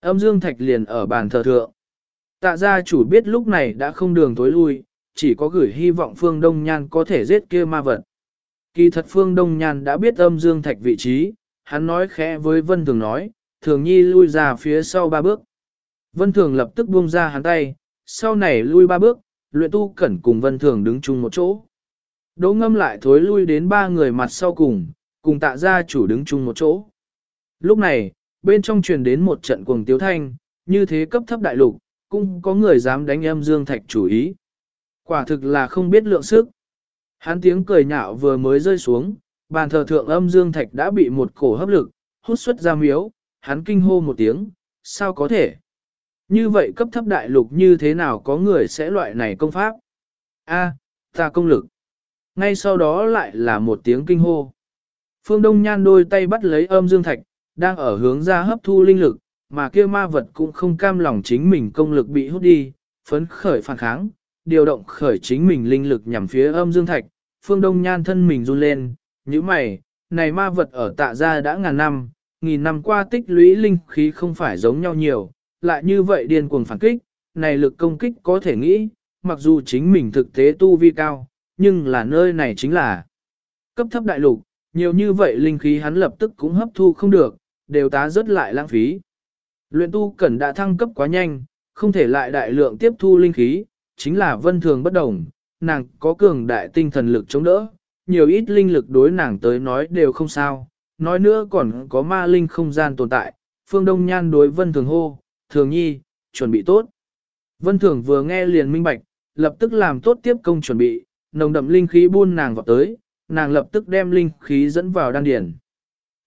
Âm dương thạch liền ở bàn thờ thượng. Tạ gia chủ biết lúc này đã không đường tối lui, chỉ có gửi hy vọng Phương Đông Nhan có thể giết kia ma vật. Kỳ thật Phương Đông Nhan đã biết âm dương thạch vị trí, hắn nói khẽ với Vân Thường nói, Thường Nhi lui ra phía sau ba bước. Vân Thường lập tức buông ra hắn tay, sau này lui ba bước, luyện tu cẩn cùng Vân Thường đứng chung một chỗ. Đỗ ngâm lại thối lui đến ba người mặt sau cùng, cùng tạ gia chủ đứng chung một chỗ. Lúc này, bên trong truyền đến một trận cuồng tiếu thanh, như thế cấp thấp đại lục, cũng có người dám đánh âm dương thạch chủ ý. Quả thực là không biết lượng sức. Hắn tiếng cười nhạo vừa mới rơi xuống, bàn thờ thượng âm dương thạch đã bị một cổ hấp lực, hút xuất ra miếu, hắn kinh hô một tiếng, sao có thể? Như vậy cấp thấp đại lục như thế nào có người sẽ loại này công pháp? A, ta công lực. Ngay sau đó lại là một tiếng kinh hô. Phương Đông Nhan đôi tay bắt lấy âm dương thạch, đang ở hướng ra hấp thu linh lực, mà kia ma vật cũng không cam lòng chính mình công lực bị hút đi, phấn khởi phản kháng, điều động khởi chính mình linh lực nhằm phía âm dương thạch, phương đông nhan thân mình run lên, như mày, này ma vật ở tạ gia đã ngàn năm, nghìn năm qua tích lũy linh khí không phải giống nhau nhiều, lại như vậy điên cuồng phản kích, này lực công kích có thể nghĩ, mặc dù chính mình thực tế tu vi cao, nhưng là nơi này chính là cấp thấp đại lục, nhiều như vậy linh khí hắn lập tức cũng hấp thu không được, đều tá rất lại lãng phí. Luyện tu cần đã thăng cấp quá nhanh, không thể lại đại lượng tiếp thu linh khí, chính là vân thường bất đồng, nàng có cường đại tinh thần lực chống đỡ, nhiều ít linh lực đối nàng tới nói đều không sao, nói nữa còn có ma linh không gian tồn tại, phương đông nhan đối vân thường hô, thường nhi, chuẩn bị tốt. Vân thường vừa nghe liền minh bạch, lập tức làm tốt tiếp công chuẩn bị, nồng đậm linh khí buôn nàng vào tới, nàng lập tức đem linh khí dẫn vào đan điển.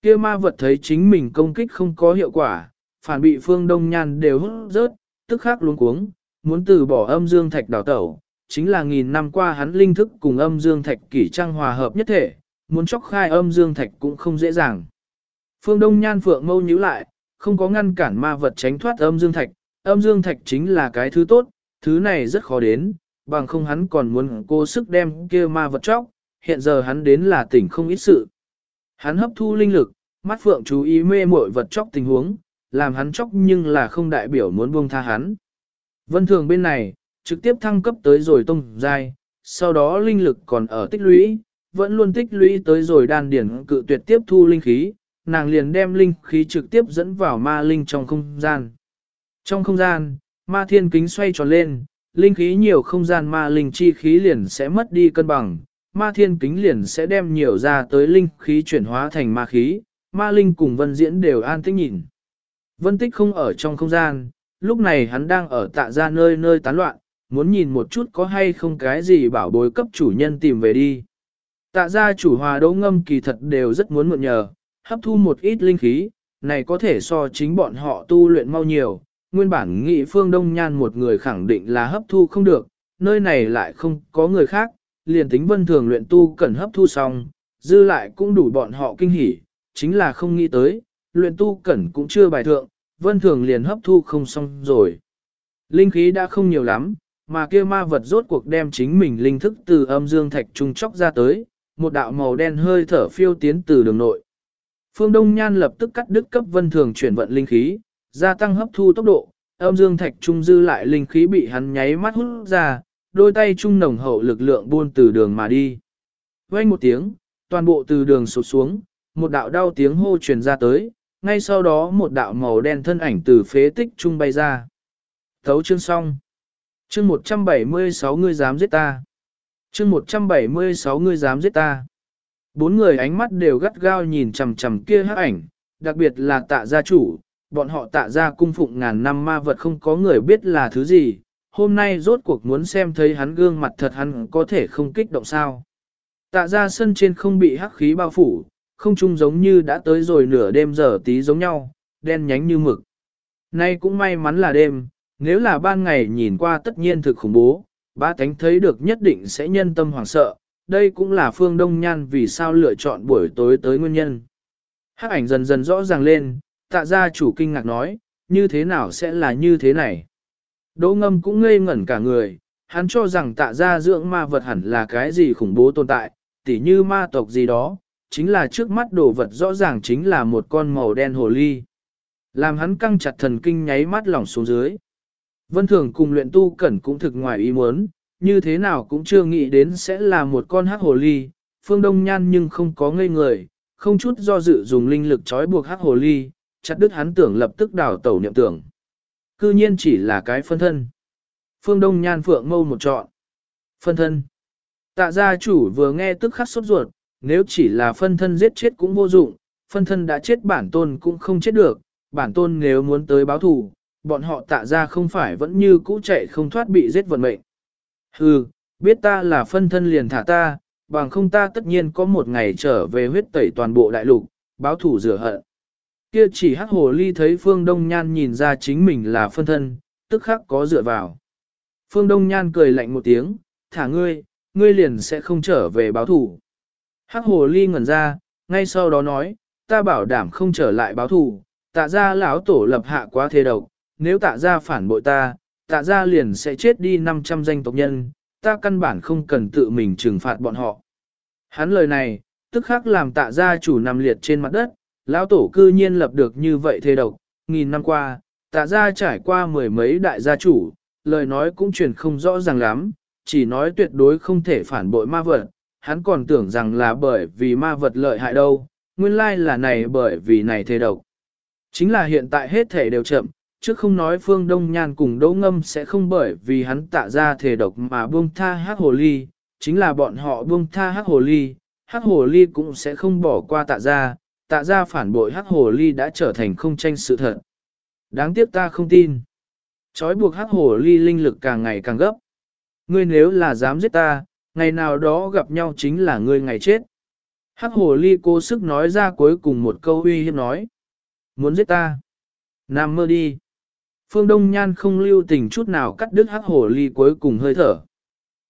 Kia ma vật thấy chính mình công kích không có hiệu quả, phản bị phương đông nhan đều hút rớt, tức khắc luống cuống, muốn từ bỏ âm dương thạch đào tẩu, chính là nghìn năm qua hắn linh thức cùng âm dương thạch kỷ trang hòa hợp nhất thể, muốn chóc khai âm dương thạch cũng không dễ dàng. Phương Đông Nhan Phượng mâu nhíu lại, không có ngăn cản ma vật tránh thoát âm dương thạch, âm dương thạch chính là cái thứ tốt, thứ này rất khó đến, bằng không hắn còn muốn cố sức đem kia ma vật chóc, hiện giờ hắn đến là tỉnh không ít sự. Hắn hấp thu linh lực, mắt Phượng chú ý mê muội vật chóc tình huống, làm hắn chóc nhưng là không đại biểu muốn buông tha hắn. Vân thường bên này, trực tiếp thăng cấp tới rồi tông giai, sau đó linh lực còn ở tích lũy, vẫn luôn tích lũy tới rồi đan điển cự tuyệt tiếp thu linh khí, nàng liền đem linh khí trực tiếp dẫn vào ma linh trong không gian. Trong không gian, ma thiên kính xoay tròn lên, linh khí nhiều không gian ma linh chi khí liền sẽ mất đi cân bằng, ma thiên kính liền sẽ đem nhiều ra tới linh khí chuyển hóa thành ma khí, ma linh cùng vân diễn đều an tĩnh nhìn. Vân tích không ở trong không gian, lúc này hắn đang ở tạ ra nơi nơi tán loạn, muốn nhìn một chút có hay không cái gì bảo bối cấp chủ nhân tìm về đi. Tạ ra chủ hòa đấu ngâm kỳ thật đều rất muốn mượn nhờ, hấp thu một ít linh khí, này có thể so chính bọn họ tu luyện mau nhiều. Nguyên bản nghị phương Đông Nhan một người khẳng định là hấp thu không được, nơi này lại không có người khác, liền tính vân thường luyện tu cần hấp thu xong, dư lại cũng đủ bọn họ kinh hỉ, chính là không nghĩ tới, luyện tu cẩn cũng chưa bài thượng, vân thường liền hấp thu không xong rồi. Linh khí đã không nhiều lắm, mà kia ma vật rốt cuộc đem chính mình linh thức từ âm dương thạch trung chóc ra tới, một đạo màu đen hơi thở phiêu tiến từ đường nội. Phương Đông Nhan lập tức cắt đứt cấp vân thường chuyển vận linh khí, gia tăng hấp thu tốc độ, âm dương thạch trung dư lại linh khí bị hắn nháy mắt hút ra, đôi tay trung nồng hậu lực lượng buôn từ đường mà đi. Quay một tiếng, toàn bộ từ đường sụt xuống, một đạo đau tiếng hô truyền ra tới, ngay sau đó một đạo màu đen thân ảnh từ phế tích trung bay ra. Thấu chương xong. Chương 176 ngươi dám giết ta. Chương 176 ngươi dám giết ta. Bốn người ánh mắt đều gắt gao nhìn chằm chằm kia hắc ảnh, đặc biệt là tạ gia chủ, bọn họ tạ gia cung phụng ngàn năm ma vật không có người biết là thứ gì, hôm nay rốt cuộc muốn xem thấy hắn gương mặt thật hắn có thể không kích động sao. Tạ gia sân trên không bị hắc khí bao phủ, không trung giống như đã tới rồi nửa đêm giờ tí giống nhau, đen nhánh như mực. Nay cũng may mắn là đêm, nếu là ban ngày nhìn qua tất nhiên thực khủng bố, ba thánh thấy được nhất định sẽ nhân tâm hoảng sợ, đây cũng là phương đông nhan vì sao lựa chọn buổi tối tới nguyên nhân. Hắc ảnh dần dần rõ ràng lên, tạ gia chủ kinh ngạc nói, như thế nào sẽ là như thế này. Đỗ ngâm cũng ngây ngẩn cả người, hắn cho rằng tạ gia dưỡng ma vật hẳn là cái gì khủng bố tồn tại, tỉ như ma tộc gì đó, chính là trước mắt đồ vật rõ ràng chính là một con màu đen hồ ly. Làm hắn căng chặt thần kinh nháy mắt lỏng xuống dưới. Vân Thường cùng luyện tu cẩn cũng thực ngoài ý muốn, như thế nào cũng chưa nghĩ đến sẽ là một con hắc hồ ly, phương đông nhan nhưng không có ngây người, không chút do dự dùng linh lực trói buộc hắc hồ ly, chặt đứt hắn tưởng lập tức đảo tẩu niệm tưởng. Cư nhiên chỉ là cái phân thân. Phương đông nhan phượng mâu một trọn. Phân thân. Tạ gia chủ vừa nghe tức khắc sốt ruột, nếu chỉ là phân thân giết chết cũng vô dụng, phân thân đã chết bản tôn cũng không chết được, bản tôn nếu muốn tới báo thù, bọn họ tạ gia không phải vẫn như cũ chạy không thoát bị giết vận mệnh. Hừ, biết ta là phân thân liền thả ta, bằng không ta tất nhiên có một ngày trở về huyết tẩy toàn bộ đại lục, báo thù rửa hận. Kia chỉ hắc hồ ly thấy Phương Đông Nhan nhìn ra chính mình là phân thân, tức khắc có dựa vào. Phương Đông Nhan cười lạnh một tiếng, thả ngươi, ngươi liền sẽ không trở về báo thủ. Hắc hồ ly ngẩn ra, ngay sau đó nói, ta bảo đảm không trở lại báo thủ, tạ ra lão tổ lập hạ quá thế độc, nếu tạ ra phản bội ta, tạ ra liền sẽ chết đi 500 danh tộc nhân, ta căn bản không cần tự mình trừng phạt bọn họ. Hắn lời này, tức khắc làm tạ gia chủ nằm liệt trên mặt đất, lão tổ cư nhiên lập được như vậy thế độc, nghìn năm qua, tạ gia trải qua mười mấy đại gia chủ, lời nói cũng truyền không rõ ràng lắm, chỉ nói tuyệt đối không thể phản bội ma vật, hắn còn tưởng rằng là bởi vì ma vật lợi hại đâu, nguyên lai là này bởi vì này thế độc. Chính là hiện tại hết thể đều chậm, chứ không nói phương đông nhan cùng đỗ ngâm sẽ không bởi vì hắn tạ ra thể độc mà buông tha hắc hồ ly, chính là bọn họ buông tha hắc hồ ly, hắc hồ ly cũng sẽ không bỏ qua tạ ra, tạ ra phản bội hắc hồ ly đã trở thành không tranh sự thật. Đáng tiếc ta không tin. Chói buộc hắc hồ ly linh lực càng ngày càng gấp. Ngươi nếu là dám giết ta, ngày nào đó gặp nhau chính là ngươi ngày chết. Hắc hồ ly cố sức nói ra cuối cùng một câu uy hiếp nói. Muốn giết ta? Nam mơ đi. Phương Đông Nhan không lưu tình chút nào cắt đứt hắc hồ ly cuối cùng hơi thở.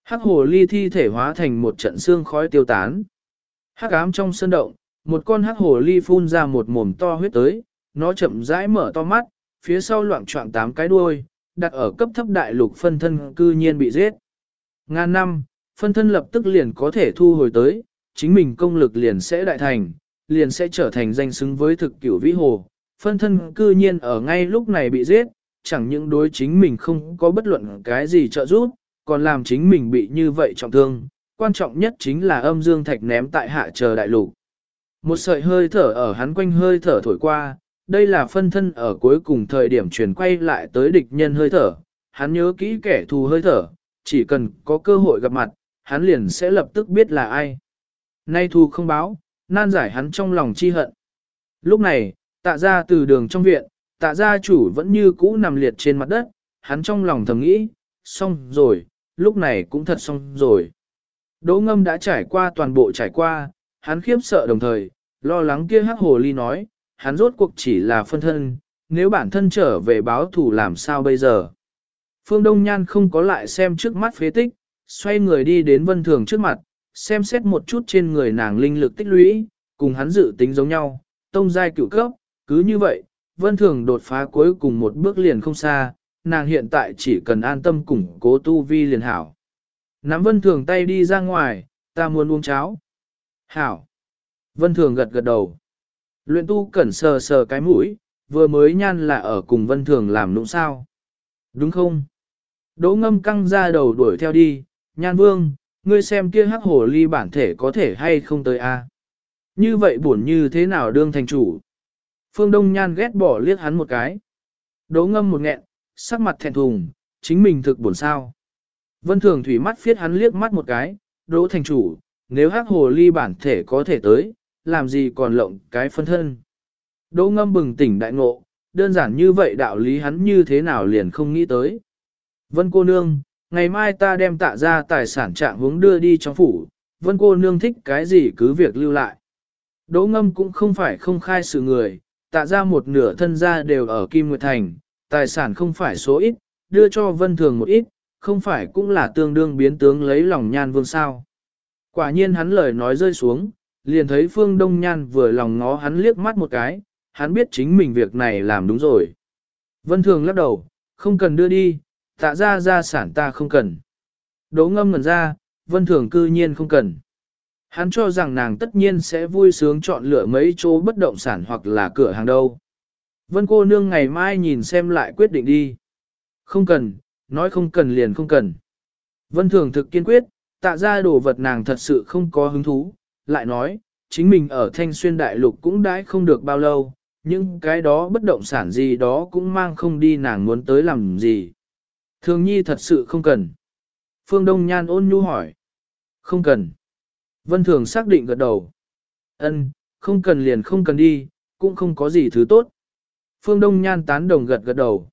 Hắc hồ ly thi thể hóa thành một trận xương khói tiêu tán. Hắc ám trong sân động, một con hắc hồ ly phun ra một mồm to huyết tới, nó chậm rãi mở to mắt, phía sau loạn trọng tám cái đuôi, đặt ở cấp thấp đại lục phân thân cư nhiên bị giết. Ngàn năm, phân thân lập tức liền có thể thu hồi tới, chính mình công lực liền sẽ đại thành, liền sẽ trở thành danh xứng với thực cửu vĩ hồ. Phân thân cư nhiên ở ngay lúc này bị giết, chẳng những đối chính mình không có bất luận cái gì trợ giúp, còn làm chính mình bị như vậy trọng thương. Quan trọng nhất chính là âm dương thạch ném tại hạ chờ đại lục. Một sợi hơi thở ở hắn quanh hơi thở thổi qua, đây là phân thân ở cuối cùng thời điểm chuyển quay lại tới địch nhân hơi thở. Hắn nhớ kỹ kẻ thù hơi thở, chỉ cần có cơ hội gặp mặt, hắn liền sẽ lập tức biết là ai. Nay thù không báo, nan giải hắn trong lòng chi hận. Lúc này, tạ ra từ đường trong viện, tạ gia chủ vẫn như cũ nằm liệt trên mặt đất, hắn trong lòng thầm nghĩ, xong rồi, lúc này cũng thật xong rồi. Đỗ ngâm đã trải qua toàn bộ trải qua, hắn khiếp sợ đồng thời, lo lắng kia hắc hồ ly nói, hắn rốt cuộc chỉ là phân thân, nếu bản thân trở về báo thủ làm sao bây giờ. Phương Đông Nhan không có lại xem trước mắt phế tích, xoay người đi đến vân thường trước mặt, xem xét một chút trên người nàng linh lực tích lũy, cùng hắn dự tính giống nhau, tông giai cựu cấp, cứ như vậy, vân thường đột phá cuối cùng một bước liền không xa, nàng hiện tại chỉ cần an tâm củng cố tu vi liền hảo. Nắm vân thường tay đi ra ngoài, ta muốn uống cháo. Hảo. Vân thường gật gật đầu. Luyện tu cẩn sờ sờ cái mũi, vừa mới nhan là ở cùng vân thường làm nũng sao. Đúng không? Đỗ ngâm căng ra đầu đuổi theo đi, nhan vương, ngươi xem kia hắc hồ ly bản thể có thể hay không tới a? Như vậy buồn như thế nào đương thành chủ? Phương Đông Nhan ghét bỏ liếc hắn một cái. Đỗ ngâm một nghẹn, sắc mặt thẹn thùng, chính mình thực buồn sao. Vân Thường Thủy mắt phiết hắn liếc mắt một cái, Đỗ thành chủ, nếu hắc hồ ly bản thể có thể tới, làm gì còn lộng cái phân thân. Đỗ ngâm bừng tỉnh đại ngộ, đơn giản như vậy đạo lý hắn như thế nào liền không nghĩ tới. Vân cô nương, ngày mai ta đem tạ ra tài sản trạng hướng đưa đi trong phủ, vân cô nương thích cái gì cứ việc lưu lại. Đỗ ngâm cũng không phải không khai sự người, tạ ra một nửa thân gia đều ở Kim Nguyệt Thành, tài sản không phải số ít, đưa cho vân thường một ít, không phải cũng là tương đương biến tướng lấy lòng nhan vương sao. Quả nhiên hắn lời nói rơi xuống, liền thấy phương đông nhan vừa lòng ngó hắn liếc mắt một cái, hắn biết chính mình việc này làm đúng rồi. Vân thường lắc đầu, không cần đưa đi, tạ ra gia sản ta không cần. Đỗ ngâm ngẩn ra, vân thường cư nhiên không cần. Hắn cho rằng nàng tất nhiên sẽ vui sướng chọn lựa mấy chỗ bất động sản hoặc là cửa hàng đâu. Vân cô nương ngày mai nhìn xem lại quyết định đi. Không cần, nói không cần liền không cần. Vân thường thực kiên quyết, tạ ra đồ vật nàng thật sự không có hứng thú, lại nói, chính mình ở thanh xuyên đại lục cũng đãi không được bao lâu, nhưng cái đó bất động sản gì đó cũng mang không đi nàng muốn tới làm gì. Thường nhi thật sự không cần. Phương Đông Nhan ôn nhu hỏi. Không cần. Vân Thường xác định gật đầu. Ân, không cần liền không cần đi, cũng không có gì thứ tốt. Phương Đông Nhan tán đồng gật gật đầu.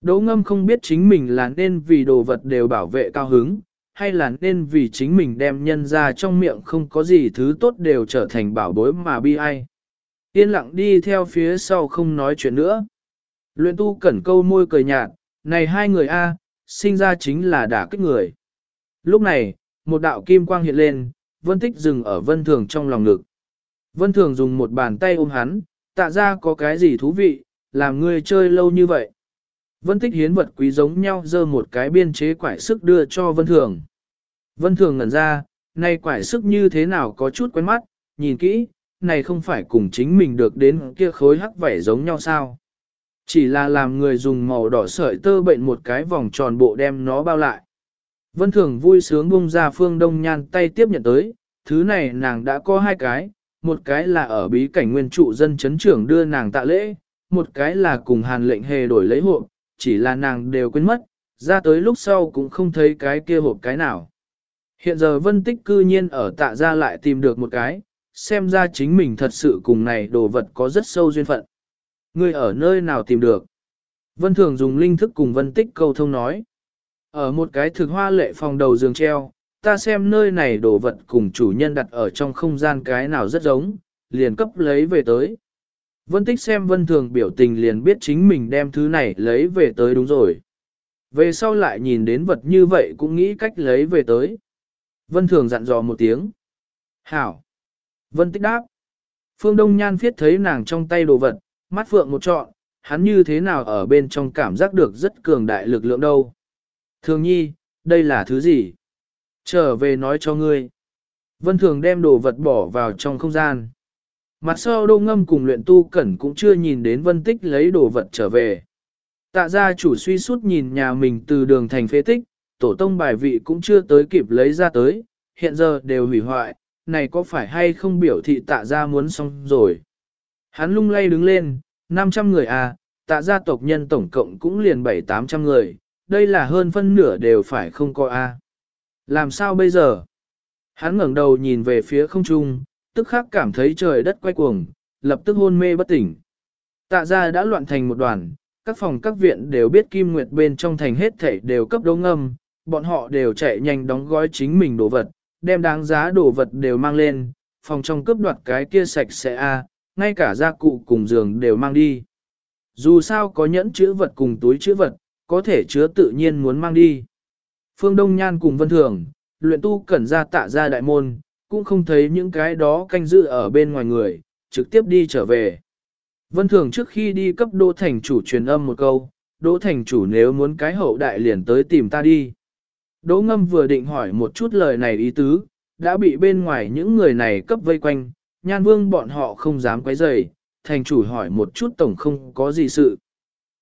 Đỗ ngâm không biết chính mình là nên vì đồ vật đều bảo vệ cao hứng, hay là nên vì chính mình đem nhân ra trong miệng không có gì thứ tốt đều trở thành bảo bối mà bi ai. Yên lặng đi theo phía sau không nói chuyện nữa. Luyện tu cẩn câu môi cười nhạt, này hai người A, sinh ra chính là đả kích người. Lúc này, một đạo kim quang hiện lên, vân tích dừng ở vân thường trong lòng ngực. Vân thường dùng một bàn tay ôm hắn, tạ ra có cái gì thú vị, làm ngươi chơi lâu như vậy. Vân tích hiến vật quý giống nhau dơ một cái biên chế quải sức đưa cho vân thường. Vân thường ngẩn ra, này quải sức như thế nào có chút quen mắt, nhìn kỹ, này không phải cùng chính mình được đến kia khối hắc vảy giống nhau sao. Chỉ là làm người dùng màu đỏ sợi tơ bệnh một cái vòng tròn bộ đem nó bao lại. Vân Thường vui sướng bung ra phương đông nhan tay tiếp nhận tới, thứ này nàng đã có hai cái, một cái là ở bí cảnh nguyên trụ dân chấn trưởng đưa nàng tạ lễ, một cái là cùng hàn lệnh hề đổi lấy hộp, chỉ là nàng đều quên mất, ra tới lúc sau cũng không thấy cái kia hộp cái nào. Hiện giờ vân tích cư nhiên ở tạ ra lại tìm được một cái, xem ra chính mình thật sự cùng này đồ vật có rất sâu duyên phận. Ngươi ở nơi nào tìm được? Vân Thường dùng linh thức cùng Vân Tích câu thông nói. Ở một cái thực hoa lệ phòng đầu giường treo, ta xem nơi này đồ vật cùng chủ nhân đặt ở trong không gian cái nào rất giống, liền cấp lấy về tới. Vân Tích xem Vân Thường biểu tình liền biết chính mình đem thứ này lấy về tới đúng rồi. Về sau lại nhìn đến vật như vậy cũng nghĩ cách lấy về tới. Vân Thường dặn dò một tiếng. Hảo. Vân Tích đáp. Phương Đông Nhan viết thấy nàng trong tay đồ vật, mắt phượng một trọn, hắn như thế nào ở bên trong cảm giác được rất cường đại lực lượng đâu. Thường nhi, đây là thứ gì? Trở về nói cho ngươi. Vân Thường đem đồ vật bỏ vào trong không gian. Mặt sau đô ngâm cùng luyện tu cẩn cũng chưa nhìn đến vân tích lấy đồ vật trở về. Tạ gia chủ suy sút nhìn nhà mình từ đường thành phế tích, tổ tông bài vị cũng chưa tới kịp lấy ra tới, hiện giờ đều hủy hoại, này có phải hay không biểu thị tạ gia muốn xong rồi. Hắn lung lay đứng lên, 500 người à, tạ gia tộc nhân tổng cộng cũng liền 7-800 người, đây là hơn phân nửa đều phải không có a. À. Làm sao bây giờ? Hắn ngẩng đầu nhìn về phía không trung, tức khắc cảm thấy trời đất quay cuồng, lập tức hôn mê bất tỉnh. Tạ gia đã loạn thành một đoàn, các phòng các viện đều biết Kim Nguyệt bên trong thành hết thảy đều cấp đấu ngâm, bọn họ đều chạy nhanh đóng gói chính mình đồ vật, đem đáng giá đồ vật đều mang lên, phòng trong cướp đoạt cái kia sạch sẽ a, ngay cả gia cụ cùng giường đều mang đi. Dù sao có nhẫn chữ vật cùng túi chữ vật, có thể chứa tự nhiên muốn mang đi. Phương Đông Nhan cùng Vân Thường, luyện tu cẩn ra tạ ra đại môn, cũng không thấy những cái đó canh dự ở bên ngoài người, trực tiếp đi trở về. Vân Thường trước khi đi cấp Đỗ Thành chủ truyền âm một câu, Đỗ Thành chủ nếu muốn cái hậu đại liền tới tìm ta đi. Đỗ Ngâm vừa định hỏi một chút lời này ý tứ, đã bị bên ngoài những người này cấp vây quanh, nhan vương bọn họ không dám quấy rầy, thành chủ hỏi một chút tổng không có gì sự.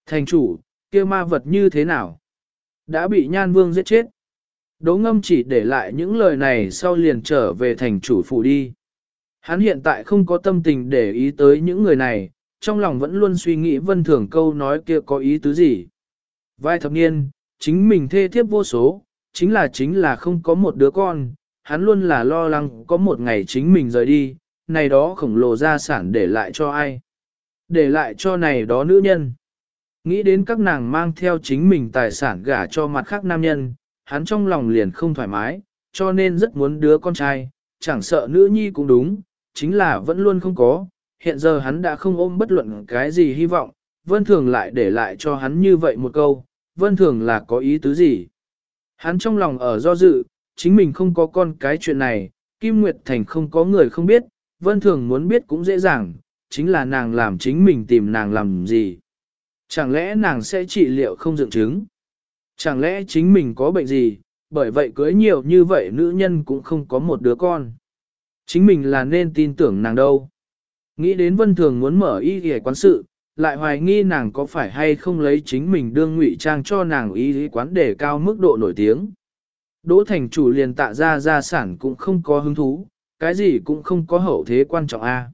Thành chủ, kia ma vật như thế nào? Đã bị nhan vương giết chết. Đỗ ngâm chỉ để lại những lời này sau liền trở về thành chủ phủ đi. Hắn hiện tại không có tâm tình để ý tới những người này, trong lòng vẫn luôn suy nghĩ vân thường câu nói kia có ý tứ gì. Vài thập niên, chính mình thê thiếp vô số, chính là chính là không có một đứa con, hắn luôn là lo lắng có một ngày chính mình rời đi, này đó khổng lồ gia sản để lại cho ai? Để lại cho này đó nữ nhân. Nghĩ đến các nàng mang theo chính mình tài sản gả cho mặt khác nam nhân, hắn trong lòng liền không thoải mái, cho nên rất muốn đứa con trai, chẳng sợ nữ nhi cũng đúng, chính là vẫn luôn không có. Hiện giờ hắn đã không ôm bất luận cái gì hy vọng, vân thường lại để lại cho hắn như vậy một câu, vân thường là có ý tứ gì. Hắn trong lòng ở do dự, chính mình không có con cái chuyện này, Kim Nguyệt Thành không có người không biết, Vân Thường muốn biết cũng dễ dàng, chính là nàng làm chính mình tìm nàng làm gì. Chẳng lẽ nàng sẽ trị liệu không dựng chứng? Chẳng lẽ chính mình có bệnh gì, bởi vậy cưới nhiều như vậy nữ nhân cũng không có một đứa con. Chính mình là nên tin tưởng nàng đâu. Nghĩ đến Vân Thường muốn mở y y quán sự, lại hoài nghi nàng có phải hay không lấy chính mình đương ngụy trang cho nàng y y quán để cao mức độ nổi tiếng. Đỗ thành chủ liền tạ ra gia sản cũng không có hứng thú, cái gì cũng không có hậu thế quan trọng a.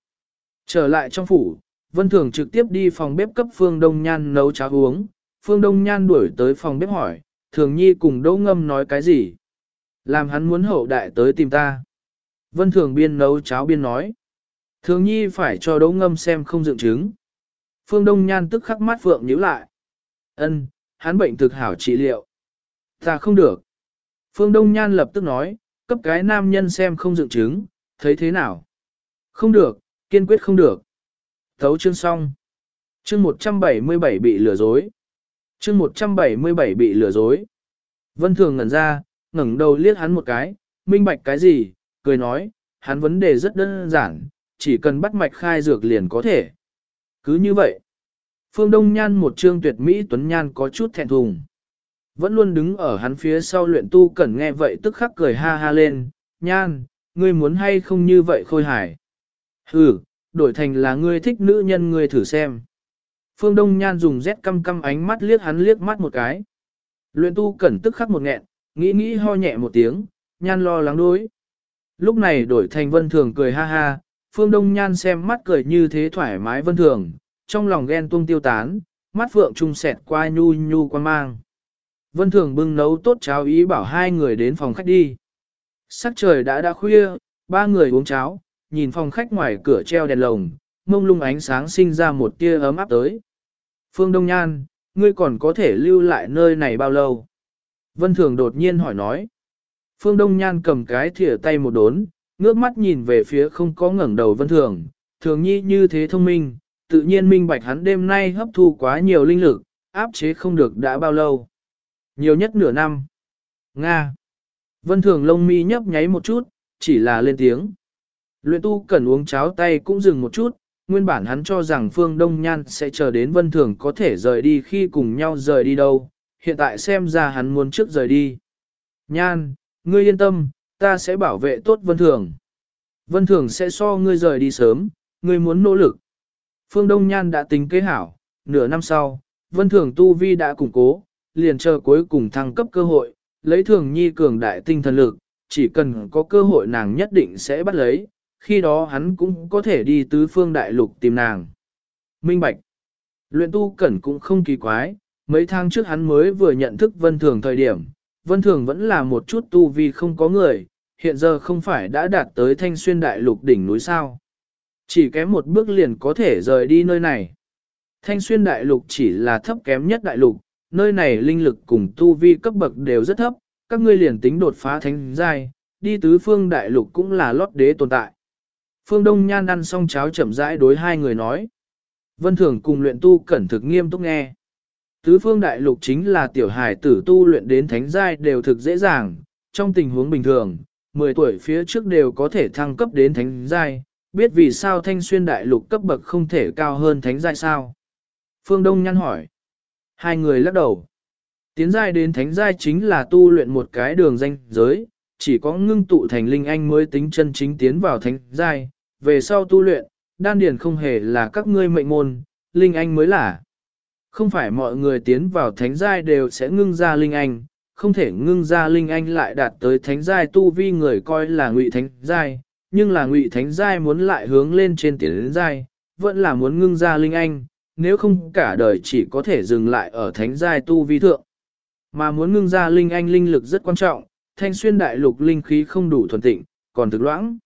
Trở lại trong phủ, Vân Thường trực tiếp đi phòng bếp cấp Phương Đông Nhan nấu cháo uống, Phương Đông Nhan đuổi tới phòng bếp hỏi, Thường Nhi cùng Đỗ Ngâm nói cái gì? Làm hắn muốn hậu đại tới tìm ta. Vân Thường biên nấu cháo biên nói. Thường Nhi phải cho Đỗ Ngâm xem không dựng chứng. Phương Đông Nhan tức khắc mắt phượng nhíu lại. Ân, hắn bệnh thực hảo trị liệu. Ta không được. Phương Đông Nhan lập tức nói, cấp cái nam nhân xem không dựng chứng, thấy thế nào? Không được, kiên quyết không được. Thấu chương xong. Chương 177 bị lừa dối. Chương 177 bị lừa dối. Vân Thường ngẩn ra, ngẩng đầu liếc hắn một cái, minh bạch cái gì, cười nói, hắn vấn đề rất đơn giản, chỉ cần bắt mạch khai dược liền có thể. Cứ như vậy. Phương Đông Nhan một trương tuyệt mỹ tuấn nhan có chút thẹn thùng. Vẫn luôn đứng ở hắn phía sau luyện tu cẩn nghe vậy tức khắc cười ha ha lên, nhan, ngươi muốn hay không như vậy khôi hải. Ừ, đổi thành là ngươi thích nữ nhân ngươi thử xem. Phương Đông Nhan dùng rét căm căm ánh mắt liếc hắn liếc mắt một cái. Luyện tu cẩn tức khắc một nghẹn, nghĩ nghĩ ho nhẹ một tiếng, nhan lo lắng đối. Lúc này đổi thành vân thường cười ha ha, Phương Đông Nhan xem mắt cười như thế thoải mái vân thường, trong lòng ghen tuông tiêu tán, mắt phượng trung sẹt qua nhu nhu quan mang. Vân thường bưng nấu tốt cháo ý bảo hai người đến phòng khách đi. Sắc trời đã đã khuya, ba người uống cháo, nhìn phòng khách ngoài cửa treo đèn lồng, mông lung ánh sáng sinh ra một tia ấm áp tới. Phương Đông Nhan, ngươi còn có thể lưu lại nơi này bao lâu? Vân Thường đột nhiên hỏi nói. Phương Đông Nhan cầm cái thìa tay một đốn, ngước mắt nhìn về phía không có ngẩng đầu Vân Thường, thường nhi như thế thông minh, tự nhiên minh bạch hắn đêm nay hấp thu quá nhiều linh lực, áp chế không được đã bao lâu. Nhiều nhất nửa năm. Nga. Vân Thường lông mi nhấp nháy một chút, chỉ là lên tiếng. Luyện tu cần uống cháo tay cũng dừng một chút, nguyên bản hắn cho rằng Phương Đông Nhan sẽ chờ đến Vân Thường có thể rời đi khi cùng nhau rời đi đâu, hiện tại xem ra hắn muốn trước rời đi. Nhan, ngươi yên tâm, ta sẽ bảo vệ tốt Vân Thường. Vân Thường sẽ so ngươi rời đi sớm, ngươi muốn nỗ lực. Phương Đông Nhan đã tính kế hảo, nửa năm sau, Vân Thường Tu Vi đã củng cố, liền chờ cuối cùng thăng cấp cơ hội, lấy Thường Nhi cường đại tinh thần lực, chỉ cần có cơ hội nàng nhất định sẽ bắt lấy, khi đó hắn cũng có thể đi tứ phương đại lục tìm nàng. Minh Bạch Luyện tu cẩn cũng không kỳ quái, mấy tháng trước hắn mới vừa nhận thức Vân Thường thời điểm, Vân Thường vẫn là một chút tu vi không có người, hiện giờ không phải đã đạt tới thanh xuyên đại lục đỉnh núi sao. Chỉ kém một bước liền có thể rời đi nơi này. Thanh xuyên đại lục chỉ là thấp kém nhất đại lục, nơi này linh lực cùng tu vi cấp bậc đều rất thấp, các ngươi liền tính đột phá thánh giai, đi tứ phương đại lục cũng là lót đế tồn tại. Phương Đông Nhan ăn xong cháo chậm rãi đối hai người nói. Vân Thường cùng luyện tu cẩn thực nghiêm túc nghe. Tứ phương đại lục chính là tiểu hải tử tu luyện đến thánh giai đều thực dễ dàng, trong tình huống bình thường, 10 tuổi phía trước đều có thể thăng cấp đến thánh giai, biết vì sao thanh xuyên đại lục cấp bậc không thể cao hơn thánh giai sao? Phương Đông nhăn hỏi. Hai người lắc đầu. Tiến giai đến thánh giai chính là tu luyện một cái đường danh giới, chỉ có ngưng tụ thành linh anh mới tính chân chính tiến vào thánh giai, về sau tu luyện, đan điền không hề là các ngươi mệnh môn, linh anh mới là. Không phải mọi người tiến vào thánh giai đều sẽ ngưng ra linh anh, không thể ngưng ra linh anh lại đạt tới thánh giai tu vi người coi là ngụy thánh giai, nhưng là ngụy thánh giai muốn lại hướng lên trên tiến đến giai, vẫn là muốn ngưng ra linh anh, nếu không cả đời chỉ có thể dừng lại ở thánh giai tu vi thượng. Mà muốn ngưng ra linh anh linh lực rất quan trọng, thanh xuyên đại lục linh khí không đủ thuần tịnh, còn thực loãng.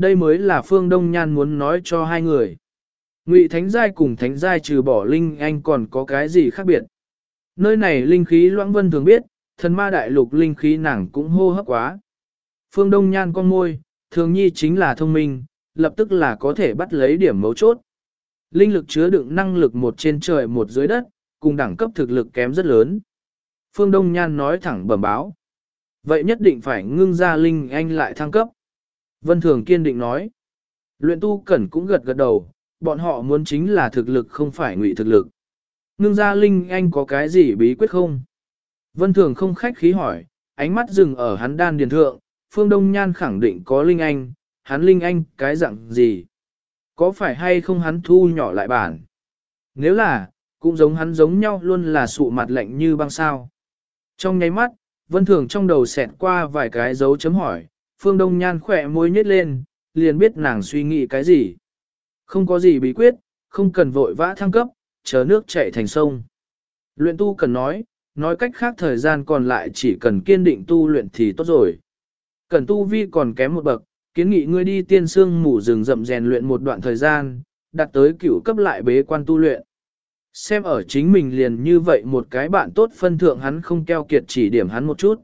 Đây mới là phương Đông Nhan muốn nói cho hai người. Ngụy Thánh Giai cùng Thánh Giai trừ bỏ Linh Anh còn có cái gì khác biệt. Nơi này linh khí Loãng Vân thường biết, thần ma đại lục linh khí nàng cũng hô hấp quá. Phương Đông Nhan con môi, thường nhi chính là thông minh, lập tức là có thể bắt lấy điểm mấu chốt. Linh lực chứa đựng năng lực một trên trời một dưới đất, cùng đẳng cấp thực lực kém rất lớn. Phương Đông Nhan nói thẳng bẩm báo. Vậy nhất định phải ngưng ra Linh Anh lại thăng cấp. Vân Thường kiên định nói. Luyện tu cẩn cũng gật gật đầu, bọn họ muốn chính là thực lực không phải ngụy thực lực. Ngưng ra Linh Anh có cái gì bí quyết không? Vân Thường không khách khí hỏi, ánh mắt dừng ở hắn đan điền thượng, Phương Đông Nhan khẳng định có Linh Anh, hắn Linh Anh cái dạng gì? Có phải hay không hắn thu nhỏ lại bản? Nếu là, cũng giống hắn giống nhau luôn là sụ mặt lạnh như băng sao. Trong nháy mắt, vân thường trong đầu xẹt qua vài cái dấu chấm hỏi, phương đông nhan khỏe môi nhếch lên, liền biết nàng suy nghĩ cái gì. Không có gì bí quyết, không cần vội vã thăng cấp, chờ nước chảy thành sông. Luyện tu cần nói, nói cách khác thời gian còn lại chỉ cần kiên định tu luyện thì tốt rồi. Cần tu vi còn kém một bậc, kiến nghị ngươi đi tiên sương mù rừng rậm rèn luyện một đoạn thời gian, đặt tới cửu cấp lại bế quan tu luyện. Xem ở chính mình liền như vậy một cái bạn tốt phân thượng hắn không keo kiệt chỉ điểm hắn một chút.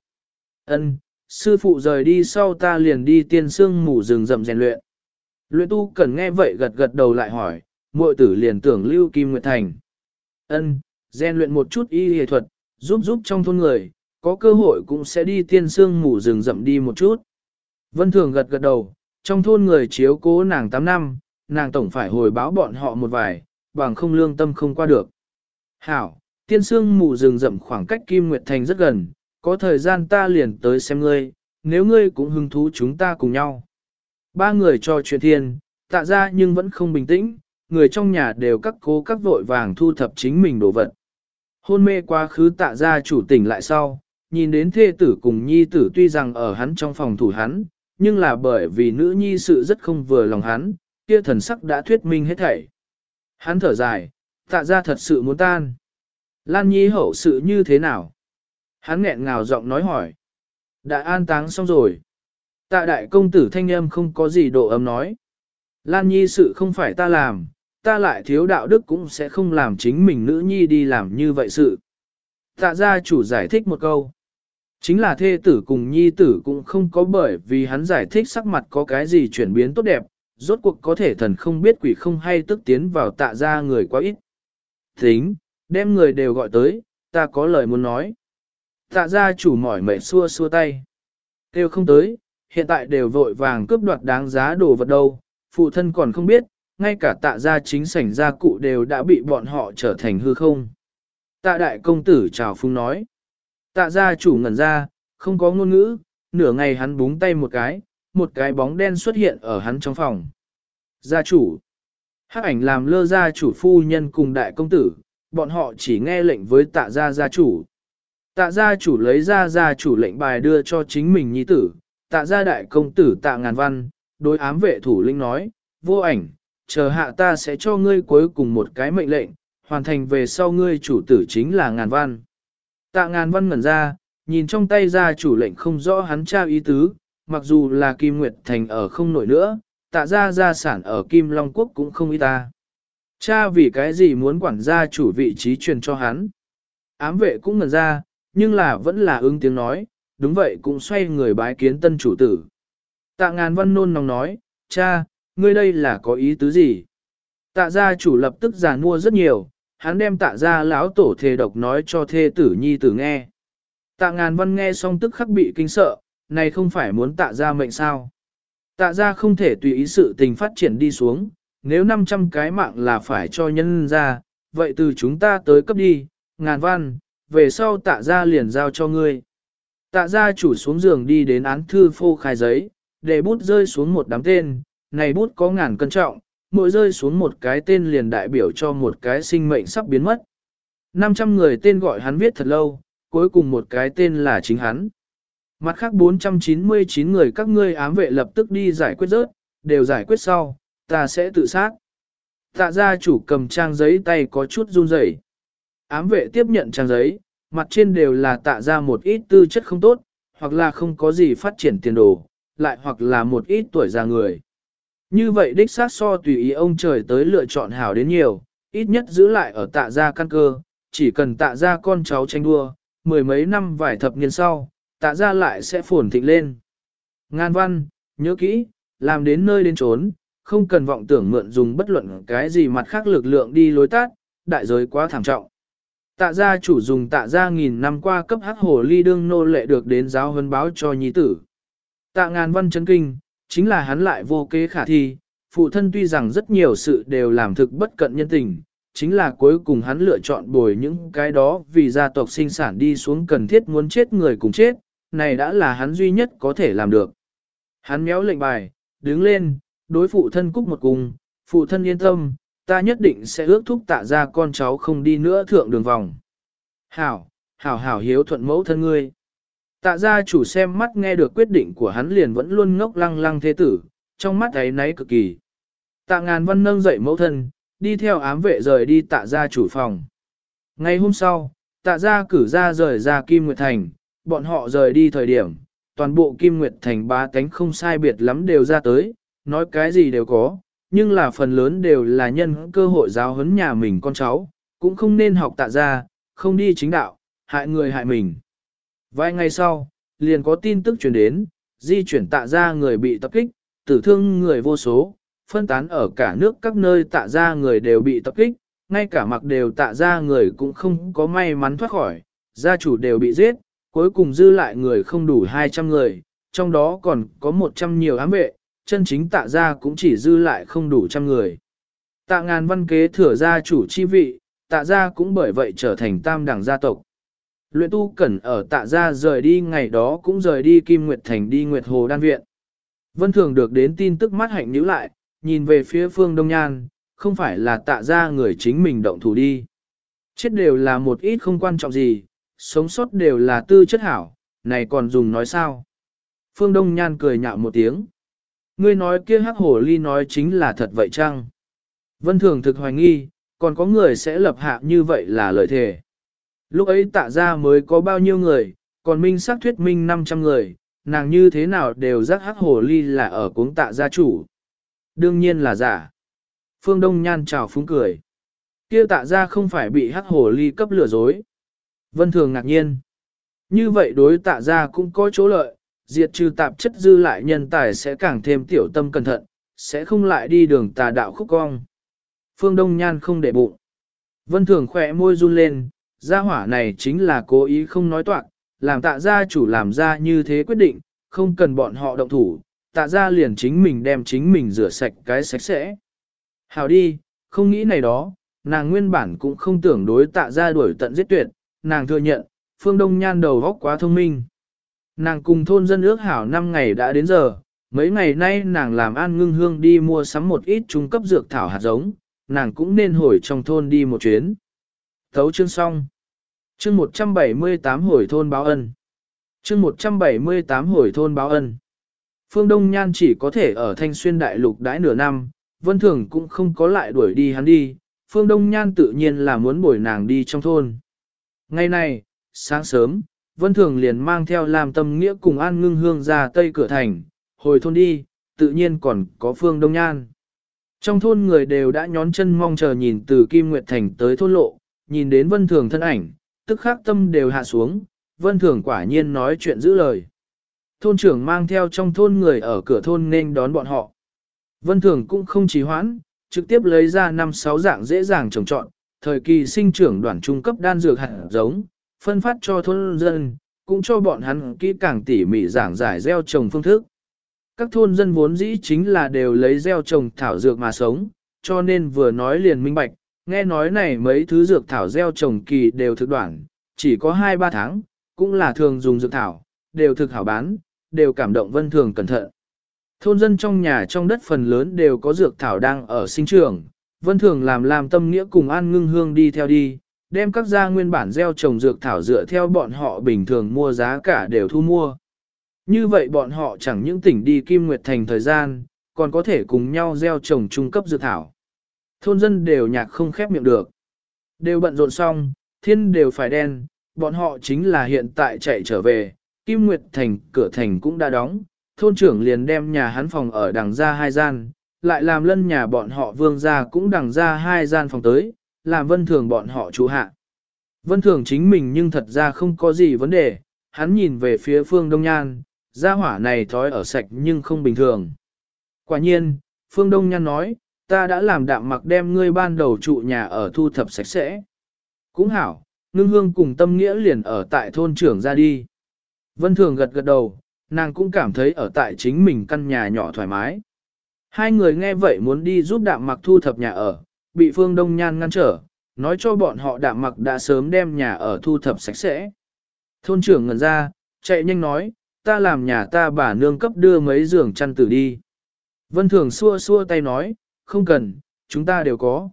Ân, sư phụ rời đi sau ta liền đi tiên sương mù rừng rậm rèn luyện. Luyện tu cần nghe vậy gật gật đầu lại hỏi, muội tử liền tưởng lưu kim nguyệt thành. Ân, rèn luyện một chút y y thuật, giúp giúp trong thôn người, có cơ hội cũng sẽ đi tiên sương mù rừng rậm đi một chút. Vân Thường gật gật đầu, trong thôn người chiếu cố nàng 8 năm, nàng tổng phải hồi báo bọn họ một vài, bằng không lương tâm không qua được. Hảo, tiên sương mù rừng rậm khoảng cách Kim Nguyệt Thành rất gần, có thời gian ta liền tới xem ngươi, nếu ngươi cũng hứng thú chúng ta cùng nhau. Ba người trò chuyện thiên, tạ ra nhưng vẫn không bình tĩnh, người trong nhà đều các cố các vội vàng thu thập chính mình đồ vật. Hôn mê quá khứ tạ ra chủ tỉnh lại sau, nhìn đến thê tử cùng nhi tử tuy rằng ở hắn trong phòng thủ hắn, nhưng là bởi vì nữ nhi sự rất không vừa lòng hắn, kia thần sắc đã thuyết minh hết thảy. Hắn thở dài, tạ ra thật sự muốn tan. Lan nhi hậu sự như thế nào? Hắn nghẹn ngào giọng nói hỏi. Đã an táng xong rồi. Tạ đại công tử thanh âm không có gì độ ấm nói. Lan nhi sự không phải ta làm, ta lại thiếu đạo đức cũng sẽ không làm chính mình nữ nhi đi làm như vậy sự. Tạ gia chủ giải thích một câu. Chính là thê tử cùng nhi tử cũng không có bởi vì hắn giải thích sắc mặt có cái gì chuyển biến tốt đẹp, rốt cuộc có thể thần không biết quỷ không hay tức tiến vào tạ gia người quá ít. Tính, đem người đều gọi tới, ta có lời muốn nói. Tạ gia chủ mỏi mệt xua xua tay. Kêu không tới, hiện tại đều vội vàng cướp đoạt đáng giá đồ vật đâu, phụ thân còn không biết, ngay cả tạ gia chính sảnh gia cụ đều đã bị bọn họ trở thành hư không. Tạ đại công tử chào phung nói. Tạ gia chủ ngẩn ra, không có ngôn ngữ, nửa ngày hắn búng tay một cái, một cái bóng đen xuất hiện ở hắn trong phòng. Gia chủ. Hắc ảnh làm lơ gia chủ phu nhân cùng đại công tử, bọn họ chỉ nghe lệnh với tạ gia gia chủ. Tạ gia chủ lấy ra gia chủ lệnh bài đưa cho chính mình nhi tử, tạ gia đại công tử tạ ngàn văn, đối ám vệ thủ lĩnh nói, vô ảnh, chờ hạ ta sẽ cho ngươi cuối cùng một cái mệnh lệnh, hoàn thành về sau ngươi chủ tử chính là ngàn văn. Tạ ngàn văn ngẩn ra, nhìn trong tay gia chủ lệnh không rõ hắn trao ý tứ, mặc dù là Kim Nguyệt Thành ở không nổi nữa, tạ gia gia sản ở Kim Long Quốc cũng không ý ta. Cha vì cái gì muốn quản gia chủ vị trí truyền cho hắn. Ám vệ cũng ngẩn ra, nhưng là vẫn là ứng tiếng nói, đúng vậy cũng xoay người bái kiến tân chủ tử. Tạ ngàn văn nôn nóng nói, cha, ngươi đây là có ý tứ gì? Tạ gia chủ lập tức giàn mua rất nhiều, hắn đem tạ gia lão tổ thề độc nói cho thê tử nhi tử nghe. Tạ ngàn văn nghe xong tức khắc bị kinh sợ, này không phải muốn tạ gia mệnh sao. Tạ gia không thể tùy ý sự tình phát triển đi xuống, nếu 500 cái mạng là phải cho nhân ra, vậy từ chúng ta tới cấp đi, ngàn văn, về sau tạ gia liền giao cho ngươi. Tạ gia chủ xuống giường đi đến án thư phô khai giấy, để bút rơi xuống một đám tên, này bút có ngàn cân trọng, mỗi rơi xuống một cái tên liền đại biểu cho một cái sinh mệnh sắp biến mất. 500 người tên gọi hắn viết thật lâu, cuối cùng một cái tên là chính hắn. Mặt khác 499 người các ngươi ám vệ lập tức đi giải quyết rớt, đều giải quyết sau, ta sẽ tự sát. Tạ gia chủ cầm trang giấy tay có chút run rẩy. Ám vệ tiếp nhận trang giấy, mặt trên đều là tạ ra một ít tư chất không tốt, hoặc là không có gì phát triển tiền đồ, lại hoặc là một ít tuổi già người. Như vậy đích xác so tùy ý ông trời tới lựa chọn hảo đến nhiều, ít nhất giữ lại ở tạ gia căn cơ, chỉ cần tạ gia con cháu tranh đua, mười mấy năm vài thập niên sau, tạ gia lại sẽ phồn thịnh lên. Ngan văn, nhớ kỹ, làm đến nơi đến trốn, không cần vọng tưởng mượn dùng bất luận cái gì mặt khác lực lượng đi lối tát, đại giới quá thảm trọng. Tạ gia chủ dùng tạ gia nghìn năm qua cấp hắc hồ ly đương nô lệ được đến giáo huấn báo cho nhi tử. Tạ ngàn văn chấn kinh, chính là hắn lại vô kế khả thi, phụ thân tuy rằng rất nhiều sự đều làm thực bất cận nhân tình, chính là cuối cùng hắn lựa chọn bồi những cái đó vì gia tộc sinh sản đi xuống cần thiết muốn chết người cùng chết, này đã là hắn duy nhất có thể làm được. Hắn méo lệnh bài, đứng lên, đối phụ thân cúc một cùng, phụ thân yên tâm, ta nhất định sẽ ước thúc tạ ra con cháu không đi nữa thượng đường vòng. Hảo, hảo hảo hiếu thuận mẫu thân ngươi. Tạ gia chủ xem mắt nghe được quyết định của hắn liền vẫn luôn ngốc lăng lăng thế tử, trong mắt ấy náy cực kỳ. Tạ ngàn văn nâng dậy mẫu thân, đi theo ám vệ rời đi tạ gia chủ phòng. Ngày hôm sau, tạ gia cử ra rời ra Kim Nguyệt Thành, bọn họ rời đi thời điểm, toàn bộ Kim Nguyệt Thành ba cánh không sai biệt lắm đều ra tới, nói cái gì đều có, nhưng là phần lớn đều là nhân cơ hội giáo huấn nhà mình con cháu, cũng không nên học tạ gia, không đi chính đạo, hại người hại mình. Vài ngày sau, liền có tin tức truyền đến, di chuyển tạ gia người bị tập kích, tử thương người vô số, phân tán ở cả nước các nơi tạ gia người đều bị tập kích, ngay cả mặc đều tạ gia người cũng không có may mắn thoát khỏi, gia chủ đều bị giết, cuối cùng dư lại người không đủ 200 người, trong đó còn có 100 nhiều ám vệ, chân chính tạ gia cũng chỉ dư lại không đủ trăm người. Tạ ngàn văn kế thừa gia chủ chi vị, tạ gia cũng bởi vậy trở thành tam đẳng gia tộc. Luyện tu cẩn ở tạ gia rời đi ngày đó cũng rời đi Kim Nguyệt Thành đi Nguyệt Hồ Đan Viện. Vân Thường được đến tin tức mắt hạnh nhíu lại, nhìn về phía phương Đông Nhan, không phải là tạ gia người chính mình động thủ đi. Chết đều là một ít không quan trọng gì, sống sót đều là tư chất hảo, này còn dùng nói sao? Phương Đông Nhan cười nhạo một tiếng. Ngươi nói kia hắc hổ ly nói chính là thật vậy chăng? Vân Thường thực hoài nghi, còn có người sẽ lập hạ như vậy là lợi thể. Lúc ấy tạ ra mới có bao nhiêu người, còn minh xác thuyết minh 500 người, nàng như thế nào đều giác hắc hồ ly là ở cuống tạ gia chủ. Đương nhiên là giả. Phương Đông Nhan chào phúng cười. kia tạ ra không phải bị hắc hồ ly cấp lừa dối. Vân Thường ngạc nhiên. Như vậy đối tạ ra cũng có chỗ lợi, diệt trừ tạp chất dư lại nhân tài sẽ càng thêm tiểu tâm cẩn thận, sẽ không lại đi đường tà đạo khúc cong. Phương Đông Nhan không để bụng. Vân Thường khỏe môi run lên, gia hỏa này chính là cố ý không nói toạc, làm tạ gia chủ làm ra như thế quyết định, không cần bọn họ động thủ, tạ gia liền chính mình đem chính mình rửa sạch cái sạch sẽ. Hào đi, không nghĩ này đó, nàng nguyên bản cũng không tưởng đối tạ gia đuổi tận giết tuyệt, nàng thừa nhận, phương đông nhan đầu góc quá thông minh. Nàng cùng thôn dân ước hảo 5 ngày đã đến giờ, mấy ngày nay nàng làm an ngưng hương đi mua sắm một ít trung cấp dược thảo hạt giống, nàng cũng nên hồi trong thôn đi một chuyến. Thấu chương xong. Chương 178 hồi thôn báo ân. Chương 178 hồi thôn báo ân. Phương Đông Nhan chỉ có thể ở Thanh Xuyên Đại Lục đãi nửa năm, Vân Thường cũng không có lại đuổi đi hắn đi, Phương Đông Nhan tự nhiên là muốn bồi nàng đi trong thôn. Ngày nay sáng sớm, Vân Thường liền mang theo làm tâm nghĩa cùng An Ngưng Hương ra Tây Cửa Thành, hồi thôn đi, tự nhiên còn có Phương Đông Nhan. Trong thôn người đều đã nhón chân mong chờ nhìn từ Kim Nguyệt Thành tới thôn lộ, nhìn đến Vân Thường thân ảnh, tức khắc tâm đều hạ xuống, Vân Thường quả nhiên nói chuyện giữ lời. Thôn trưởng mang theo trong thôn người ở cửa thôn nên đón bọn họ. Vân Thường cũng không trì hoãn, trực tiếp lấy ra năm sáu dạng dễ dàng trồng trọn, thời kỳ sinh trưởng đoàn trung cấp đan dược hạt giống, phân phát cho thôn dân, cũng cho bọn hắn kỹ càng tỉ mỉ giảng giải gieo trồng phương thức. Các thôn dân vốn dĩ chính là đều lấy gieo trồng thảo dược mà sống, cho nên vừa nói liền minh bạch, nghe nói này mấy thứ dược thảo gieo trồng kỳ đều thực đoạn, chỉ có 2-3 tháng, cũng là thường dùng dược thảo, đều thực hảo bán, đều cảm động vân thường cẩn thận. Thôn dân trong nhà trong đất phần lớn đều có dược thảo đang ở sinh trường, vân thường làm làm tâm nghĩa cùng an ngưng hương đi theo đi, đem các gia nguyên bản gieo trồng dược thảo dựa theo bọn họ bình thường mua giá cả đều thu mua. Như vậy bọn họ chẳng những tỉnh đi Kim Nguyệt Thành thời gian, còn có thể cùng nhau gieo trồng trung cấp dược thảo. Thôn dân đều nhạc không khép miệng được. Đều bận rộn xong, thiên đều phải đen, bọn họ chính là hiện tại chạy trở về, Kim Nguyệt Thành cửa thành cũng đã đóng, thôn trưởng liền đem nhà hắn phòng ở đằng ra hai gian, lại làm lân nhà bọn họ vương ra cũng đằng ra hai gian phòng tới, làm vân thường bọn họ chú hạ. Vân thường chính mình nhưng thật ra không có gì vấn đề, hắn nhìn về phía phương Đông Nhan, gia hỏa này thói ở sạch nhưng không bình thường. Quả nhiên, phương Đông Nhan nói, ta đã làm đạm mặc đem ngươi ban đầu trụ nhà ở thu thập sạch sẽ. Cũng hảo, ngưng hương cùng tâm nghĩa liền ở tại thôn trưởng ra đi. Vân Thường gật gật đầu, nàng cũng cảm thấy ở tại chính mình căn nhà nhỏ thoải mái. Hai người nghe vậy muốn đi giúp đạm mặc thu thập nhà ở, bị Phương Đông Nhan ngăn trở, nói cho bọn họ đạm mặc đã sớm đem nhà ở thu thập sạch sẽ. Thôn trưởng ngẩn ra, chạy nhanh nói, ta làm nhà ta bà nương cấp đưa mấy giường chăn tử đi. Vân Thường xua xua tay nói, không cần, chúng ta đều có.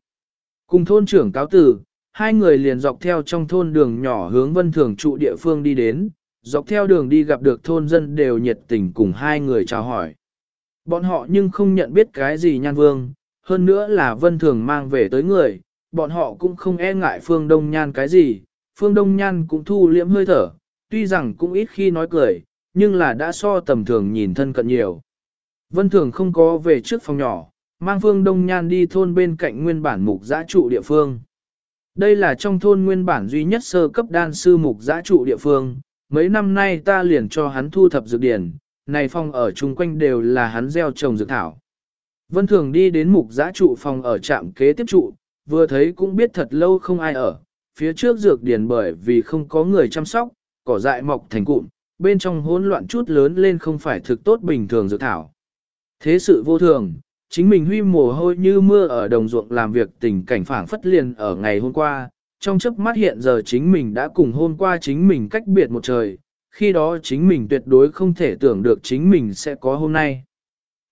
Cùng thôn trưởng cáo tử, hai người liền dọc theo trong thôn đường nhỏ hướng vân thường trụ địa phương đi đến, dọc theo đường đi gặp được thôn dân đều nhiệt tình cùng hai người chào hỏi. Bọn họ nhưng không nhận biết cái gì nhan vương, hơn nữa là vân thường mang về tới người, bọn họ cũng không e ngại phương đông nhan cái gì, phương đông nhan cũng thu liễm hơi thở, tuy rằng cũng ít khi nói cười, nhưng là đã so tầm thường nhìn thân cận nhiều. Vân thường không có về trước phòng nhỏ, mang phương đông nhan đi thôn bên cạnh nguyên bản mục giã trụ địa phương. Đây là trong thôn nguyên bản duy nhất sơ cấp đan sư mục giã trụ địa phương, mấy năm nay ta liền cho hắn thu thập dược điển, này phong ở chung quanh đều là hắn gieo trồng dược thảo. Vân Thường đi đến mục giã trụ phòng ở trạm kế tiếp trụ, vừa thấy cũng biết thật lâu không ai ở, phía trước dược điền bởi vì không có người chăm sóc, cỏ dại mọc thành cụm, bên trong hỗn loạn chút lớn lên không phải thực tốt bình thường dược thảo. Thế sự vô thường, chính mình huy mồ hôi như mưa ở đồng ruộng làm việc tình cảnh phảng phất liền ở ngày hôm qua, trong chớp mắt hiện giờ chính mình đã cùng hôm qua chính mình cách biệt một trời, khi đó chính mình tuyệt đối không thể tưởng được chính mình sẽ có hôm nay.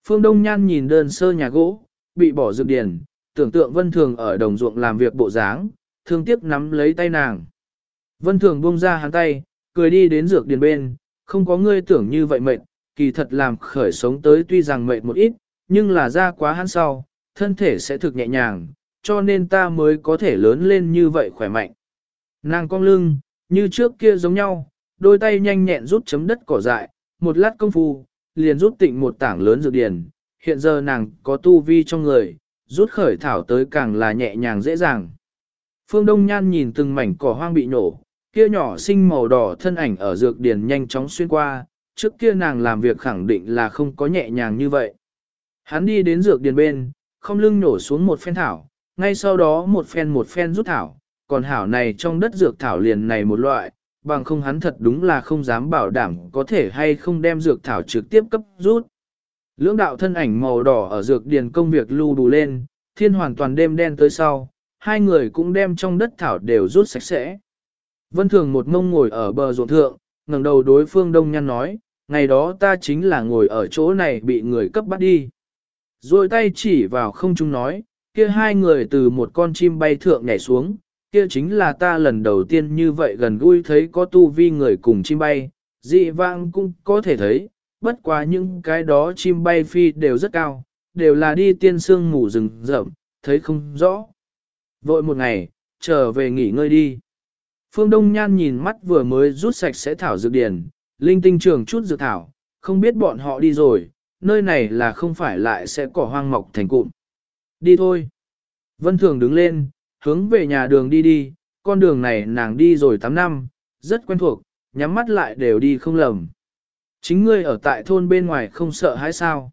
Phương Đông Nhan nhìn đơn sơ nhà gỗ, bị bỏ dược điển, tưởng tượng Vân Thường ở đồng ruộng làm việc bộ dáng, thương tiếc nắm lấy tay nàng. Vân Thường buông ra hắn tay, cười đi đến dược điển bên, không có ngươi tưởng như vậy mệt, kỳ thật làm khởi sống tới tuy rằng mệt một ít, nhưng là ra quá hắn sau, thân thể sẽ thực nhẹ nhàng, cho nên ta mới có thể lớn lên như vậy khỏe mạnh. Nàng cong lưng, như trước kia giống nhau, đôi tay nhanh nhẹn rút chấm đất cỏ dại, một lát công phu, liền rút tịnh một tảng lớn dược điển, hiện giờ nàng có tu vi trong người, rút khởi thảo tới càng là nhẹ nhàng dễ dàng. Phương Đông Nhan nhìn từng mảnh cỏ hoang bị nổ, kia nhỏ sinh màu đỏ thân ảnh ở dược điển nhanh chóng xuyên qua, trước kia nàng làm việc khẳng định là không có nhẹ nhàng như vậy. Hắn đi đến dược điển bên, không lưng nổ xuống một phen thảo, ngay sau đó một phen một phen rút thảo, còn hảo này trong đất dược thảo liền này một loại, bằng không hắn thật đúng là không dám bảo đảm có thể hay không đem dược thảo trực tiếp cấp rút. Lưỡng đạo thân ảnh màu đỏ ở dược điền công việc lưu đủ lên, thiên hoàn toàn đêm đen tới sau, hai người cũng đem trong đất thảo đều rút sạch sẽ. Vân Thường một mông ngồi ở bờ ruộng thượng, ngẩng đầu đối phương Đông Nhan nói, ngày đó ta chính là ngồi ở chỗ này bị người cấp bắt đi. Rồi tay chỉ vào không trung nói, kia hai người từ một con chim bay thượng nhảy xuống, kia chính là ta lần đầu tiên như vậy gần gũi thấy có tu vi người cùng chim bay, dị vang cũng có thể thấy, bất quá những cái đó chim bay phi đều rất cao, đều là đi tiên sương ngủ rừng rậm, thấy không rõ. Vội một ngày, trở về nghỉ ngơi đi. Phương Đông Nhan nhìn mắt vừa mới rút sạch sẽ thảo dược điển, linh tinh trường chút dược thảo, không biết bọn họ đi rồi, nơi này là không phải lại sẽ cỏ hoang mọc thành cụm. Đi thôi. Vân Thường đứng lên, hướng về nhà đường đi đi, con đường này nàng đi rồi 8 năm, rất quen thuộc, nhắm mắt lại đều đi không lầm. Chính ngươi ở tại thôn bên ngoài không sợ hãi sao?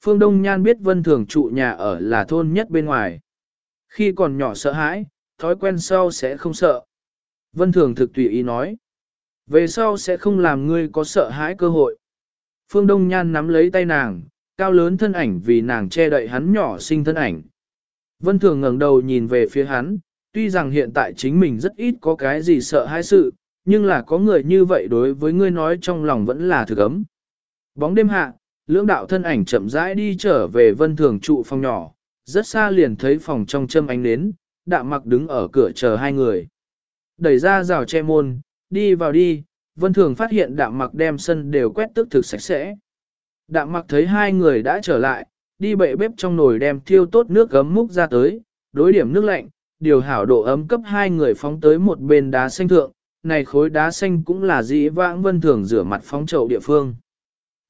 Phương Đông Nhan biết Vân Thường trụ nhà ở là thôn nhất bên ngoài. Khi còn nhỏ sợ hãi, thói quen sau sẽ không sợ. Vân Thường thực tùy ý nói. Về sau sẽ không làm ngươi có sợ hãi cơ hội. Phương Đông Nhan nắm lấy tay nàng, cao lớn thân ảnh vì nàng che đậy hắn nhỏ sinh thân ảnh. Vân Thường ngẩng đầu nhìn về phía hắn, tuy rằng hiện tại chính mình rất ít có cái gì sợ hãi sự, nhưng là có người như vậy đối với ngươi nói trong lòng vẫn là thực ấm. Bóng đêm hạ, lưỡng đạo thân ảnh chậm rãi đi trở về Vân Thường trụ phòng nhỏ, rất xa liền thấy phòng trong châm ánh nến, đạm mặc đứng ở cửa chờ hai người. Đẩy ra rào che môn, đi vào đi, Vân Thường phát hiện đạm mặc đem sân đều quét tức thực sạch sẽ. Đạm mặc thấy hai người đã trở lại, đi bệ bếp trong nồi đem thiêu tốt nước gấm múc ra tới, đối điểm nước lạnh, điều hảo độ ấm cấp hai người phóng tới một bên đá xanh thượng, này khối đá xanh cũng là dĩ vãng vân thường rửa mặt phóng chậu địa phương.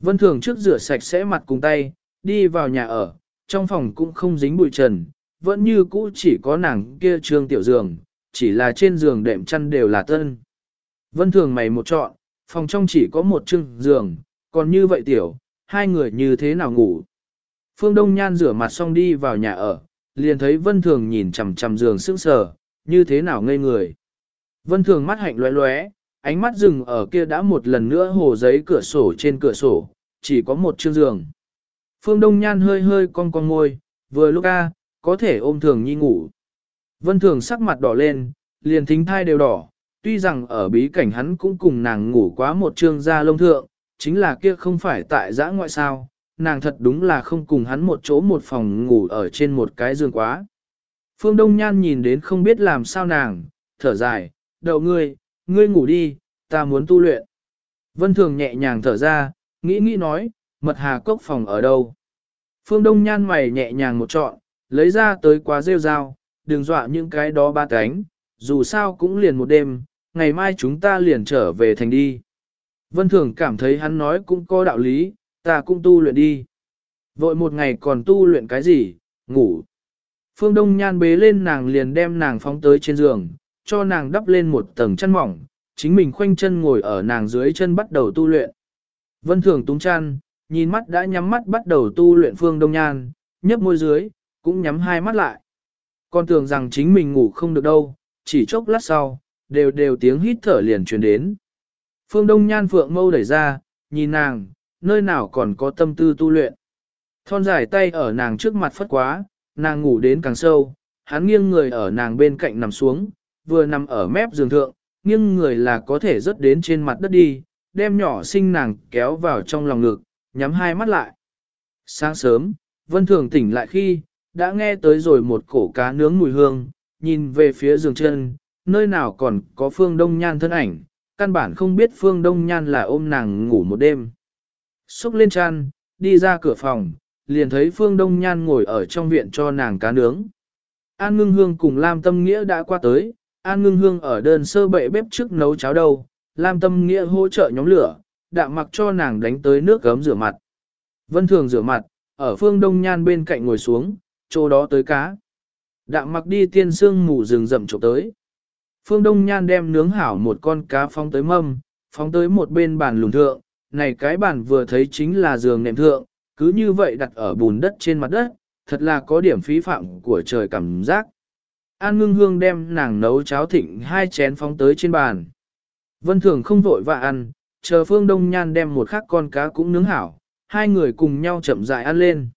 Vân thường trước rửa sạch sẽ mặt cùng tay, đi vào nhà ở, trong phòng cũng không dính bụi trần, vẫn như cũ chỉ có nàng kia trương tiểu giường, chỉ là trên giường đệm chăn đều là tân. Vân thường mày một chọn, phòng trong chỉ có một trương giường, còn như vậy tiểu, hai người như thế nào ngủ. Phương Đông Nhan rửa mặt xong đi vào nhà ở, liền thấy Vân Thường nhìn chằm chằm giường sững sờ, như thế nào ngây người. Vân Thường mắt hạnh lóe lóe, ánh mắt dừng ở kia đã một lần nữa hồ giấy cửa sổ trên cửa sổ, chỉ có một chiếc giường. Phương Đông Nhan hơi hơi cong cong môi, vừa lúc a, có thể ôm Thường Nhi ngủ. Vân Thường sắc mặt đỏ lên, liền thính thai đều đỏ, tuy rằng ở bí cảnh hắn cũng cùng nàng ngủ quá một trương da lông thượng, chính là kia không phải tại giã ngoại sao, nàng thật đúng là không cùng hắn một chỗ một phòng ngủ ở trên một cái giường quá. Phương Đông Nhan nhìn đến không biết làm sao nàng, thở dài, đậu ngươi, ngươi ngủ đi, ta muốn tu luyện. Vân Thường nhẹ nhàng thở ra, nghĩ nghĩ nói, mật hà cốc phòng ở đâu. Phương Đông Nhan mày nhẹ nhàng một trọn, lấy ra tới quá rêu dao, đừng dọa những cái đó ba cánh, dù sao cũng liền một đêm, ngày mai chúng ta liền trở về thành đi. Vân Thường cảm thấy hắn nói cũng có đạo lý, ta cũng tu luyện đi. Vội một ngày còn tu luyện cái gì, ngủ. Phương Đông Nhan bế lên nàng liền đem nàng phóng tới trên giường, cho nàng đắp lên một tầng chăn mỏng, chính mình khoanh chân ngồi ở nàng dưới chân bắt đầu tu luyện. Vân Thường túng chăn, nhìn mắt đã nhắm mắt bắt đầu tu luyện Phương Đông Nhan, nhấp môi dưới, cũng nhắm hai mắt lại. Con tưởng rằng chính mình ngủ không được đâu, chỉ chốc lát sau, đều đều tiếng hít thở liền truyền đến. Phương Đông Nhan Phượng mâu đẩy ra, nhìn nàng, nơi nào còn có tâm tư tu luyện. Thon dài tay ở nàng trước mặt phất quá, nàng ngủ đến càng sâu, hắn nghiêng người ở nàng bên cạnh nằm xuống, vừa nằm ở mép giường thượng, nghiêng người là có thể rớt đến trên mặt đất đi, đem nhỏ sinh nàng kéo vào trong lòng ngực, nhắm hai mắt lại. Sáng sớm, Vân Thường tỉnh lại khi, đã nghe tới rồi một cổ cá nướng mùi hương, nhìn về phía giường chân, nơi nào còn có Phương Đông Nhan thân ảnh, căn bản không biết Phương Đông Nhan là ôm nàng ngủ một đêm. Xúc lên chăn, đi ra cửa phòng, liền thấy Phương Đông Nhan ngồi ở trong viện cho nàng cá nướng. An ngưng hương cùng Lam Tâm Nghĩa đã qua tới, An ngưng hương ở đơn sơ bệ bếp trước nấu cháo đâu, Lam Tâm Nghĩa hỗ trợ nhóm lửa, đạm mặc cho nàng đánh tới nước gấm rửa mặt. Vân Thường rửa mặt, ở Phương Đông Nhan bên cạnh ngồi xuống, chỗ đó tới cá. Đạm mặc đi tiên sương mù rừng rậm trộm tới. Phương Đông Nhan đem nướng hảo một con cá phóng tới mâm, phóng tới một bên bàn lùn thượng, này cái bàn vừa thấy chính là giường nệm thượng, cứ như vậy đặt ở bùn đất trên mặt đất, thật là có điểm phí phạm của trời cảm giác. An ngưng hương đem nàng nấu cháo thịnh hai chén phóng tới trên bàn. Vân Thường không vội vã ăn, chờ Phương Đông Nhan đem một khắc con cá cũng nướng hảo, hai người cùng nhau chậm rãi ăn lên.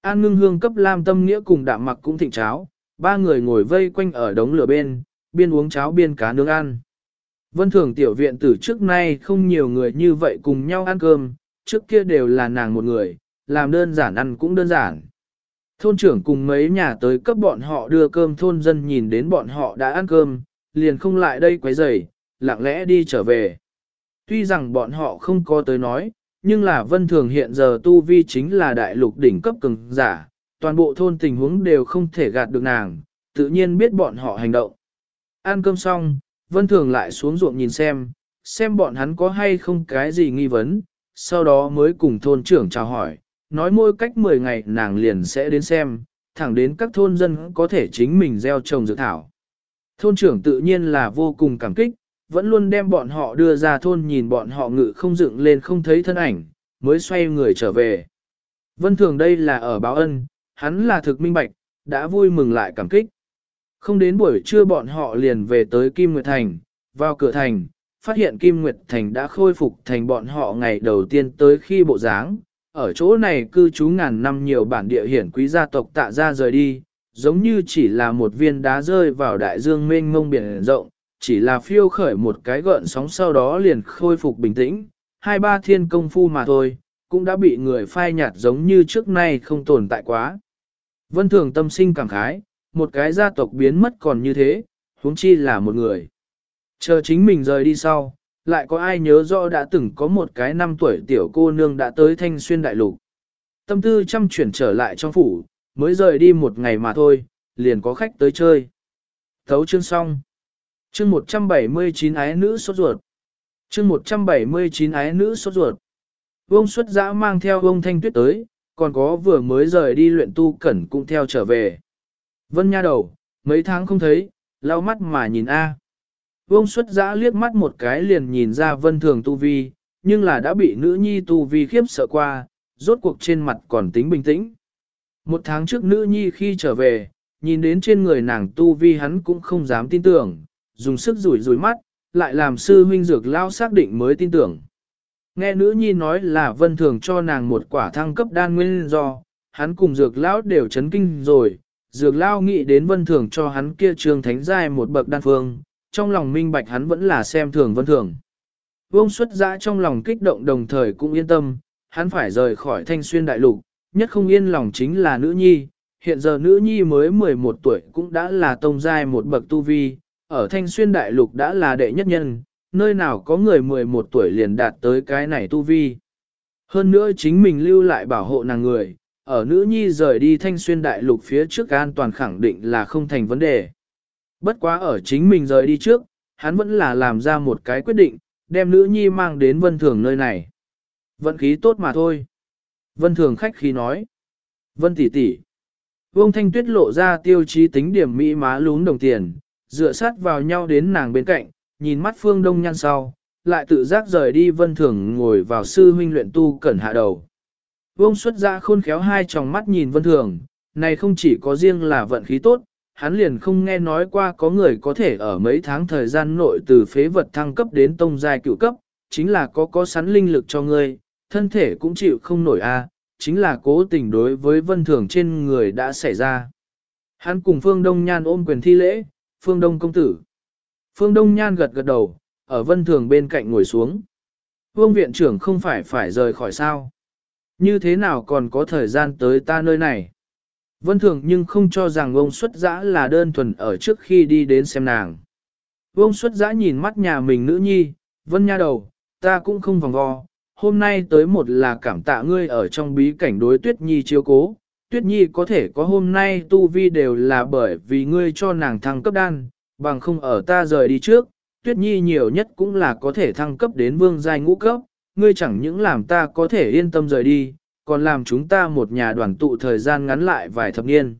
An ngưng hương cấp Lam Tâm Nghĩa cùng đạm mặc cũng thịnh cháo, ba người ngồi vây quanh ở đống lửa bên, biên uống cháo biên cá nướng ăn. Vân thường tiểu viện từ trước nay không nhiều người như vậy cùng nhau ăn cơm, trước kia đều là nàng một người, làm đơn giản ăn cũng đơn giản. Thôn trưởng cùng mấy nhà tới cấp bọn họ đưa cơm thôn dân nhìn đến bọn họ đã ăn cơm, liền không lại đây quấy rầy, lặng lẽ đi trở về. Tuy rằng bọn họ không có tới nói, nhưng là vân thường hiện giờ tu vi chính là đại lục đỉnh cấp cường giả, toàn bộ thôn tình huống đều không thể gạt được nàng, tự nhiên biết bọn họ hành động. Ăn cơm xong, vân thường lại xuống ruộng nhìn xem, xem bọn hắn có hay không cái gì nghi vấn, sau đó mới cùng thôn trưởng chào hỏi, nói mỗi cách 10 ngày nàng liền sẽ đến xem, thẳng đến các thôn dân có thể chính mình gieo trồng dược thảo. Thôn trưởng tự nhiên là vô cùng cảm kích, vẫn luôn đem bọn họ đưa ra thôn nhìn bọn họ ngự không dựng lên không thấy thân ảnh, mới xoay người trở về. Vân thường đây là ở báo ân, hắn là thực minh bạch, đã vui mừng lại cảm kích. Không đến buổi trưa bọn họ liền về tới Kim Nguyệt Thành, vào cửa thành, phát hiện Kim Nguyệt Thành đã khôi phục thành bọn họ ngày đầu tiên tới khi bộ dáng. Ở chỗ này cư trú ngàn năm nhiều bản địa hiển quý gia tộc tạ ra rời đi, giống như chỉ là một viên đá rơi vào đại dương mênh mông biển rộng, chỉ là phiêu khởi một cái gợn sóng sau đó liền khôi phục bình tĩnh, hai ba thiên công phu mà thôi, cũng đã bị người phai nhạt giống như trước nay không tồn tại quá. Vân Thường tâm sinh cảm khái, một cái gia tộc biến mất còn như thế, huống chi là một người. Chờ chính mình rời đi sau, lại có ai nhớ rõ đã từng có một cái năm tuổi tiểu cô nương đã tới thanh xuyên đại lục. Tâm tư chăm chuyển trở lại trong phủ, mới rời đi một ngày mà thôi, liền có khách tới chơi. Thấu chương xong. Chương 179 ái nữ sốt ruột. Chương 179 ái nữ sốt ruột. Vông xuất giã mang theo vông thanh tuyết tới, còn có vừa mới rời đi luyện tu cẩn cũng theo trở về. Vân nha đầu, mấy tháng không thấy, lau mắt mà nhìn A. Vông xuất giã liếc mắt một cái liền nhìn ra vân thường tu vi, nhưng là đã bị nữ nhi tu vi khiếp sợ qua, rốt cuộc trên mặt còn tính bình tĩnh. Một tháng trước nữ nhi khi trở về, nhìn đến trên người nàng tu vi hắn cũng không dám tin tưởng, dùng sức rủi rủi mắt, lại làm sư huynh dược lao xác định mới tin tưởng. Nghe nữ nhi nói là vân thường cho nàng một quả thăng cấp đan nguyên do, hắn cùng dược lão đều chấn kinh rồi, dược lao nghĩ đến vân thường cho hắn kia trường thánh giai một bậc đan phương, trong lòng minh bạch hắn vẫn là xem thường vân thường. Vương xuất giã trong lòng kích động đồng thời cũng yên tâm, hắn phải rời khỏi thanh xuyên đại lục, nhất không yên lòng chính là nữ nhi, hiện giờ nữ nhi mới 11 tuổi cũng đã là tông giai một bậc tu vi, ở thanh xuyên đại lục đã là đệ nhất nhân, nơi nào có người 11 tuổi liền đạt tới cái này tu vi. Hơn nữa chính mình lưu lại bảo hộ nàng người, ở nữ nhi rời đi thanh xuyên đại lục phía trước an toàn khẳng định là không thành vấn đề. Bất quá ở chính mình rời đi trước, hắn vẫn là làm ra một cái quyết định, đem nữ nhi mang đến vân thường nơi này. Vận khí tốt mà thôi. Vân thường khách khí nói. Vân tỷ tỷ. Vương Thanh Tuyết lộ ra tiêu chí tính điểm mỹ má lún đồng tiền, dựa sát vào nhau đến nàng bên cạnh, nhìn mắt phương đông nhăn sau, lại tự giác rời đi vân thường ngồi vào sư huynh luyện tu cẩn hạ đầu. Vương xuất ra khôn khéo hai tròng mắt nhìn vân thường, này không chỉ có riêng là vận khí tốt, hắn liền không nghe nói qua có người có thể ở mấy tháng thời gian nội từ phế vật thăng cấp đến tông giai cựu cấp, chính là có có sắn linh lực cho ngươi, thân thể cũng chịu không nổi a, chính là cố tình đối với vân thường trên người đã xảy ra. Hắn cùng Phương Đông Nhan ôm quyền thi lễ, Phương Đông công tử. Phương Đông Nhan gật gật đầu, ở vân thường bên cạnh ngồi xuống. Vương viện trưởng không phải phải rời khỏi sao. Như thế nào còn có thời gian tới ta nơi này? Vân thường nhưng không cho rằng ông xuất giã là đơn thuần ở trước khi đi đến xem nàng. Ông xuất giã nhìn mắt nhà mình nữ nhi, vân nha đầu, ta cũng không vòng vo, hôm nay tới một là cảm tạ ngươi ở trong bí cảnh đối tuyết nhi chiếu cố. Tuyết nhi có thể có hôm nay tu vi đều là bởi vì ngươi cho nàng thăng cấp đan, bằng không ở ta rời đi trước, tuyết nhi nhiều nhất cũng là có thể thăng cấp đến vương giai ngũ cấp, ngươi chẳng những làm ta có thể yên tâm rời đi, còn làm chúng ta một nhà đoàn tụ thời gian ngắn lại vài thập niên.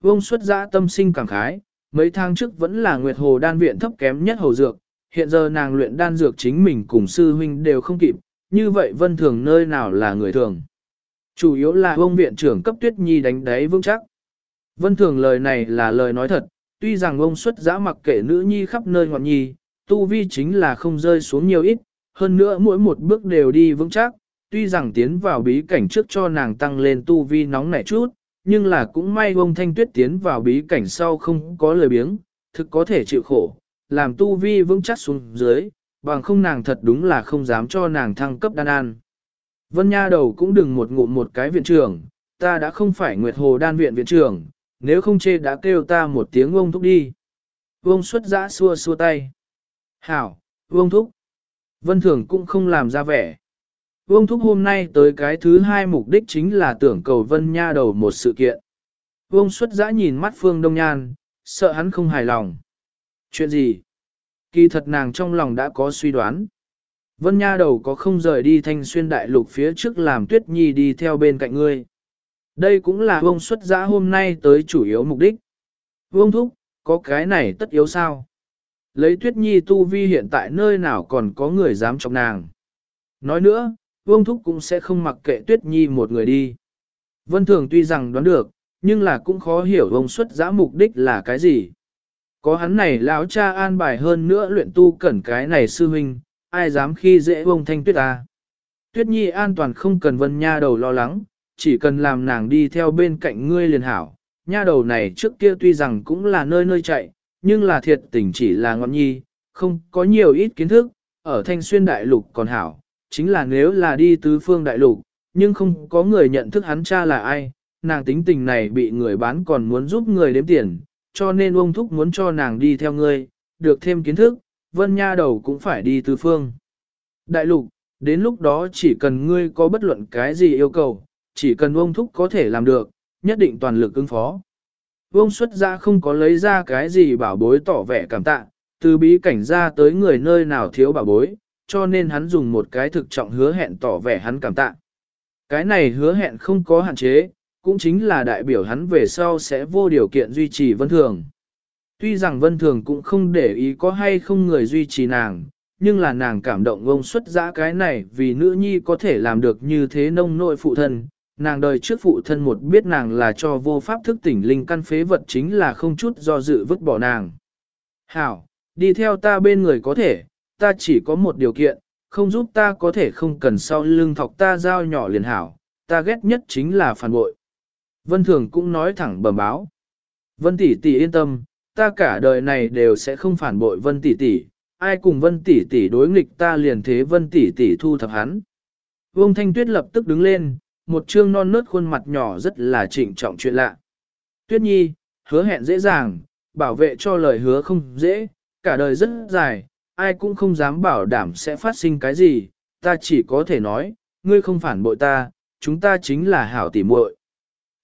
Vông xuất giã tâm sinh cảm khái, mấy tháng trước vẫn là Nguyệt Hồ đan viện thấp kém nhất hầu dược, hiện giờ nàng luyện đan dược chính mình cùng sư huynh đều không kịp, như vậy vân thường nơi nào là người thường. Chủ yếu là vông viện trưởng cấp tuyết nhi đánh đáy vững chắc. Vân thường lời này là lời nói thật, tuy rằng ông xuất giã mặc kệ nữ nhi khắp nơi ngọn nhi, tu vi chính là không rơi xuống nhiều ít, hơn nữa mỗi một bước đều đi vững chắc, tuy rằng tiến vào bí cảnh trước cho nàng tăng lên tu vi nóng nảy chút, nhưng là cũng may ông thanh tuyết tiến vào bí cảnh sau không có lời biếng, thực có thể chịu khổ, làm tu vi vững chắc xuống dưới, bằng không nàng thật đúng là không dám cho nàng thăng cấp đan an. Vân Nha đầu cũng đừng một ngụm một cái viện trưởng, ta đã không phải Nguyệt Hồ đan viện viện trưởng, nếu không chê đã kêu ta một tiếng ông thúc đi. Vương xuất giã xua xua tay. Hảo, Vương thúc. Vân Thường cũng không làm ra vẻ. Vương thúc hôm nay tới cái thứ hai mục đích chính là tưởng cầu Vân Nha đầu một sự kiện. Vương xuất giã nhìn mắt Phương Đông Nhan, sợ hắn không hài lòng. Chuyện gì? Kỳ thật nàng trong lòng đã có suy đoán. Vân Nha đầu có không rời đi thanh xuyên đại lục phía trước làm tuyết nhi đi theo bên cạnh ngươi. Đây cũng là vương xuất giã hôm nay tới chủ yếu mục đích. Vương thúc, có cái này tất yếu sao? Lấy tuyết nhi tu vi hiện tại nơi nào còn có người dám chọc nàng. Nói nữa, vương thúc cũng sẽ không mặc kệ tuyết nhi một người đi. Vân thường tuy rằng đoán được, nhưng là cũng khó hiểu ông xuất giã mục đích là cái gì. Có hắn này lão cha an bài hơn nữa luyện tu cẩn cái này sư huynh, ai dám khi dễ vông thanh tuyết ta. Tuyết nhi an toàn không cần vân nha đầu lo lắng, chỉ cần làm nàng đi theo bên cạnh ngươi liền hảo. Nha đầu này trước kia tuy rằng cũng là nơi nơi chạy, nhưng là thiệt tình chỉ là ngọn nhi, không có nhiều ít kiến thức, ở thanh xuyên đại lục còn hảo, chính là nếu là đi tứ phương đại lục, nhưng không có người nhận thức hắn cha là ai, nàng tính tình này bị người bán còn muốn giúp người đếm tiền, cho nên ông thúc muốn cho nàng đi theo ngươi, được thêm kiến thức, vân nha đầu cũng phải đi tứ phương. Đại lục, đến lúc đó chỉ cần ngươi có bất luận cái gì yêu cầu, chỉ cần ông thúc có thể làm được, nhất định toàn lực ứng phó. Vương xuất ra không có lấy ra cái gì bảo bối tỏ vẻ cảm tạ, từ bí cảnh ra tới người nơi nào thiếu bảo bối, cho nên hắn dùng một cái thực trọng hứa hẹn tỏ vẻ hắn cảm tạ. Cái này hứa hẹn không có hạn chế, cũng chính là đại biểu hắn về sau sẽ vô điều kiện duy trì vân thường. Tuy rằng vân thường cũng không để ý có hay không người duy trì nàng, nhưng là nàng cảm động ông xuất giã cái này vì nữ nhi có thể làm được như thế nông nội phụ thân. Nàng đời trước phụ thân một biết nàng là cho vô pháp thức tỉnh linh căn phế vật chính là không chút do dự vứt bỏ nàng. Hảo, đi theo ta bên người có thể, ta chỉ có một điều kiện, không giúp ta có thể không cần sau lưng thọc ta dao nhỏ liền hảo, ta ghét nhất chính là phản bội. Vân Thường cũng nói thẳng bẩm báo. Vân tỷ tỷ yên tâm, ta cả đời này đều sẽ không phản bội Vân tỷ tỷ, ai cùng Vân tỷ tỷ đối nghịch ta liền thế Vân tỷ tỷ thu thập hắn. Vương Thanh Tuyết lập tức đứng lên, một trương non nớt khuôn mặt nhỏ rất là trịnh trọng chuyện lạ. Tuyết Nhi, hứa hẹn dễ dàng, bảo vệ cho lời hứa không dễ, cả đời rất dài, ai cũng không dám bảo đảm sẽ phát sinh cái gì, ta chỉ có thể nói, ngươi không phản bội ta, chúng ta chính là hảo tỉ muội.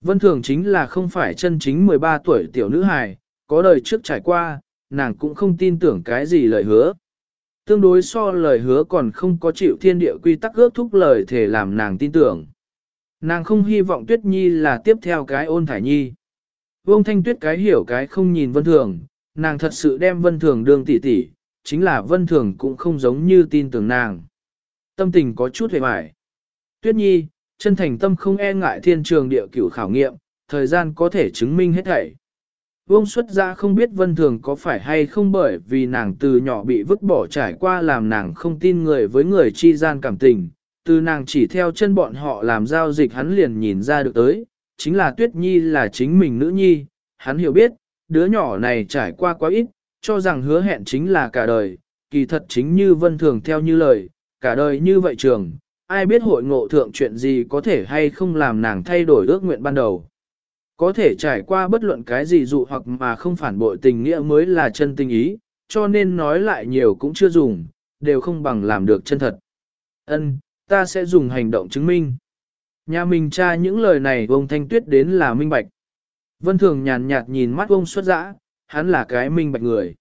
Vân Thường chính là không phải chân chính 13 tuổi tiểu nữ hài, có đời trước trải qua, nàng cũng không tin tưởng cái gì lời hứa. Tương đối so lời hứa còn không có chịu thiên địa quy tắc ước thúc lời thể làm nàng tin tưởng. Nàng không hy vọng Tuyết Nhi là tiếp theo cái ôn thải nhi. Vương Thanh Tuyết cái hiểu cái không nhìn Vân Thường, nàng thật sự đem Vân Thường đương tỉ tỉ, chính là Vân Thường cũng không giống như tin tưởng nàng. Tâm tình có chút hề mải. Tuyết Nhi, chân thành tâm không e ngại thiên trường địa cửu khảo nghiệm, thời gian có thể chứng minh hết thảy. Vương xuất ra không biết vân thường có phải hay không bởi vì nàng từ nhỏ bị vứt bỏ trải qua làm nàng không tin người với người chi gian cảm tình, từ nàng chỉ theo chân bọn họ làm giao dịch hắn liền nhìn ra được tới, chính là tuyết nhi là chính mình nữ nhi, hắn hiểu biết, đứa nhỏ này trải qua quá ít, cho rằng hứa hẹn chính là cả đời, kỳ thật chính như vân thường theo như lời, cả đời như vậy trường, ai biết hội ngộ thượng chuyện gì có thể hay không làm nàng thay đổi ước nguyện ban đầu. Có thể trải qua bất luận cái gì dụ hoặc mà không phản bội tình nghĩa mới là chân tình ý, cho nên nói lại nhiều cũng chưa dùng, đều không bằng làm được chân thật. Ân, ta sẽ dùng hành động chứng minh. Nhà mình tra những lời này ông Thanh Tuyết đến là minh bạch. Vân Thường nhàn nhạt nhìn mắt ông xuất dã, hắn là cái minh bạch người.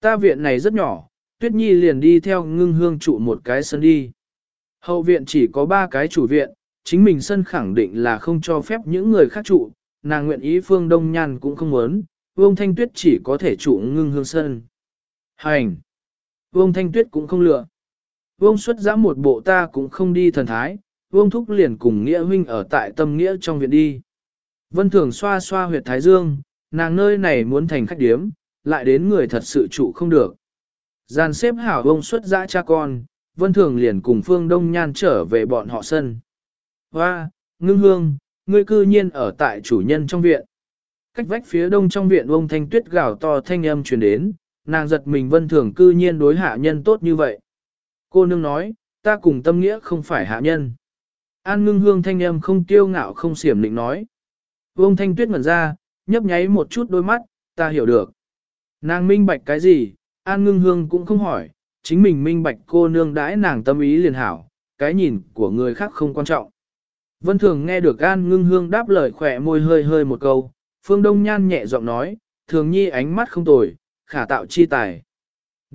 Ta viện này rất nhỏ, Tuyết Nhi liền đi theo ngưng hương trụ một cái sân đi. Hậu viện chỉ có ba cái chủ viện, chính mình sân khẳng định là không cho phép những người khác trụ, nàng nguyện ý phương đông nhan cũng không muốn, Vương Thanh Tuyết chỉ có thể trụ ngưng hương sân. Hành! Vương Thanh Tuyết cũng không lựa. Vương xuất giã một bộ ta cũng không đi thần thái, Vương Thúc liền cùng Nghĩa huynh ở tại tâm Nghĩa trong viện đi. Vân Thường xoa xoa huyệt Thái Dương, nàng nơi này muốn thành khách điếm, lại đến người thật sự trụ không được. Gian xếp hảo Vương xuất giã cha con, Vân Thường liền cùng Phương Đông Nhan trở về bọn họ sân. Hoa, ngưng hương, ngươi cư nhiên ở tại chủ nhân trong viện. Cách vách phía đông trong viện ông thanh tuyết gào to thanh âm truyền đến, nàng giật mình Vân Thường cư nhiên đối hạ nhân tốt như vậy. Cô nương nói, ta cùng tâm nghĩa không phải hạ nhân. An ngưng hương thanh âm không tiêu ngạo không xiểm định nói. Vương thanh tuyết ngẩn ra, nhấp nháy một chút đôi mắt, ta hiểu được. Nàng minh bạch cái gì, An ngưng hương cũng không hỏi, chính mình minh bạch cô nương đãi nàng tâm ý liền hảo, cái nhìn của người khác không quan trọng. Vân Thường nghe được An Ngưng Hương đáp lời khỏe môi hơi hơi một câu, Phương Đông Nhan nhẹ giọng nói, Thường Nhi ánh mắt không tồi, khả tạo chi tài.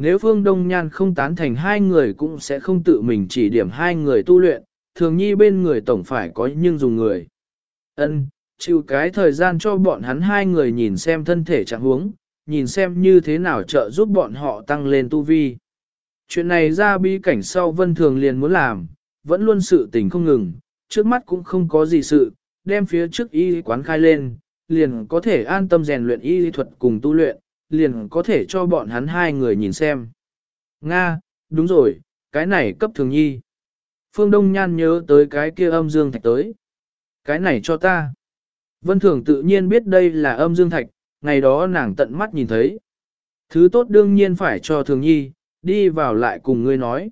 Nếu Phương Đông Nhan không tán thành hai người cũng sẽ không tự mình chỉ điểm hai người tu luyện, Thường Nhi bên người tổng phải có nhưng dùng người. Ân, chịu cái thời gian cho bọn hắn hai người nhìn xem thân thể trạng huống, nhìn xem như thế nào trợ giúp bọn họ tăng lên tu vi. Chuyện này ra bi cảnh sau vân thường liền muốn làm, vẫn luôn sự tình không ngừng, trước mắt cũng không có gì sự, đem phía trước y quán khai lên, liền có thể an tâm rèn luyện y thuật cùng tu luyện, liền có thể cho bọn hắn hai người nhìn xem. Nga, đúng rồi, cái này cấp thường nhi. Phương Đông Nhan nhớ tới cái kia âm dương thạch tới. Cái này cho ta. Vân Thường tự nhiên biết đây là âm dương thạch, ngày đó nàng tận mắt nhìn thấy. Thứ tốt đương nhiên phải cho thường nhi, đi vào lại cùng ngươi nói.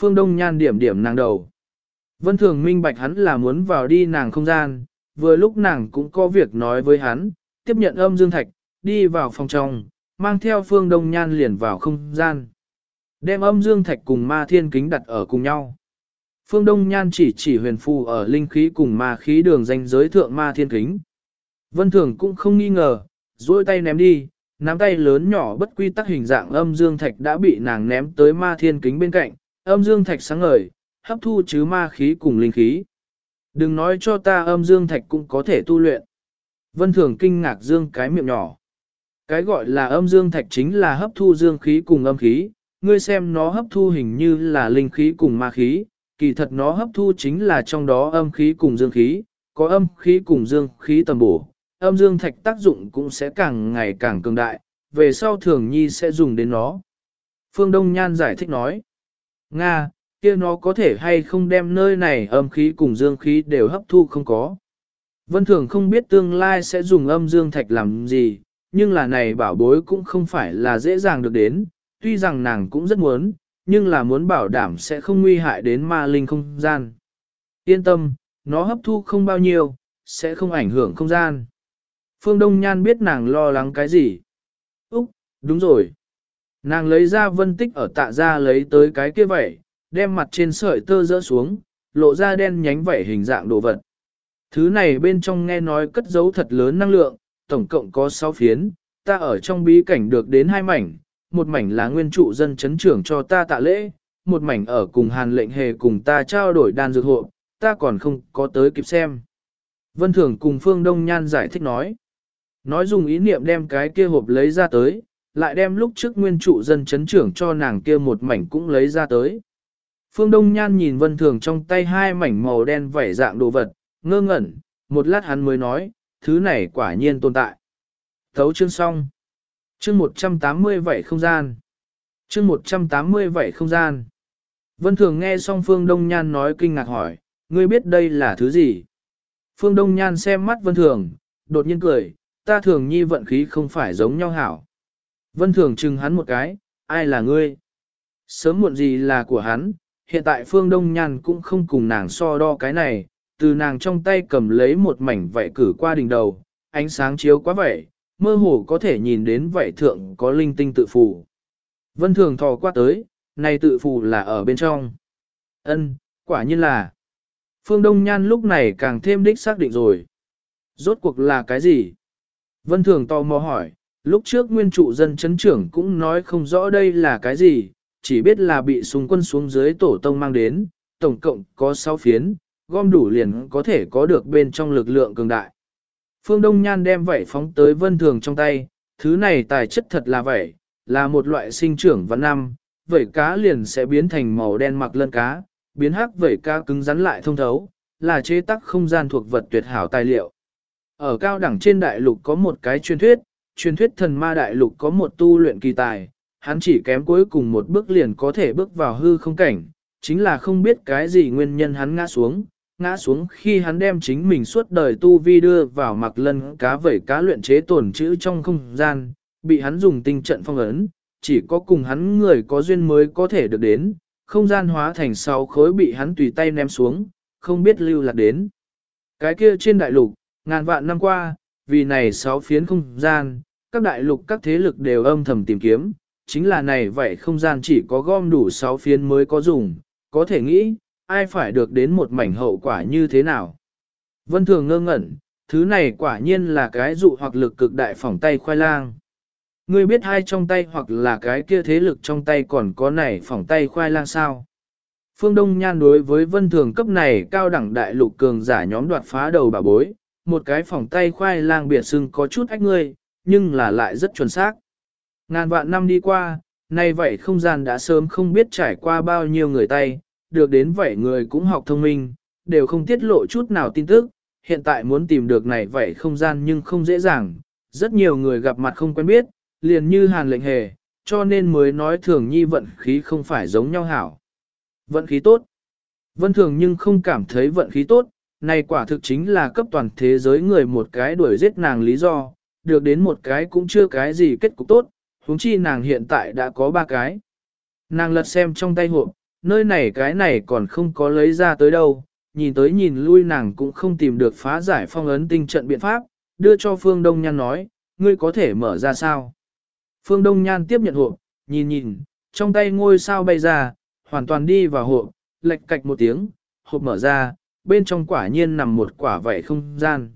Phương Đông Nhan điểm điểm nàng đầu. Vân Thường minh bạch hắn là muốn vào đi nàng không gian, vừa lúc nàng cũng có việc nói với hắn, tiếp nhận âm dương thạch, đi vào phòng trong, mang theo Phương Đông Nhan liền vào không gian. Đem âm dương thạch cùng ma thiên kính đặt ở cùng nhau. Phương Đông Nhan chỉ chỉ huyền phù ở linh khí cùng ma khí đường danh giới thượng ma thiên kính. Vân Thường cũng không nghi ngờ, duỗi tay ném đi, nắm tay lớn nhỏ bất quy tắc hình dạng âm dương thạch đã bị nàng ném tới ma thiên kính bên cạnh, âm dương thạch sáng ngời, hấp thu chứ ma khí cùng linh khí. Đừng nói cho ta âm dương thạch cũng có thể tu luyện. Vân Thường kinh ngạc dương cái miệng nhỏ. Cái gọi là âm dương thạch chính là hấp thu dương khí cùng âm khí, ngươi xem nó hấp thu hình như là linh khí cùng ma khí, kỳ thật nó hấp thu chính là trong đó âm khí cùng dương khí, có âm khí cùng dương khí tầm bổ, âm dương thạch tác dụng cũng sẽ càng ngày càng cường đại, về sau thường nhi sẽ dùng đến nó. Phương Đông Nhan giải thích nói, Nga, kia nó có thể hay không đem nơi này âm khí cùng dương khí đều hấp thu không có. Vân Thường không biết tương lai sẽ dùng âm dương thạch làm gì, nhưng là này bảo bối cũng không phải là dễ dàng được đến, tuy rằng nàng cũng rất muốn, nhưng là muốn bảo đảm sẽ không nguy hại đến ma linh không gian. Yên tâm, nó hấp thu không bao nhiêu, sẽ không ảnh hưởng không gian. Phương Đông Nhan biết nàng lo lắng cái gì. Úc, đúng rồi. Nàng lấy ra vân tích ở tạ ra lấy tới cái kia vậy, đem mặt trên sợi tơ rỡ xuống, lộ ra đen nhánh vảy hình dạng đồ vật. Thứ này bên trong nghe nói cất giấu thật lớn năng lượng, tổng cộng có 6 phiến, ta ở trong bí cảnh được đến hai mảnh, một mảnh là nguyên trụ dân chấn trưởng cho ta tạ lễ, một mảnh ở cùng hàn lệnh hề cùng ta trao đổi đan dược hộ, ta còn không có tới kịp xem. Vân Thường cùng Phương Đông Nhan giải thích nói. Nói dùng ý niệm đem cái kia hộp lấy ra tới, lại đem lúc trước nguyên trụ dân chấn trưởng cho nàng kia một mảnh cũng lấy ra tới. Phương Đông Nhan nhìn Vân Thường trong tay hai mảnh màu đen vảy dạng đồ vật, ngơ ngẩn, một lát hắn mới nói, thứ này quả nhiên tồn tại. Thấu chương xong. Chương 180 vậy không gian. Chương 180 vậy không gian. Vân Thường nghe xong Phương Đông Nhan nói kinh ngạc hỏi, ngươi biết đây là thứ gì? Phương Đông Nhan xem mắt Vân Thường, đột nhiên cười, ta thường nhi vận khí không phải giống nhau hảo. Vân Thường chừng hắn một cái, ai là ngươi? Sớm muộn gì là của hắn, hiện tại Phương Đông Nhan cũng không cùng nàng so đo cái này, từ nàng trong tay cầm lấy một mảnh vảy cử qua đỉnh đầu, ánh sáng chiếu quá vậy, mơ hồ có thể nhìn đến vảy thượng có linh tinh tự phù. Vân Thường thò qua tới, này tự phù là ở bên trong. Ân, quả nhiên là. Phương Đông Nhan lúc này càng thêm đích xác định rồi. Rốt cuộc là cái gì? Vân Thường tò mò hỏi, lúc trước nguyên trụ dân chấn trưởng cũng nói không rõ đây là cái gì, chỉ biết là bị súng quân xuống dưới tổ tông mang đến, tổng cộng có 6 phiến, gom đủ liền có thể có được bên trong lực lượng cường đại. Phương Đông Nhan đem vảy phóng tới Vân Thường trong tay, thứ này tài chất thật là vảy, là một loại sinh trưởng văn năm, vảy cá liền sẽ biến thành màu đen mặc lân cá, biến hắc vảy cá cứng rắn lại thông thấu, là chế tác không gian thuộc vật tuyệt hảo tài liệu. Ở cao đẳng trên đại lục có một cái truyền thuyết, truyền thuyết thần ma đại lục có một tu luyện kỳ tài, hắn chỉ kém cuối cùng một bước liền có thể bước vào hư không cảnh, chính là không biết cái gì nguyên nhân hắn ngã xuống, ngã xuống khi hắn đem chính mình suốt đời tu vi đưa vào mặc lân cá vẩy cá luyện chế tổn chữ trong không gian, bị hắn dùng tinh trận phong ấn, chỉ có cùng hắn người có duyên mới có thể được đến, không gian hóa thành sáu khối bị hắn tùy tay ném xuống, không biết lưu lạc đến. Cái kia trên đại lục, ngàn vạn năm qua, vì này sáu phiến không gian, các đại lục các thế lực đều âm thầm tìm kiếm, chính là này vậy không gian chỉ có gom đủ sáu phiến mới có dùng, có thể nghĩ, ai phải được đến một mảnh hậu quả như thế nào. Vân Thường ngơ ngẩn, thứ này quả nhiên là cái dụ hoặc lực cực đại phỏng tay khoai lang. Ngươi biết hai trong tay hoặc là cái kia thế lực trong tay còn có này phỏng tay khoai lang sao? Phương Đông Nhan đối với vân thường cấp này cao đẳng đại lục cường giả nhóm đoạt phá đầu bà bối, một cái phỏng tay khoai lang biệt sưng có chút ách ngươi, nhưng là lại rất chuẩn xác. Ngàn vạn năm đi qua, nay vậy không gian đã sớm không biết trải qua bao nhiêu người tay, được đến vậy người cũng học thông minh, đều không tiết lộ chút nào tin tức, hiện tại muốn tìm được này vảy không gian nhưng không dễ dàng, rất nhiều người gặp mặt không quen biết, liền như hàn lệnh hề, cho nên mới nói thường nhi vận khí không phải giống nhau hảo. Vận khí tốt. Vân thường nhưng không cảm thấy vận khí tốt, này quả thực chính là cấp toàn thế giới người một cái đuổi giết nàng lý do, được đến một cái cũng chưa cái gì kết cục tốt, huống chi nàng hiện tại đã có ba cái. Nàng lật xem trong tay hộp, nơi này cái này còn không có lấy ra tới đâu, nhìn tới nhìn lui nàng cũng không tìm được phá giải phong ấn tinh trận biện pháp, đưa cho Phương Đông Nhan nói, ngươi có thể mở ra sao? Phương Đông Nhan tiếp nhận hộp, nhìn nhìn, trong tay ngôi sao bay ra, hoàn toàn đi vào hộp, lệch cạch một tiếng, hộp mở ra, bên trong quả nhiên nằm một quả vảy không gian.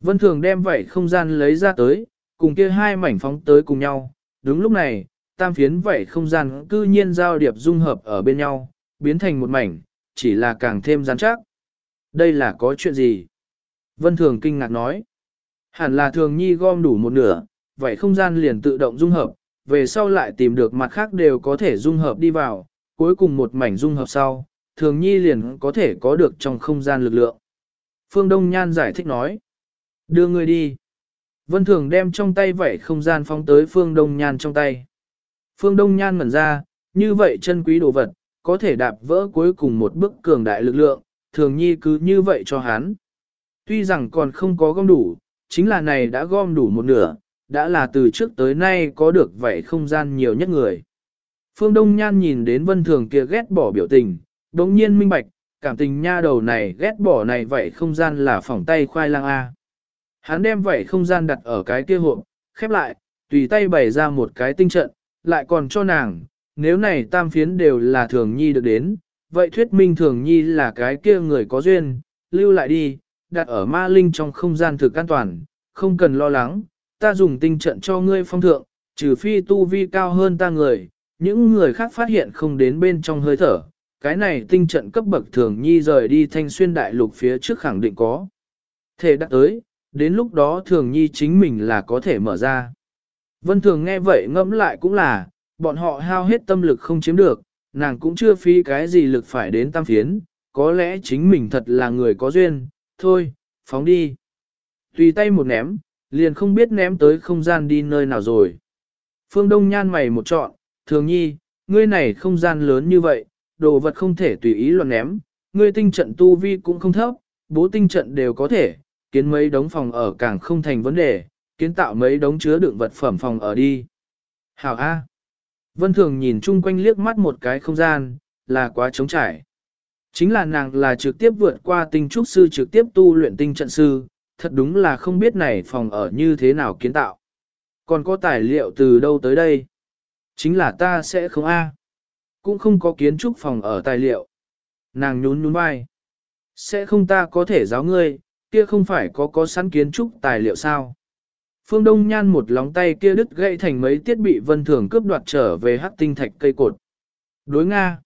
Vân Thường đem vảy không gian lấy ra tới, cùng kia hai mảnh phóng tới cùng nhau, đúng lúc này, tam phiến vảy không gian cư nhiên giao điệp dung hợp ở bên nhau, biến thành một mảnh, chỉ là càng thêm rắn chắc. Đây là có chuyện gì? Vân Thường kinh ngạc nói. Hẳn là thường nhi gom đủ một nửa, vậy không gian liền tự động dung hợp, về sau lại tìm được mặt khác đều có thể dung hợp đi vào, cuối cùng một mảnh dung hợp sau, thường nhi liền có thể có được trong không gian lực lượng. Phương Đông Nhan giải thích nói. Đưa người đi. Vân Thường đem trong tay vậy không gian phóng tới Phương Đông Nhan trong tay. Phương Đông Nhan ngẩn ra, như vậy chân quý đồ vật, có thể đạp vỡ cuối cùng một bước cường đại lực lượng, thường nhi cứ như vậy cho hắn. Tuy rằng còn không có gom đủ, chính là này đã gom đủ một nửa, đã là từ trước tới nay có được vậy không gian nhiều nhất người. Phương Đông Nhan nhìn đến vân thường kia ghét bỏ biểu tình, đống nhiên minh bạch, cảm tình nha đầu này ghét bỏ này vậy không gian là phỏng tay khoai lang A. Hắn đem vậy không gian đặt ở cái kia hộp, khép lại, tùy tay bày ra một cái tinh trận, lại còn cho nàng, nếu này tam phiến đều là thường nhi được đến, vậy thuyết minh thường nhi là cái kia người có duyên, lưu lại đi, đặt ở ma linh trong không gian thực an toàn, không cần lo lắng, ta dùng tinh trận cho ngươi phong thượng, trừ phi tu vi cao hơn ta người, những người khác phát hiện không đến bên trong hơi thở, cái này tinh trận cấp bậc thường nhi rời đi thanh xuyên đại lục phía trước khẳng định có. Thể đã tới, đến lúc đó thường nhi chính mình là có thể mở ra. Vân thường nghe vậy ngẫm lại cũng là, bọn họ hao hết tâm lực không chiếm được, nàng cũng chưa phí cái gì lực phải đến tam phiến, có lẽ chính mình thật là người có duyên, thôi, phóng đi. Tùy tay một ném, liền không biết ném tới không gian đi nơi nào rồi. Phương Đông nhan mày một trọn, thường nhi, ngươi này không gian lớn như vậy, đồ vật không thể tùy ý luận ném, ngươi tinh trận tu vi cũng không thấp, bố tinh trận đều có thể, kiến mấy đống phòng ở càng không thành vấn đề, kiến tạo mấy đống chứa đựng vật phẩm phòng ở đi. Hảo A. Vân Thường nhìn chung quanh liếc mắt một cái không gian, là quá trống trải. Chính là nàng là trực tiếp vượt qua tinh trúc sư trực tiếp tu luyện tinh trận sư, thật đúng là không biết này phòng ở như thế nào kiến tạo. Còn có tài liệu từ đâu tới đây? Chính là ta sẽ không A. Cũng không có kiến trúc phòng ở tài liệu. Nàng nhún nhún vai. Sẽ không ta có thể giáo ngươi, kia không phải có có sẵn kiến trúc tài liệu sao? Phương Đông Nhan một lóng tay kia đứt gãy thành mấy thiết bị vân thường cướp đoạt trở về hắc tinh thạch cây cột. Đối Nga.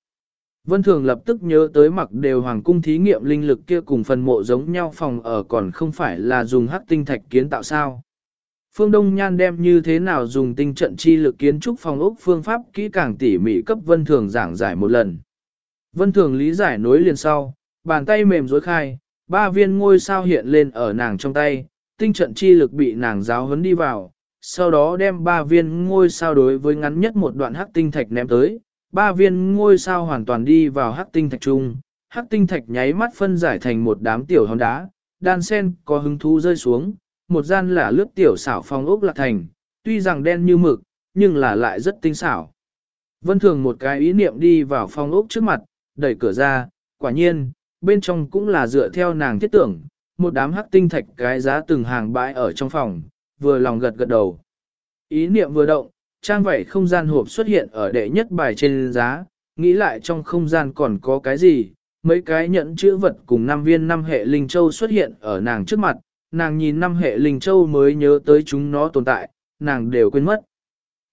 Vân Thường lập tức nhớ tới mặc đều hoàng cung thí nghiệm linh lực kia cùng phần mộ giống nhau phòng ở còn không phải là dùng hắc tinh thạch kiến tạo sao. Phương Đông Nhan đem như thế nào dùng tinh trận chi lực kiến trúc phòng ốc phương pháp kỹ càng tỉ mỉ cấp Vân Thường giảng giải một lần. Vân Thường lý giải nối liền sau, bàn tay mềm dối khai, ba viên ngôi sao hiện lên ở nàng trong tay, tinh trận chi lực bị nàng giáo huấn đi vào, sau đó đem ba viên ngôi sao đối với ngắn nhất một đoạn hắc tinh thạch ném tới, ba viên ngôi sao hoàn toàn đi vào hắc tinh thạch trung, hắc tinh thạch nháy mắt phân giải thành một đám tiểu hòn đá, đan sen có hứng thú rơi xuống, một gian là lướt tiểu xảo phong ốc lạc thành, tuy rằng đen như mực, nhưng là lại rất tinh xảo. Vân thường một cái ý niệm đi vào phong ốc trước mặt, đẩy cửa ra, quả nhiên, bên trong cũng là dựa theo nàng thiết tưởng, một đám hắc tinh thạch cái giá từng hàng bãi ở trong phòng, vừa lòng gật gật đầu. Ý niệm vừa động, trang vậy không gian hộp xuất hiện ở đệ nhất bài trên giá, nghĩ lại trong không gian còn có cái gì, mấy cái nhẫn chữ vật cùng năm viên năm hệ linh châu xuất hiện ở nàng trước mặt, nàng nhìn năm hệ linh châu mới nhớ tới chúng nó tồn tại, nàng đều quên mất.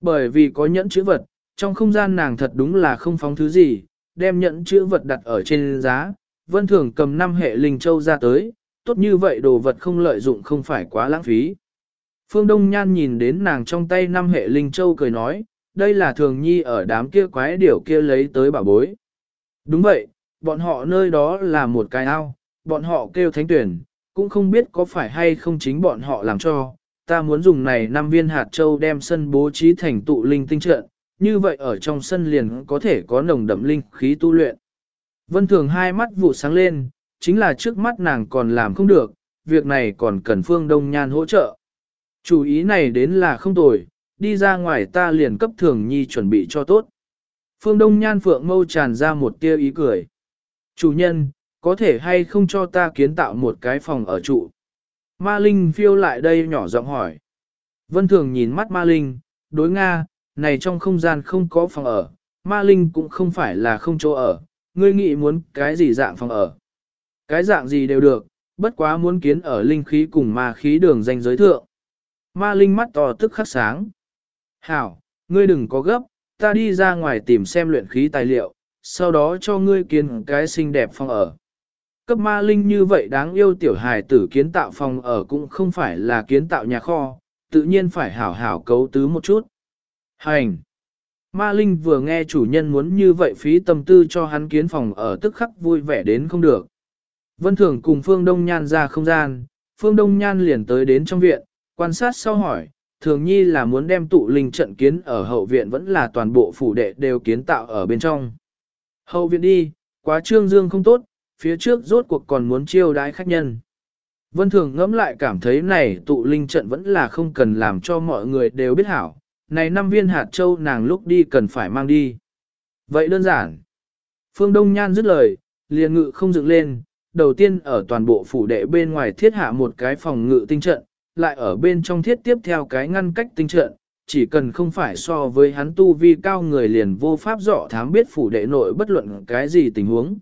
Bởi vì có nhẫn chữ vật, trong không gian nàng thật đúng là không phóng thứ gì, đem nhẫn chữ vật đặt ở trên giá, vân thường cầm năm hệ linh châu ra tới, tốt như vậy đồ vật không lợi dụng không phải quá lãng phí. Phương Đông Nhan nhìn đến nàng trong tay năm hệ linh châu cười nói, đây là thường nhi ở đám kia quái điểu kia lấy tới bảo bối. Đúng vậy, bọn họ nơi đó là một cái ao, bọn họ kêu thánh tuyển, cũng không biết có phải hay không chính bọn họ làm cho. Ta muốn dùng này năm viên hạt châu đem sân bố trí thành tụ linh tinh trận, như vậy ở trong sân liền có thể có nồng đậm linh khí tu luyện. Vân Thường hai mắt vụ sáng lên, chính là trước mắt nàng còn làm không được, việc này còn cần Phương Đông Nhan hỗ trợ. Chủ ý này đến là không tồi, đi ra ngoài ta liền cấp thường nhi chuẩn bị cho tốt. Phương Đông Nhan Phượng mâu tràn ra một tia ý cười. Chủ nhân, có thể hay không cho ta kiến tạo một cái phòng ở trụ? Ma Linh phiêu lại đây nhỏ giọng hỏi. Vân Thường nhìn mắt Ma Linh, đối Nga, này trong không gian không có phòng ở, Ma Linh cũng không phải là không chỗ ở, ngươi nghĩ muốn cái gì dạng phòng ở. Cái dạng gì đều được, bất quá muốn kiến ở linh khí cùng ma khí đường danh giới thượng. Ma Linh mắt to tức khắc sáng. Hảo, ngươi đừng có gấp, ta đi ra ngoài tìm xem luyện khí tài liệu, sau đó cho ngươi kiến cái xinh đẹp phòng ở. Cấp ma linh như vậy đáng yêu tiểu hài tử kiến tạo phòng ở cũng không phải là kiến tạo nhà kho, tự nhiên phải hảo hảo cấu tứ một chút. Hành! Ma linh vừa nghe chủ nhân muốn như vậy phí tâm tư cho hắn kiến phòng ở tức khắc vui vẻ đến không được. Vân Thường cùng Phương Đông Nhan ra không gian, Phương Đông Nhan liền tới đến trong viện, quan sát sau hỏi, thường nhi là muốn đem tụ linh trận kiến ở hậu viện vẫn là toàn bộ phủ đệ đều kiến tạo ở bên trong. Hậu viện đi, quá trương dương không tốt, phía trước rốt cuộc còn muốn chiêu đái khách nhân. Vân Thường ngẫm lại cảm thấy này tụ linh trận vẫn là không cần làm cho mọi người đều biết hảo, này năm viên hạt châu nàng lúc đi cần phải mang đi. Vậy đơn giản. Phương Đông Nhan dứt lời, liền ngự không dựng lên, đầu tiên ở toàn bộ phủ đệ bên ngoài thiết hạ một cái phòng ngự tinh trận, lại ở bên trong thiết tiếp theo cái ngăn cách tinh trận, chỉ cần không phải so với hắn tu vi cao người liền vô pháp dọ thám biết phủ đệ nội bất luận cái gì tình huống.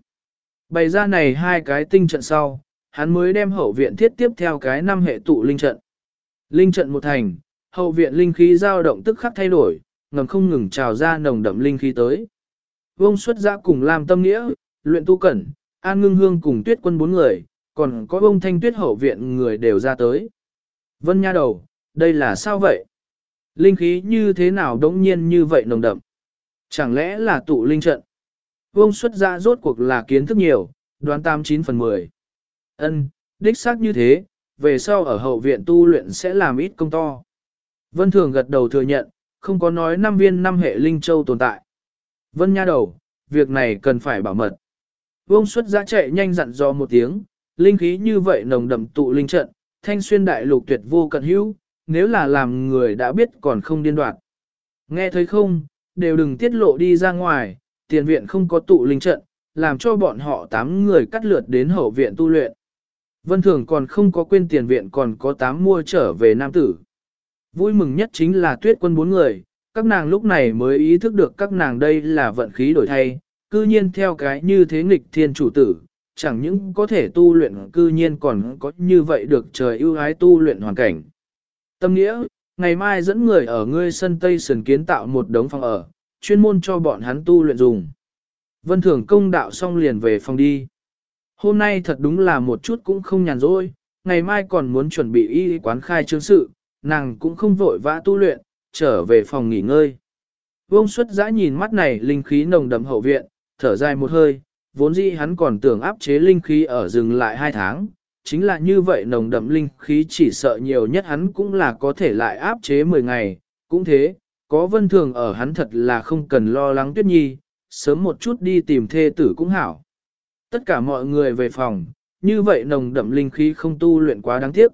Bày ra này hai cái tinh trận sau, hắn mới đem hậu viện thiết tiếp theo cái năm hệ tụ linh trận. Linh trận một thành, hậu viện linh khí dao động tức khắc thay đổi, ngầm không ngừng trào ra nồng đậm linh khí tới. Vông xuất ra cùng làm tâm nghĩa, luyện tu cẩn, an ngưng hương cùng tuyết quân bốn người, còn có ông thanh tuyết hậu viện người đều ra tới. Vân nha đầu, đây là sao vậy? Linh khí như thế nào đống nhiên như vậy nồng đậm? Chẳng lẽ là tụ linh trận? Vông xuất ra rốt cuộc là kiến thức nhiều, đoán tam chín phần 10. Ân, đích xác như thế, về sau ở hậu viện tu luyện sẽ làm ít công to. Vân Thường gật đầu thừa nhận, không có nói năm viên năm hệ linh châu tồn tại. Vân nha đầu, việc này cần phải bảo mật. Vông xuất giã chạy nhanh dặn dò một tiếng, linh khí như vậy nồng đậm tụ linh trận, thanh xuyên đại lục tuyệt vô cận hữu, nếu là làm người đã biết còn không điên đoạt. Nghe thấy không, đều đừng tiết lộ đi ra ngoài, tiền viện không có tụ linh trận, làm cho bọn họ tám người cắt lượt đến hậu viện tu luyện. Vân Thường còn không có quên tiền viện còn có tám mua trở về nam tử. Vui mừng nhất chính là tuyết quân bốn người, các nàng lúc này mới ý thức được các nàng đây là vận khí đổi thay, cư nhiên theo cái như thế nghịch thiên chủ tử, chẳng những có thể tu luyện cư nhiên còn có như vậy được trời ưu ái tu luyện hoàn cảnh. Tâm nghĩa, ngày mai dẫn người ở ngươi sân Tây Sườn kiến tạo một đống phòng ở, chuyên môn cho bọn hắn tu luyện dùng. Vân Thường công đạo xong liền về phòng đi. Hôm nay thật đúng là một chút cũng không nhàn rỗi, ngày mai còn muốn chuẩn bị y quán khai trương sự, nàng cũng không vội vã tu luyện, trở về phòng nghỉ ngơi. Vông xuất giã nhìn mắt này linh khí nồng đậm hậu viện, thở dài một hơi, vốn dĩ hắn còn tưởng áp chế linh khí ở dừng lại hai tháng, chính là như vậy nồng đậm linh khí chỉ sợ nhiều nhất hắn cũng là có thể lại áp chế 10 ngày, cũng thế, có vân thường ở hắn thật là không cần lo lắng tuyết nhi, sớm một chút đi tìm thê tử cũng hảo. Tất cả mọi người về phòng, như vậy nồng đậm linh khí không tu luyện quá đáng tiếc.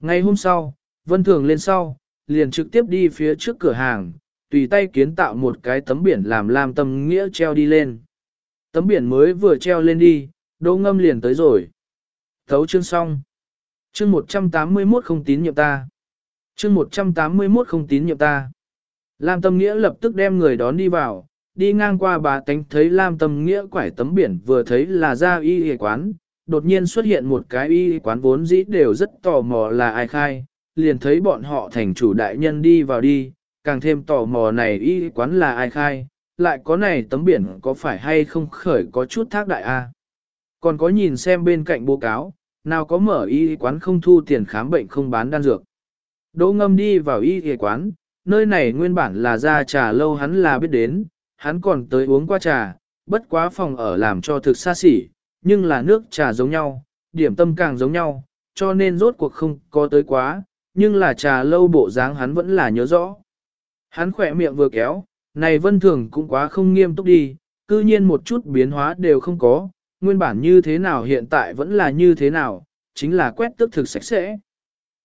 Ngày hôm sau, vân thường lên sau, liền trực tiếp đi phía trước cửa hàng, tùy tay kiến tạo một cái tấm biển làm làm tâm nghĩa treo đi lên. Tấm biển mới vừa treo lên đi, đỗ ngâm liền tới rồi. Thấu chương xong. Chương 181 không tín nhiệm ta. Chương 181 không tín nhiệm ta. Lam Tâm Nghĩa lập tức đem người đón đi vào, đi ngang qua bà tánh thấy Lam Tâm Nghĩa quải tấm biển vừa thấy là ra y y quán, đột nhiên xuất hiện một cái y quán vốn dĩ đều rất tò mò là ai khai, liền thấy bọn họ thành chủ đại nhân đi vào đi, càng thêm tò mò này y quán là ai khai, lại có này tấm biển có phải hay không khởi có chút thác đại a Còn có nhìn xem bên cạnh bố cáo, nào có mở y quán không thu tiền khám bệnh không bán đan dược. Đỗ ngâm đi vào y quán, nơi này nguyên bản là ra trà lâu hắn là biết đến, hắn còn tới uống qua trà, bất quá phòng ở làm cho thực xa xỉ, nhưng là nước trà giống nhau, điểm tâm càng giống nhau, cho nên rốt cuộc không có tới quá, nhưng là trà lâu bộ dáng hắn vẫn là nhớ rõ. Hắn khỏe miệng vừa kéo, này vân thường cũng quá không nghiêm túc đi, cư nhiên một chút biến hóa đều không có, nguyên bản như thế nào hiện tại vẫn là như thế nào, chính là quét tức thực sạch sẽ.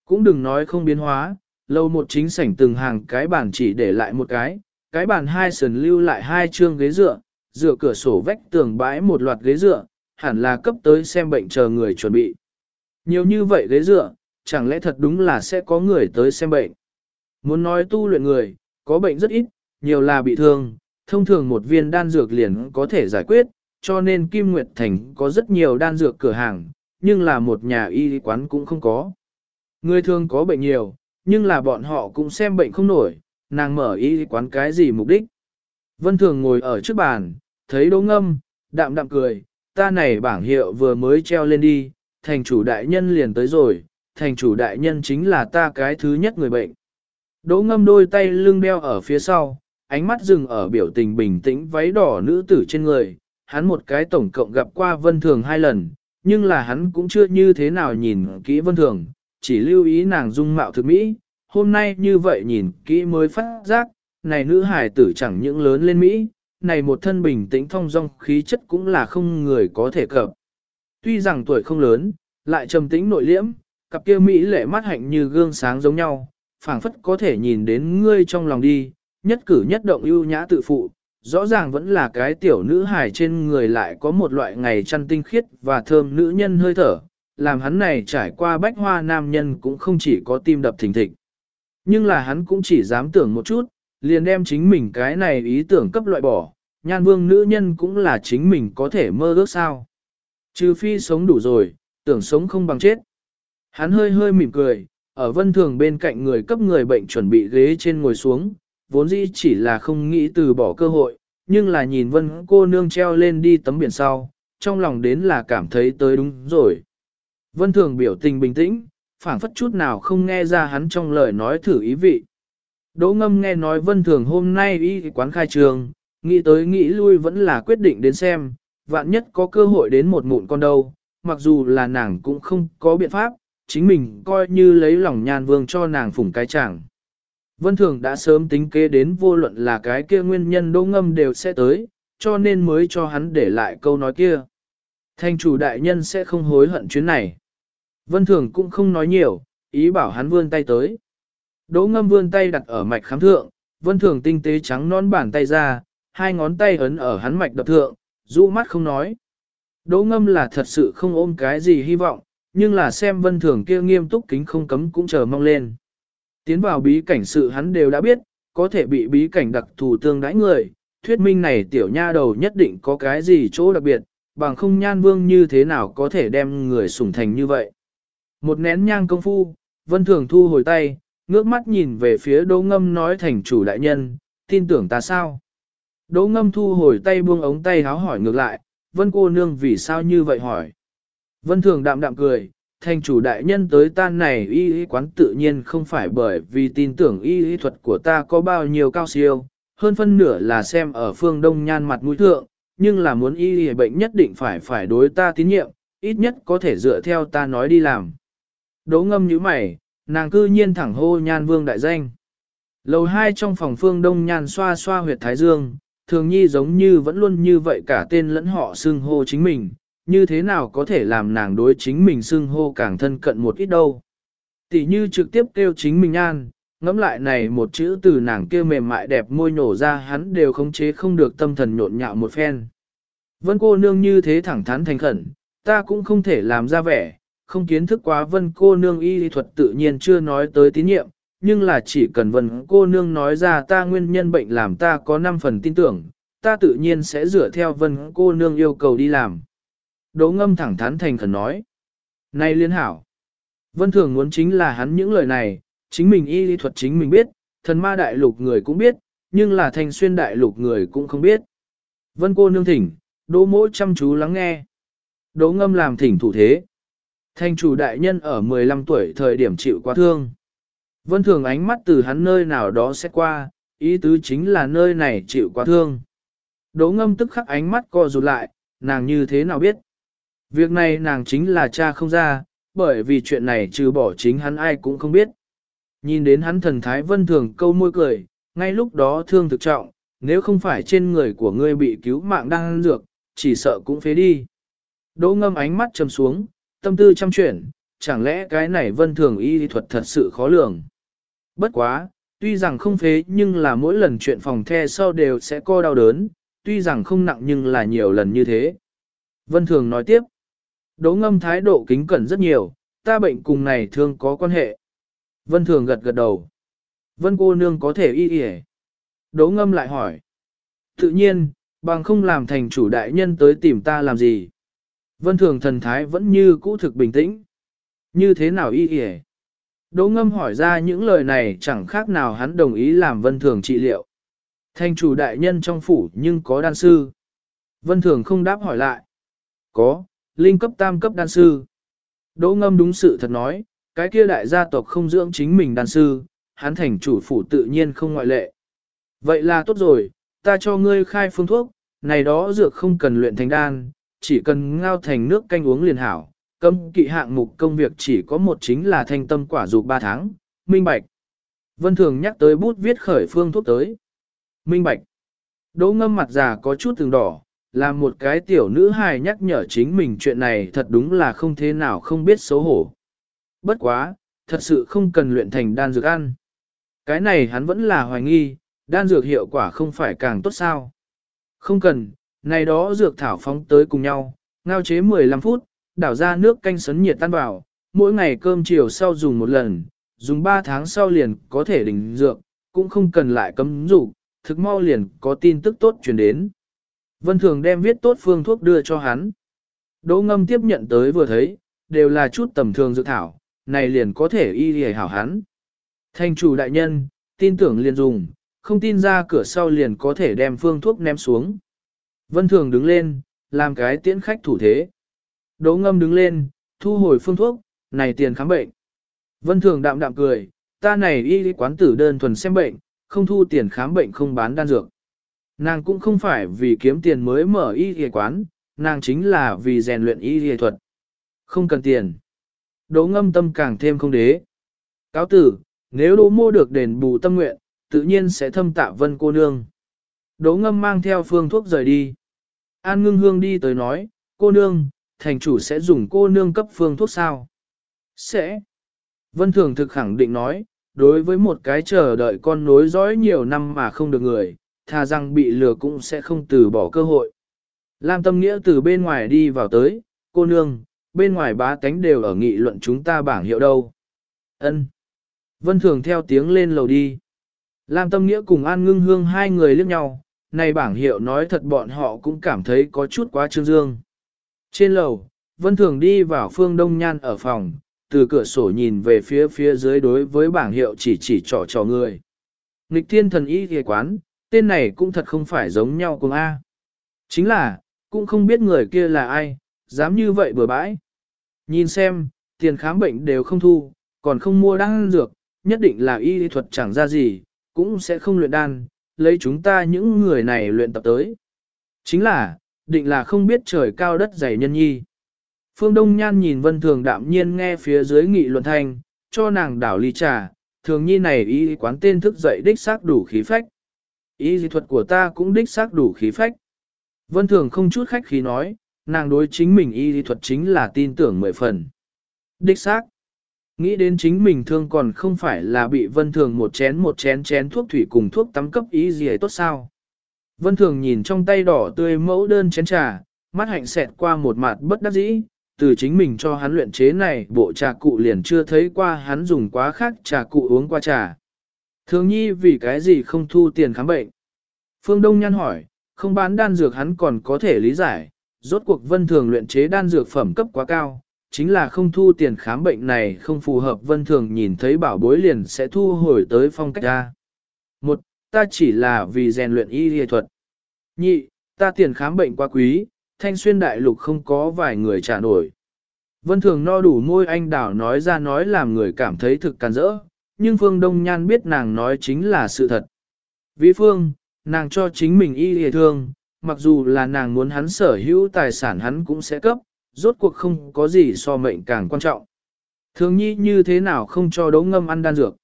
Cũng đừng nói không biến hóa, lâu một chính sảnh từng hàng cái bàn chỉ để lại một cái, cái bàn hai sườn lưu lại hai chương ghế dựa, dựa cửa sổ vách tường bãi một loạt ghế dựa, hẳn là cấp tới xem bệnh chờ người chuẩn bị. Nhiều như vậy ghế dựa, chẳng lẽ thật đúng là sẽ có người tới xem bệnh. Muốn nói tu luyện người, có bệnh rất ít, nhiều là bị thương, thông thường một viên đan dược liền có thể giải quyết, cho nên Kim Nguyệt Thành có rất nhiều đan dược cửa hàng, nhưng là một nhà y quán cũng không có. Người thường có bệnh nhiều, nhưng là bọn họ cũng xem bệnh không nổi, nàng mở y quán cái gì mục đích. Vân Thường ngồi ở trước bàn, thấy đỗ ngâm, đạm đạm cười, ta này bảng hiệu vừa mới treo lên đi, thành chủ đại nhân liền tới rồi, thành chủ đại nhân chính là ta cái thứ nhất người bệnh. Đỗ ngâm đôi tay lưng đeo ở phía sau, ánh mắt dừng ở biểu tình bình tĩnh váy đỏ nữ tử trên người, hắn một cái tổng cộng gặp qua vân thường hai lần, nhưng là hắn cũng chưa như thế nào nhìn kỹ vân thường, chỉ lưu ý nàng dung mạo thực mỹ, hôm nay như vậy nhìn kỹ mới phát giác, này nữ hài tử chẳng những lớn lên Mỹ, này một thân bình tĩnh thông dong khí chất cũng là không người có thể cập. Tuy rằng tuổi không lớn, lại trầm tĩnh nội liễm, cặp kia Mỹ lệ mắt hạnh như gương sáng giống nhau, phảng phất có thể nhìn đến ngươi trong lòng đi, nhất cử nhất động ưu nhã tự phụ, rõ ràng vẫn là cái tiểu nữ hài trên người lại có một loại ngày chăn tinh khiết và thơm nữ nhân hơi thở, làm hắn này trải qua bách hoa nam nhân cũng không chỉ có tim đập thình thịch. Nhưng là hắn cũng chỉ dám tưởng một chút, liền đem chính mình cái này ý tưởng cấp loại bỏ, nhan vương nữ nhân cũng là chính mình có thể mơ ước sao. Trừ phi sống đủ rồi, tưởng sống không bằng chết. Hắn hơi hơi mỉm cười, ở vân thường bên cạnh người cấp người bệnh chuẩn bị ghế trên ngồi xuống, vốn dĩ chỉ là không nghĩ từ bỏ cơ hội, nhưng là nhìn vân cô nương treo lên đi tấm biển sau, trong lòng đến là cảm thấy tới đúng rồi. Vân thường biểu tình bình tĩnh, phảng phất chút nào không nghe ra hắn trong lời nói thử ý vị. Đỗ ngâm nghe nói vân thường hôm nay y quán khai trường, nghĩ tới nghĩ lui vẫn là quyết định đến xem, vạn nhất có cơ hội đến một mụn con đâu, mặc dù là nàng cũng không có biện pháp, chính mình coi như lấy lòng nhan vương cho nàng phủng cái chẳng. Vân Thường đã sớm tính kế đến vô luận là cái kia nguyên nhân đỗ ngâm đều sẽ tới, cho nên mới cho hắn để lại câu nói kia. Thanh chủ đại nhân sẽ không hối hận chuyến này. Vân Thường cũng không nói nhiều, ý bảo hắn vươn tay tới. Đỗ ngâm vươn tay đặt ở mạch khám thượng, Vân Thường tinh tế trắng non bàn tay ra, hai ngón tay ấn ở hắn mạch đập thượng, rũ mắt không nói. Đỗ ngâm là thật sự không ôm cái gì hy vọng, nhưng là xem Vân Thường kia nghiêm túc kính không cấm cũng chờ mong lên. Tiến vào bí cảnh sự hắn đều đã biết, có thể bị bí cảnh đặc thù tương đãi người, thuyết minh này tiểu nha đầu nhất định có cái gì chỗ đặc biệt, bằng không nhan vương như thế nào có thể đem người sủng thành như vậy. Một nén nhang công phu, vân thường thu hồi tay, ngước mắt nhìn về phía đỗ ngâm nói thành chủ đại nhân, tin tưởng ta sao? Đỗ ngâm thu hồi tay buông ống tay háo hỏi ngược lại, vân cô nương vì sao như vậy hỏi? Vân thường đạm đạm cười, thành chủ đại nhân tới tan này y y quán tự nhiên không phải bởi vì tin tưởng y y thuật của ta có bao nhiêu cao siêu, hơn phân nửa là xem ở phương đông nhan mặt mũi thượng, nhưng là muốn y y bệnh nhất định phải phải đối ta tín nhiệm, ít nhất có thể dựa theo ta nói đi làm. Đấu ngâm như mày, nàng cư nhiên thẳng hô nhan vương đại danh. Lầu hai trong phòng phương đông nhan xoa xoa huyệt thái dương, thường nhi giống như vẫn luôn như vậy cả tên lẫn họ xưng hô chính mình, như thế nào có thể làm nàng đối chính mình xưng hô càng thân cận một ít đâu. Tỷ như trực tiếp kêu chính mình an, ngẫm lại này một chữ từ nàng kia mềm mại đẹp môi nổ ra hắn đều khống chế không được tâm thần nhộn nhạo một phen. Vân cô nương như thế thẳng thắn thành khẩn, ta cũng không thể làm ra vẻ, không kiến thức quá vân cô nương y thuật tự nhiên chưa nói tới tín nhiệm, nhưng là chỉ cần vân cô nương nói ra ta nguyên nhân bệnh làm ta có 5 phần tin tưởng, ta tự nhiên sẽ dựa theo vân cô nương yêu cầu đi làm. Đỗ ngâm thẳng thắn thành khẩn nói. Này liên hảo. Vân thường muốn chính là hắn những lời này, chính mình y lý thuật chính mình biết, thần ma đại lục người cũng biết, nhưng là thanh xuyên đại lục người cũng không biết. Vân cô nương thỉnh, đỗ mỗi chăm chú lắng nghe. Đỗ ngâm làm thỉnh thủ thế. Thanh chủ đại nhân ở 15 tuổi thời điểm chịu quá thương. Vân thường ánh mắt từ hắn nơi nào đó sẽ qua, ý tứ chính là nơi này chịu quá thương. Đỗ ngâm tức khắc ánh mắt co rụt lại, nàng như thế nào biết. Việc này nàng chính là cha không ra, bởi vì chuyện này trừ bỏ chính hắn ai cũng không biết. Nhìn đến hắn thần thái vân thường câu môi cười, ngay lúc đó thương thực trọng, nếu không phải trên người của ngươi bị cứu mạng đang ăn dược, chỉ sợ cũng phế đi. Đỗ ngâm ánh mắt trầm xuống, tâm tư chăm chuyển, chẳng lẽ cái này vân thường y thuật thật sự khó lường. Bất quá, tuy rằng không phế nhưng là mỗi lần chuyện phòng the sau đều sẽ co đau đớn, tuy rằng không nặng nhưng là nhiều lần như thế. Vân thường nói tiếp, Đỗ ngâm thái độ kính cẩn rất nhiều, ta bệnh cùng này thương có quan hệ. Vân thường gật gật đầu. Vân cô nương có thể y y Đỗ ngâm lại hỏi. Tự nhiên, bằng không làm thành chủ đại nhân tới tìm ta làm gì. Vân thường thần thái vẫn như cũ thực bình tĩnh. Như thế nào y y Đỗ ngâm hỏi ra những lời này chẳng khác nào hắn đồng ý làm vân thường trị liệu. Thành chủ đại nhân trong phủ nhưng có đan sư. Vân thường không đáp hỏi lại. Có, linh cấp tam cấp đan sư. Đỗ ngâm đúng sự thật nói, cái kia đại gia tộc không dưỡng chính mình đan sư, hắn thành chủ phủ tự nhiên không ngoại lệ. Vậy là tốt rồi, ta cho ngươi khai phương thuốc, này đó dược không cần luyện thành đan, chỉ cần ngao thành nước canh uống liền hảo. Cấm kỵ hạng mục công việc chỉ có một chính là thanh tâm quả dục 3 tháng, minh bạch. Vân Thường nhắc tới bút viết khởi phương thuốc tới. Minh bạch. Đỗ ngâm mặt già có chút từng đỏ, là một cái tiểu nữ hài nhắc nhở chính mình chuyện này thật đúng là không thế nào không biết xấu hổ. Bất quá, thật sự không cần luyện thành đan dược ăn. Cái này hắn vẫn là hoài nghi, đan dược hiệu quả không phải càng tốt sao. Không cần, này đó dược thảo phóng tới cùng nhau, ngao chế 15 phút, đảo ra nước canh sấn nhiệt tan vào, mỗi ngày cơm chiều sau dùng một lần, dùng 3 tháng sau liền có thể đỉnh dược, cũng không cần lại cấm dụ, thực mau liền có tin tức tốt truyền đến. Vân Thường đem viết tốt phương thuốc đưa cho hắn. Đỗ ngâm tiếp nhận tới vừa thấy, đều là chút tầm thường dự thảo, này liền có thể y hề hảo hắn. Thành chủ đại nhân, tin tưởng liền dùng, không tin ra cửa sau liền có thể đem phương thuốc ném xuống. Vân Thường đứng lên, làm cái tiễn khách thủ thế. Đỗ ngâm đứng lên, thu hồi phương thuốc, này tiền khám bệnh. Vân Thường đạm đạm cười, ta này y quán tử đơn thuần xem bệnh, không thu tiền khám bệnh không bán đan dược. Nàng cũng không phải vì kiếm tiền mới mở y y quán, nàng chính là vì rèn luyện y y thuật. Không cần tiền. Đỗ ngâm tâm càng thêm không đế. Cáo tử, nếu đỗ mua được đền bù tâm nguyện, tự nhiên sẽ thâm tạ vân cô nương. Đỗ ngâm mang theo phương thuốc rời đi. An ngưng hương đi tới nói, cô nương, thành chủ sẽ dùng cô nương cấp phương thuốc sao? Sẽ. Vân Thường thực khẳng định nói, đối với một cái chờ đợi con nối dõi nhiều năm mà không được người, thà rằng bị lừa cũng sẽ không từ bỏ cơ hội. Lam Tâm Nghĩa từ bên ngoài đi vào tới, cô nương, bên ngoài bá tánh đều ở nghị luận chúng ta bảng hiệu đâu. Ân. Vân Thường theo tiếng lên lầu đi. Lam Tâm Nghĩa cùng An Ngưng Hương hai người liếc nhau, này bảng hiệu nói thật bọn họ cũng cảm thấy có chút quá trương dương. Trên lầu, Vân Thường đi vào phương Đông Nhan ở phòng, từ cửa sổ nhìn về phía phía dưới đối với bảng hiệu chỉ chỉ trỏ trò người. Nịch thiên thần y ghề quán, tên này cũng thật không phải giống nhau cùng A. Chính là, cũng không biết người kia là ai, dám như vậy bừa bãi. Nhìn xem, tiền khám bệnh đều không thu, còn không mua đan dược, nhất định là y thuật chẳng ra gì, cũng sẽ không luyện đan, lấy chúng ta những người này luyện tập tới. Chính là, định là không biết trời cao đất dày nhân nhi. Phương Đông Nhan nhìn Vân Thường đạm nhiên nghe phía dưới nghị luận thanh, cho nàng đảo ly trà, thường nhi này y quán tên thức dậy đích xác đủ khí phách. Ý dị thuật của ta cũng đích xác đủ khí phách. Vân Thường không chút khách khí nói, nàng đối chính mình y dị thuật chính là tin tưởng mười phần. Đích xác. Nghĩ đến chính mình thương còn không phải là bị Vân Thường một chén một chén chén thuốc thủy cùng thuốc tắm cấp ý gì tốt sao. Vân Thường nhìn trong tay đỏ tươi mẫu đơn chén trà, mắt hạnh xẹt qua một mặt bất đắc dĩ, từ chính mình cho hắn luyện chế này bộ trà cụ liền chưa thấy qua hắn dùng quá khác trà cụ uống qua trà. Thường nhi vì cái gì không thu tiền khám bệnh? Phương Đông Nhan hỏi, không bán đan dược hắn còn có thể lý giải, rốt cuộc vân thường luyện chế đan dược phẩm cấp quá cao, chính là không thu tiền khám bệnh này không phù hợp vân thường nhìn thấy bảo bối liền sẽ thu hồi tới phong cách ra. Một, ta chỉ là vì rèn luyện y y thuật. Nhị, ta tiền khám bệnh quá quý, thanh xuyên đại lục không có vài người trả nổi. Vân thường no đủ môi anh đảo nói ra nói làm người cảm thấy thực càn rỡ, nhưng Phương Đông Nhan biết nàng nói chính là sự thật. Vĩ Phương, nàng cho chính mình y hề thương, mặc dù là nàng muốn hắn sở hữu tài sản hắn cũng sẽ cấp, rốt cuộc không có gì so mệnh càng quan trọng. Thường nhi như thế nào không cho đấu ngâm ăn đan dược.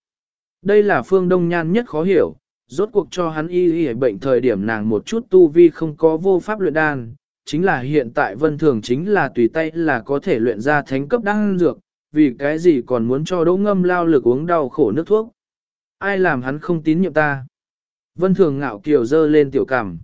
Đây là Phương Đông Nhan nhất khó hiểu, rốt cuộc cho hắn y y bệnh thời điểm nàng một chút tu vi không có vô pháp luyện đan, chính là hiện tại vân thường chính là tùy tay là có thể luyện ra thánh cấp đan dược, vì cái gì còn muốn cho đỗ ngâm lao lực uống đau khổ nước thuốc. Ai làm hắn không tín nhiệm ta? Vân thường ngạo kiều dơ lên tiểu cảm.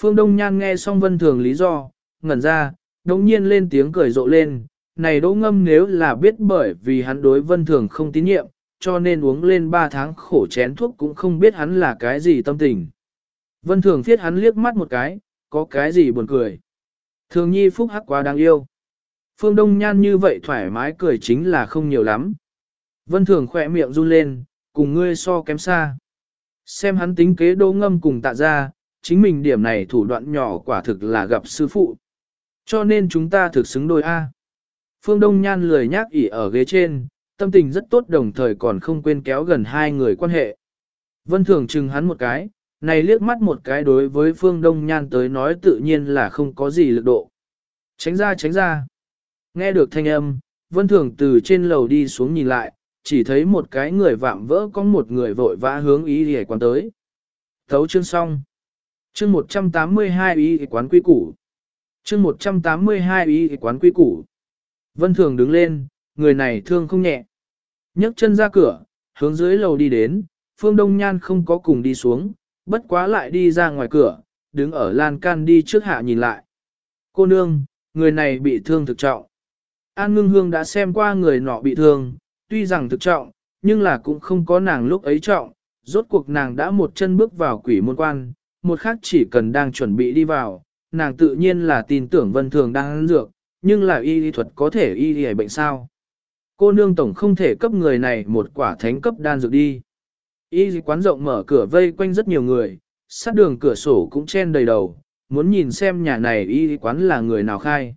Phương Đông Nhan nghe xong vân thường lý do, ngẩn ra, đồng nhiên lên tiếng cười rộ lên, này đỗ ngâm nếu là biết bởi vì hắn đối vân thường không tín nhiệm, cho nên uống lên 3 tháng khổ chén thuốc cũng không biết hắn là cái gì tâm tình. Vân thường thiết hắn liếc mắt một cái, có cái gì buồn cười. Thường nhi phúc hắc quá đáng yêu. Phương Đông Nhan như vậy thoải mái cười chính là không nhiều lắm. Vân Thường khỏe miệng run lên, cùng ngươi so kém xa. Xem hắn tính kế đô ngâm cùng tạ ra, chính mình điểm này thủ đoạn nhỏ quả thực là gặp sư phụ. Cho nên chúng ta thực xứng đôi A. Phương Đông Nhan lười nhác ỉ ở ghế trên, tâm tình rất tốt đồng thời còn không quên kéo gần hai người quan hệ. Vân Thường chừng hắn một cái, này liếc mắt một cái đối với Phương Đông Nhan tới nói tự nhiên là không có gì lực độ. Tránh ra tránh ra. Nghe được thanh âm, Vân Thường từ trên lầu đi xuống nhìn lại, chỉ thấy một cái người vạm vỡ có một người vội vã hướng ý hề quán tới. Thấu chương xong. Chương 182 ý quán quy củ. Chương 182 ý quán quy củ. Vân Thường đứng lên, người này thương không nhẹ. nhấc chân ra cửa, hướng dưới lầu đi đến, Phương Đông Nhan không có cùng đi xuống, bất quá lại đi ra ngoài cửa, đứng ở lan can đi trước hạ nhìn lại. Cô nương, người này bị thương thực trọng. An ngưng hương đã xem qua người nọ bị thương, tuy rằng thực trọng, nhưng là cũng không có nàng lúc ấy trọng, rốt cuộc nàng đã một chân bước vào quỷ môn quan, một khác chỉ cần đang chuẩn bị đi vào, nàng tự nhiên là tin tưởng vân thường đang ăn dược, nhưng là y lý thuật có thể y lý bệnh sao. Cô nương tổng không thể cấp người này một quả thánh cấp đan dược đi. Y quán rộng mở cửa vây quanh rất nhiều người, sát đường cửa sổ cũng chen đầy đầu, muốn nhìn xem nhà này y quán là người nào khai.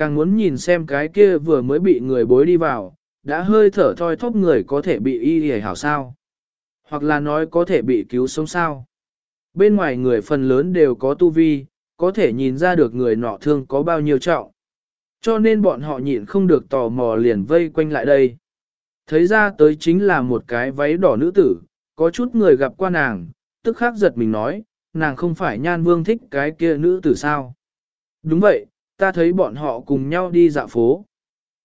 Càng muốn nhìn xem cái kia vừa mới bị người bối đi vào, đã hơi thở thoi thóp người có thể bị y hề hảo sao. Hoặc là nói có thể bị cứu sống sao. Bên ngoài người phần lớn đều có tu vi, có thể nhìn ra được người nọ thương có bao nhiêu trọng. Cho nên bọn họ nhịn không được tò mò liền vây quanh lại đây. Thấy ra tới chính là một cái váy đỏ nữ tử, có chút người gặp qua nàng, tức khắc giật mình nói, nàng không phải nhan vương thích cái kia nữ tử sao. Đúng vậy, ta thấy bọn họ cùng nhau đi dạo phố.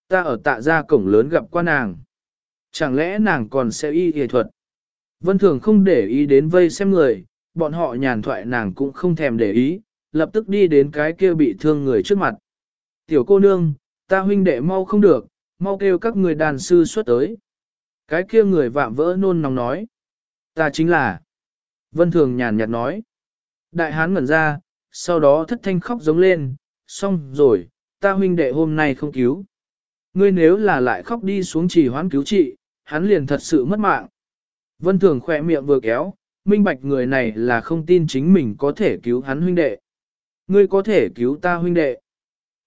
Ta ở tạ gia cổng lớn gặp qua nàng. Chẳng lẽ nàng còn sẽ y y thuật? Vân Thường không để ý đến vây xem người, bọn họ nhàn thoại nàng cũng không thèm để ý, lập tức đi đến cái kia bị thương người trước mặt. Tiểu cô nương, ta huynh đệ mau không được, mau kêu các người đàn sư xuất tới. Cái kia người vạm vỡ nôn nóng nói. Ta chính là. Vân Thường nhàn nhạt nói. Đại hán ngẩn ra, sau đó thất thanh khóc giống lên, xong rồi, ta huynh đệ hôm nay không cứu. Ngươi nếu là lại khóc đi xuống chỉ hoán cứu trị, hắn liền thật sự mất mạng. Vân Thường khỏe miệng vừa kéo, minh bạch người này là không tin chính mình có thể cứu hắn huynh đệ. Ngươi có thể cứu ta huynh đệ.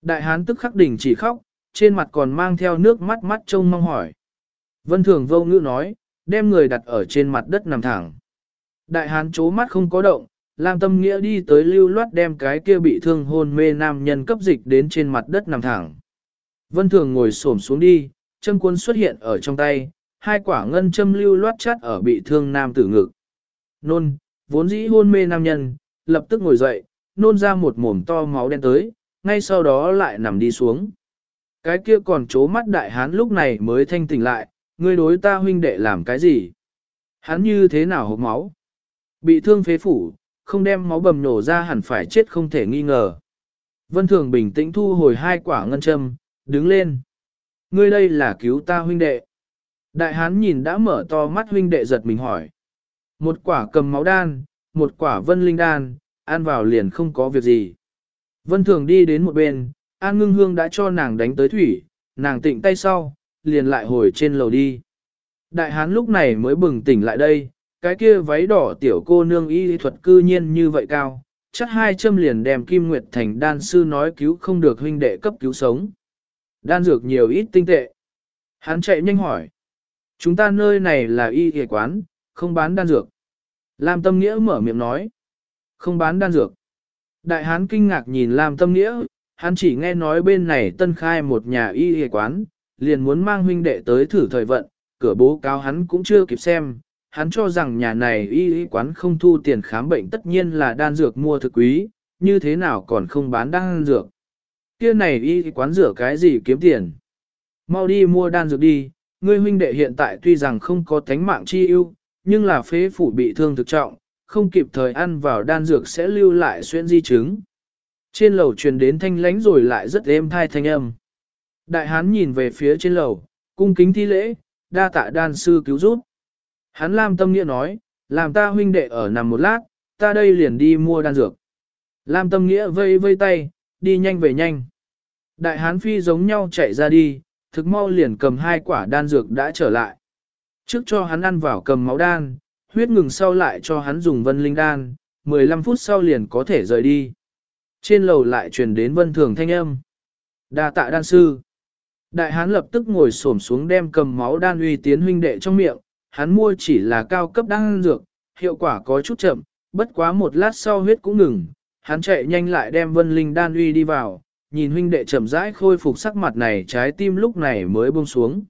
Đại hán tức khắc đỉnh chỉ khóc, trên mặt còn mang theo nước mắt mắt trông mong hỏi. Vân Thường vô ngữ nói, đem người đặt ở trên mặt đất nằm thẳng. Đại hán chố mắt không có động, Lam Tâm Nghĩa đi tới lưu loát đem cái kia bị thương hôn mê nam nhân cấp dịch đến trên mặt đất nằm thẳng. Vân Thường ngồi xổm xuống đi, châm cuốn xuất hiện ở trong tay, hai quả ngân châm lưu loát chát ở bị thương nam tử ngực. Nôn, vốn dĩ hôn mê nam nhân, lập tức ngồi dậy, nôn ra một mồm to máu đen tới, ngay sau đó lại nằm đi xuống. Cái kia còn chố mắt đại hán lúc này mới thanh tỉnh lại, ngươi đối ta huynh đệ làm cái gì? Hắn như thế nào hộp máu? Bị thương phế phủ, không đem máu bầm nổ ra hẳn phải chết không thể nghi ngờ. Vân Thường bình tĩnh thu hồi hai quả ngân châm, đứng lên. Ngươi đây là cứu ta huynh đệ. Đại hán nhìn đã mở to mắt huynh đệ giật mình hỏi. Một quả cầm máu đan, một quả vân linh đan, ăn vào liền không có việc gì. Vân Thường đi đến một bên, An Ngưng Hương đã cho nàng đánh tới thủy, nàng tịnh tay sau, liền lại hồi trên lầu đi. Đại hán lúc này mới bừng tỉnh lại đây, cái kia váy đỏ tiểu cô nương y thuật cư nhiên như vậy cao, chắc hai châm liền đem Kim Nguyệt thành đan sư nói cứu không được huynh đệ cấp cứu sống. Đan dược nhiều ít tinh tệ. Hắn chạy nhanh hỏi. Chúng ta nơi này là y y quán, không bán đan dược. Lam Tâm Nghĩa mở miệng nói. Không bán đan dược. Đại hán kinh ngạc nhìn Lam Tâm Nghĩa, hắn chỉ nghe nói bên này tân khai một nhà y y quán, liền muốn mang huynh đệ tới thử thời vận, cửa bố cáo hắn cũng chưa kịp xem, hắn cho rằng nhà này y y quán không thu tiền khám bệnh tất nhiên là đan dược mua thực quý, như thế nào còn không bán đan dược. Kia này y y quán rửa cái gì kiếm tiền. Mau đi mua đan dược đi, ngươi huynh đệ hiện tại tuy rằng không có tánh mạng chi ưu, nhưng là phế phủ bị thương thực trọng, không kịp thời ăn vào đan dược sẽ lưu lại xuyên di chứng. Trên lầu truyền đến thanh lánh rồi lại rất êm thai thanh âm. Đại hán nhìn về phía trên lầu, cung kính thi lễ, đa tạ đan sư cứu giúp. Hắn Lam Tâm Nghĩa nói, làm ta huynh đệ ở nằm một lát, ta đây liền đi mua đan dược. Lam Tâm Nghĩa vây vây tay, đi nhanh về nhanh. Đại hán phi giống nhau chạy ra đi, thực mau liền cầm hai quả đan dược đã trở lại. Trước cho hắn ăn vào cầm máu đan, huyết ngừng sau lại cho hắn dùng vân linh đan, 15 phút sau liền có thể rời đi. Trên lầu lại truyền đến vân thường thanh âm. đa tạ đan sư. Đại hán lập tức ngồi xổm xuống đem cầm máu đan uy tiến huynh đệ trong miệng, hắn mua chỉ là cao cấp đan dược, hiệu quả có chút chậm, bất quá một lát sau huyết cũng ngừng, hắn chạy nhanh lại đem vân linh đan uy đi vào, nhìn huynh đệ chậm rãi khôi phục sắc mặt này trái tim lúc này mới buông xuống.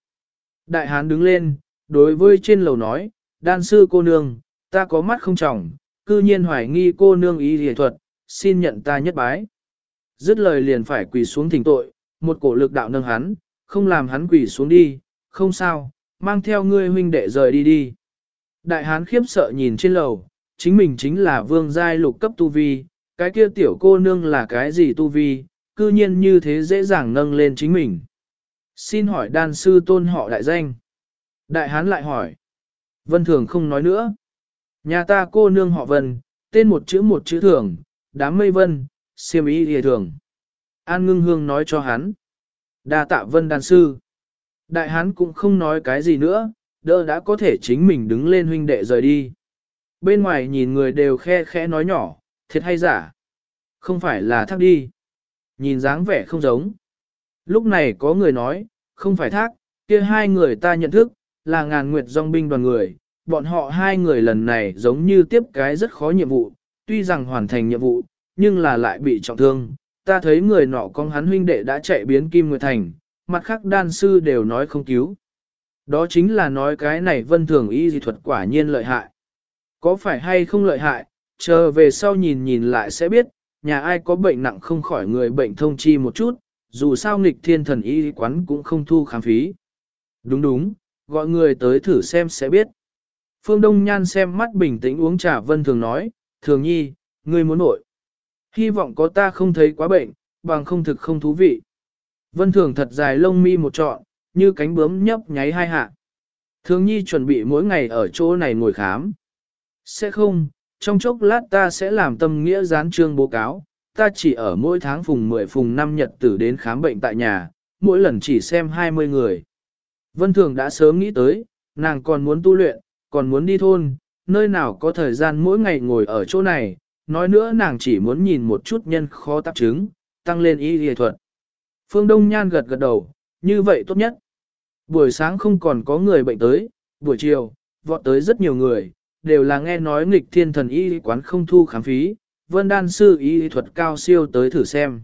Đại hán đứng lên, đối với trên lầu nói, đan sư cô nương, ta có mắt không trọng, cư nhiên hoài nghi cô nương ý hề thuật, xin nhận ta nhất bái. Dứt lời liền phải quỳ xuống thỉnh tội, một cổ lực đạo nâng hắn, không làm hắn quỳ xuống đi, không sao, mang theo ngươi huynh đệ rời đi đi. Đại hán khiếp sợ nhìn trên lầu, chính mình chính là vương giai lục cấp tu vi, cái kia tiểu cô nương là cái gì tu vi, cư nhiên như thế dễ dàng nâng lên chính mình. Xin hỏi đan sư tôn họ đại danh. Đại hán lại hỏi. Vân thường không nói nữa. Nhà ta cô nương họ vân, tên một chữ một chữ thường, đám mây vân, siêm ý hề thường. An ngưng hương nói cho hắn. đa tạ vân đan sư. Đại hán cũng không nói cái gì nữa, đỡ đã có thể chính mình đứng lên huynh đệ rời đi. Bên ngoài nhìn người đều khe khẽ nói nhỏ, thiệt hay giả. Không phải là thác đi. Nhìn dáng vẻ không giống. Lúc này có người nói, không phải thác, kia hai người ta nhận thức, là ngàn nguyệt dòng binh đoàn người. Bọn họ hai người lần này giống như tiếp cái rất khó nhiệm vụ, tuy rằng hoàn thành nhiệm vụ, nhưng là lại bị trọng thương. Ta thấy người nọ con hắn huynh đệ đã chạy biến Kim Nguyệt Thành, mặt khác đan sư đều nói không cứu. Đó chính là nói cái này vân thường y dị thuật quả nhiên lợi hại. Có phải hay không lợi hại, chờ về sau nhìn nhìn lại sẽ biết, nhà ai có bệnh nặng không khỏi người bệnh thông chi một chút, dù sao nghịch thiên thần y quán cũng không thu khám phí. Đúng đúng, gọi người tới thử xem sẽ biết. Phương Đông Nhan xem mắt bình tĩnh uống trà vân thường nói, thường nhi, ngươi muốn nội. Hy vọng có ta không thấy quá bệnh, bằng không thực không thú vị. Vân thường thật dài lông mi một trọn, như cánh bướm nhấp nháy hai hạ. Thường nhi chuẩn bị mỗi ngày ở chỗ này ngồi khám. Sẽ không, trong chốc lát ta sẽ làm tâm nghĩa gián trương bố cáo, ta chỉ ở mỗi tháng phùng 10 phùng 5 nhật tử đến khám bệnh tại nhà, mỗi lần chỉ xem 20 người. Vân Thường đã sớm nghĩ tới, nàng còn muốn tu luyện, còn muốn đi thôn, nơi nào có thời gian mỗi ngày ngồi ở chỗ này, nói nữa nàng chỉ muốn nhìn một chút nhân khó tạp chứng, tăng lên ý nghệ thuật. Phương Đông Nhan gật gật đầu, như vậy tốt nhất. Buổi sáng không còn có người bệnh tới, buổi chiều, vọt tới rất nhiều người, đều là nghe nói nghịch thiên thần y quán không thu khám phí, vân đan sư y thuật cao siêu tới thử xem.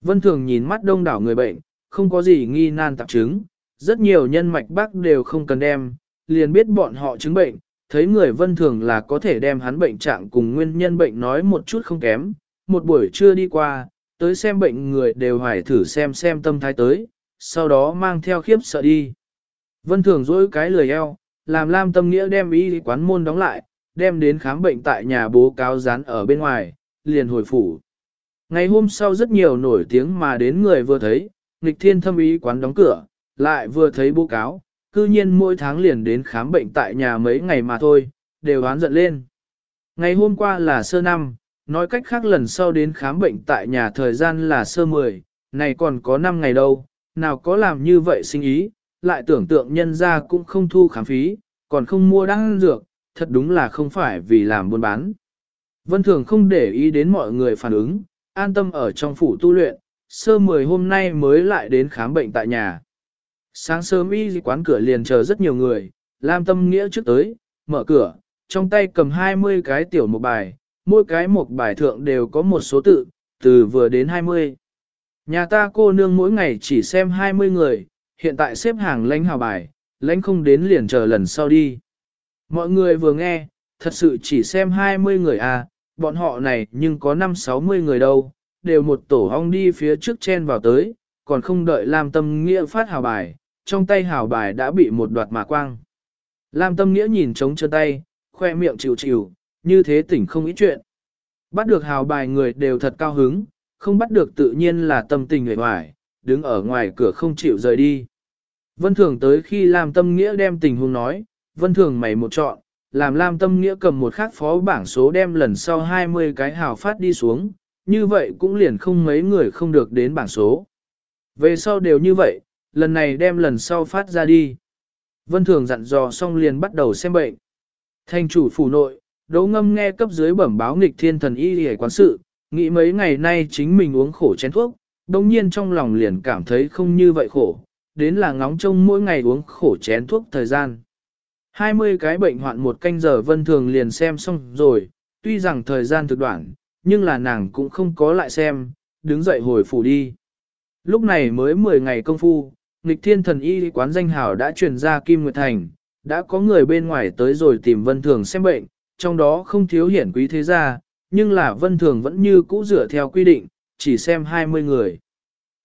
Vân thường nhìn mắt đông đảo người bệnh, không có gì nghi nan tạp chứng, rất nhiều nhân mạch bác đều không cần đem, liền biết bọn họ chứng bệnh, thấy người vân thường là có thể đem hắn bệnh trạng cùng nguyên nhân bệnh nói một chút không kém, một buổi trưa đi qua, tới xem bệnh người đều hoài thử xem xem tâm thái tới, sau đó mang theo khiếp sợ đi. Vân thường dỗi cái lười eo, làm Lam Tâm Nghĩa đem y quán môn đóng lại, đem đến khám bệnh tại nhà bố cáo dán ở bên ngoài, liền hồi phủ. Ngày hôm sau rất nhiều nổi tiếng mà đến người vừa thấy, nghịch thiên thâm ý quán đóng cửa, lại vừa thấy bố cáo, cư nhiên mỗi tháng liền đến khám bệnh tại nhà mấy ngày mà thôi, đều đoán giận lên. Ngày hôm qua là sơ năm, nói cách khác lần sau đến khám bệnh tại nhà thời gian là sơ mười, này còn có 5 ngày đâu, nào có làm như vậy sinh ý, lại tưởng tượng nhân ra cũng không thu khám phí, còn không mua đăng dược, thật đúng là không phải vì làm buôn bán. Vân Thường không để ý đến mọi người phản ứng, an tâm ở trong phủ tu luyện, sơ mười hôm nay mới lại đến khám bệnh tại nhà. Sáng sớm y quán cửa liền chờ rất nhiều người, Lam Tâm Nghĩa trước tới, mở cửa, trong tay cầm 20 cái tiểu một bài, mỗi cái một bài thượng đều có một số tự, từ vừa đến 20. Nhà ta cô nương mỗi ngày chỉ xem 20 người, hiện tại xếp hàng lãnh hào bài, lãnh không đến liền chờ lần sau đi. Mọi người vừa nghe, thật sự chỉ xem 20 người à, bọn họ này nhưng có 5-60 người đâu, đều một tổ ong đi phía trước chen vào tới, còn không đợi Lam Tâm Nghĩa phát hào bài, trong tay hào bài đã bị một đoạt mà quang. Lam Tâm Nghĩa nhìn trống chân tay, khoe miệng chịu chịu, như thế tỉnh không ít chuyện. Bắt được hào bài người đều thật cao hứng, không bắt được tự nhiên là tâm tình người ngoài, đứng ở ngoài cửa không chịu rời đi. Vân Thường tới khi làm Tâm Nghĩa đem tình huống nói, Vân Thường mày một chọn, làm Lam Tâm Nghĩa cầm một khác phó bảng số đem lần sau 20 cái hào phát đi xuống, như vậy cũng liền không mấy người không được đến bảng số. Về sau đều như vậy, lần này đem lần sau phát ra đi. Vân Thường dặn dò xong liền bắt đầu xem bệnh. Thành chủ phủ nội, Đỗ Ngâm nghe cấp dưới bẩm báo nghịch thiên thần y hề quán sự, nghĩ mấy ngày nay chính mình uống khổ chén thuốc, đồng nhiên trong lòng liền cảm thấy không như vậy khổ, đến là ngóng trông mỗi ngày uống khổ chén thuốc thời gian. 20 cái bệnh hoạn một canh giờ vân thường liền xem xong rồi, tuy rằng thời gian thực đoạn, nhưng là nàng cũng không có lại xem, đứng dậy hồi phủ đi. Lúc này mới 10 ngày công phu, nghịch thiên thần y quán danh hào đã truyền ra Kim Nguyệt Thành, đã có người bên ngoài tới rồi tìm vân thường xem bệnh, trong đó không thiếu hiển quý thế gia, nhưng là vân thường vẫn như cũ dựa theo quy định, chỉ xem 20 người.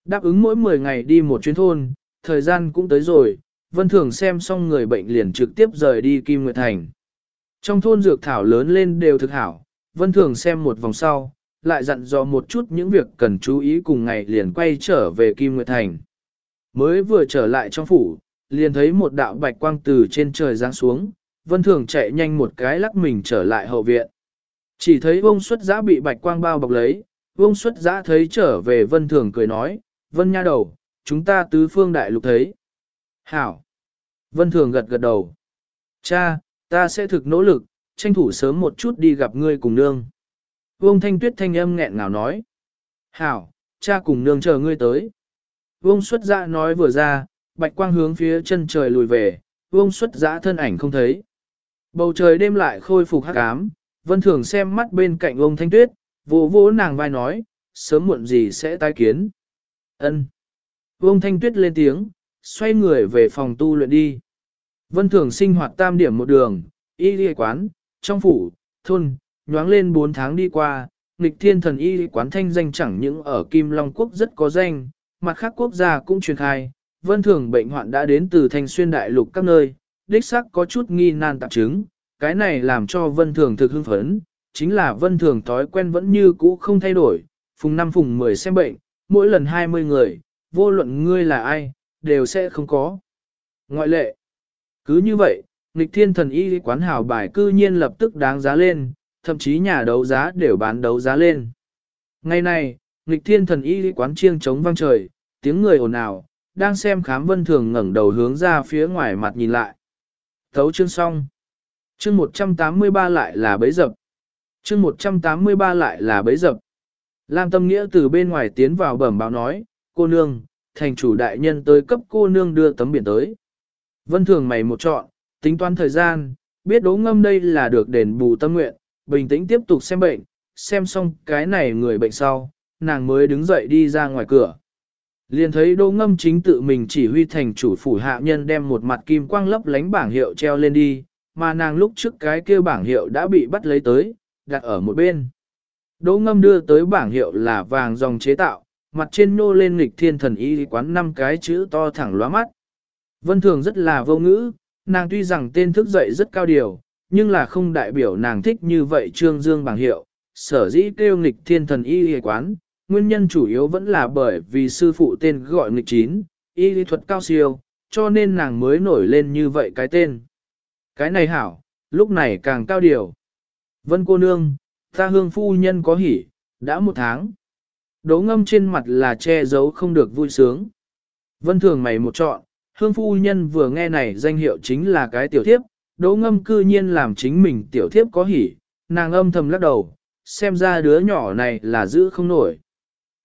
Đáp ứng mỗi 10 ngày đi một chuyến thôn, thời gian cũng tới rồi, vân thường xem xong người bệnh liền trực tiếp rời đi Kim Nguyệt Thành. Trong thôn dược thảo lớn lên đều thực hảo, vân thường xem một vòng sau, lại dặn dò một chút những việc cần chú ý cùng ngày liền quay trở về Kim Nguyệt Thành. Mới vừa trở lại trong phủ, liền thấy một đạo bạch quang từ trên trời giáng xuống, vân thường chạy nhanh một cái lắc mình trở lại hậu viện. Chỉ thấy vông xuất giã bị bạch quang bao bọc lấy, vông xuất giã thấy trở về vân thường cười nói, vân nha đầu, chúng ta tứ phương đại lục thấy. Hảo! Vân thường gật gật đầu. Cha, ta sẽ thực nỗ lực, tranh thủ sớm một chút đi gặp ngươi cùng nương. Vương Thanh Tuyết thanh âm nghẹn ngào nói. Hảo, cha cùng nương chờ ngươi tới. Vương xuất giã nói vừa ra, bạch quang hướng phía chân trời lùi về, vương xuất giã thân ảnh không thấy. Bầu trời đêm lại khôi phục hắc ám, vân thường xem mắt bên cạnh ông Thanh Tuyết, vỗ vỗ nàng vai nói, sớm muộn gì sẽ tái kiến. Ân. Ông Thanh Tuyết lên tiếng, xoay người về phòng tu luyện đi. Vân thường sinh hoạt tam điểm một đường, y đi quán, trong phủ, thôn, nhoáng lên 4 tháng đi qua, nghịch thiên thần y quán thanh danh chẳng những ở Kim Long Quốc rất có danh, mặt khác quốc gia cũng truyền khai, vân thường bệnh hoạn đã đến từ thanh xuyên đại lục các nơi, đích xác có chút nghi nan tạp chứng, cái này làm cho vân thường thực hưng phấn, chính là vân thường thói quen vẫn như cũ không thay đổi, phùng năm phùng 10 xem bệnh, mỗi lần 20 người, vô luận ngươi là ai, đều sẽ không có. Ngoại lệ, cứ như vậy, nghịch thiên thần y quán hào bài cư nhiên lập tức đáng giá lên, thậm chí nhà đấu giá đều bán đấu giá lên. Ngày này, nghịch thiên thần y quán chiêng trống vang trời, tiếng người ồn ào, đang xem khám vân thường ngẩng đầu hướng ra phía ngoài mặt nhìn lại. Thấu chương xong. Chương 183 lại là bấy dập. Chương 183 lại là bấy dập. Lam Tâm Nghĩa từ bên ngoài tiến vào bẩm báo nói, cô nương, thành chủ đại nhân tới cấp cô nương đưa tấm biển tới. Vân thường mày một chọn, tính toán thời gian, biết đố ngâm đây là được đền bù tâm nguyện, bình tĩnh tiếp tục xem bệnh, xem xong cái này người bệnh sau, nàng mới đứng dậy đi ra ngoài cửa. Liền thấy đỗ ngâm chính tự mình chỉ huy thành chủ phủ hạ nhân đem một mặt kim quang lấp lánh bảng hiệu treo lên đi, mà nàng lúc trước cái kia bảng hiệu đã bị bắt lấy tới, đặt ở một bên. Đỗ ngâm đưa tới bảng hiệu là vàng dòng chế tạo, mặt trên nô lên nghịch thiên thần y quán năm cái chữ to thẳng lóa mắt. Vân thường rất là vô ngữ, nàng tuy rằng tên thức dậy rất cao điều, nhưng là không đại biểu nàng thích như vậy trương dương bảng hiệu, sở dĩ kêu nghịch thiên thần y y quán, nguyên nhân chủ yếu vẫn là bởi vì sư phụ tên gọi nghịch chín, y lý thuật cao siêu, cho nên nàng mới nổi lên như vậy cái tên. Cái này hảo, lúc này càng cao điều. Vân cô nương, ta hương phu nhân có hỉ, đã một tháng. Đố ngâm trên mặt là che giấu không được vui sướng. Vân thường mày một chọn, hương phu nhân vừa nghe này danh hiệu chính là cái tiểu thiếp, đỗ ngâm cư nhiên làm chính mình tiểu thiếp có hỉ, nàng âm thầm lắc đầu, xem ra đứa nhỏ này là giữ không nổi.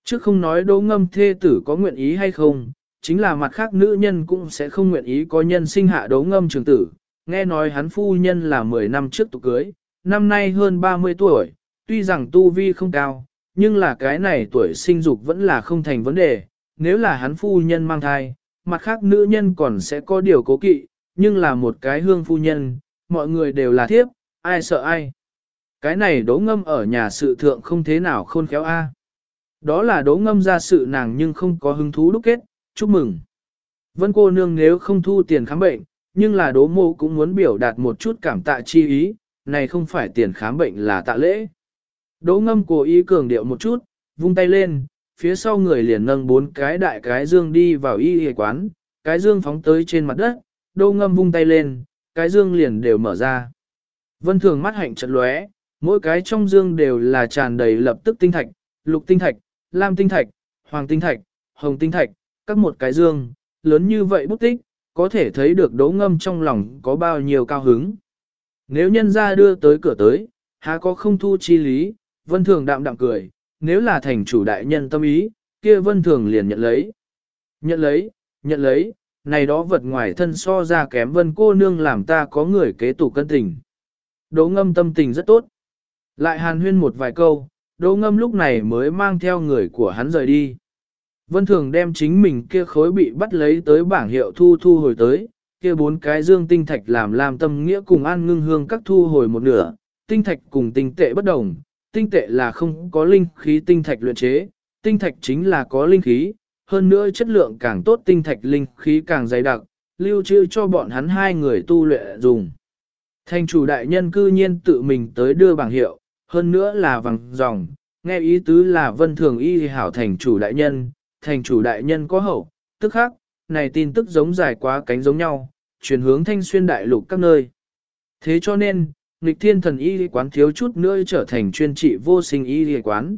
Chứ không nói đỗ ngâm thê tử có nguyện ý hay không, chính là mặt khác nữ nhân cũng sẽ không nguyện ý có nhân sinh hạ đỗ ngâm trường tử. Nghe nói hắn phu nhân là 10 năm trước tục cưới, năm nay hơn 30 tuổi, tuy rằng tu vi không cao, nhưng là cái này tuổi sinh dục vẫn là không thành vấn đề. Nếu là hắn phu nhân mang thai, mặt khác nữ nhân còn sẽ có điều cố kỵ, nhưng là một cái hương phu nhân, mọi người đều là thiếp, ai sợ ai. Cái này đố ngâm ở nhà sự thượng không thế nào khôn khéo a. Đó là đố ngâm ra sự nàng nhưng không có hứng thú đúc kết, chúc mừng. Vân cô nương nếu không thu tiền khám bệnh, nhưng là đố mô cũng muốn biểu đạt một chút cảm tạ chi ý, này không phải tiền khám bệnh là tạ lễ. Đỗ ngâm cố ý cường điệu một chút, vung tay lên, phía sau người liền nâng bốn cái đại cái dương đi vào y y quán, cái dương phóng tới trên mặt đất, đỗ ngâm vung tay lên, cái dương liền đều mở ra. Vân thường mắt hạnh trận lóe, mỗi cái trong dương đều là tràn đầy lập tức tinh thạch, lục tinh thạch, lam tinh thạch, hoàng tinh thạch, hồng tinh thạch, các một cái dương, lớn như vậy bút tích, có thể thấy được đố ngâm trong lòng có bao nhiêu cao hứng. Nếu nhân ra đưa tới cửa tới, há có không thu chi lý, vân thường đạm đạm cười, nếu là thành chủ đại nhân tâm ý, kia vân thường liền nhận lấy. Nhận lấy, nhận lấy, này đó vật ngoài thân so ra kém vân cô nương làm ta có người kế tục cân tình. đố ngâm tâm tình rất tốt. Lại hàn huyên một vài câu, đỗ ngâm lúc này mới mang theo người của hắn rời đi. Vân thường đem chính mình kia khối bị bắt lấy tới bảng hiệu thu thu hồi tới, kia bốn cái dương tinh thạch làm làm tâm nghĩa cùng an ngưng hương các thu hồi một nửa, tinh thạch cùng tinh tệ bất đồng, tinh tệ là không có linh khí tinh thạch luyện chế, tinh thạch chính là có linh khí, hơn nữa chất lượng càng tốt tinh thạch linh khí càng dày đặc, lưu trữ cho bọn hắn hai người tu luyện dùng. Thành chủ đại nhân cư nhiên tự mình tới đưa bảng hiệu, hơn nữa là vàng dòng, nghe ý tứ là vân thường y hảo thành chủ đại nhân, thành chủ đại nhân có hậu, tức khác, này tin tức giống dài quá cánh giống nhau, chuyển hướng thanh xuyên đại lục các nơi. Thế cho nên, nghịch thiên thần y quán thiếu chút nữa trở thành chuyên trị vô sinh y quán.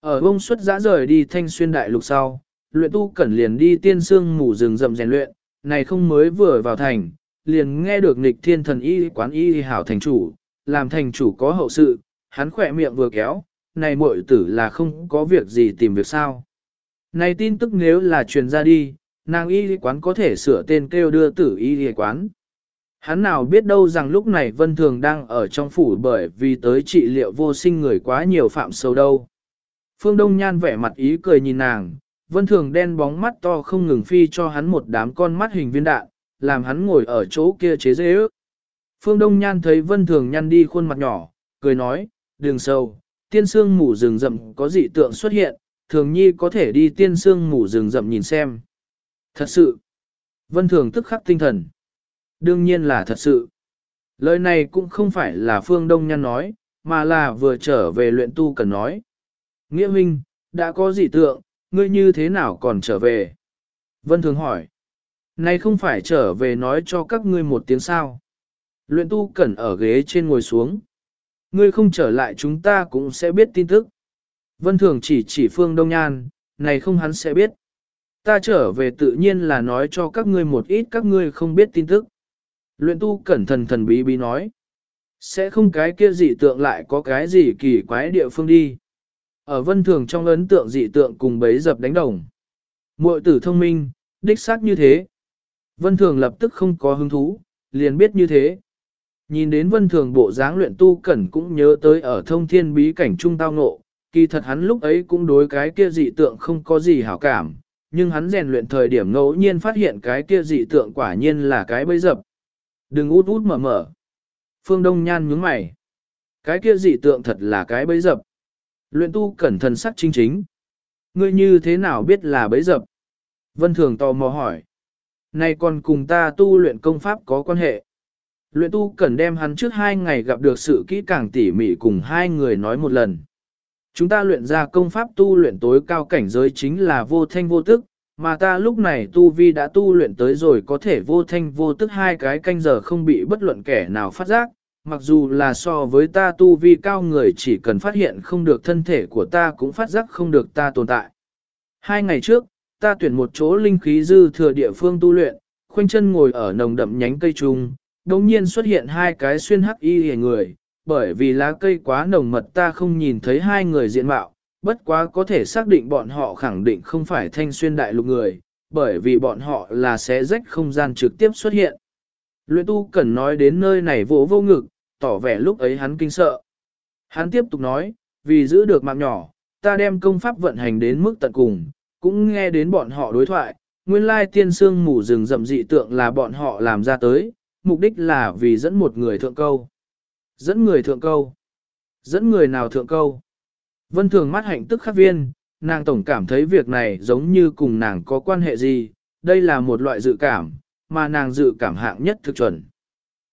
Ở bông xuất giã rời đi thanh xuyên đại lục sau, luyện tu cẩn liền đi tiên sương ngủ rừng rậm rèn luyện, này không mới vừa vào thành, liền nghe được nghịch thiên thần y quán y hảo thành chủ, làm thành chủ có hậu sự, hắn khỏe miệng vừa kéo, này muội tử là không có việc gì tìm việc sao. Này tin tức nếu là truyền ra đi, nàng y quán có thể sửa tên kêu đưa tử y quán. Hắn nào biết đâu rằng lúc này Vân Thường đang ở trong phủ bởi vì tới trị liệu vô sinh người quá nhiều phạm sâu đâu. Phương Đông Nhan vẻ mặt ý cười nhìn nàng, Vân Thường đen bóng mắt to không ngừng phi cho hắn một đám con mắt hình viên đạn, làm hắn ngồi ở chỗ kia chế dễ ước. Phương Đông Nhan thấy Vân Thường nhăn đi khuôn mặt nhỏ, cười nói, đường sâu, tiên sương mù rừng rậm có dị tượng xuất hiện, thường nhi có thể đi tiên sương mù rừng rậm nhìn xem. Thật sự, Vân Thường tức khắc tinh thần. Đương nhiên là thật sự. Lời này cũng không phải là Phương Đông Nhan nói, mà là vừa trở về luyện tu cần nói. Nghĩa Minh, đã có dị tượng, ngươi như thế nào còn trở về? Vân Thường hỏi. Này không phải trở về nói cho các ngươi một tiếng sao. Luyện tu cẩn ở ghế trên ngồi xuống. Ngươi không trở lại chúng ta cũng sẽ biết tin tức. Vân Thường chỉ chỉ Phương Đông Nhan, này không hắn sẽ biết. Ta trở về tự nhiên là nói cho các ngươi một ít các ngươi không biết tin tức. Luyện tu cẩn thận thần bí bí nói. Sẽ không cái kia dị tượng lại có cái gì kỳ quái địa phương đi. Ở vân thường trong ấn tượng dị tượng cùng bấy dập đánh đồng. Muội tử thông minh, đích xác như thế. Vân thường lập tức không có hứng thú, liền biết như thế. Nhìn đến vân thường bộ dáng luyện tu cẩn cũng nhớ tới ở thông thiên bí cảnh trung tao ngộ, kỳ thật hắn lúc ấy cũng đối cái kia dị tượng không có gì hảo cảm, nhưng hắn rèn luyện thời điểm ngẫu nhiên phát hiện cái kia dị tượng quả nhiên là cái bẫy dập. Đừng út út mở mở. Phương Đông Nhan nhướng mày. Cái kia dị tượng thật là cái bẫy dập. Luyện tu cẩn thần sắc chính chính. Ngươi như thế nào biết là bẫy dập? Vân Thường tò mò hỏi. Này còn cùng ta tu luyện công pháp có quan hệ. Luyện tu cần đem hắn trước hai ngày gặp được sự kỹ càng tỉ mỉ cùng hai người nói một lần. Chúng ta luyện ra công pháp tu luyện tối cao cảnh giới chính là vô thanh vô tức, mà ta lúc này tu vi đã tu luyện tới rồi có thể vô thanh vô tức hai cái canh giờ không bị bất luận kẻ nào phát giác, mặc dù là so với ta tu vi cao người chỉ cần phát hiện không được thân thể của ta cũng phát giác không được ta tồn tại. Hai ngày trước, ta tuyển một chỗ linh khí dư thừa địa phương tu luyện, khoanh chân ngồi ở nồng đậm nhánh cây trung, đồng nhiên xuất hiện hai cái xuyên hắc y hề người, bởi vì lá cây quá nồng mật ta không nhìn thấy hai người diện mạo, bất quá có thể xác định bọn họ khẳng định không phải thanh xuyên đại lục người, bởi vì bọn họ là sẽ rách không gian trực tiếp xuất hiện. Luyện tu cần nói đến nơi này vỗ vô ngực, tỏ vẻ lúc ấy hắn kinh sợ. Hắn tiếp tục nói, vì giữ được mạng nhỏ, ta đem công pháp vận hành đến mức tận cùng, cũng nghe đến bọn họ đối thoại, nguyên lai tiên sương mù rừng rậm dị tượng là bọn họ làm ra tới, mục đích là vì dẫn một người thượng câu. Dẫn người thượng câu. Dẫn người nào thượng câu. Vân thường mắt hạnh tức khắc viên, nàng tổng cảm thấy việc này giống như cùng nàng có quan hệ gì, đây là một loại dự cảm, mà nàng dự cảm hạng nhất thực chuẩn.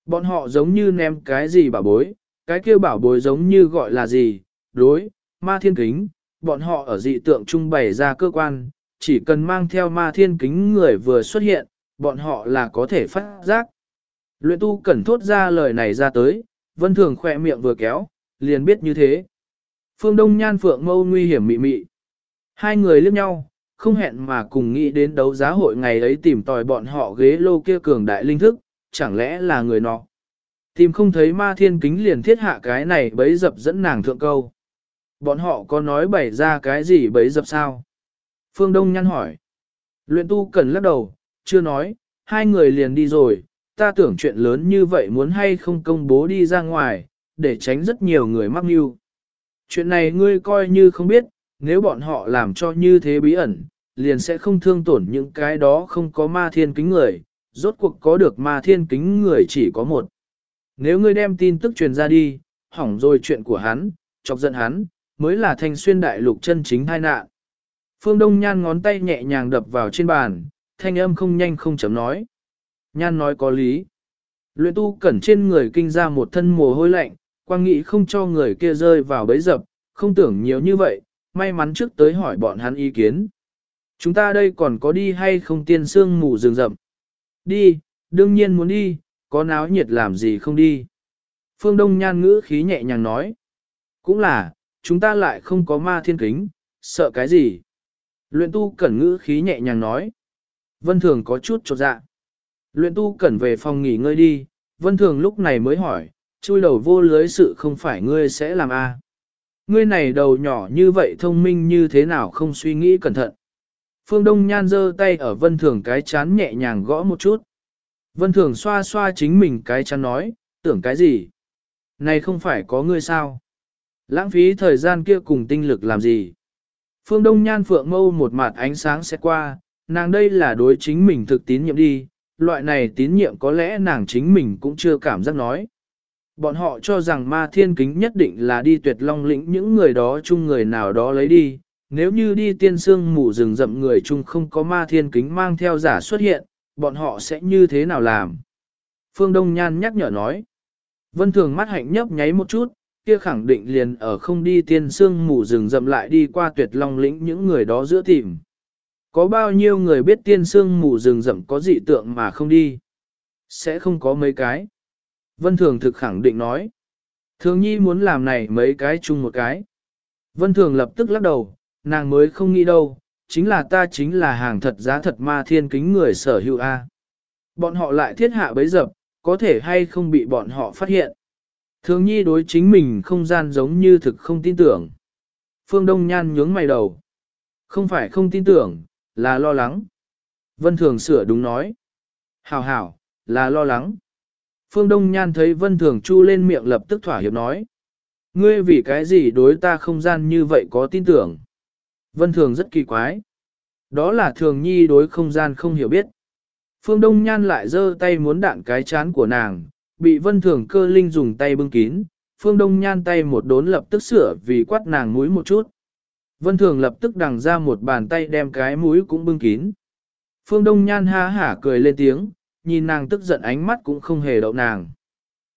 Bọn họ giống như ném cái gì bảo bối, cái kia bảo bối giống như gọi là gì, đối, ma thiên kính, bọn họ ở dị tượng trung bày ra cơ quan, chỉ cần mang theo ma thiên kính người vừa xuất hiện, bọn họ là có thể phát giác. Luyện tu cẩn thốt ra lời này ra tới, vân thường khỏe miệng vừa kéo, liền biết như thế. Phương Đông Nhan Phượng mâu nguy hiểm mị mị. Hai người liếc nhau, không hẹn mà cùng nghĩ đến đấu giá hội ngày ấy tìm tòi bọn họ ghế lô kia cường đại linh thức, chẳng lẽ là người nọ. Tìm không thấy ma thiên kính liền thiết hạ cái này bấy dập dẫn nàng thượng câu. Bọn họ có nói bày ra cái gì bấy dập sao? Phương Đông nhăn hỏi. Luyện tu cần lắc đầu, chưa nói, hai người liền đi rồi, ta tưởng chuyện lớn như vậy muốn hay không công bố đi ra ngoài, để tránh rất nhiều người mắc mưu. Chuyện này ngươi coi như không biết, nếu bọn họ làm cho như thế bí ẩn, liền sẽ không thương tổn những cái đó không có ma thiên kính người, rốt cuộc có được ma thiên kính người chỉ có một. Nếu ngươi đem tin tức truyền ra đi, hỏng rồi chuyện của hắn, chọc giận hắn, mới là thanh xuyên đại lục chân chính tai nạn. Phương Đông Nhan ngón tay nhẹ nhàng đập vào trên bàn, thanh âm không nhanh không chấm nói. Nhan nói có lý. Luyện tu cẩn trên người kinh ra một thân mồ hôi lạnh, quang nghĩ không cho người kia rơi vào bẫy dập, không tưởng nhiều như vậy, may mắn trước tới hỏi bọn hắn ý kiến. Chúng ta đây còn có đi hay không tiên sương mù rừng rậm? Đi, đương nhiên muốn đi, có náo nhiệt làm gì không đi. Phương Đông Nhan ngữ khí nhẹ nhàng nói. Cũng là, chúng ta lại không có ma thiên kính, sợ cái gì? Luyện tu cẩn ngữ khí nhẹ nhàng nói. Vân Thường có chút trột dạ. Luyện tu cần về phòng nghỉ ngơi đi, Vân Thường lúc này mới hỏi, chui đầu vô lưới sự không phải ngươi sẽ làm a à? Ngươi này đầu nhỏ như vậy thông minh như thế nào không suy nghĩ cẩn thận. Phương Đông Nhan giơ tay ở Vân Thường cái chán nhẹ nhàng gõ một chút. Vân Thường xoa xoa chính mình cái chán nói, tưởng cái gì? Này không phải có ngươi sao? Lãng phí thời gian kia cùng tinh lực làm gì? Phương Đông Nhan phượng mâu một mặt ánh sáng sẽ qua, nàng đây là đối chính mình thực tín nhiệm đi, loại này tín nhiệm có lẽ nàng chính mình cũng chưa cảm giác nói. Bọn họ cho rằng ma thiên kính nhất định là đi tuyệt long lĩnh những người đó chung người nào đó lấy đi, nếu như đi tiên sương mù rừng rậm người chung không có ma thiên kính mang theo giả xuất hiện, bọn họ sẽ như thế nào làm? Phương Đông Nhan nhắc nhở nói. Vân Thường mắt hạnh nhấp nháy một chút, kia khẳng định liền ở không đi tiên sương mù rừng rậm lại đi qua tuyệt long lĩnh những người đó giữa tìm. Có bao nhiêu người biết tiên sương mù rừng rậm có dị tượng mà không đi? Sẽ không có mấy cái. Vân Thường thực khẳng định nói. Thường nhi muốn làm này mấy cái chung một cái. Vân Thường lập tức lắc đầu, nàng mới không nghĩ đâu, chính là ta chính là hàng thật giá thật ma thiên kính người sở hữu A. Bọn họ lại thiết hạ bấy dập, có thể hay không bị bọn họ phát hiện. Thường nhi đối chính mình không gian giống như thực không tin tưởng. Phương Đông Nhan nhướng mày đầu. Không phải không tin tưởng, là lo lắng. Vân Thường sửa đúng nói. Hảo hảo, là lo lắng. Phương Đông Nhan thấy Vân Thường chu lên miệng lập tức thỏa hiệp nói. Ngươi vì cái gì đối ta không gian như vậy có tin tưởng? Vân Thường rất kỳ quái. Đó là Thường Nhi đối không gian không hiểu biết. Phương Đông Nhan lại giơ tay muốn đạn cái chán của nàng, bị Vân Thường cơ linh dùng tay bưng kín. Phương Đông Nhan tay một đốn lập tức sửa vì quát nàng mũi một chút. Vân Thường lập tức đằng ra một bàn tay đem cái mũi cũng bưng kín. Phương Đông Nhan ha hả cười lên tiếng, nhìn nàng tức giận ánh mắt cũng không hề đậu nàng.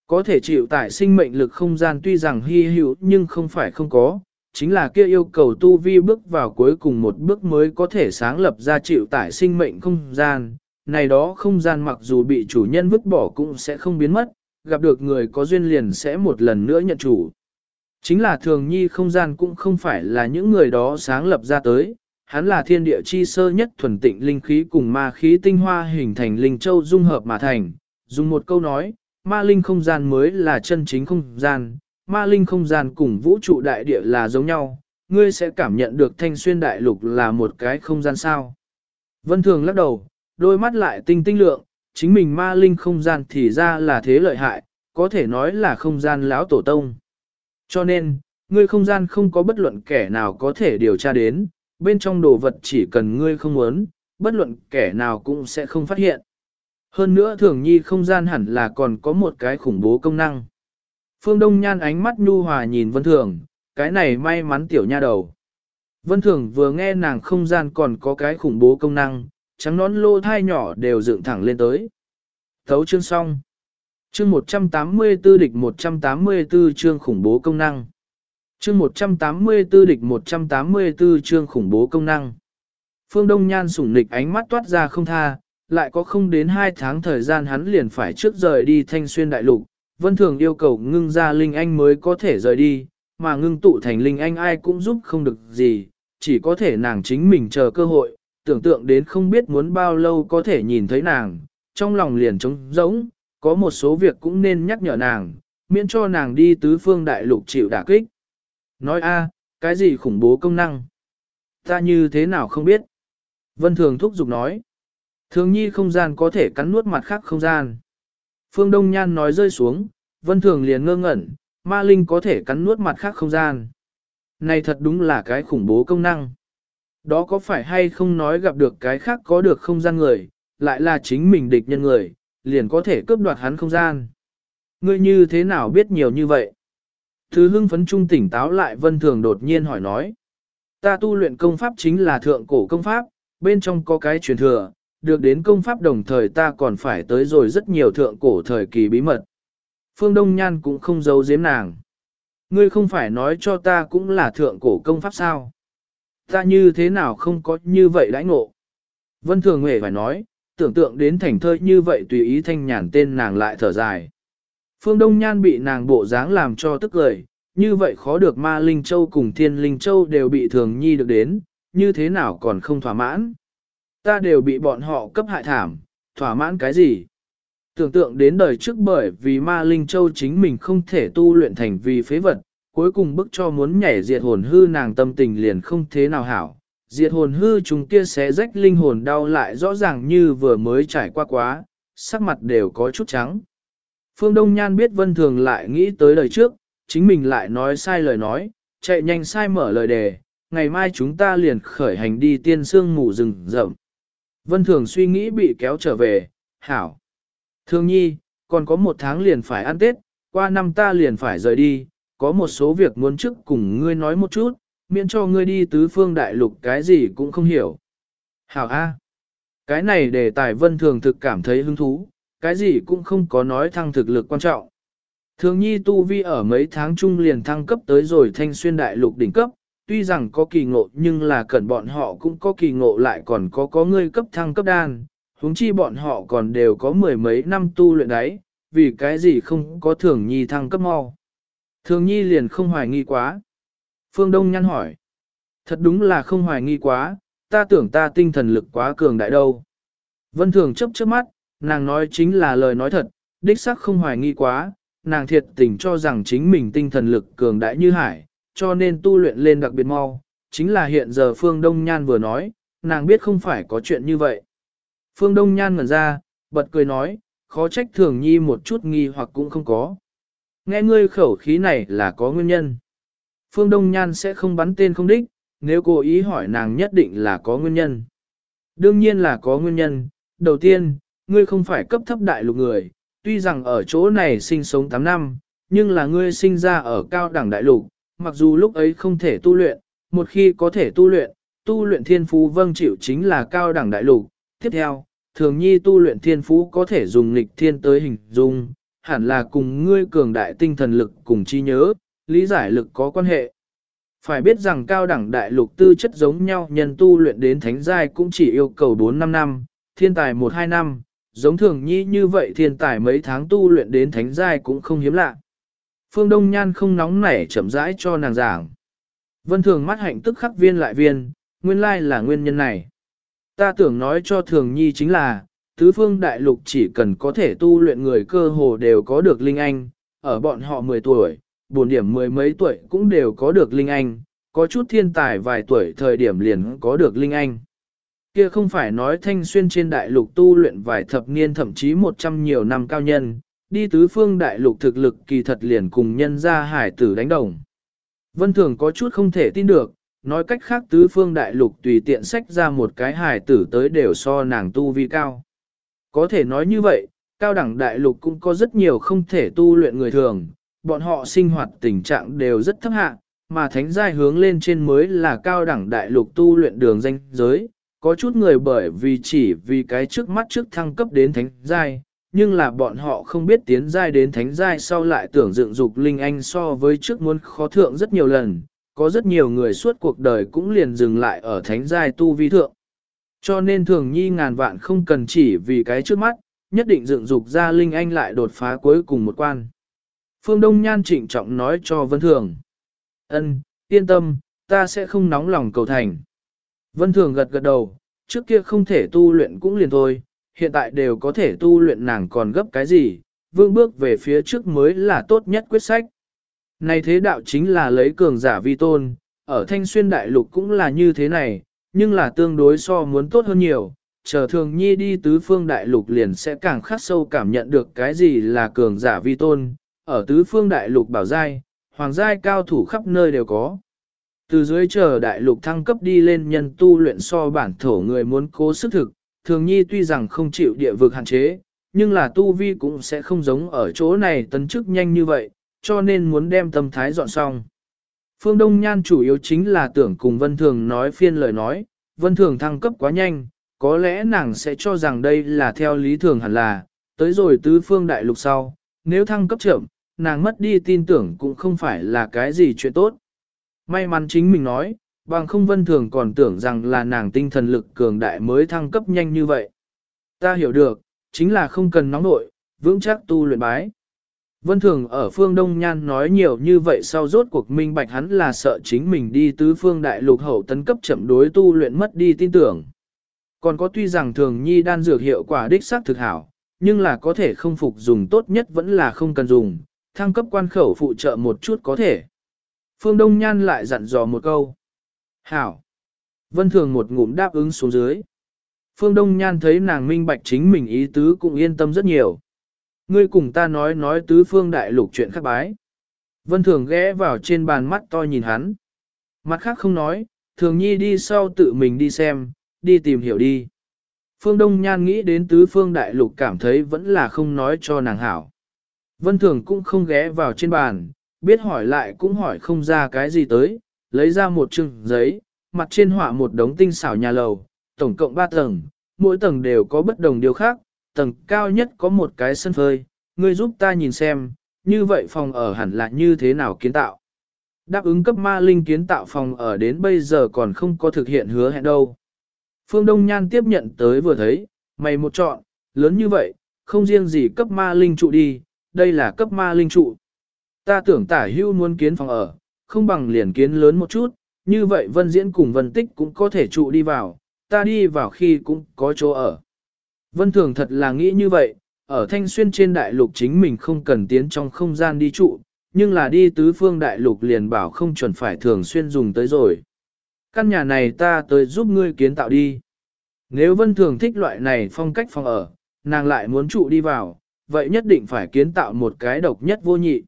Có thể chịu tại sinh mệnh lực không gian tuy rằng hy hữu nhưng không phải không có, chính là kia yêu cầu tu vi bước vào cuối cùng một bước mới có thể sáng lập ra chịu tải sinh mệnh không gian. Này đó không gian mặc dù bị chủ nhân vứt bỏ cũng sẽ không biến mất, gặp được người có duyên liền sẽ một lần nữa nhận chủ. Chính là thường nhi không gian cũng không phải là những người đó sáng lập ra tới, hắn là thiên địa chi sơ nhất thuần tịnh linh khí cùng ma khí tinh hoa hình thành linh châu dung hợp mà thành. Dùng một câu nói, ma linh không gian mới là chân chính không gian, ma linh không gian cùng vũ trụ đại địa là giống nhau, ngươi sẽ cảm nhận được thanh xuyên đại lục là một cái không gian sao. Vân Thường lắc đầu, đôi mắt lại tinh tinh lượng, chính mình ma linh không gian thì ra là thế lợi hại, có thể nói là không gian lão tổ tông. Cho nên, ngươi không gian không có bất luận kẻ nào có thể điều tra đến, bên trong đồ vật chỉ cần ngươi không muốn, bất luận kẻ nào cũng sẽ không phát hiện. Hơn nữa thường nhi không gian hẳn là còn có một cái khủng bố công năng. Phương Đông Nhan ánh mắt nhu hòa nhìn Vân Thường, cái này may mắn tiểu nha đầu. Vân Thường vừa nghe nàng không gian còn có cái khủng bố công năng, trắng nón lô thai nhỏ đều dựng thẳng lên tới. Thấu chương xong. Chương 184 địch 184 chương khủng bố công năng. Chương 184 địch 184 chương khủng bố công năng. Phương Đông Nhan sủng nịch ánh mắt toát ra không tha, lại có không đến 2 tháng thời gian hắn liền phải trước rời đi thanh xuyên đại lục. Vân Thường yêu cầu ngưng ra Linh Anh mới có thể rời đi, mà ngưng tụ thành Linh Anh ai cũng giúp không được gì, chỉ có thể nàng chính mình chờ cơ hội, tưởng tượng đến không biết muốn bao lâu có thể nhìn thấy nàng, trong lòng liền trống rỗng, có một số việc cũng nên nhắc nhở nàng, miễn cho nàng đi tứ phương đại lục chịu đả kích. Nói a, cái gì khủng bố công năng? Ta như thế nào không biết? Vân Thường thúc giục nói. Thường nhi không gian có thể cắn nuốt mặt khác không gian. Phương Đông Nhan nói rơi xuống, Vân Thường liền ngơ ngẩn, ma linh có thể cắn nuốt mặt khác không gian. Này thật đúng là cái khủng bố công năng. Đó có phải hay không nói gặp được cái khác có được không gian người, lại là chính mình địch nhân người, liền có thể cướp đoạt hắn không gian. Ngươi như thế nào biết nhiều như vậy? Thứ hưng phấn trung tỉnh táo lại vân thường đột nhiên hỏi nói. Ta tu luyện công pháp chính là thượng cổ công pháp, bên trong có cái truyền thừa, được đến công pháp đồng thời ta còn phải tới rồi rất nhiều thượng cổ thời kỳ bí mật. Phương Đông Nhan cũng không giấu giếm nàng. Ngươi không phải nói cho ta cũng là thượng cổ công pháp sao? Ta như thế nào không có như vậy đãi ngộ? Vân Thường Huệ phải nói, tưởng tượng đến thành thơi như vậy tùy ý thanh nhàn tên nàng lại thở dài. Phương Đông Nhan bị nàng bộ dáng làm cho tức cười, như vậy khó được ma Linh Châu cùng Thiên Linh Châu đều bị thường nhi được đến, như thế nào còn không thỏa mãn. Ta đều bị bọn họ cấp hại thảm, thỏa mãn cái gì? Tưởng tượng đến đời trước bởi vì ma Linh Châu chính mình không thể tu luyện thành vì phế vật, cuối cùng bức cho muốn nhảy diệt hồn hư nàng tâm tình liền không thế nào hảo. Diệt hồn hư chúng kia xé rách linh hồn đau lại rõ ràng như vừa mới trải qua quá, sắc mặt đều có chút trắng. Phương Đông Nhan biết Vân Thường lại nghĩ tới lời trước, chính mình lại nói sai lời nói, chạy nhanh sai mở lời đề, ngày mai chúng ta liền khởi hành đi tiên sương mù rừng rậm. Vân Thường suy nghĩ bị kéo trở về, hảo. Thương nhi, còn có một tháng liền phải ăn Tết, qua năm ta liền phải rời đi, có một số việc muốn trước cùng ngươi nói một chút, miễn cho ngươi đi tứ phương đại lục cái gì cũng không hiểu. Hảo A. Cái này để tài vân thường thực cảm thấy hứng thú, cái gì cũng không có nói thăng thực lực quan trọng. Thường nhi tu vi ở mấy tháng chung liền thăng cấp tới rồi thanh xuyên đại lục đỉnh cấp, tuy rằng có kỳ ngộ nhưng là cần bọn họ cũng có kỳ ngộ lại còn có có người cấp thăng cấp đan, huống chi bọn họ còn đều có mười mấy năm tu luyện đấy, vì cái gì không có thường nhi thăng cấp mau. Thường nhi liền không hoài nghi quá. Phương Đông nhăn hỏi. Thật đúng là không hoài nghi quá, ta tưởng ta tinh thần lực quá cường đại đâu. Vân Thường chấp trước mắt, nàng nói chính là lời nói thật, đích xác không hoài nghi quá, nàng thiệt tình cho rằng chính mình tinh thần lực cường đại như hải, cho nên tu luyện lên đặc biệt mau, chính là hiện giờ Phương Đông Nhan vừa nói, nàng biết không phải có chuyện như vậy. Phương Đông Nhan ngẩn ra, bật cười nói, khó trách thường nhi một chút nghi hoặc cũng không có. Nghe ngươi khẩu khí này là có nguyên nhân. Phương Đông Nhan sẽ không bắn tên không đích, nếu cố ý hỏi nàng nhất định là có nguyên nhân. Đương nhiên là có nguyên nhân. Đầu tiên, ngươi không phải cấp thấp đại lục người, tuy rằng ở chỗ này sinh sống 8 năm, nhưng là ngươi sinh ra ở cao đẳng đại lục, mặc dù lúc ấy không thể tu luyện, một khi có thể tu luyện, tu luyện thiên phú vâng chịu chính là cao đẳng đại lục. Tiếp theo, thường nhi tu luyện thiên phú có thể dùng lịch thiên tới hình dung, hẳn là cùng ngươi cường đại tinh thần lực cùng chi nhớ, lý giải lực có quan hệ. Phải biết rằng cao đẳng đại lục tư chất giống nhau nhân tu luyện đến thánh giai cũng chỉ yêu cầu 4-5 năm, thiên tài 1-2 năm, giống thường nhi như vậy thiên tài mấy tháng tu luyện đến thánh giai cũng không hiếm lạ. Phương Đông Nhan không nóng nảy chậm rãi cho nàng giảng. Vân thường mắt hạnh tức khắc viên lại viên, nguyên lai là nguyên nhân này. Ta tưởng nói cho thường nhi chính là, tứ phương đại lục chỉ cần có thể tu luyện người cơ hồ đều có được linh anh, ở bọn họ 10 tuổi, buồn điểm mười mấy tuổi cũng đều có được linh anh, có chút thiên tài vài tuổi thời điểm liền có được linh anh. Kia không phải nói thanh xuyên trên đại lục tu luyện vài thập niên thậm chí một trăm nhiều năm cao nhân, đi tứ phương đại lục thực lực kỳ thật liền cùng nhân ra hải tử đánh đồng. Vân Thường có chút không thể tin được, nói cách khác tứ phương đại lục tùy tiện sách ra một cái hải tử tới đều so nàng tu vi cao. Có thể nói như vậy, cao đẳng đại lục cũng có rất nhiều không thể tu luyện người thường, bọn họ sinh hoạt tình trạng đều rất thấp hạ, mà thánh giai hướng lên trên mới là cao đẳng đại lục tu luyện đường danh giới. Có chút người bởi vì chỉ vì cái trước mắt trước thăng cấp đến thánh giai, nhưng là bọn họ không biết tiến giai đến thánh giai sau lại tưởng dựng dục linh anh so với trước muốn khó thượng rất nhiều lần, có rất nhiều người suốt cuộc đời cũng liền dừng lại ở thánh giai tu vi thượng. Cho nên thường nhi ngàn vạn không cần chỉ vì cái trước mắt, nhất định dựng dục ra linh anh lại đột phá cuối cùng một quan. Phương Đông Nhan trịnh trọng nói cho Vân Thường. Ân, yên tâm, ta sẽ không nóng lòng cầu thành. Vân Thường gật gật đầu, trước kia không thể tu luyện cũng liền thôi, hiện tại đều có thể tu luyện nàng còn gấp cái gì, vương bước về phía trước mới là tốt nhất quyết sách. Này thế đạo chính là lấy cường giả vi tôn, ở thanh xuyên đại lục cũng là như thế này, nhưng là tương đối so muốn tốt hơn nhiều. Chờ thường nhi đi tứ phương đại lục liền sẽ càng khắc sâu cảm nhận được cái gì là cường giả vi tôn, ở tứ phương đại lục bảo giai, hoàng giai cao thủ khắp nơi đều có. Từ dưới chờ đại lục thăng cấp đi lên nhân tu luyện so bản thổ người muốn cố sức thực, thường nhi tuy rằng không chịu địa vực hạn chế, nhưng là tu vi cũng sẽ không giống ở chỗ này tấn chức nhanh như vậy, cho nên muốn đem tâm thái dọn xong. Phương Đông Nhan chủ yếu chính là tưởng cùng Vân Thường nói phiên lời nói, Vân Thường thăng cấp quá nhanh, có lẽ nàng sẽ cho rằng đây là theo lý thường hẳn là, tới rồi tứ phương đại lục sau, nếu thăng cấp chậm, nàng mất đi tin tưởng cũng không phải là cái gì chuyện tốt. May mắn chính mình nói, bằng không vân thường còn tưởng rằng là nàng tinh thần lực cường đại mới thăng cấp nhanh như vậy. Ta hiểu được, chính là không cần nóng nội, vững chắc tu luyện bái. Vân Thường ở phương Đông Nhan nói nhiều như vậy sau rốt cuộc minh bạch hắn là sợ chính mình đi tứ phương đại lục hậu tấn cấp chậm đối tu luyện mất đi tin tưởng. Còn có tuy rằng thường nhi đan dược hiệu quả đích xác thực hảo, nhưng là có thể không phục dùng tốt nhất vẫn là không cần dùng, thăng cấp quan khẩu phụ trợ một chút có thể. Phương Đông Nhan lại dặn dò một câu. Hảo. Vân Thường một ngụm đáp ứng xuống dưới. Phương Đông Nhan thấy nàng minh bạch chính mình ý tứ cũng yên tâm rất nhiều. Ngươi cùng ta nói nói tứ phương đại lục chuyện khác bái. Vân Thường ghé vào trên bàn mắt to nhìn hắn. Mặt khác không nói, Thường Nhi đi sau tự mình đi xem, đi tìm hiểu đi. Phương Đông Nhan nghĩ đến tứ phương đại lục cảm thấy vẫn là không nói cho nàng hảo. Vân Thường cũng không ghé vào trên bàn, biết hỏi lại cũng hỏi không ra cái gì tới, lấy ra một chừng giấy, mặt trên họa một đống tinh xảo nhà lầu, tổng cộng 3 tầng, mỗi tầng đều có bất đồng điều khác, tầng cao nhất có một cái sân phơi, ngươi giúp ta nhìn xem, như vậy phòng ở hẳn là như thế nào kiến tạo. Đáp ứng cấp ma linh kiến tạo phòng ở đến bây giờ còn không có thực hiện hứa hẹn đâu. Phương Đông Nhan tiếp nhận tới vừa thấy, mày một chọn, lớn như vậy, không riêng gì cấp ma linh trụ đi, đây là cấp ma linh trụ. Ta tưởng tả hưu muốn kiến phòng ở, không bằng liền kiến lớn một chút, như vậy vân diễn cùng vân tích cũng có thể trụ đi vào, ta đi vào khi cũng có chỗ ở. Vân thường thật là nghĩ như vậy, ở thanh xuyên trên đại lục chính mình không cần tiến trong không gian đi trụ, nhưng là đi tứ phương đại lục liền bảo không chuẩn phải thường xuyên dùng tới rồi. Căn nhà này ta tới giúp ngươi kiến tạo đi. Nếu vân thường thích loại này phong cách phòng ở, nàng lại muốn trụ đi vào, vậy nhất định phải kiến tạo một cái độc nhất vô nhị.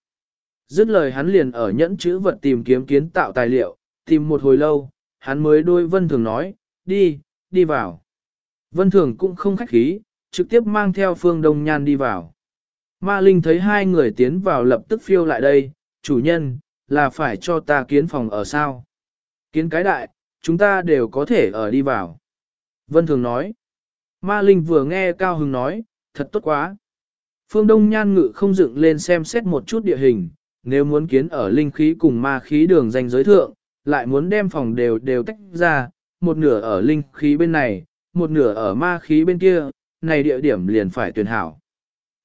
Dứt lời hắn liền ở nhẫn chữ vật tìm kiếm kiến tạo tài liệu, tìm một hồi lâu, hắn mới đôi vân thường nói, đi, đi vào. Vân thường cũng không khách khí, trực tiếp mang theo phương đông nhan đi vào. Ma Linh thấy hai người tiến vào lập tức phiêu lại đây, chủ nhân, là phải cho ta kiến phòng ở sao. Kiến cái đại, chúng ta đều có thể ở đi vào. Vân Thường nói. Ma Linh vừa nghe Cao Hưng nói, thật tốt quá. Phương Đông Nhan Ngự không dựng lên xem xét một chút địa hình, nếu muốn kiến ở linh khí cùng ma khí đường danh giới thượng, lại muốn đem phòng đều đều tách ra, một nửa ở linh khí bên này, một nửa ở ma khí bên kia, này địa điểm liền phải tuyển hảo.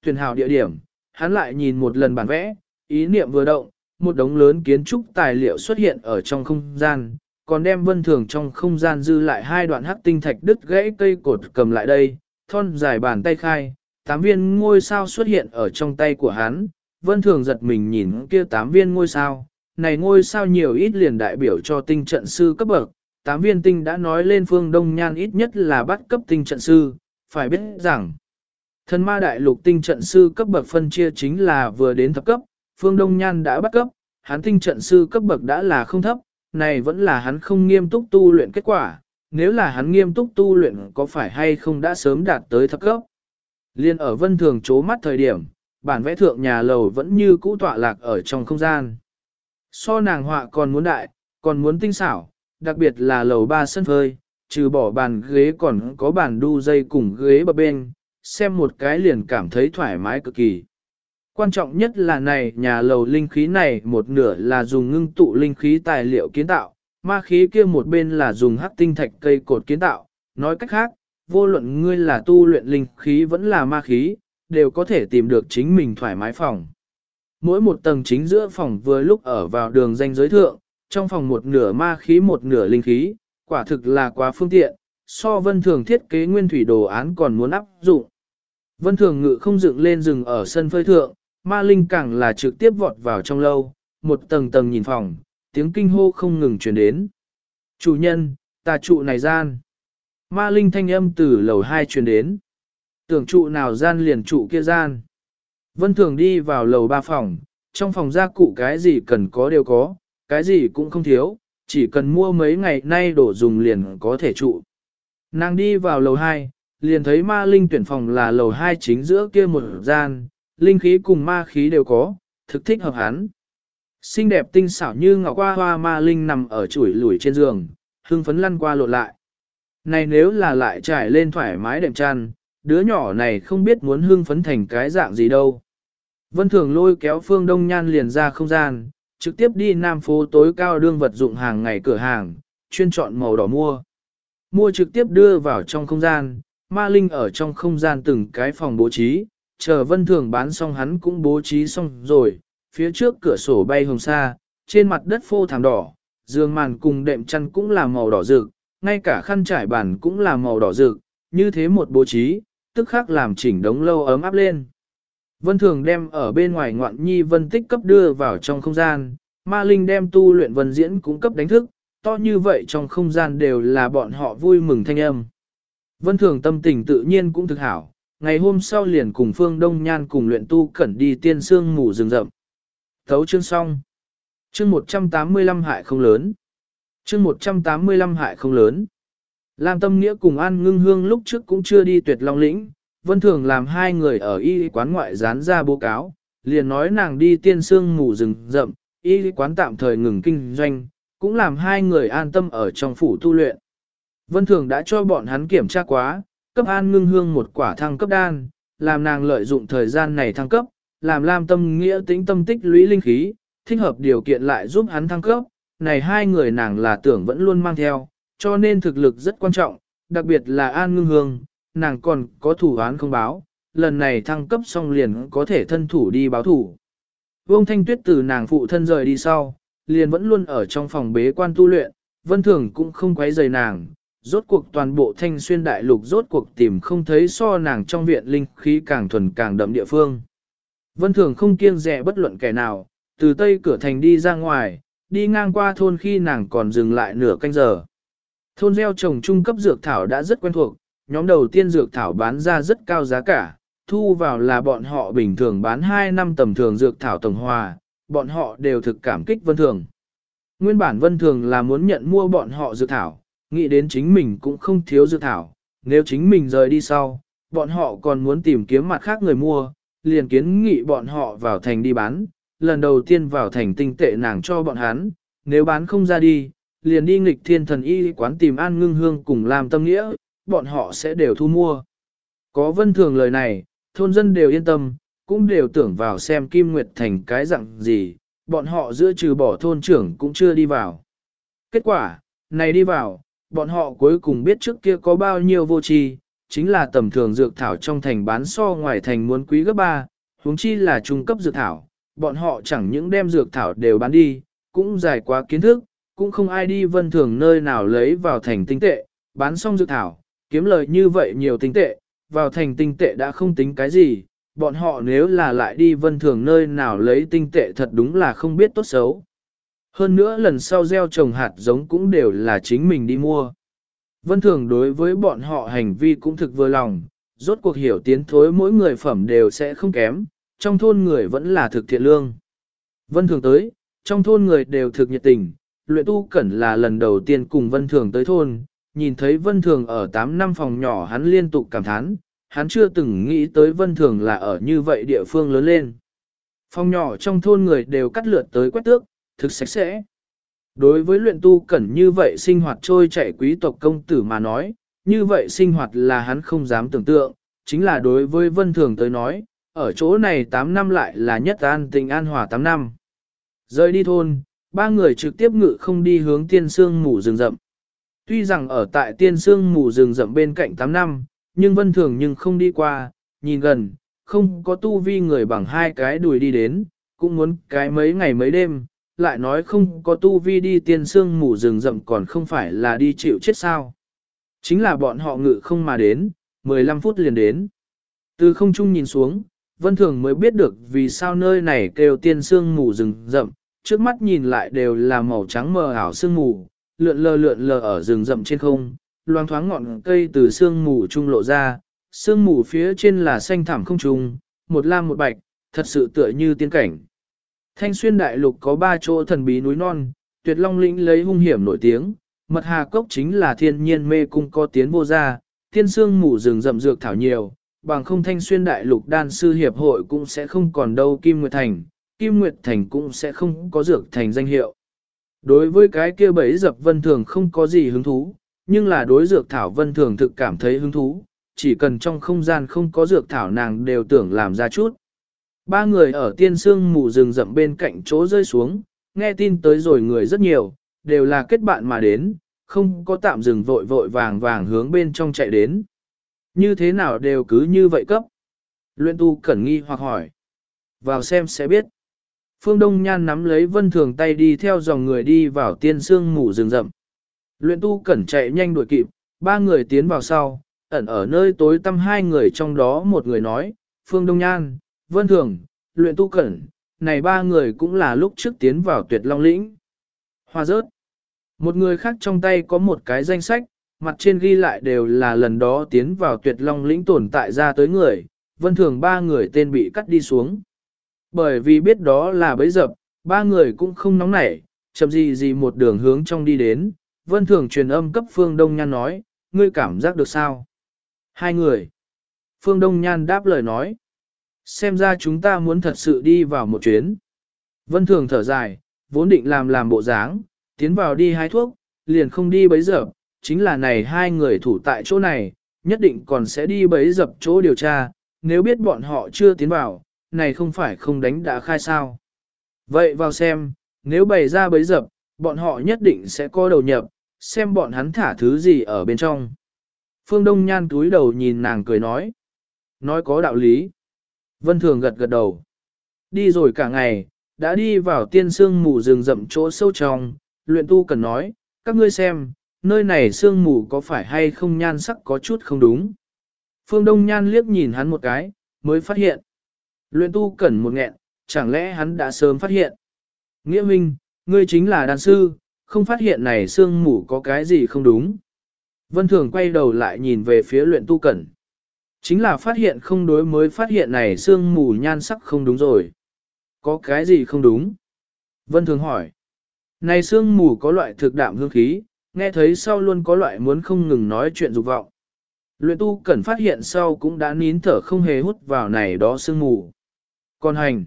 Tuyển hảo địa điểm, hắn lại nhìn một lần bản vẽ, ý niệm vừa động, một đống lớn kiến trúc tài liệu xuất hiện ở trong không gian, còn đem vân thường trong không gian dư lại hai đoạn hắc tinh thạch đứt gãy cây cột cầm lại đây, thon dài bàn tay khai, tám viên ngôi sao xuất hiện ở trong tay của hắn, vân thường giật mình nhìn kia tám viên ngôi sao, này ngôi sao nhiều ít liền đại biểu cho tinh trận sư cấp bậc, tám viên tinh đã nói lên phương đông nhan ít nhất là bắt cấp tinh trận sư, phải biết rằng, thần ma đại lục tinh trận sư cấp bậc phân chia chính là vừa đến thập cấp, phương đông nhan đã bắt cấp, hắn tinh trận sư cấp bậc đã là không thấp, này vẫn là hắn không nghiêm túc tu luyện kết quả, nếu là hắn nghiêm túc tu luyện có phải hay không đã sớm đạt tới thập cấp. Liên ở vân thường chố mắt thời điểm, bản vẽ thượng nhà lầu vẫn như cũ tọa lạc ở trong không gian. So nàng họa còn muốn đại, còn muốn tinh xảo, đặc biệt là lầu ba sân phơi, trừ bỏ bàn ghế còn có bàn đu dây cùng ghế bập bên, xem một cái liền cảm thấy thoải mái cực kỳ. Quan trọng nhất là này nhà lầu linh khí này một nửa là dùng ngưng tụ linh khí tài liệu kiến tạo, ma khí kia một bên là dùng hắc tinh thạch cây cột kiến tạo, nói cách khác, vô luận ngươi là tu luyện linh khí vẫn là ma khí, đều có thể tìm được chính mình thoải mái phòng. Mỗi một tầng chính giữa phòng vừa lúc ở vào đường danh giới thượng, trong phòng một nửa ma khí một nửa linh khí, quả thực là quá phương tiện, so vân thường thiết kế nguyên thủy đồ án còn muốn áp dụng. Vân thường ngự không dựng lên rừng ở sân phơi thượng, ma linh càng là trực tiếp vọt vào trong lâu, một tầng tầng nhìn phòng, tiếng kinh hô không ngừng truyền đến. Chủ nhân, ta trụ này gian. Ma linh thanh âm từ lầu hai truyền đến. Tưởng trụ nào gian liền trụ kia gian. Vân thường đi vào lầu ba phòng, trong phòng gia cụ cái gì cần có đều có, cái gì cũng không thiếu, chỉ cần mua mấy ngày nay đổ dùng liền có thể trụ. Nàng đi vào lầu 2, liền thấy ma linh tuyển phòng là lầu 2 chính giữa kia một gian, linh khí cùng ma khí đều có, thực thích hợp hắn. Xinh đẹp tinh xảo như ngọc hoa hoa ma linh nằm ở chuỗi lủi trên giường, hưng phấn lăn qua lộn lại. Này nếu là lại trải lên thoải mái đệm chăn, đứa nhỏ này không biết muốn hưng phấn thành cái dạng gì đâu. Vân Thường lôi kéo Phương Đông Nhan liền ra không gian, trực tiếp đi Nam phố tối cao đương vật dụng hàng ngày cửa hàng, chuyên chọn màu đỏ mua. Mua trực tiếp đưa vào trong không gian, ma linh ở trong không gian từng cái phòng bố trí, chờ vân thường bán xong hắn cũng bố trí xong rồi, phía trước cửa sổ bay hồng xa, trên mặt đất phô thảm đỏ, giường màn cùng đệm chăn cũng là màu đỏ rực, ngay cả khăn trải bàn cũng là màu đỏ rực, như thế một bố trí, tức khắc làm chỉnh đống lâu ấm áp lên. Vân Thường đem ở bên ngoài ngoạn nhi vân tích cấp đưa vào trong không gian, ma linh đem tu luyện vân diễn cũng cấp đánh thức, to như vậy trong không gian đều là bọn họ vui mừng thanh âm. Vân Thường tâm tình tự nhiên cũng thực hảo, ngày hôm sau liền cùng Phương Đông Nhan cùng luyện tu cẩn đi tiên sương mù rừng rậm. Thấu chương xong. Chương 185 hại không lớn. Chương 185 hại không lớn. Lam Tâm Nghĩa cùng An Ngưng Hương lúc trước cũng chưa đi tuyệt long lĩnh, Vân Thường làm hai người ở y quán ngoại dán ra bố cáo, liền nói nàng đi tiên sương ngủ rừng rậm, y quán tạm thời ngừng kinh doanh, cũng làm hai người an tâm ở trong phủ tu luyện. Vân Thường đã cho bọn hắn kiểm tra quá, cấp An Ngưng Hương một quả thăng cấp đan, làm nàng lợi dụng thời gian này thăng cấp, làm Lam Tâm Nghĩa tính tâm tích lũy linh khí, thích hợp điều kiện lại giúp hắn thăng cấp, này hai người nàng là tưởng vẫn luôn mang theo, cho nên thực lực rất quan trọng, đặc biệt là An Ngưng Hương, nàng còn có thủ án không báo, lần này thăng cấp xong liền có thể thân thủ đi báo thủ. Vương Thanh Tuyết từ nàng phụ thân rời đi sau, liền vẫn luôn ở trong phòng bế quan tu luyện, vân thường cũng không quấy rầy nàng, rốt cuộc toàn bộ thanh xuyên đại lục rốt cuộc tìm không thấy so nàng trong viện linh khí càng thuần càng đậm địa phương. Vân thường không kiêng rẻ bất luận kẻ nào, từ tây cửa thành đi ra ngoài, đi ngang qua thôn khi nàng còn dừng lại nửa canh giờ. Thôn gieo trồng trung cấp dược thảo đã rất quen thuộc, nhóm đầu tiên dược thảo bán ra rất cao giá cả, thu vào là bọn họ bình thường bán 2 năm tầm thường dược thảo tổng hòa, bọn họ đều thực cảm kích vân thường. Nguyên bản vân thường là muốn nhận mua bọn họ dược thảo, nghĩ đến chính mình cũng không thiếu dược thảo, nếu chính mình rời đi sau, bọn họ còn muốn tìm kiếm mặt khác người mua, liền kiến nghị bọn họ vào thành đi bán, lần đầu tiên vào thành tinh tệ nàng cho bọn hắn, nếu bán không ra đi, liền đi nghịch thiên thần y quán tìm an ngưng hương cùng làm tâm nghĩa, bọn họ sẽ đều thu mua. Có vân thường lời này, thôn dân đều yên tâm, cũng đều tưởng vào xem Kim Nguyệt thành cái dạng gì, bọn họ giữa trừ bỏ thôn trưởng cũng chưa đi vào. Kết quả, này đi vào, bọn họ cuối cùng biết trước kia có bao nhiêu vô tri, chính là tầm thường dược thảo trong thành bán so ngoài thành muốn quý gấp ba, huống chi là trung cấp dược thảo, bọn họ chẳng những đem dược thảo đều bán đi, cũng dài quá kiến thức, cũng không ai đi vân thường nơi nào lấy vào thành tinh tệ, bán xong dược thảo, kiếm lời như vậy nhiều tinh tệ, vào thành tinh tệ đã không tính cái gì, bọn họ nếu là lại đi vân thường nơi nào lấy tinh tệ thật đúng là không biết tốt xấu. Hơn nữa lần sau gieo trồng hạt giống cũng đều là chính mình đi mua. Vân thường đối với bọn họ hành vi cũng thực vừa lòng, rốt cuộc hiểu tiến thối mỗi người phẩm đều sẽ không kém, trong thôn người vẫn là thực thiện lương. Vân thường tới, trong thôn người đều thực nhiệt tình, luyện tu cẩn là lần đầu tiên cùng vân thường tới thôn, nhìn thấy vân thường ở 8 năm phòng nhỏ hắn liên tục cảm thán, hắn chưa từng nghĩ tới vân thường là ở như vậy địa phương lớn lên. Phòng nhỏ trong thôn người đều cắt lượt tới quét tước, thực sạch sẽ. Đối với luyện tu cẩn như vậy sinh hoạt trôi chảy quý tộc công tử mà nói, như vậy sinh hoạt là hắn không dám tưởng tượng, chính là đối với vân thường tới nói, ở chỗ này 8 năm lại là nhất an tình an hòa 8 năm. Rời đi thôn, ba người trực tiếp ngự không đi hướng tiên sương mù rừng rậm. Tuy rằng ở tại tiên sương mù rừng rậm bên cạnh 8 năm, nhưng vân thường nhưng không đi qua, nhìn gần, không có tu vi người bằng hai cái đùi đi đến, cũng muốn cái mấy ngày mấy đêm, lại nói không có tu vi đi tiên sương mù rừng rậm còn không phải là đi chịu chết sao. Chính là bọn họ ngự không mà đến, 15 phút liền đến. Từ không trung nhìn xuống, Vân Thường mới biết được vì sao nơi này kêu tiên sương mù rừng rậm, trước mắt nhìn lại đều là màu trắng mờ ảo sương mù, lượn lờ lượn lờ ở rừng rậm trên không, loang thoáng ngọn cây từ sương mù trung lộ ra, sương mù phía trên là xanh thảm không trùng, một lam một bạch, thật sự tựa như tiên cảnh. Thanh xuyên đại lục có ba chỗ thần bí núi non, tuyệt long lĩnh lấy hung hiểm nổi tiếng, mật hà cốc chính là thiên nhiên mê cung có tiến vô gia, tiên sương mù rừng rậm dược thảo nhiều, bằng không thanh xuyên đại lục đan sư hiệp hội cũng sẽ không còn đâu Kim Nguyệt Thành, Kim Nguyệt Thành cũng sẽ không có dược thành danh hiệu. Đối với cái kia bẫy dập vân thường không có gì hứng thú, nhưng là đối dược thảo vân thường thực cảm thấy hứng thú, chỉ cần trong không gian không có dược thảo nàng đều tưởng làm ra chút. Ba người ở tiên sương mù rừng rậm bên cạnh chỗ rơi xuống, nghe tin tới rồi người rất nhiều, đều là kết bạn mà đến, không có tạm dừng vội vội vàng vàng hướng bên trong chạy đến. Như thế nào đều cứ như vậy cấp. Luyện tu cẩn nghi hoặc hỏi. Vào xem sẽ biết. Phương Đông Nhan nắm lấy vân thường tay đi theo dòng người đi vào tiên sương mù rừng rậm. Luyện tu cẩn chạy nhanh đuổi kịp, ba người tiến vào sau, ẩn ở nơi tối tăm hai người trong đó một người nói, Phương Đông Nhan, Vân Thường, Luyện tu cẩn, này ba người cũng là lúc trước tiến vào tuyệt long lĩnh. Hoa rớt. Một người khác trong tay có một cái danh sách, mặt trên ghi lại đều là lần đó tiến vào tuyệt long lĩnh tồn tại ra tới người, vân thường ba người tên bị cắt đi xuống. Bởi vì biết đó là bấy dập, ba người cũng không nóng nảy, chậm gì gì một đường hướng trong đi đến, vân thường truyền âm cấp phương đông nhan nói, ngươi cảm giác được sao? Hai người. Phương Đông Nhan đáp lời nói. Xem ra chúng ta muốn thật sự đi vào một chuyến. Vân Thường thở dài, vốn định làm làm bộ dáng, tiến vào đi hái thuốc, liền không đi bấy giờ, chính là này hai người thủ tại chỗ này, nhất định còn sẽ đi bấy dập chỗ điều tra, nếu biết bọn họ chưa tiến vào, này không phải không đánh đã khai sao. Vậy vào xem, nếu bày ra bấy dập, bọn họ nhất định sẽ có đầu nhập, xem bọn hắn thả thứ gì ở bên trong. Phương Đông Nhan túi đầu nhìn nàng cười nói. Nói có đạo lý. Vân Thường gật gật đầu. Đi rồi cả ngày, đã đi vào tiên sương mù rừng rậm chỗ sâu trong, luyện tu cần nói, các ngươi xem, nơi này sương mù có phải hay không nhan sắc có chút không đúng. Phương Đông Nhan liếc nhìn hắn một cái, mới phát hiện. Luyện tu Cẩn một nghẹn, chẳng lẽ hắn đã sớm phát hiện. Nghĩa Minh, ngươi chính là đàn sư, không phát hiện này sương mù có cái gì không đúng. Vân Thường quay đầu lại nhìn về phía luyện tu cẩn. Chính là phát hiện không đối mới phát hiện này sương mù nhan sắc không đúng rồi. Có cái gì không đúng? Vân Thường hỏi. Này sương mù có loại thực đạm hương khí, nghe thấy sau luôn có loại muốn không ngừng nói chuyện dục vọng. Luyện tu cần phát hiện sau cũng đã nín thở không hề hút vào này đó sương mù. Còn hành.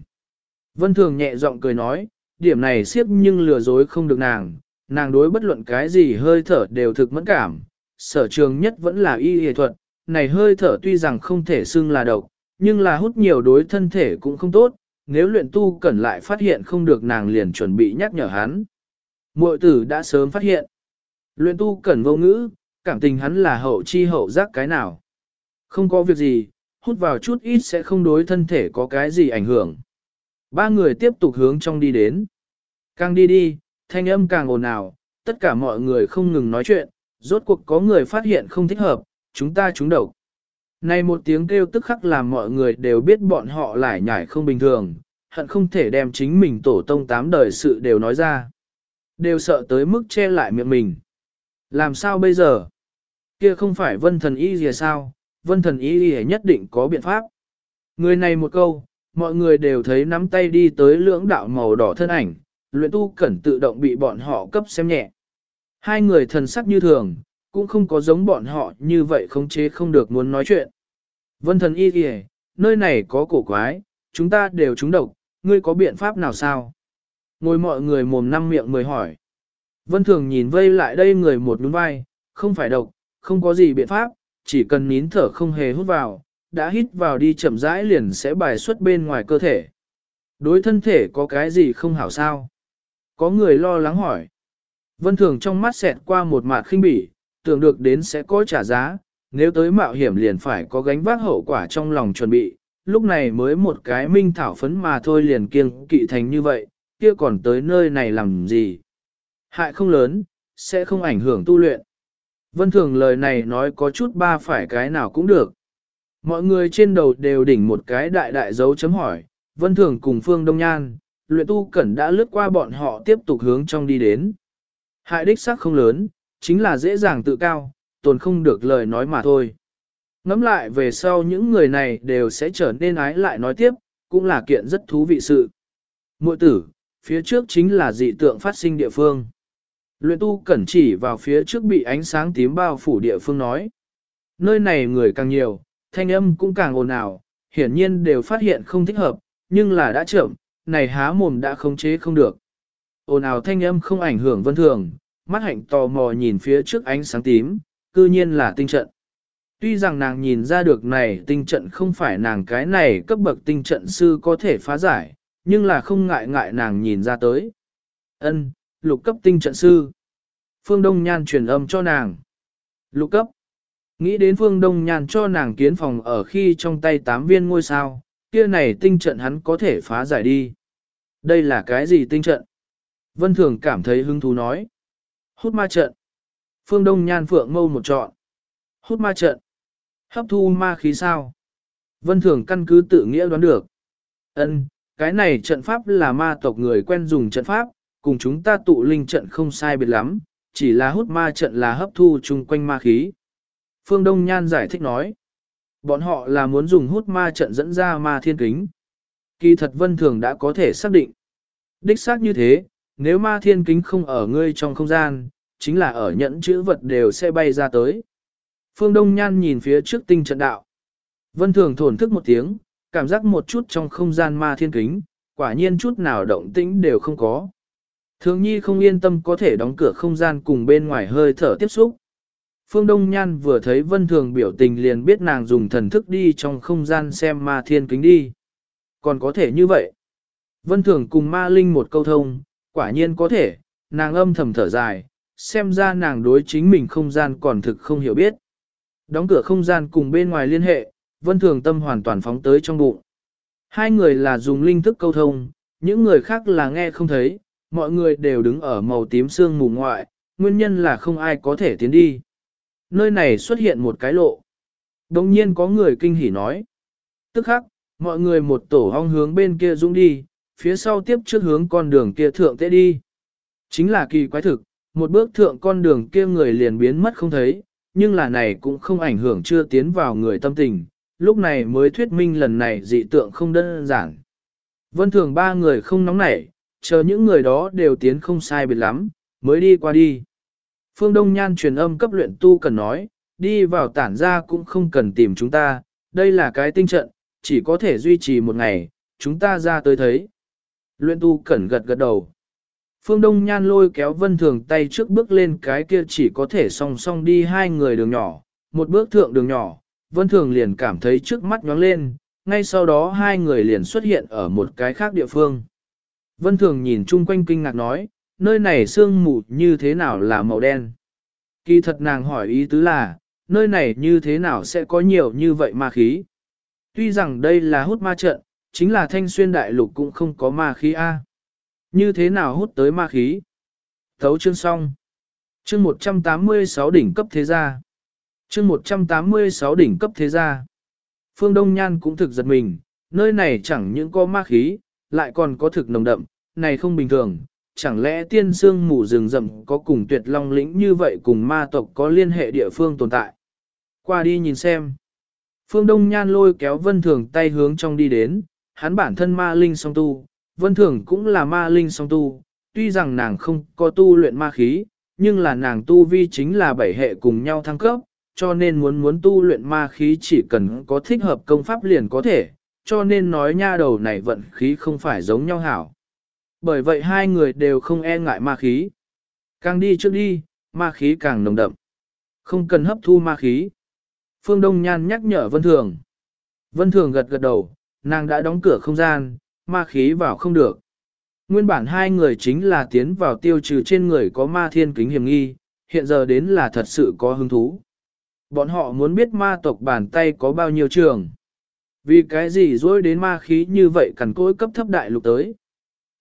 Vân Thường nhẹ giọng cười nói, điểm này siếp nhưng lừa dối không được nàng, nàng đối bất luận cái gì hơi thở đều thực mẫn cảm, sở trường nhất vẫn là y y thuật, này hơi thở tuy rằng không thể xưng là độc, nhưng là hút nhiều đối thân thể cũng không tốt, nếu luyện tu cẩn lại phát hiện không được nàng liền chuẩn bị nhắc nhở hắn. Muội tử đã sớm phát hiện. Luyện tu cẩn vô ngữ, cảm tình hắn là hậu chi hậu giác cái nào. Không có việc gì, hút vào chút ít sẽ không đối thân thể có cái gì ảnh hưởng. Ba người tiếp tục hướng trong đi đến. Càng đi đi, thanh âm càng ồn ào, tất cả mọi người không ngừng nói chuyện, rốt cuộc có người phát hiện không thích hợp, chúng ta trúng độc. Này một tiếng kêu tức khắc làm mọi người đều biết bọn họ lại nhảy không bình thường, hận không thể đem chính mình tổ tông tám đời sự đều nói ra. Đều sợ tới mức che lại miệng mình. Làm sao bây giờ? Kia không phải vân thần y gì sao? Vân thần y gì nhất định có biện pháp. Người này một câu, mọi người đều thấy nắm tay đi tới lưỡng đạo màu đỏ thân ảnh, luyện tu cẩn tự động bị bọn họ cấp xem nhẹ. Hai người thần sắc như thường, cũng không có giống bọn họ như vậy không chế không được muốn nói chuyện. Vân thần y kìa, nơi này có cổ quái, chúng ta đều trúng độc, ngươi có biện pháp nào sao? Ngồi mọi người mồm năm miệng mười hỏi. Vân thường nhìn vây lại đây người một nhún vai, không phải độc, không có gì biện pháp, chỉ cần nín thở không hề hút vào, đã hít vào đi chậm rãi liền sẽ bài xuất bên ngoài cơ thể. Đối thân thể có cái gì không hảo sao? Có người lo lắng hỏi. Vân thường trong mắt xẹt qua một mạt khinh bỉ, tưởng được đến sẽ có trả giá, nếu tới mạo hiểm liền phải có gánh vác hậu quả trong lòng chuẩn bị, lúc này mới một cái minh thảo phấn mà thôi liền kiêng kỵ thành như vậy, kia còn tới nơi này làm gì. Hại không lớn, sẽ không ảnh hưởng tu luyện. Vân thường lời này nói có chút ba phải cái nào cũng được. Mọi người trên đầu đều đỉnh một cái đại đại dấu chấm hỏi, vân thường cùng phương đông nhan, luyện tu cẩn đã lướt qua bọn họ tiếp tục hướng trong đi đến. Hại đích xác không lớn, chính là dễ dàng tự cao, tồn không được lời nói mà thôi. Ngắm lại về sau những người này đều sẽ trở nên ái lại nói tiếp, cũng là kiện rất thú vị sự. Mội tử, phía trước chính là dị tượng phát sinh địa phương. Luyện tu cẩn chỉ vào phía trước bị ánh sáng tím bao phủ địa phương nói. Nơi này người càng nhiều, thanh âm cũng càng ồn ào, hiển nhiên đều phát hiện không thích hợp, nhưng là đã chậm, này há mồm đã khống chế không được. Ồn ào thanh âm không ảnh hưởng vân thường, mắt hạnh tò mò nhìn phía trước ánh sáng tím, cư nhiên là tinh trận. Tuy rằng nàng nhìn ra được này tinh trận không phải nàng cái này cấp bậc tinh trận sư có thể phá giải, nhưng là không ngại ngại nàng nhìn ra tới. Ân, lục cấp tinh trận sư. Phương Đông Nhan truyền âm cho nàng. Lục cấp. Nghĩ đến Phương Đông Nhan cho nàng kiến phòng ở khi trong tay tám viên ngôi sao, kia này tinh trận hắn có thể phá giải đi. Đây là cái gì tinh trận? Vân Thường cảm thấy hứng thú nói. Hút ma trận. Phương Đông Nhan phượng mâu một trọn. Hút ma trận. Hấp thu ma khí sao? Vân Thường căn cứ tự nghĩa đoán được. Ân, cái này trận pháp là ma tộc người quen dùng trận pháp, cùng chúng ta tụ linh trận không sai biệt lắm, chỉ là hút ma trận là hấp thu chung quanh ma khí. Phương Đông Nhan giải thích nói. Bọn họ là muốn dùng hút ma trận dẫn ra ma thiên kính. Kỳ thật Vân Thường đã có thể xác định. Đích xác như thế, nếu ma thiên kính không ở ngươi trong không gian, chính là ở nhẫn chữ vật đều sẽ bay ra tới. Phương Đông Nhan nhìn phía trước tinh trận đạo. Vân Thường thổn thức một tiếng, cảm giác một chút trong không gian ma thiên kính, quả nhiên chút nào động tĩnh đều không có. Thường nhi không yên tâm có thể đóng cửa không gian cùng bên ngoài hơi thở tiếp xúc. Phương Đông Nhan vừa thấy Vân Thường biểu tình liền biết nàng dùng thần thức đi trong không gian xem ma thiên kính đi. Còn có thể như vậy. Vân Thường cùng ma linh một câu thông, quả nhiên có thể, nàng âm thầm thở dài, xem ra nàng đối chính mình không gian còn thực không hiểu biết. Đóng cửa không gian cùng bên ngoài liên hệ, Vân Thường tâm hoàn toàn phóng tới trong bụng. Hai người là dùng linh thức câu thông, những người khác là nghe không thấy, mọi người đều đứng ở màu tím sương mù ngoại, nguyên nhân là không ai có thể tiến đi. Nơi này xuất hiện một cái lộ. Đồng nhiên có người kinh hỉ nói. Tức khắc, mọi người một tổ hong hướng bên kia dũng đi, phía sau tiếp trước hướng con đường kia thượng tế đi. Chính là kỳ quái thực, một bước thượng con đường kia người liền biến mất không thấy, nhưng là này cũng không ảnh hưởng chưa tiến vào người tâm tình, lúc này mới thuyết minh lần này dị tượng không đơn giản. Vân thường ba người không nóng nảy, chờ những người đó đều tiến không sai biệt lắm, mới đi qua đi. Phương Đông Nhan truyền âm cấp luyện tu cần nói, đi vào tản ra cũng không cần tìm chúng ta, đây là cái tinh trận, chỉ có thể duy trì một ngày, chúng ta ra tới thấy. Luyện tu cẩn gật gật đầu. Phương Đông Nhan lôi kéo vân thường tay trước bước lên cái kia chỉ có thể song song đi hai người đường nhỏ, một bước thượng đường nhỏ, vân thường liền cảm thấy trước mắt nhóng lên, ngay sau đó hai người liền xuất hiện ở một cái khác địa phương. Vân thường nhìn chung quanh kinh ngạc nói, nơi này sương mù như thế nào là màu đen. Kỳ thật nàng hỏi ý tứ là, nơi này như thế nào sẽ có nhiều như vậy ma khí. Tuy rằng đây là hút ma trận, chính là thanh xuyên đại lục cũng không có ma khí A. Như thế nào hút tới ma khí? Thấu chương xong. Chương 186 đỉnh cấp thế gia. Chương 186 đỉnh cấp thế gia. Phương Đông Nhan cũng thực giật mình, nơi này chẳng những có ma khí, lại còn có thực nồng đậm, này không bình thường. Chẳng lẽ tiên sương mù rừng rậm có cùng tuyệt long lĩnh như vậy cùng ma tộc có liên hệ địa phương tồn tại? Qua đi nhìn xem. Phương Đông Nhan lôi kéo Vân Thường tay hướng trong đi đến, hắn bản thân ma linh song tu, Vân Thường cũng là ma linh song tu, tuy rằng nàng không có tu luyện ma khí, nhưng là nàng tu vi chính là bảy hệ cùng nhau thăng cấp, cho nên muốn muốn tu luyện ma khí chỉ cần có thích hợp công pháp liền có thể, cho nên nói nha đầu này vận khí không phải giống nhau hảo. Bởi vậy hai người đều không e ngại ma khí. Càng đi trước đi, ma khí càng nồng đậm. Không cần hấp thu ma khí. Phương Đông Nhan nhắc nhở Vân Thường. Vân Thường gật gật đầu, nàng đã đóng cửa không gian, ma khí vào không được. Nguyên bản hai người chính là tiến vào tiêu trừ trên người có ma thiên kính hiểm nghi, hiện giờ đến là thật sự có hứng thú. Bọn họ muốn biết ma tộc bàn tay có bao nhiêu trường. Vì cái gì dối đến ma khí như vậy cần cối cấp thấp đại lục tới.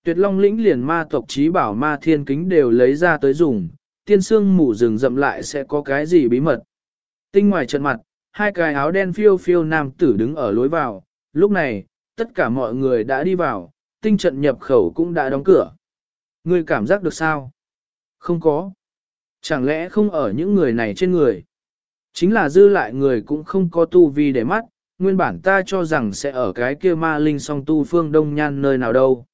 Tuyệt long lĩnh liền ma tộc trí bảo ma thiên kính đều lấy ra tới dùng, tiên sương mù rừng rậm lại sẽ có cái gì bí mật. Tinh ngoài trận mặt, hai cái áo đen phiêu phiêu nam tử đứng ở lối vào, lúc này, tất cả mọi người đã đi vào, tinh trận nhập khẩu cũng đã đóng cửa. Ngươi cảm giác được sao? Không có. Chẳng lẽ không ở những người này trên người? Chính là dư lại người cũng không có tu vi để mắt, nguyên bản ta cho rằng sẽ ở cái kia ma linh song tu phương đông nhan nơi nào đâu.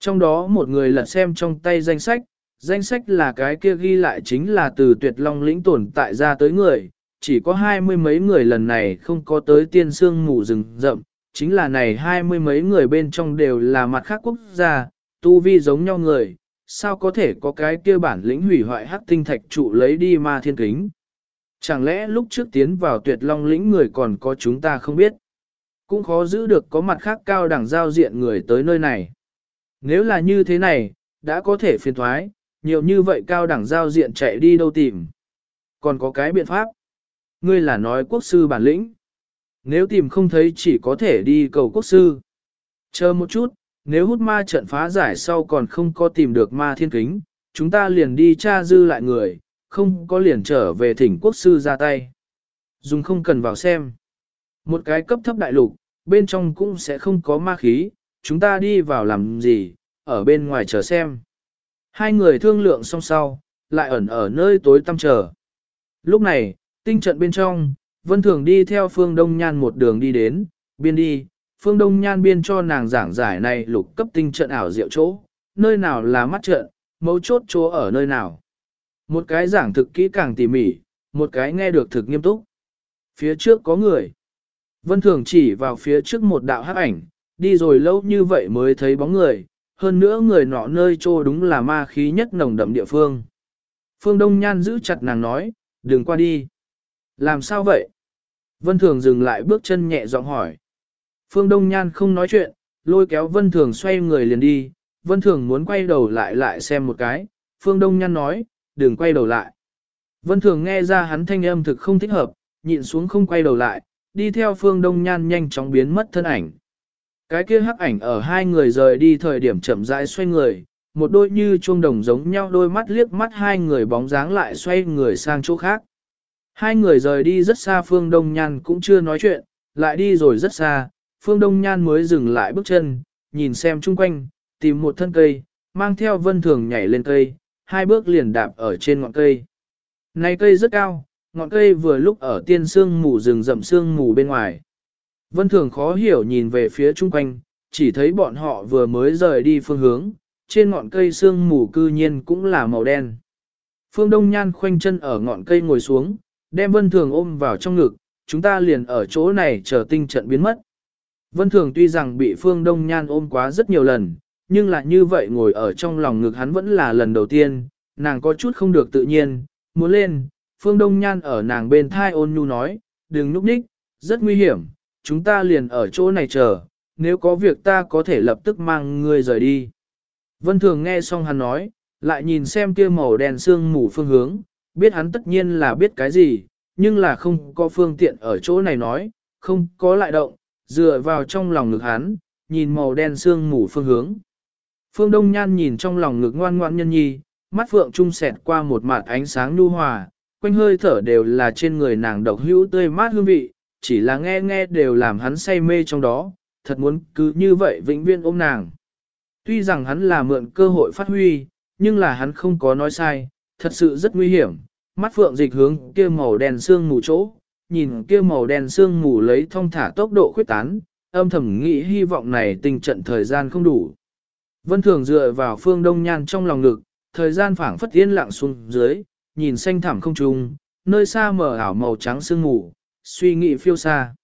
Trong đó một người lật xem trong tay danh sách, danh sách là cái kia ghi lại chính là từ tuyệt long lĩnh tồn tại ra tới người, chỉ có hai mươi mấy người lần này không có tới tiên sương mù rừng rậm, chính là này hai mươi mấy người bên trong đều là mặt khác quốc gia, tu vi giống nhau người, sao có thể có cái kia bản lĩnh hủy hoại hắc tinh thạch trụ lấy đi ma thiên kính. Chẳng lẽ lúc trước tiến vào tuyệt long lĩnh người còn có chúng ta không biết? Cũng khó giữ được có mặt khác cao đẳng giao diện người tới nơi này. Nếu là như thế này, đã có thể phiền thoái, nhiều như vậy cao đẳng giao diện chạy đi đâu tìm. Còn có cái biện pháp. Ngươi là nói quốc sư bản lĩnh. Nếu tìm không thấy chỉ có thể đi cầu quốc sư. Chờ một chút, nếu hút ma trận phá giải sau còn không có tìm được ma thiên kính, chúng ta liền đi tra dư lại người, không có liền trở về thỉnh quốc sư ra tay. Dùng không cần vào xem. Một cái cấp thấp đại lục, bên trong cũng sẽ không có ma khí, chúng ta đi vào làm gì, ở bên ngoài chờ xem. Hai người thương lượng xong sau, lại ẩn ở nơi tối tăm chờ. Lúc này, tinh trận bên trong, Vân Thường đi theo Phương Đông Nhan một đường đi đến, biên đi, Phương Đông Nhan biên cho nàng giảng giải này lục cấp tinh trận ảo diệu chỗ, nơi nào là mắt trận, mấu chốt chỗ ở nơi nào. Một cái giảng thực kỹ càng tỉ mỉ, một cái nghe được thực nghiêm túc. Phía trước có người. Vân Thường chỉ vào phía trước một đạo hắc ảnh, đi rồi lâu như vậy mới thấy bóng người, hơn nữa người nọ nơi trô đúng là ma khí nhất nồng đậm địa phương. Phương Đông Nhan giữ chặt nàng nói, đừng qua đi. Làm sao vậy? Vân Thường dừng lại bước chân nhẹ giọng hỏi. Phương Đông Nhan không nói chuyện, lôi kéo Vân Thường xoay người liền đi. Vân Thường muốn quay đầu lại lại xem một cái. Phương Đông Nhan nói, đừng quay đầu lại. Vân Thường nghe ra hắn thanh âm thực không thích hợp, nhịn xuống không quay đầu lại, đi theo Phương Đông Nhan nhanh chóng biến mất thân ảnh. Cái kia hắc ảnh ở hai người rời đi thời điểm chậm rãi xoay người, một đôi như chuông đồng giống nhau đôi mắt liếc mắt hai người bóng dáng lại xoay người sang chỗ khác. Hai người rời đi rất xa Phương Đông Nhan cũng chưa nói chuyện, lại đi rồi rất xa, Phương Đông Nhan mới dừng lại bước chân, nhìn xem chung quanh, tìm một thân cây, mang theo vân thường nhảy lên cây, hai bước liền đạp ở trên ngọn cây. Này cây rất cao, ngọn cây vừa lúc ở tiên sương mù rừng rậm sương mù bên ngoài. Vân thường khó hiểu nhìn về phía chung quanh, chỉ thấy bọn họ vừa mới rời đi phương hướng, trên ngọn cây sương mù cư nhiên cũng là màu đen. Phương Đông Nhan khoanh chân ở ngọn cây ngồi xuống, đem Vân Thường ôm vào trong ngực, chúng ta liền ở chỗ này chờ tinh trận biến mất. Vân Thường tuy rằng bị Phương Đông Nhan ôm quá rất nhiều lần, nhưng là như vậy ngồi ở trong lòng ngực hắn vẫn là lần đầu tiên, nàng có chút không được tự nhiên, muốn lên, Phương Đông Nhan ở nàng bên thai ôn nhu nói, đừng núp ních, rất nguy hiểm, chúng ta liền ở chỗ này chờ, nếu có việc ta có thể lập tức mang ngươi rời đi. Vân Thường nghe xong hắn nói, lại nhìn xem kia màu đen sương mù phương hướng, biết hắn tất nhiên là biết cái gì, nhưng là không có phương tiện ở chỗ này nói, không có lại động, dựa vào trong lòng ngực hắn, nhìn màu đen sương mù phương hướng. Phương Đông Nhan nhìn trong lòng ngực ngoan ngoan nhân nhi, mắt phượng trung sẹt qua một mặt ánh sáng nhu hòa, quanh hơi thở đều là trên người nàng độc hữu tươi mát hương vị, chỉ là nghe nghe đều làm hắn say mê trong đó, thật muốn cứ như vậy vĩnh viễn ôm nàng. Tuy rằng hắn là mượn cơ hội phát huy, nhưng là hắn không có nói sai, thật sự rất nguy hiểm. Mắt phượng dịch hướng kia màu đen xương mù chỗ, nhìn kia màu đen xương mù lấy thông thả tốc độ khuyết tán, âm thầm nghĩ hy vọng này tình trận thời gian không đủ. Vân Thường dựa vào phương đông nhan trong lòng ngực, thời gian phảng phất yên lặng xuống dưới, nhìn xanh thẳm không trung, nơi xa mở ảo màu trắng sương ngủ suy nghĩ phiêu xa.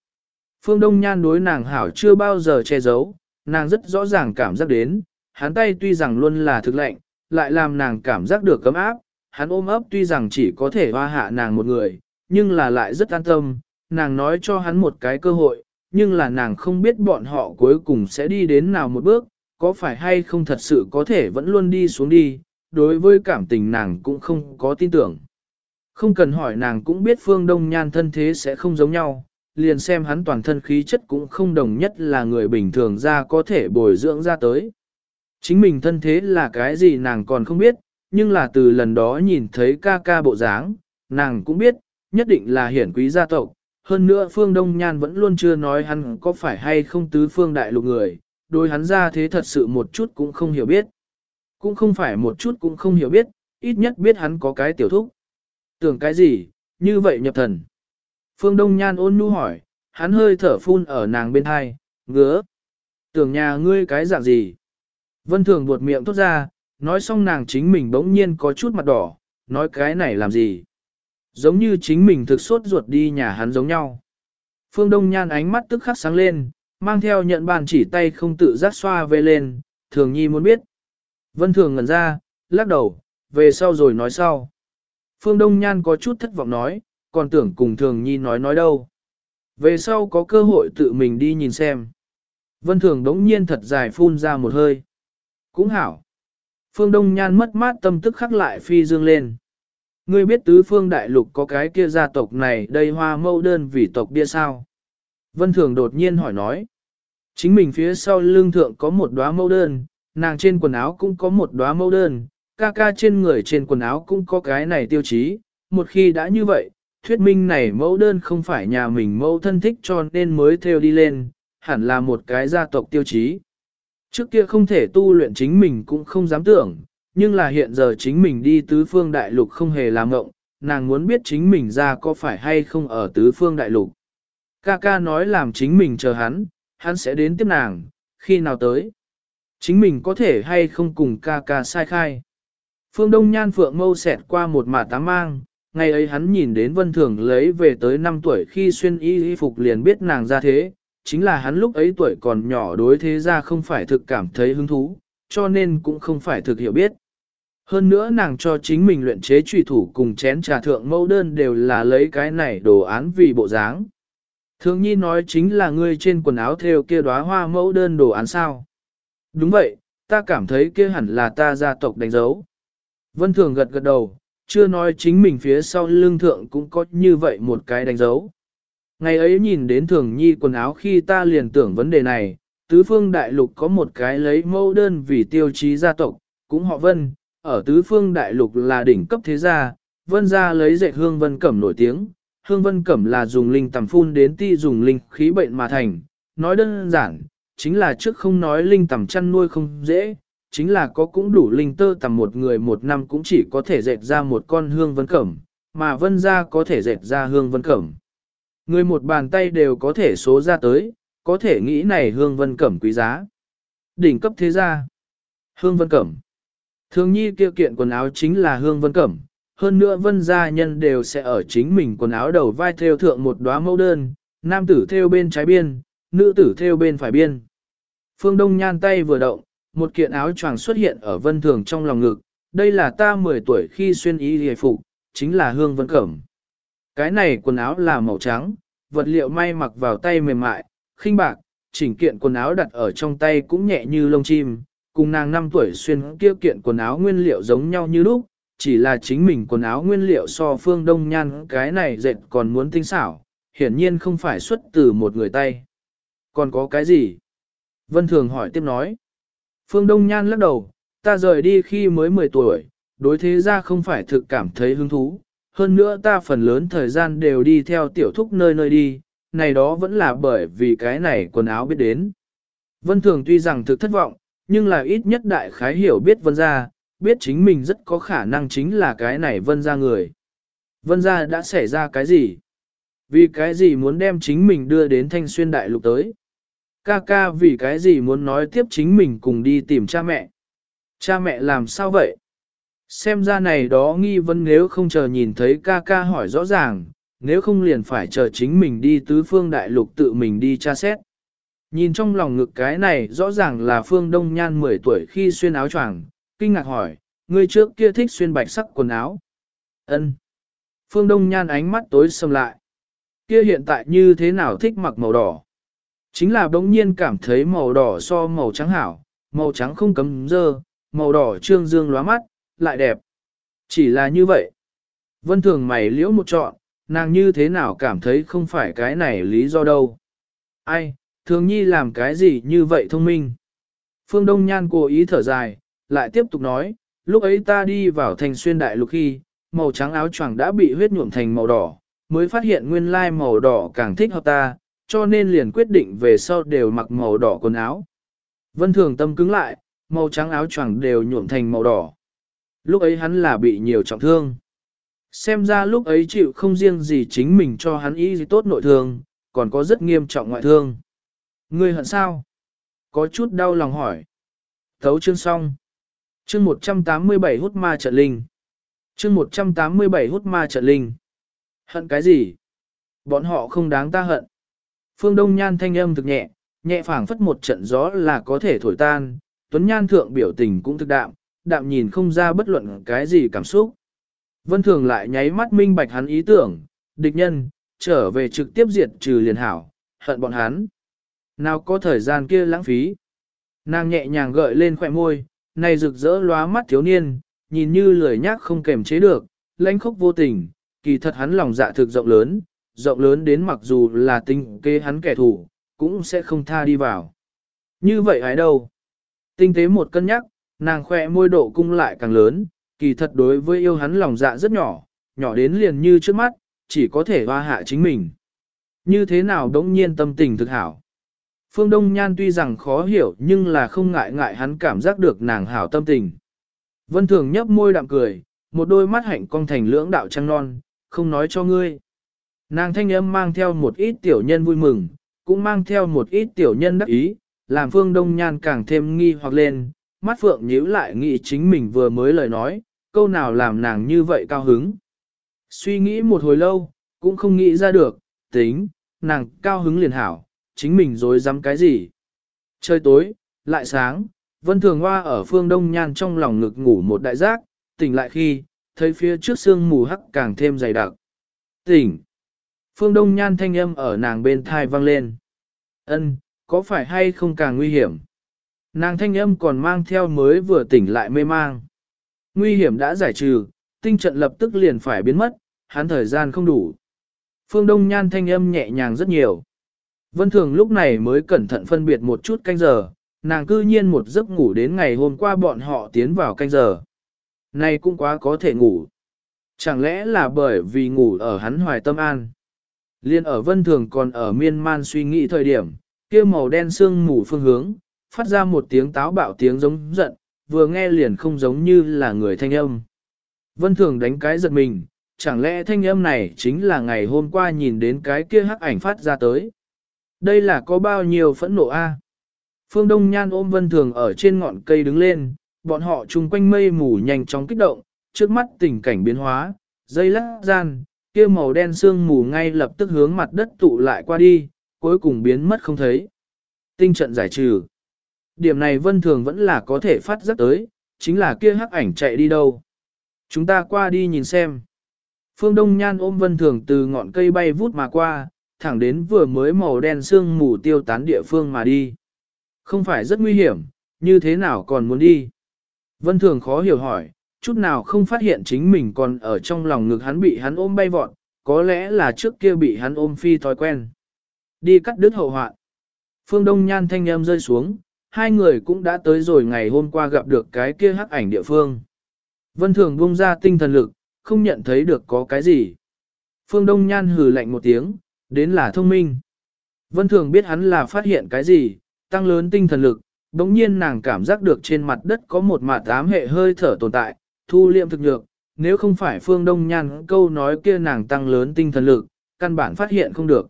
Phương Đông Nhan đối nàng hảo chưa bao giờ che giấu, nàng rất rõ ràng cảm giác đến, hắn tay tuy rằng luôn là thực lệnh, lại làm nàng cảm giác được cấm áp, hắn ôm ấp tuy rằng chỉ có thể hoa hạ nàng một người, nhưng là lại rất an tâm, nàng nói cho hắn một cái cơ hội, nhưng là nàng không biết bọn họ cuối cùng sẽ đi đến nào một bước, có phải hay không thật sự có thể vẫn luôn đi xuống đi, đối với cảm tình nàng cũng không có tin tưởng. Không cần hỏi nàng cũng biết phương đông nhan thân thế sẽ không giống nhau, liền xem hắn toàn thân khí chất cũng không đồng nhất là người bình thường ra có thể bồi dưỡng ra tới. Chính mình thân thế là cái gì nàng còn không biết, nhưng là từ lần đó nhìn thấy ca ca bộ dáng, nàng cũng biết, nhất định là hiển quý gia tộc. Hơn nữa Phương Đông Nhan vẫn luôn chưa nói hắn có phải hay không tứ phương đại lục người, đôi hắn ra thế thật sự một chút cũng không hiểu biết. Cũng không phải một chút cũng không hiểu biết, ít nhất biết hắn có cái tiểu thúc. Tưởng cái gì, như vậy nhập thần. Phương Đông Nhan ôn nhu hỏi, hắn hơi thở phun ở nàng bên hai, ngứa. Tưởng nhà ngươi cái dạng gì? Vân Thường buột miệng thốt ra, nói xong nàng chính mình bỗng nhiên có chút mặt đỏ, nói cái này làm gì? Giống như chính mình thực sốt ruột đi nhà hắn giống nhau. Phương Đông Nhan ánh mắt tức khắc sáng lên, mang theo nhận bàn chỉ tay không tự giác xoa về lên, thường nhi muốn biết. Vân Thường ngẩn ra, lắc đầu, về sau rồi nói sau. Phương Đông Nhan có chút thất vọng nói, còn tưởng cùng thường nhi nói nói đâu. Về sau có cơ hội tự mình đi nhìn xem. Vân Thường đống nhiên thật dài phun ra một hơi. Cũng hảo. Phương Đông Nhan mất mát tâm tức khắc lại phi dương lên. Ngươi biết tứ phương đại lục có cái kia gia tộc này đây hoa mâu đơn vì tộc bia sao? Vân Thường đột nhiên hỏi nói. Chính mình phía sau lưng thượng có một đóa mẫu đơn, nàng trên quần áo cũng có một đóa mẫu đơn, ca ca trên người trên quần áo cũng có cái này tiêu chí. Một khi đã như vậy, thuyết minh này mẫu đơn không phải nhà mình mẫu thân thích cho nên mới theo đi lên, hẳn là một cái gia tộc tiêu chí. Trước kia không thể tu luyện chính mình cũng không dám tưởng, nhưng là hiện giờ chính mình đi tứ phương đại lục không hề làm ngộng, nàng muốn biết chính mình ra có phải hay không ở tứ phương đại lục. Ca ca nói làm chính mình chờ hắn, hắn sẽ đến tiếp nàng, khi nào tới. Chính mình có thể hay không cùng ca ca sai khai. Phương Đông Nhan Phượng mâu xẹt qua một mả tám mang, ngày ấy hắn nhìn đến Vân Thường lấy về tới 5 tuổi khi xuyên y y phục liền biết nàng ra thế, chính là hắn lúc ấy tuổi còn nhỏ đối thế ra không phải thực cảm thấy hứng thú, cho nên cũng không phải thực hiểu biết. Hơn nữa nàng cho chính mình luyện chế trùy thủ cùng chén trà thượng mẫu đơn đều là lấy cái này đồ án vì bộ dáng. Thường nhi nói chính là ngươi trên quần áo theo kia đóa hoa mẫu đơn đồ án sao. Đúng vậy, ta cảm thấy kia hẳn là ta gia tộc đánh dấu. Vân Thường gật gật đầu, chưa nói chính mình phía sau lưng thượng cũng có như vậy một cái đánh dấu. Ngày ấy nhìn đến Thường Nhi quần áo khi ta liền tưởng vấn đề này, tứ phương đại lục có một cái lấy mẫu đơn vì tiêu chí gia tộc, cũng họ Vân, ở tứ phương đại lục là đỉnh cấp thế gia, Vân gia lấy dạy hương vân cẩm nổi tiếng, hương vân cẩm là dùng linh tầm phun đến ti dùng linh khí bệnh mà thành, nói đơn giản, chính là trước không nói linh tầm chăn nuôi không dễ, chính là có cũng đủ linh tơ tầm một người một năm cũng chỉ có thể dệt ra một con hương vân cẩm, mà vân gia có thể dệt ra hương vân cẩm. Người một bàn tay đều có thể số ra tới, có thể nghĩ này hương vân cẩm quý giá. Đỉnh cấp thế gia. Hương vân cẩm. Thường nhi kia kiện quần áo chính là hương vân cẩm, hơn nữa vân gia nhân đều sẽ ở chính mình quần áo đầu vai theo thượng một đóa mẫu đơn, nam tử theo bên trái biên, nữ tử theo bên phải biên. Phương Đông nhan tay vừa động, một kiện áo choàng xuất hiện ở vân thường trong lòng ngực, đây là ta 10 tuổi khi xuyên y hề phục, chính là hương vân cẩm. Cái này quần áo là màu trắng, vật liệu may mặc vào tay mềm mại, khinh bạc, chỉnh kiện quần áo đặt ở trong tay cũng nhẹ như lông chim, cùng nàng 5 tuổi xuyên kia kiện quần áo nguyên liệu giống nhau như lúc, chỉ là chính mình quần áo nguyên liệu so phương đông nhan cái này dệt còn muốn tinh xảo, hiển nhiên không phải xuất từ một người tay. Còn có cái gì? Vân Thường hỏi tiếp nói. Phương Đông Nhan lắc đầu, ta rời đi khi mới 10 tuổi, đối thế ra không phải thực cảm thấy hứng thú. Hơn nữa ta phần lớn thời gian đều đi theo tiểu thúc nơi nơi đi, này đó vẫn là bởi vì cái này quần áo biết đến. Vân Thường tuy rằng thực thất vọng, nhưng là ít nhất đại khái hiểu biết Vân gia, biết chính mình rất có khả năng chính là cái này Vân gia người. Vân gia đã xảy ra cái gì? Vì cái gì muốn đem chính mình đưa đến thanh xuyên đại lục tới? Ca ca vì cái gì muốn nói tiếp chính mình cùng đi tìm cha mẹ? Cha mẹ làm sao vậy? Xem ra này đó nghi vấn nếu không chờ nhìn thấy ca ca hỏi rõ ràng, nếu không liền phải chờ chính mình đi tứ phương đại lục tự mình đi tra xét. Nhìn trong lòng ngực cái này rõ ràng là phương đông nhan 10 tuổi khi xuyên áo choàng, kinh ngạc hỏi, người trước kia thích xuyên bạch sắc quần áo. ân Phương đông nhan ánh mắt tối sầm lại. Kia hiện tại như thế nào thích mặc màu đỏ? Chính là bỗng nhiên cảm thấy màu đỏ so màu trắng hảo, màu trắng không cấm dơ, màu đỏ trương dương lóa mắt, lại đẹp. Chỉ là như vậy. Vân thường mày liễu một trọn, nàng như thế nào cảm thấy không phải cái này lý do đâu. Ai, thường nhi làm cái gì như vậy thông minh. Phương Đông Nhan cố ý thở dài, lại tiếp tục nói, lúc ấy ta đi vào thành xuyên đại lục khi, màu trắng áo choàng đã bị huyết nhuộm thành màu đỏ, mới phát hiện nguyên lai màu đỏ càng thích hợp ta, cho nên liền quyết định về sau đều mặc màu đỏ quần áo. Vân Thường tâm cứng lại, màu trắng áo choàng đều nhuộm thành màu đỏ. Lúc ấy hắn là bị nhiều trọng thương. Xem ra lúc ấy chịu không riêng gì chính mình cho hắn ý gì tốt nội thương, còn có rất nghiêm trọng ngoại thương. Ngươi hận sao? Có chút đau lòng hỏi. Thấu chương xong. Chương 187 hút ma trận linh. Chương 187 hút ma trận linh. Hận cái gì? Bọn họ không đáng ta hận. Phương Đông Nhan thanh âm thực nhẹ, nhẹ phảng phất một trận gió là có thể thổi tan, Tuấn Nhan thượng biểu tình cũng thực đạm, đạm nhìn không ra bất luận cái gì cảm xúc. Vân Thường lại nháy mắt minh bạch hắn ý tưởng, địch nhân, trở về trực tiếp diệt trừ liền hảo, hận bọn hắn. Nào có thời gian kia lãng phí. Nàng nhẹ nhàng gợi lên khỏe môi, này rực rỡ lóa mắt thiếu niên, nhìn như lười nhác không kềm chế được, lãnh khốc vô tình, kỳ thật hắn lòng dạ thực rộng lớn, rộng lớn đến mặc dù là tinh kế hắn kẻ thù, cũng sẽ không tha đi vào. Như vậy hãy đâu? Tinh tế một cân nhắc, nàng khoe môi độ cung lại càng lớn, kỳ thật đối với yêu hắn lòng dạ rất nhỏ, nhỏ đến liền như trước mắt, chỉ có thể hoa hạ chính mình. Như thế nào đống nhiên tâm tình thực hảo. Phương Đông Nhan tuy rằng khó hiểu nhưng là không ngại ngại hắn cảm giác được nàng hảo tâm tình. Vân Thường nhấp môi đạm cười, một đôi mắt hạnh cong thành lưỡng đạo trăng non, không nói cho ngươi. Nàng thanh âm mang theo một ít tiểu nhân vui mừng, cũng mang theo một ít tiểu nhân đắc ý, làm Phương Đông Nhan càng thêm nghi hoặc lên, mắt Phượng nhíu lại nghĩ chính mình vừa mới lời nói, câu nào làm nàng như vậy cao hứng. Suy nghĩ một hồi lâu, cũng không nghĩ ra được, tính, nàng cao hứng liền hảo, chính mình dối dám cái gì. Trời tối, lại sáng, Vân Thường Hoa ở phương Đông Nhan trong lòng ngực ngủ một đại giác, tỉnh lại khi, thấy phía trước sương mù hắc càng thêm dày đặc. Tỉnh! Phương Đông Nhan thanh âm ở nàng bên thai vang lên. Ân, có phải hay không càng nguy hiểm? Nàng thanh âm còn mang theo mới vừa tỉnh lại mê mang. Nguy hiểm đã giải trừ, tinh trận lập tức liền phải biến mất, hắn thời gian không đủ. Phương Đông Nhan thanh âm nhẹ nhàng rất nhiều. Vân Thường lúc này mới cẩn thận phân biệt một chút canh giờ, nàng cư nhiên một giấc ngủ đến ngày hôm qua bọn họ tiến vào canh giờ. Này cũng quá có thể ngủ. Chẳng lẽ là bởi vì ngủ ở hắn hoài tâm an. Liên ở Vân Thường còn ở miên man suy nghĩ thời điểm, kia màu đen sương mù phương hướng, phát ra một tiếng táo bạo tiếng giống giận, vừa nghe liền không giống như là người thanh âm. Vân Thường đánh cái giật mình, chẳng lẽ thanh âm này chính là ngày hôm qua nhìn đến cái kia hắc ảnh phát ra tới. Đây là có bao nhiêu phẫn nộ a? Phương Đông Nhan ôm Vân Thường ở trên ngọn cây đứng lên, bọn họ chung quanh mây mù nhanh chóng kích động, trước mắt tình cảnh biến hóa, dây lắc gian, kia màu đen sương mù ngay lập tức hướng mặt đất tụ lại qua đi, cuối cùng biến mất không thấy. Tinh trận giải trừ. Điểm này Vân Thường vẫn là có thể phát giác tới, chính là kia hắc ảnh chạy đi đâu. Chúng ta qua đi nhìn xem. Phương Đông Nhan ôm Vân Thường từ ngọn cây bay vút mà qua, thẳng đến vừa mới màu đen sương mù tiêu tán địa phương mà đi. Không phải rất nguy hiểm, như thế nào còn muốn đi? Vân Thường khó hiểu hỏi, chút nào không phát hiện chính mình còn ở trong lòng ngực hắn bị hắn ôm bay vọt, có lẽ là trước kia bị hắn ôm phi thói quen. Đi cắt đứt hậu hoạn. Phương Đông Nhan thanh âm rơi xuống, hai người cũng đã tới rồi ngày hôm qua gặp được cái kia hắc ảnh địa phương. Vân Thường buông ra tinh thần lực, không nhận thấy được có cái gì. Phương Đông Nhan hừ lạnh một tiếng, đến là thông minh. Vân Thường biết hắn là phát hiện cái gì, tăng lớn tinh thần lực, đống nhiên nàng cảm giác được trên mặt đất có một mạt ám hệ hơi thở tồn tại, thu liệm thực nhược, nếu không phải Phương Đông Nhan câu nói kia nàng tăng lớn tinh thần lực, căn bản phát hiện không được.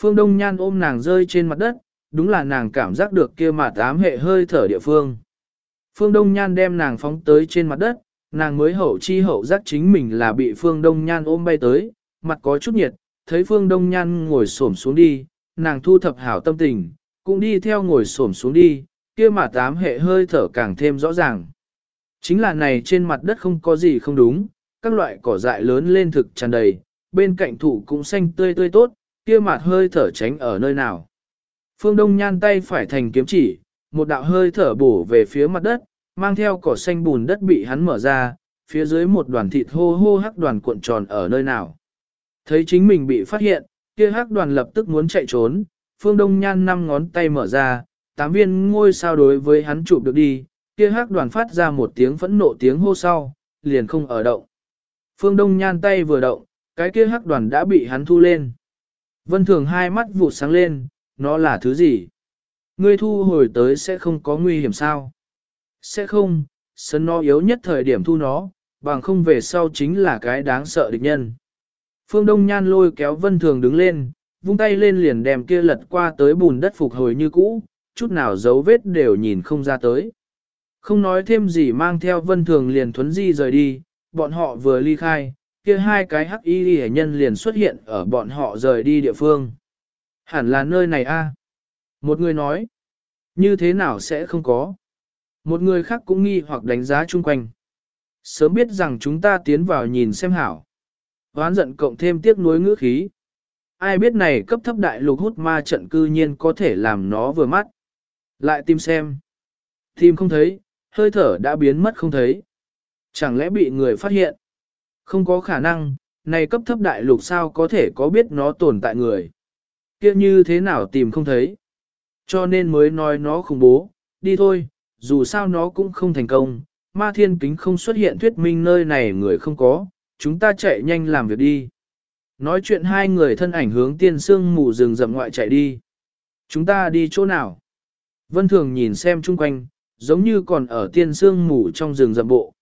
Phương Đông Nhan ôm nàng rơi trên mặt đất, đúng là nàng cảm giác được kia mạt ám hệ hơi thở địa phương. Phương Đông Nhan đem nàng phóng tới trên mặt đất, nàng mới hậu chi hậu giác chính mình là bị Phương Đông Nhan ôm bay tới, mặt có chút nhiệt, thấy Phương Đông Nhan ngồi xổm xuống đi, nàng thu thập hảo tâm tình, cũng đi theo ngồi xổm xuống đi, kia mà tám hệ hơi thở càng thêm rõ ràng. Chính là này trên mặt đất không có gì không đúng, các loại cỏ dại lớn lên thực tràn đầy, bên cạnh thủ cũng xanh tươi tươi tốt, kia mặt hơi thở tránh ở nơi nào. Phương Đông nhan tay phải thành kiếm chỉ, một đạo hơi thở bổ về phía mặt đất, mang theo cỏ xanh bùn đất bị hắn mở ra, phía dưới một đoàn thịt hô hô hắc đoàn cuộn tròn ở nơi nào. Thấy chính mình bị phát hiện, kia hắc đoàn lập tức muốn chạy trốn, Phương Đông Nhan năm ngón tay mở ra, tám viên ngôi sao đối với hắn chụp được đi, kia hắc đoàn phát ra một tiếng phẫn nộ tiếng hô sau, liền không ở động. Phương Đông Nhan tay vừa động, cái kia hắc đoàn đã bị hắn thu lên. Vân Thường hai mắt vụt sáng lên, nó là thứ gì? Ngươi thu hồi tới sẽ không có nguy hiểm sao? Sẽ không, sân nó yếu nhất thời điểm thu nó, bằng không về sau chính là cái đáng sợ địch nhân. Phương Đông Nhan lôi kéo Vân Thường đứng lên, vung tay lên liền đem kia lật qua tới bùn đất phục hồi như cũ, chút nào dấu vết đều nhìn không ra tới. Không nói thêm gì mang theo Vân Thường liền thuấn di rời đi, bọn họ vừa ly khai, kia hai cái hắc y hệ nhân liền xuất hiện ở bọn họ rời đi địa phương. Hẳn là nơi này a. Một người nói, như thế nào sẽ không có. Một người khác cũng nghi hoặc đánh giá chung quanh. Sớm biết rằng chúng ta tiến vào nhìn xem hảo. Hoán giận cộng thêm tiếc nuối ngữ khí. Ai biết này cấp thấp đại lục hút ma trận cư nhiên có thể làm nó vừa mắt. Lại tìm xem. Tìm không thấy, hơi thở đã biến mất không thấy. Chẳng lẽ bị người phát hiện? Không có khả năng, này cấp thấp đại lục sao có thể có biết nó tồn tại người. kia như thế nào tìm không thấy. Cho nên mới nói nó khủng bố, đi thôi, dù sao nó cũng không thành công, ma thiên kính không xuất hiện thuyết minh nơi này người không có, chúng ta chạy nhanh làm việc đi. Nói chuyện hai người thân ảnh hướng tiên sương mù rừng rậm ngoại chạy đi. Chúng ta đi chỗ nào? Vân Thường nhìn xem chung quanh, giống như còn ở tiên sương mù trong rừng rậm bộ.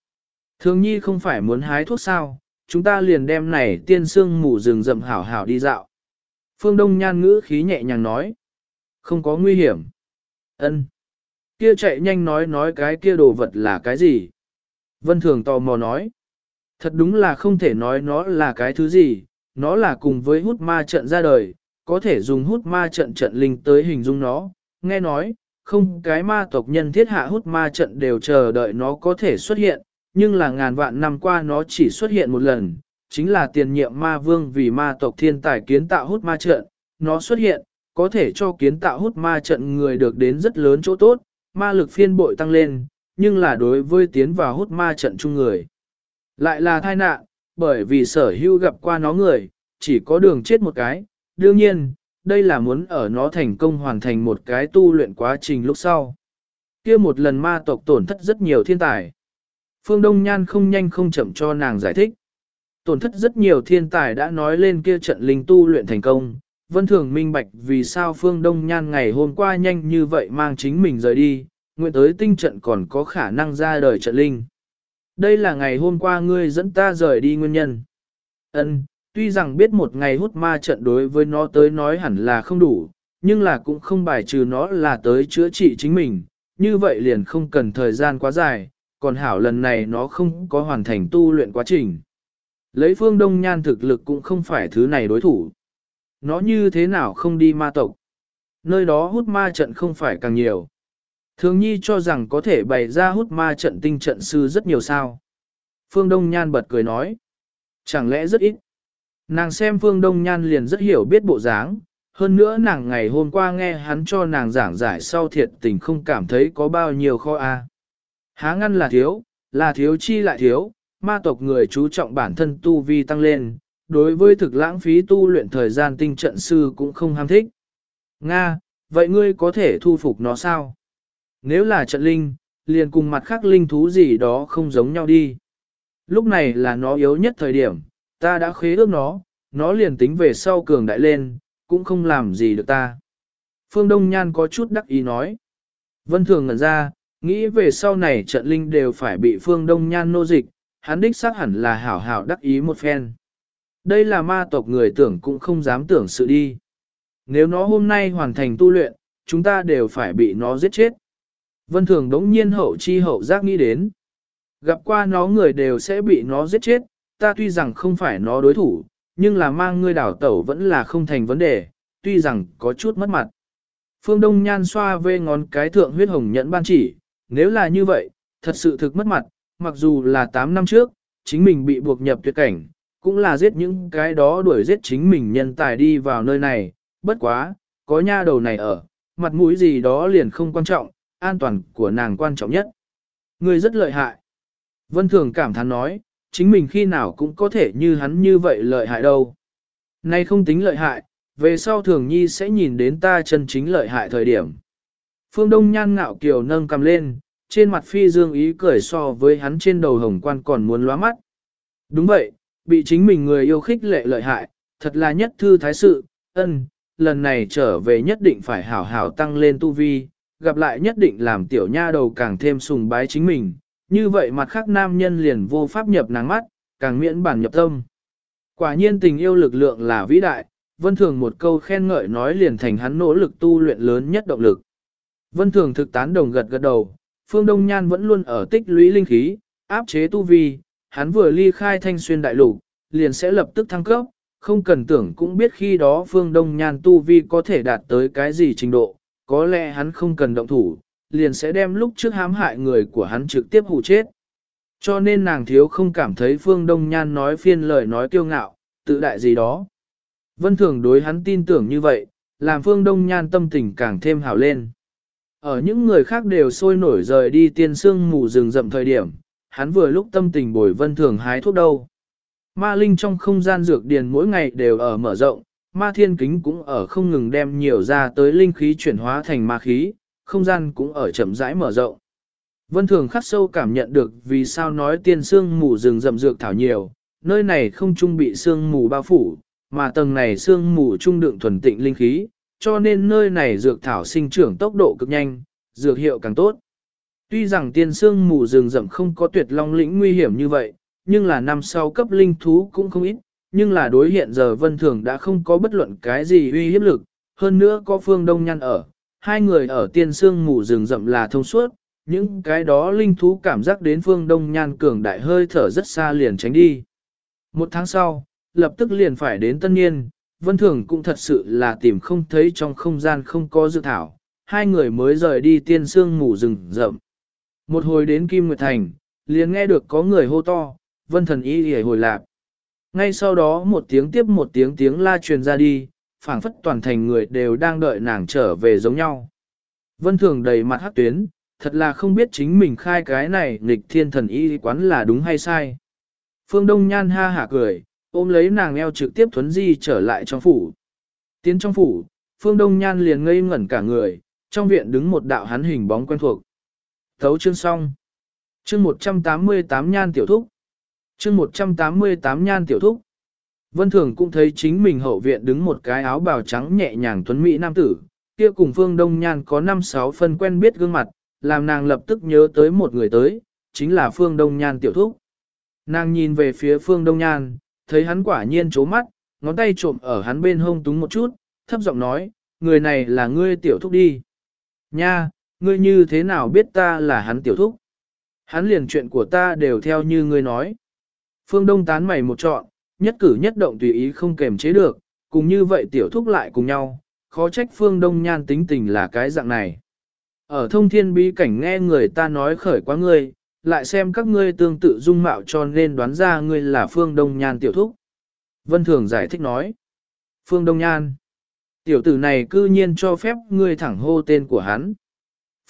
Thường nhi không phải muốn hái thuốc sao, chúng ta liền đem này tiên sương mù rừng rậm hảo hảo đi dạo. Phương Đông nhan ngữ khí nhẹ nhàng nói. Không có nguy hiểm. ân Kia chạy nhanh nói nói cái kia đồ vật là cái gì? Vân Thường tò mò nói. Thật đúng là không thể nói nó là cái thứ gì, nó là cùng với hút ma trận ra đời, có thể dùng hút ma trận trận linh tới hình dung nó. Nghe nói, không cái ma tộc nhân thiết hạ hút ma trận đều chờ đợi nó có thể xuất hiện, nhưng là ngàn vạn năm qua nó chỉ xuất hiện một lần, chính là tiền nhiệm ma vương vì ma tộc thiên tài kiến tạo hút ma trận, nó xuất hiện, có thể cho kiến tạo hút ma trận người được đến rất lớn chỗ tốt, ma lực phiên bội tăng lên, nhưng là đối với tiến vào hút ma trận chung người. Lại là tai nạn, bởi vì sở hưu gặp qua nó người, chỉ có đường chết một cái, đương nhiên, đây là muốn ở nó thành công hoàn thành một cái tu luyện quá trình lúc sau. kia một lần ma tộc tổn thất rất nhiều thiên tài. Phương Đông Nhan không nhanh không chậm cho nàng giải thích. Tổn thất rất nhiều thiên tài đã nói lên kia trận linh tu luyện thành công. Vân Thường minh bạch vì sao Phương Đông Nhan ngày hôm qua nhanh như vậy mang chính mình rời đi, nguyện tới tinh trận còn có khả năng ra đời trận linh. Đây là ngày hôm qua ngươi dẫn ta rời đi nguyên nhân. Ân, tuy rằng biết một ngày hút ma trận đối với nó tới nói hẳn là không đủ, nhưng là cũng không bài trừ nó là tới chữa trị chính mình, như vậy liền không cần thời gian quá dài, còn hảo lần này nó không có hoàn thành tu luyện quá trình. Lấy phương đông nhan thực lực cũng không phải thứ này đối thủ. Nó như thế nào không đi ma tộc? Nơi đó hút ma trận không phải càng nhiều. Thường nhi cho rằng có thể bày ra hút ma trận tinh trận sư rất nhiều sao. Phương Đông Nhan bật cười nói. Chẳng lẽ rất ít. Nàng xem Phương Đông Nhan liền rất hiểu biết bộ dáng, hơn nữa nàng ngày hôm qua nghe hắn cho nàng giảng giải sau thiệt tình không cảm thấy có bao nhiêu kho a. Há ngăn là thiếu, là thiếu chi lại thiếu, ma tộc người chú trọng bản thân tu vi tăng lên, đối với thực lãng phí tu luyện thời gian tinh trận sư cũng không ham thích. Nga, vậy ngươi có thể thu phục nó sao? Nếu là trận linh, liền cùng mặt khác linh thú gì đó không giống nhau đi. Lúc này là nó yếu nhất thời điểm, ta đã khế ước nó, nó liền tính về sau cường đại lên, cũng không làm gì được ta. Phương Đông Nhan có chút đắc ý nói. Vân Thường ngẩn ra, nghĩ về sau này trận linh đều phải bị Phương Đông Nhan nô dịch, hắn đích xác hẳn là hảo hảo đắc ý một phen. Đây là ma tộc người tưởng cũng không dám tưởng sự đi. Nếu nó hôm nay hoàn thành tu luyện, chúng ta đều phải bị nó giết chết. Vân Thường đống nhiên hậu chi hậu giác nghĩ đến. Gặp qua nó người đều sẽ bị nó giết chết, ta tuy rằng không phải nó đối thủ, nhưng là mang ngươi đảo tẩu vẫn là không thành vấn đề, tuy rằng có chút mất mặt. Phương Đông Nhan xoa vê ngón cái thượng huyết hồng nhẫn ban chỉ, nếu là như vậy, thật sự thực mất mặt, mặc dù là 8 năm trước, chính mình bị buộc nhập tuyệt cảnh, cũng là giết những cái đó đuổi giết chính mình nhân tài đi vào nơi này, bất quá, có nha đầu này ở, mặt mũi gì đó liền không quan trọng, an toàn của nàng quan trọng nhất. Ngươi rất lợi hại. Vân Thường cảm thán nói, chính mình khi nào cũng có thể như hắn như vậy lợi hại đâu. Nay không tính lợi hại, về sau Thường Nhi sẽ nhìn đến ta chân chính lợi hại thời điểm. Phương Đông nhan ngạo kiều nâng cầm lên, trên mặt phi dương ý cười so với hắn trên đầu hồng quan còn muốn lóa mắt. Đúng vậy, bị chính mình người yêu khích lệ lợi hại, thật là nhất thư thái sự, ân, lần này trở về nhất định phải hảo hảo tăng lên tu vi, gặp lại nhất định làm tiểu nha đầu càng thêm sùng bái chính mình, như vậy mặt khác nam nhân liền vô pháp nhập nắng mắt, càng miễn bản nhập tâm. Quả nhiên tình yêu lực lượng là vĩ đại, Vân Thường một câu khen ngợi nói liền thành hắn nỗ lực tu luyện lớn nhất động lực. Vân Thường thực tán đồng gật gật đầu, Phương Đông Nhan vẫn luôn ở tích lũy linh khí, áp chế tu vi, hắn vừa ly khai thanh xuyên đại lục, liền sẽ lập tức thăng cấp, không cần tưởng cũng biết khi đó Phương Đông Nhan tu vi có thể đạt tới cái gì trình độ, có lẽ hắn không cần động thủ, liền sẽ đem lúc trước hãm hại người của hắn trực tiếp hù chết. Cho nên nàng thiếu không cảm thấy Phương Đông Nhan nói phiên lời nói kiêu ngạo, tự đại gì đó. Vân Thường đối hắn tin tưởng như vậy, làm Phương Đông Nhan tâm tình càng thêm hào lên. Ở những người khác đều sôi nổi rời đi tiên sương mù rừng rậm thời điểm, hắn vừa lúc tâm tình bồi vân thường hái thuốc đâu. Ma linh trong không gian dược điền mỗi ngày đều ở mở rộng, ma thiên kính cũng ở không ngừng đem nhiều ra tới linh khí chuyển hóa thành ma khí, không gian cũng ở chậm rãi mở rộng. Vân thường khắc sâu cảm nhận được vì sao nói tiên sương mù rừng rậm dược thảo nhiều, nơi này không trung bị sương mù bao phủ, mà tầng này sương mù trung đựng thuần tịnh linh khí, cho nên nơi này dược thảo sinh trưởng tốc độ cực nhanh, dược hiệu càng tốt. Tuy rằng tiên sương mù rừng rậm không có tuyệt long lĩnh nguy hiểm như vậy, nhưng là năm sau cấp linh thú cũng không ít, nhưng là đối hiện giờ vân thường đã không có bất luận cái gì uy hiếp lực, hơn nữa có phương đông nhăn ở, hai người ở tiên sương mù rừng rậm là thông suốt, những cái đó linh thú cảm giác đến phương đông nhan cường đại hơi thở rất xa liền tránh đi. Một tháng sau, lập tức liền phải đến tân niên, vân thường cũng thật sự là tìm không thấy trong không gian không có dự thảo, hai người mới rời đi tiên sương mù rừng rậm. Một hồi đến Kim Nguyệt Thành, liền nghe được có người hô to, vân thần y hề hồi lạc. Ngay sau đó một tiếng tiếp một tiếng tiếng la truyền ra đi, phảng phất toàn thành người đều đang đợi nàng trở về giống nhau. Vân thường đầy mặt hắc tuyến, thật là không biết chính mình khai cái này nghịch thiên thần y quán là đúng hay sai. Phương Đông Nhan ha hả cười, ôm lấy nàng eo trực tiếp thuấn di trở lại trong phủ. Tiến trong phủ, Phương Đông Nhan liền ngây ngẩn cả người, trong viện đứng một đạo hắn hình bóng quen thuộc. Thấu chương xong. Chương 188 Nhan tiểu thúc. Chương 188 Nhan tiểu thúc. Vân Thường cũng thấy chính mình hậu viện đứng một cái áo bào trắng nhẹ nhàng tuấn mỹ nam tử, kia cùng Phương Đông Nhan có 5-6 phân quen biết gương mặt, làm nàng lập tức nhớ tới một người tới, chính là Phương Đông Nhan tiểu thúc. Nàng nhìn về phía Phương Đông Nhan, thấy hắn quả nhiên chố mắt, ngón tay trộm ở hắn bên hông túng một chút, thấp giọng nói, người này là ngươi tiểu thúc đi. Nha, ngươi như thế nào biết ta là hắn tiểu thúc? Hắn liền chuyện của ta đều theo như ngươi nói. Phương Đông tán mày một trọn, nhất cử nhất động tùy ý không kềm chế được, cùng như vậy tiểu thúc lại cùng nhau, khó trách Phương Đông nhan tính tình là cái dạng này. Ở thông thiên bí cảnh nghe người ta nói khởi quá ngươi, lại xem các ngươi tương tự dung mạo cho nên đoán ra ngươi là Phương Đông Nhan tiểu thúc. Vân Thường giải thích nói. Phương Đông Nhan. Tiểu tử này cư nhiên cho phép ngươi thẳng hô tên của hắn.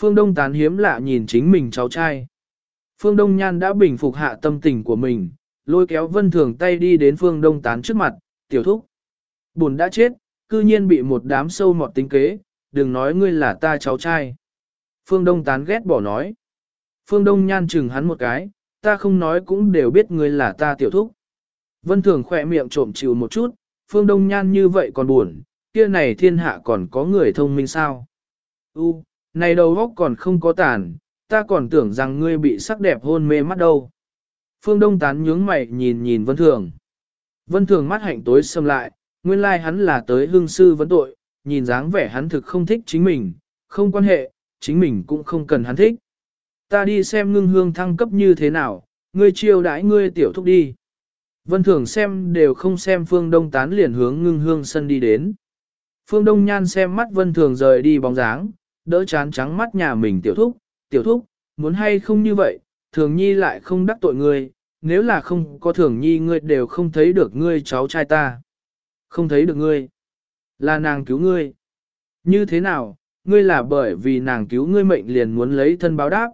Phương Đông tán hiếm lạ nhìn chính mình cháu trai. Phương Đông Nhan đã bình phục hạ tâm tình của mình, lôi kéo Vân Thường tay đi đến Phương Đông tán trước mặt, tiểu thúc. Bùn đã chết, cư nhiên bị một đám sâu mọt tính kế, đừng nói ngươi là ta cháu trai. Phương Đông tán ghét bỏ nói. Phương Đông nhan chừng hắn một cái, ta không nói cũng đều biết ngươi là ta tiểu thúc. Vân Thường khỏe miệng trộm chịu một chút, Phương Đông nhan như vậy còn buồn, kia này thiên hạ còn có người thông minh sao? U, này đầu góc còn không có tàn, ta còn tưởng rằng ngươi bị sắc đẹp hôn mê mắt đâu. Phương Đông tán nhướng mày nhìn nhìn Vân Thường. Vân Thường mắt hạnh tối xâm lại, nguyên lai like hắn là tới hương sư vấn tội, nhìn dáng vẻ hắn thực không thích chính mình, không quan hệ, chính mình cũng không cần hắn thích. Ta đi xem ngưng hương thăng cấp như thế nào, ngươi chiêu đãi ngươi tiểu thúc đi. Vân thường xem đều không xem phương đông tán liền hướng ngưng hương sân đi đến. Phương đông nhan xem mắt vân thường rời đi bóng dáng, đỡ chán trắng mắt nhà mình tiểu thúc, tiểu thúc, muốn hay không như vậy, thường nhi lại không đắc tội ngươi, nếu là không có thường nhi ngươi đều không thấy được ngươi cháu trai ta. Không thấy được ngươi. Là nàng cứu ngươi. Như thế nào, ngươi là bởi vì nàng cứu ngươi mệnh liền muốn lấy thân báo đáp.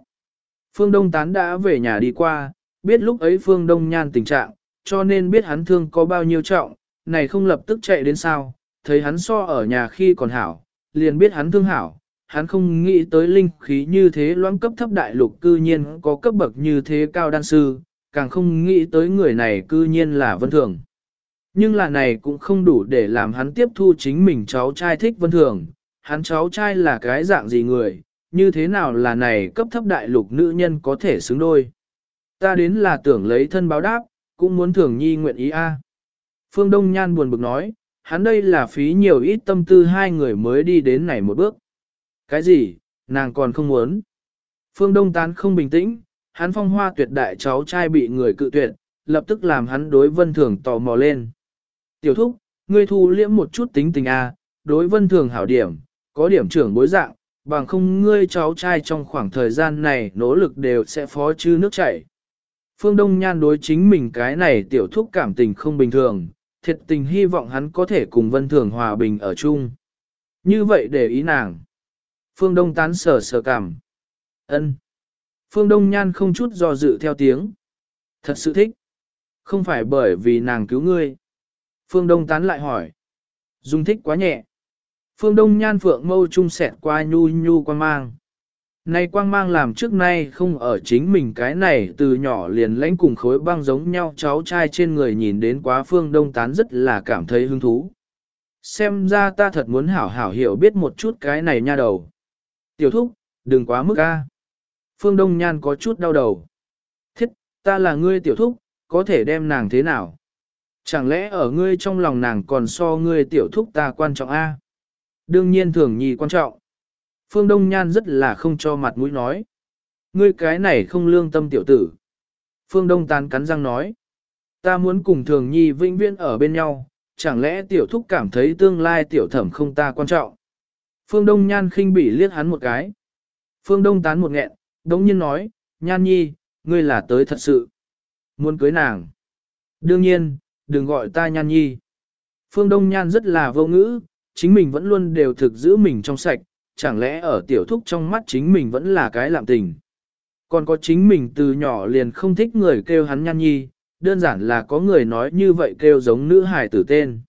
Phương Đông Tán đã về nhà đi qua, biết lúc ấy Phương Đông Nhan tình trạng, cho nên biết hắn thương có bao nhiêu trọng, này không lập tức chạy đến sao, thấy hắn so ở nhà khi còn hảo, liền biết hắn thương hảo, hắn không nghĩ tới linh khí như thế loãng cấp thấp đại lục cư nhiên có cấp bậc như thế cao đan sư, càng không nghĩ tới người này cư nhiên là vân thường. Nhưng là này cũng không đủ để làm hắn tiếp thu chính mình cháu trai thích vân thường, hắn cháu trai là cái dạng gì người, như thế nào là này cấp thấp đại lục nữ nhân có thể xứng đôi. Ta đến là tưởng lấy thân báo đáp, cũng muốn thường nhi nguyện ý a. Phương Đông Nhan buồn bực nói, hắn đây là phí nhiều ít tâm tư hai người mới đi đến này một bước. Cái gì, nàng còn không muốn. Phương Đông Tán không bình tĩnh, hắn phong hoa tuyệt đại cháu trai bị người cự tuyệt, lập tức làm hắn đối vân thường tò mò lên. Tiểu thúc, ngươi thu liễm một chút tính tình a, đối vân thường hảo điểm, có điểm trưởng bối dạng, bằng không ngươi cháu trai trong khoảng thời gian này nỗ lực đều sẽ phó chư nước chảy. Phương Đông Nhan đối chính mình cái này tiểu thúc cảm tình không bình thường, thiệt tình hy vọng hắn có thể cùng Vân Thường hòa bình ở chung. Như vậy để ý nàng. Phương Đông tán sở sở cảm. ân Phương Đông Nhan không chút do dự theo tiếng. Thật sự thích. Không phải bởi vì nàng cứu ngươi. Phương Đông tán lại hỏi. Dung thích quá nhẹ. Phương Đông Nhan phượng mâu trung sẹt qua nhu nhu quan mang. Nay quang mang làm trước nay không ở chính mình cái này từ nhỏ liền lãnh cùng khối băng giống nhau cháu trai trên người nhìn đến quá phương đông tán rất là cảm thấy hứng thú. Xem ra ta thật muốn hảo hảo hiểu biết một chút cái này nha đầu. Tiểu thúc, đừng quá mức a. Phương Đông Nhan có chút đau đầu. Thiết, ta là ngươi tiểu thúc, có thể đem nàng thế nào? Chẳng lẽ ở ngươi trong lòng nàng còn so ngươi tiểu thúc ta quan trọng a? Đương nhiên thường nhì quan trọng. Phương Đông Nhan rất là không cho mặt mũi nói. Ngươi cái này không lương tâm tiểu tử. Phương Đông tán cắn răng nói. Ta muốn cùng thường nhi vĩnh viễn ở bên nhau, chẳng lẽ tiểu thúc cảm thấy tương lai tiểu thẩm không ta quan trọng. Phương Đông Nhan khinh bỉ liếc hắn một cái. Phương Đông tán một nghẹn, đống nhiên nói, Nhan nhi, ngươi là tới thật sự. Muốn cưới nàng. Đương nhiên, đừng gọi ta Nhan nhi. Phương Đông Nhan rất là vô ngữ, chính mình vẫn luôn đều thực giữ mình trong sạch, chẳng lẽ ở tiểu thúc trong mắt chính mình vẫn là cái lạm tình. Còn có chính mình từ nhỏ liền không thích người kêu hắn nhan nhi, đơn giản là có người nói như vậy kêu giống nữ hài tử tên.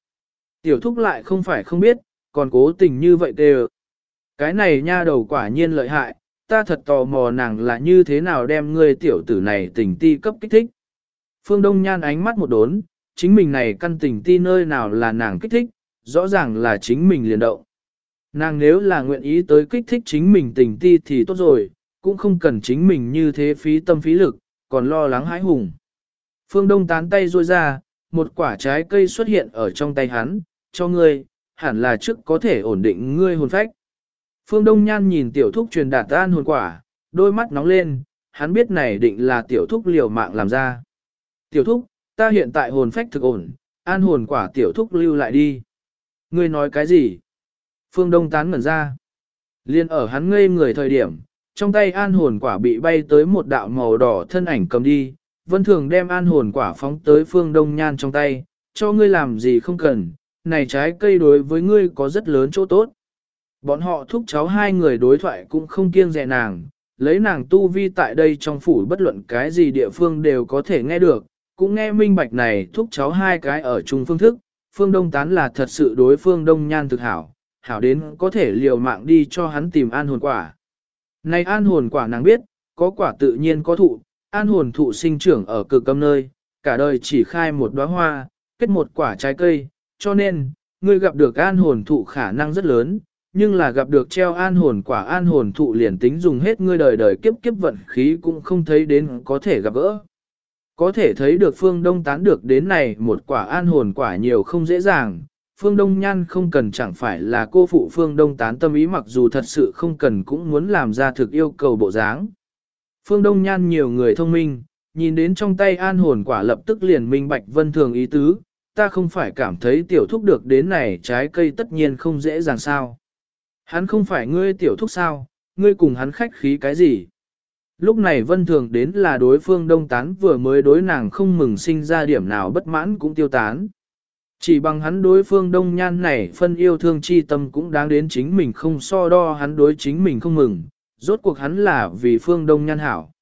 Tiểu thúc lại không phải không biết, còn cố tình như vậy kêu. Cái này nha đầu quả nhiên lợi hại, ta thật tò mò nàng là như thế nào đem ngươi tiểu tử này tình ti cấp kích thích. Phương Đông Nhan ánh mắt một đốn, chính mình này căn tình ti nơi nào là nàng kích thích, rõ ràng là chính mình liền động. Nàng nếu là nguyện ý tới kích thích chính mình tình ti thì tốt rồi, cũng không cần chính mình như thế phí tâm phí lực, còn lo lắng hãi hùng. Phương Đông tán tay ruôi ra, một quả trái cây xuất hiện ở trong tay hắn, cho ngươi, hẳn là trước có thể ổn định ngươi hồn phách. Phương Đông Nhan nhìn tiểu thúc truyền đạt an hồn quả, đôi mắt nóng lên, hắn biết này định là tiểu thúc liều mạng làm ra. Tiểu thúc, ta hiện tại hồn phách thực ổn, an hồn quả tiểu thúc lưu lại đi. Ngươi nói cái gì? Phương Đông tán ngẩn ra. Liên ở hắn ngây người thời điểm, trong tay an hồn quả bị bay tới một đạo màu đỏ thân ảnh cầm đi, vân thường đem an hồn quả phóng tới phương đông nhan trong tay, cho ngươi làm gì không cần, này trái cây đối với ngươi có rất lớn chỗ tốt. Bọn họ thúc cháu hai người đối thoại cũng không kiêng dè nàng, lấy nàng tu vi tại đây trong phủ bất luận cái gì địa phương đều có thể nghe được, cũng nghe minh bạch này thúc cháu hai cái ở chung phương thức, phương đông tán là thật sự đối phương đông nhan thực hảo, hảo đến có thể liều mạng đi cho hắn tìm an hồn quả. Này an hồn quả nàng biết, có quả tự nhiên có thụ, an hồn thụ sinh trưởng ở cực âm nơi, cả đời chỉ khai một đóa hoa, kết một quả trái cây, cho nên, ngươi gặp được an hồn thụ khả năng rất lớn, nhưng là gặp được treo an hồn quả an hồn thụ liền tính dùng hết ngươi đời đời kiếp kiếp vận khí cũng không thấy đến có thể gặp gỡ. Có thể thấy được phương đông tán được đến này một quả an hồn quả nhiều không dễ dàng, Phương Đông Nhan không cần chẳng phải là cô phụ Phương Đông tán tâm ý mặc dù thật sự không cần cũng muốn làm ra thực yêu cầu bộ dáng. Phương Đông Nhan nhiều người thông minh, nhìn đến trong tay an hồn quả lập tức liền minh bạch vân thường ý tứ, ta không phải cảm thấy tiểu thúc được đến này trái cây tất nhiên không dễ dàng sao. Hắn không phải ngươi tiểu thúc sao, ngươi cùng hắn khách khí cái gì. Lúc này vân thường đến là đối phương đông tán vừa mới đối nàng không mừng sinh ra điểm nào bất mãn cũng tiêu tán. Chỉ bằng hắn đối phương đông nhan này phân yêu thương chi tâm cũng đáng đến chính mình không so đo hắn đối chính mình không mừng, rốt cuộc hắn là vì phương đông nhan hảo.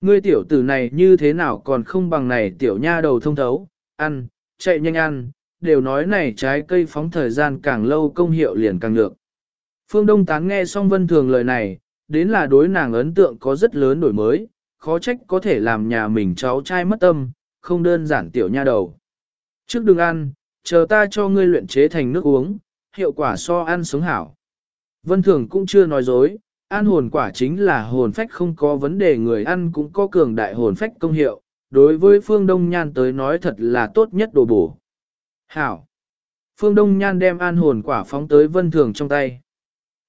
Ngươi tiểu tử này như thế nào còn không bằng này tiểu nha đầu thông thấu, ăn, chạy nhanh ăn, đều nói này trái cây phóng thời gian càng lâu công hiệu liền càng được. Phương Đông Tán nghe xong vân thường lời này, đến là đối nàng ấn tượng có rất lớn đổi mới, khó trách có thể làm nhà mình cháu trai mất tâm, không đơn giản tiểu nha đầu. Trước đừng ăn, chờ ta cho ngươi luyện chế thành nước uống, hiệu quả so ăn sống hảo. Vân Thường cũng chưa nói dối, an hồn quả chính là hồn phách không có vấn đề người ăn cũng có cường đại hồn phách công hiệu, đối với Phương Đông Nhan tới nói thật là tốt nhất đồ bổ. Hảo! Phương Đông Nhan đem an hồn quả phóng tới Vân Thường trong tay.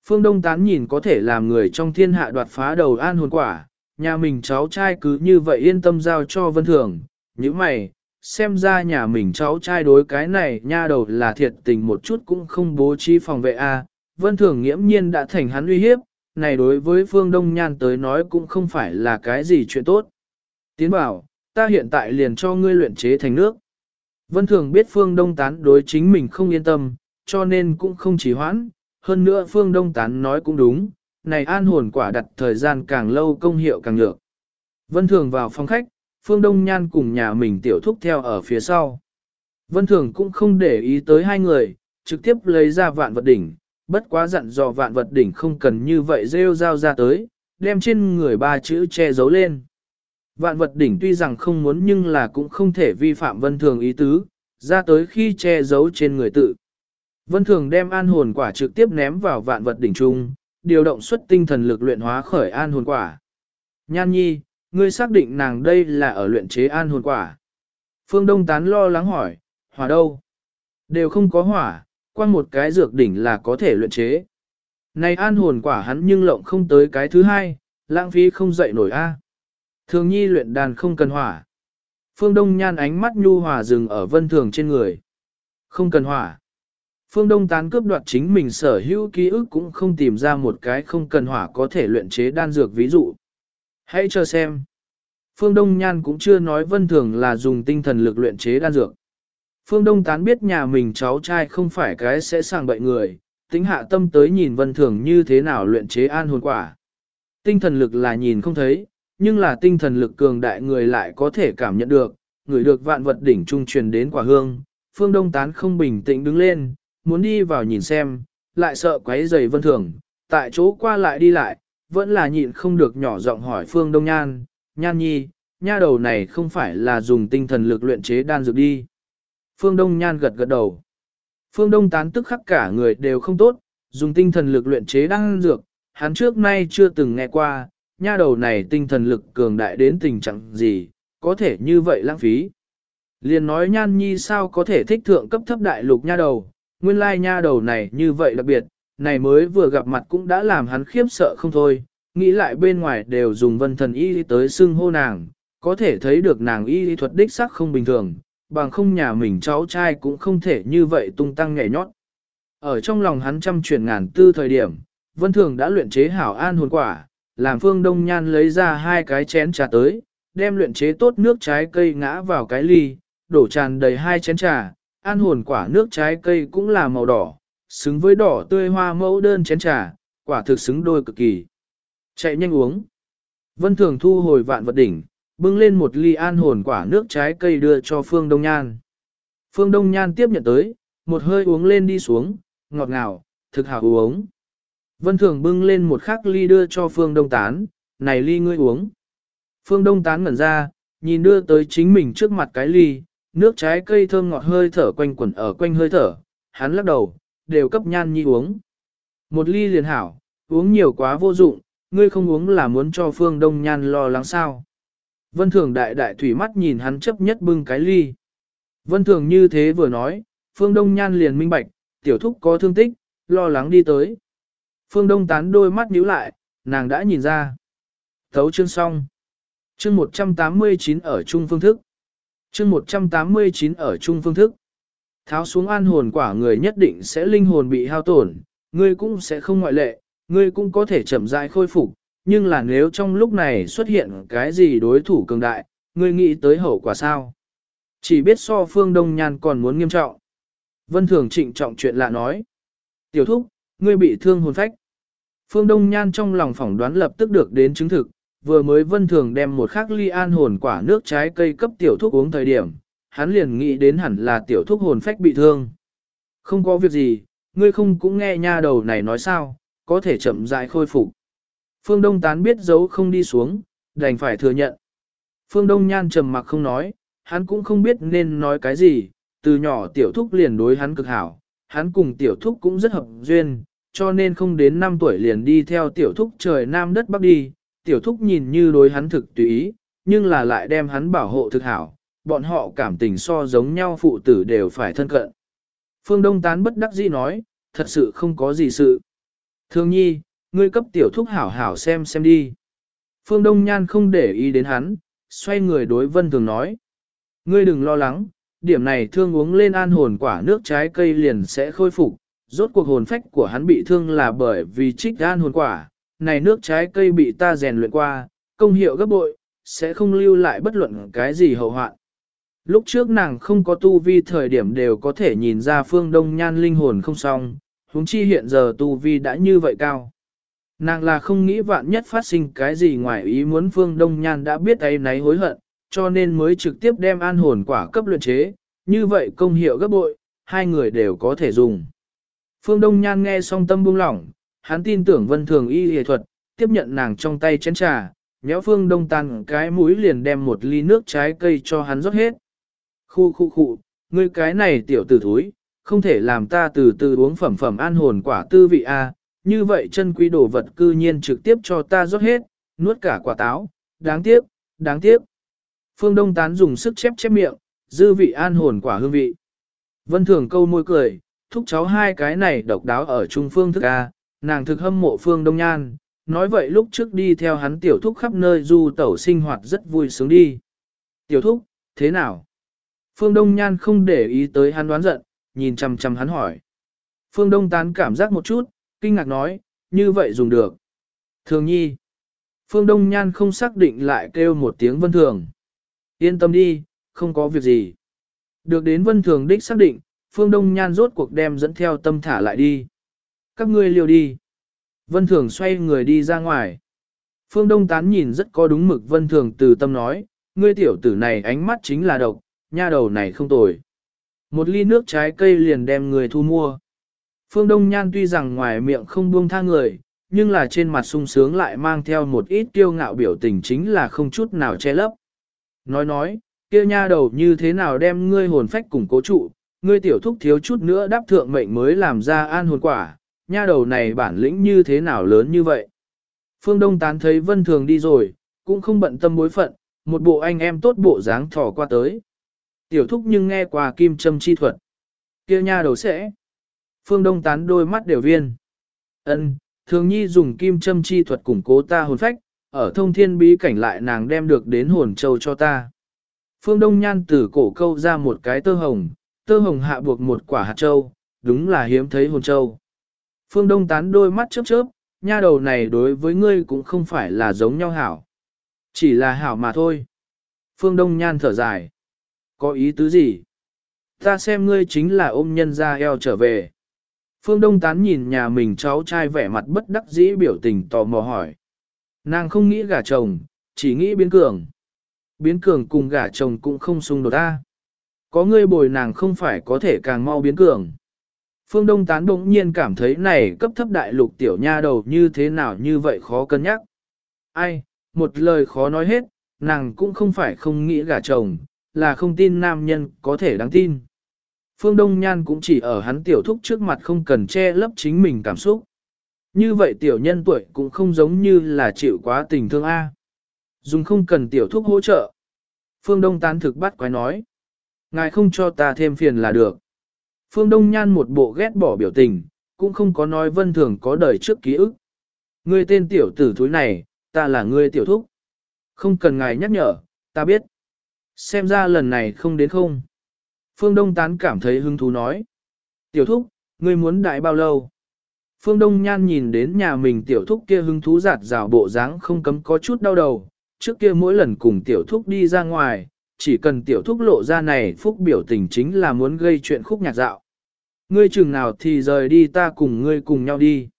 Phương Đông Tán nhìn có thể làm người trong thiên hạ đoạt phá đầu an hồn quả, nhà mình cháu trai cứ như vậy yên tâm giao cho Vân Thường, như mày, xem ra nhà mình cháu trai đối cái này nha đầu là thiệt tình một chút cũng không bố trí phòng vệ a. Vân Thường nghiễm nhiên đã thành hắn uy hiếp, này đối với Phương Đông Nhan tới nói cũng không phải là cái gì chuyện tốt. Tiến bảo, ta hiện tại liền cho ngươi luyện chế thành nước. Vân Thường biết Phương Đông Tán đối chính mình không yên tâm, cho nên cũng không chỉ hoãn, hơn nữa Phương Đông Tán nói cũng đúng, này an hồn quả đặt thời gian càng lâu công hiệu càng nhược. Vân Thường vào phòng khách, Phương Đông Nhan cùng nhà mình tiểu thúc theo ở phía sau. Vân Thường cũng không để ý tới hai người, trực tiếp lấy ra vạn vật đỉnh, bất quá dặn dò vạn vật đỉnh không cần như vậy rêu rao ra tới, đem trên người ba chữ che giấu lên. Vạn vật đỉnh tuy rằng không muốn nhưng là cũng không thể vi phạm vân thường ý tứ, ra tới khi che giấu trên người tự. Vân thường đem an hồn quả trực tiếp ném vào vạn vật đỉnh trung, điều động xuất tinh thần lực luyện hóa khởi an hồn quả. Nhan nhi, ngươi xác định nàng đây là ở luyện chế an hồn quả. Phương Đông Tán lo lắng hỏi, hỏa đâu? Đều không có hỏa, quan một cái dược đỉnh là có thể luyện chế. Này an hồn quả hắn nhưng lộng không tới cái thứ hai, lãng phí không dậy nổi a. Thường nhi luyện đàn không cần hỏa. Phương Đông nhan ánh mắt nhu hòa dừng ở vân thường trên người. Không cần hỏa. Phương Đông tán cướp đoạt chính mình sở hữu ký ức cũng không tìm ra một cái không cần hỏa có thể luyện chế đan dược ví dụ. Hãy chờ xem. Phương Đông Nhan cũng chưa nói vân thường là dùng tinh thần lực luyện chế đan dược. Phương Đông tán biết nhà mình cháu trai không phải cái sẽ sàng bậy người, tính hạ tâm tới nhìn vân thường như thế nào luyện chế an hồn quả. Tinh thần lực là nhìn không thấy, nhưng là tinh thần lực cường đại người lại có thể cảm nhận được, người được vạn vật đỉnh trung truyền đến quả hương. Phương Đông Tán không bình tĩnh đứng lên, muốn đi vào nhìn xem, lại sợ quấy rầy vân thường, tại chỗ qua lại đi lại, vẫn là nhịn không được nhỏ giọng hỏi Phương Đông Nhan, Nhan Nhi, nha đầu này không phải là dùng tinh thần lực luyện chế đan dược đi. Phương Đông Nhan gật gật đầu. Phương Đông tán tức khắc cả người đều không tốt, dùng tinh thần lực luyện chế đan dược, hắn trước nay chưa từng nghe qua, nha đầu này tinh thần lực cường đại đến tình trạng gì, có thể như vậy lãng phí. Liền nói nhan nhi sao có thể thích thượng cấp thấp đại lục nha đầu, nguyên lai nha đầu này như vậy đặc biệt, này mới vừa gặp mặt cũng đã làm hắn khiếp sợ không thôi, nghĩ lại bên ngoài đều dùng vân thần y tới xưng hô nàng, có thể thấy được nàng y thuật đích sắc không bình thường, bằng không nhà mình cháu trai cũng không thể như vậy tung tăng nhảy nhót. Ở trong lòng hắn trăm chuyển ngàn tư thời điểm, Vân Thường đã luyện chế hảo an hồn quả, làm Phương Đông Nhan lấy ra hai cái chén trà tới, đem luyện chế tốt nước trái cây ngã vào cái ly, đổ tràn đầy hai chén trà, an hồn quả nước trái cây cũng là màu đỏ, xứng với đỏ tươi hoa mẫu đơn chén trà, quả thực xứng đôi cực kỳ. Chạy nhanh uống. Vân Thường thu hồi vạn vật đỉnh, bưng lên một ly an hồn quả nước trái cây đưa cho Phương Đông Nhan. Phương Đông Nhan tiếp nhận tới, một hơi uống lên đi xuống, ngọt ngào, thực hảo uống. Vân Thường bưng lên một khắc ly đưa cho Phương Đông Tán, này ly ngươi uống. Phương Đông Tán ngẩn ra, nhìn đưa tới chính mình trước mặt cái ly, nước trái cây thơm ngọt hơi thở quanh quẩn ở quanh hơi thở, hắn lắc đầu, đều cấp nhan nhi uống. Một ly liền hảo, uống nhiều quá vô dụng, ngươi không uống là muốn cho Phương Đông Nhan lo lắng sao. Vân Thường đại đại thủy mắt nhìn hắn chấp nhất bưng cái ly. Vân Thường như thế vừa nói, Phương Đông Nhan liền minh bạch, tiểu thúc có thương tích, lo lắng đi tới. Phương Đông tán đôi mắt nhíu lại, nàng đã nhìn ra. Thấu chương xong. Chương 189 ở chung phương thức. Chương 189 ở chung phương thức. Tháo xuống an hồn quả người nhất định sẽ linh hồn bị hao tổn, ngươi cũng sẽ không ngoại lệ, ngươi cũng có thể chậm rãi khôi phục, nhưng là nếu trong lúc này xuất hiện cái gì đối thủ cường đại, ngươi nghĩ tới hậu quả sao? Chỉ biết so phương đông nhan còn muốn nghiêm trọng. Vân Thường trịnh trọng chuyện lạ nói. Tiểu thúc, ngươi bị thương hồn phách. Phương Đông Nhan trong lòng phỏng đoán lập tức được đến chứng thực, vừa mới Vân Thường đem một khắc ly an hồn quả nước trái cây cấp tiểu thuốc uống thời điểm, hắn liền nghĩ đến hẳn là tiểu thuốc hồn phách bị thương. Không có việc gì, ngươi không cũng nghe nha đầu này nói sao, có thể chậm rãi khôi phục. Phương Đông Tán biết giấu không đi xuống, đành phải thừa nhận. Phương Đông Nhan trầm mặc không nói, hắn cũng không biết nên nói cái gì, từ nhỏ tiểu thúc liền đối hắn cực hảo, hắn cùng tiểu thúc cũng rất hợp duyên, cho nên không đến 5 tuổi liền đi theo tiểu thúc trời nam đất bắc đi, tiểu thúc nhìn như đối hắn thực tùy ý, nhưng là lại đem hắn bảo hộ thực hảo, bọn họ cảm tình so giống nhau phụ tử đều phải thân cận. Phương Đông Tán bất đắc dĩ nói, thật sự không có gì sự. Thương nhi, ngươi cấp tiểu thúc hảo hảo xem xem đi. Phương Đông Nhan không để ý đến hắn, xoay người đối Vân Thường nói. Ngươi đừng lo lắng, điểm này thương uống lên an hồn quả nước trái cây liền sẽ khôi phục. Rốt cuộc hồn phách của hắn bị thương là bởi vì trích an hồn quả, này nước trái cây bị ta rèn luyện qua, công hiệu gấp bội, sẽ không lưu lại bất luận cái gì hậu hoạn. Lúc trước nàng không có tu vi thời điểm đều có thể nhìn ra phương đông nhan linh hồn không xong, huống chi hiện giờ tu vi đã như vậy cao. Nàng là không nghĩ vạn nhất phát sinh cái gì ngoài ý muốn Phương Đông Nhan đã biết ấy náy hối hận, cho nên mới trực tiếp đem an hồn quả cấp luyện chế, như vậy công hiệu gấp bội, hai người đều có thể dùng. Phương Đông Nhan nghe xong tâm buông lỏng, hắn tin tưởng vân thường y y thuật, tiếp nhận nàng trong tay chén trà, nhéo Phương Đông tàn cái mũi liền đem một ly nước trái cây cho hắn rót hết. Khu khu khu, ngươi cái này tiểu tử thúi, không thể làm ta từ từ uống phẩm phẩm an hồn quả tư vị a. như vậy chân quý đồ vật cư nhiên trực tiếp cho ta rót hết, nuốt cả quả táo, đáng tiếc, đáng tiếc. Phương Đông Tán dùng sức chép chép miệng, dư vị an hồn quả hương vị. Vân Thường câu môi cười, thúc cháu hai cái này độc đáo ở Trung Phương thức A, nàng thực hâm mộ Phương Đông Nhan, nói vậy lúc trước đi theo hắn tiểu thúc khắp nơi du tẩu sinh hoạt rất vui sướng đi. Tiểu thúc, thế nào? Phương Đông Nhan không để ý tới hắn đoán giận, nhìn chằm chằm hắn hỏi. Phương Đông Tán cảm giác một chút, kinh ngạc nói, như vậy dùng được. Thường nhi. Phương Đông Nhan không xác định lại kêu một tiếng vân thường. Yên tâm đi, không có việc gì. Được đến vân thường đích xác định, Phương Đông Nhan rốt cuộc đem dẫn theo tâm thả lại đi. Các ngươi liều đi. Vân thường xoay người đi ra ngoài. Phương Đông Tán nhìn rất có đúng mực vân thường từ tâm nói, ngươi tiểu tử này ánh mắt chính là độc, nha đầu này không tồi. Một ly nước trái cây liền đem người thu mua. Phương Đông Nhan tuy rằng ngoài miệng không buông tha người, nhưng là trên mặt sung sướng lại mang theo một ít kiêu ngạo biểu tình chính là không chút nào che lấp. Nói nói, kia nha đầu như thế nào đem ngươi hồn phách cùng cố trụ, ngươi tiểu thúc thiếu chút nữa đáp thượng mệnh mới làm ra an hồn quả, nha đầu này bản lĩnh như thế nào lớn như vậy. Phương Đông Tán thấy Vân Thường đi rồi, cũng không bận tâm bối phận, một bộ anh em tốt bộ dáng thỏ qua tới. Tiểu thúc nhưng nghe qua kim châm chi thuật. kia nha đầu sẽ. Phương Đông Tán đôi mắt đều viên. ân thường nhi dùng kim châm chi thuật củng cố ta hồn phách, ở thông thiên bí cảnh lại nàng đem được đến hồn châu cho ta. Phương Đông Nhan từ cổ câu ra một cái tơ hồng, tơ hồng hạ buộc một quả hạt châu, đúng là hiếm thấy hồn châu. Phương Đông tán đôi mắt chớp chớp, nha đầu này đối với ngươi cũng không phải là giống nhau hảo. Chỉ là hảo mà thôi. Phương Đông Nhan thở dài. Có ý tứ gì? Ta xem ngươi chính là ôm nhân ra eo trở về. Phương Đông Tán nhìn nhà mình cháu trai vẻ mặt bất đắc dĩ biểu tình tò mò hỏi. Nàng không nghĩ gả chồng, chỉ nghĩ biến cường. Biến cường cùng gả chồng cũng không xung đột ta. Có ngươi bồi nàng không phải có thể càng mau biến cường. Phương Đông Tán bỗng nhiên cảm thấy này cấp thấp đại lục tiểu nha đầu như thế nào như vậy khó cân nhắc. Ai, một lời khó nói hết, nàng cũng không phải không nghĩ gả chồng, là không tin nam nhân có thể đáng tin. Phương Đông Nhan cũng chỉ ở hắn tiểu thúc trước mặt không cần che lấp chính mình cảm xúc. Như vậy tiểu nhân tuổi cũng không giống như là chịu quá tình thương A. Dùng không cần tiểu thúc hỗ trợ. Phương Đông tán thực bắt quái nói. Ngài không cho ta thêm phiền là được. Phương Đông Nhan một bộ ghét bỏ biểu tình, cũng không có nói vân thường có đời trước ký ức. Ngươi tên tiểu tử thúi này, ta là ngươi tiểu thúc. Không cần ngài nhắc nhở, ta biết. Xem ra lần này không đến không. Phương Đông Tán cảm thấy hứng thú nói. Tiểu thúc, ngươi muốn đại bao lâu? Phương Đông Nhan nhìn đến nhà mình tiểu thúc kia hứng thú giạt rào bộ dáng không cấm có chút đau đầu. Trước kia mỗi lần cùng tiểu thúc đi ra ngoài, chỉ cần tiểu thúc lộ ra này phúc biểu tình chính là muốn gây chuyện khúc nhạc dạo. Ngươi chừng nào thì rời đi ta cùng ngươi cùng nhau đi.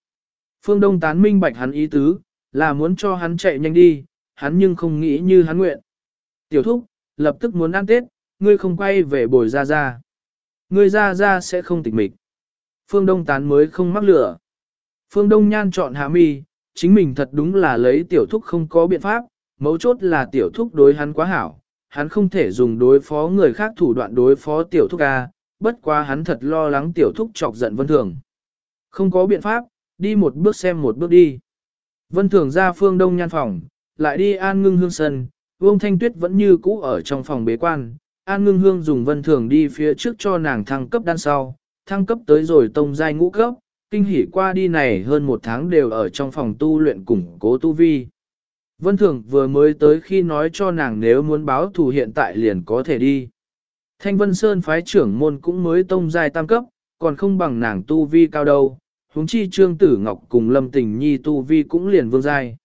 Phương Đông tán minh bạch hắn ý tứ, là muốn cho hắn chạy nhanh đi, hắn nhưng không nghĩ như hắn nguyện. Tiểu thúc, lập tức muốn ăn Tết, ngươi không quay về bồi ra ra. Ngươi ra ra sẽ không tịch mịch. Phương Đông tán mới không mắc lửa. Phương Đông nhan chọn hạ mi, chính mình thật đúng là lấy tiểu thúc không có biện pháp, mấu chốt là tiểu thúc đối hắn quá hảo, hắn không thể dùng đối phó người khác thủ đoạn đối phó tiểu thúc A, bất quá hắn thật lo lắng tiểu thúc chọc giận vân thường. Không có biện pháp, đi một bước xem một bước đi. Vân thường ra phương đông nhan phòng, lại đi an ngưng hương sân, Vương Thanh Tuyết vẫn như cũ ở trong phòng bế quan, An Ngưng Hương dùng vân thường đi phía trước cho nàng thăng cấp đan sau, thăng cấp tới rồi tông giai ngũ cấp, kinh hỉ qua đi này hơn một tháng đều ở trong phòng tu luyện củng cố tu vi. Vân Thường vừa mới tới khi nói cho nàng nếu muốn báo thù hiện tại liền có thể đi. Thanh Vân Sơn phái trưởng môn cũng mới tông giai tam cấp, còn không bằng nàng tu vi cao đâu, huống chi Trương Tử Ngọc cùng Lâm Tình Nhi tu vi cũng liền vương giai.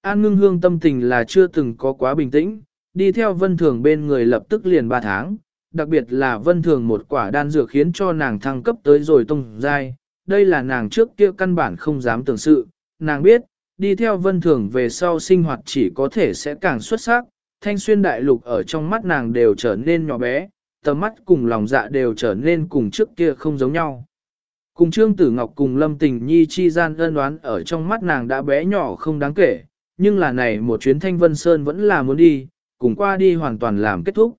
An ngưng hương tâm tình là chưa từng có quá bình tĩnh, đi theo vân thường bên người lập tức liền 3 tháng, đặc biệt là vân thường một quả đan dược khiến cho nàng thăng cấp tới rồi tông giai, đây là nàng trước kia căn bản không dám tưởng sự, nàng biết, đi theo vân thường về sau sinh hoạt chỉ có thể sẽ càng xuất sắc, thanh xuyên đại lục ở trong mắt nàng đều trở nên nhỏ bé, tầm mắt cùng lòng dạ đều trở nên cùng trước kia không giống nhau. Cùng Trương Tử Ngọc cùng Lâm Tình Nhi chi gian ân đoán ở trong mắt nàng đã bé nhỏ không đáng kể, nhưng là này một chuyến Thanh Vân Sơn vẫn là muốn đi, cùng qua đi hoàn toàn làm kết thúc.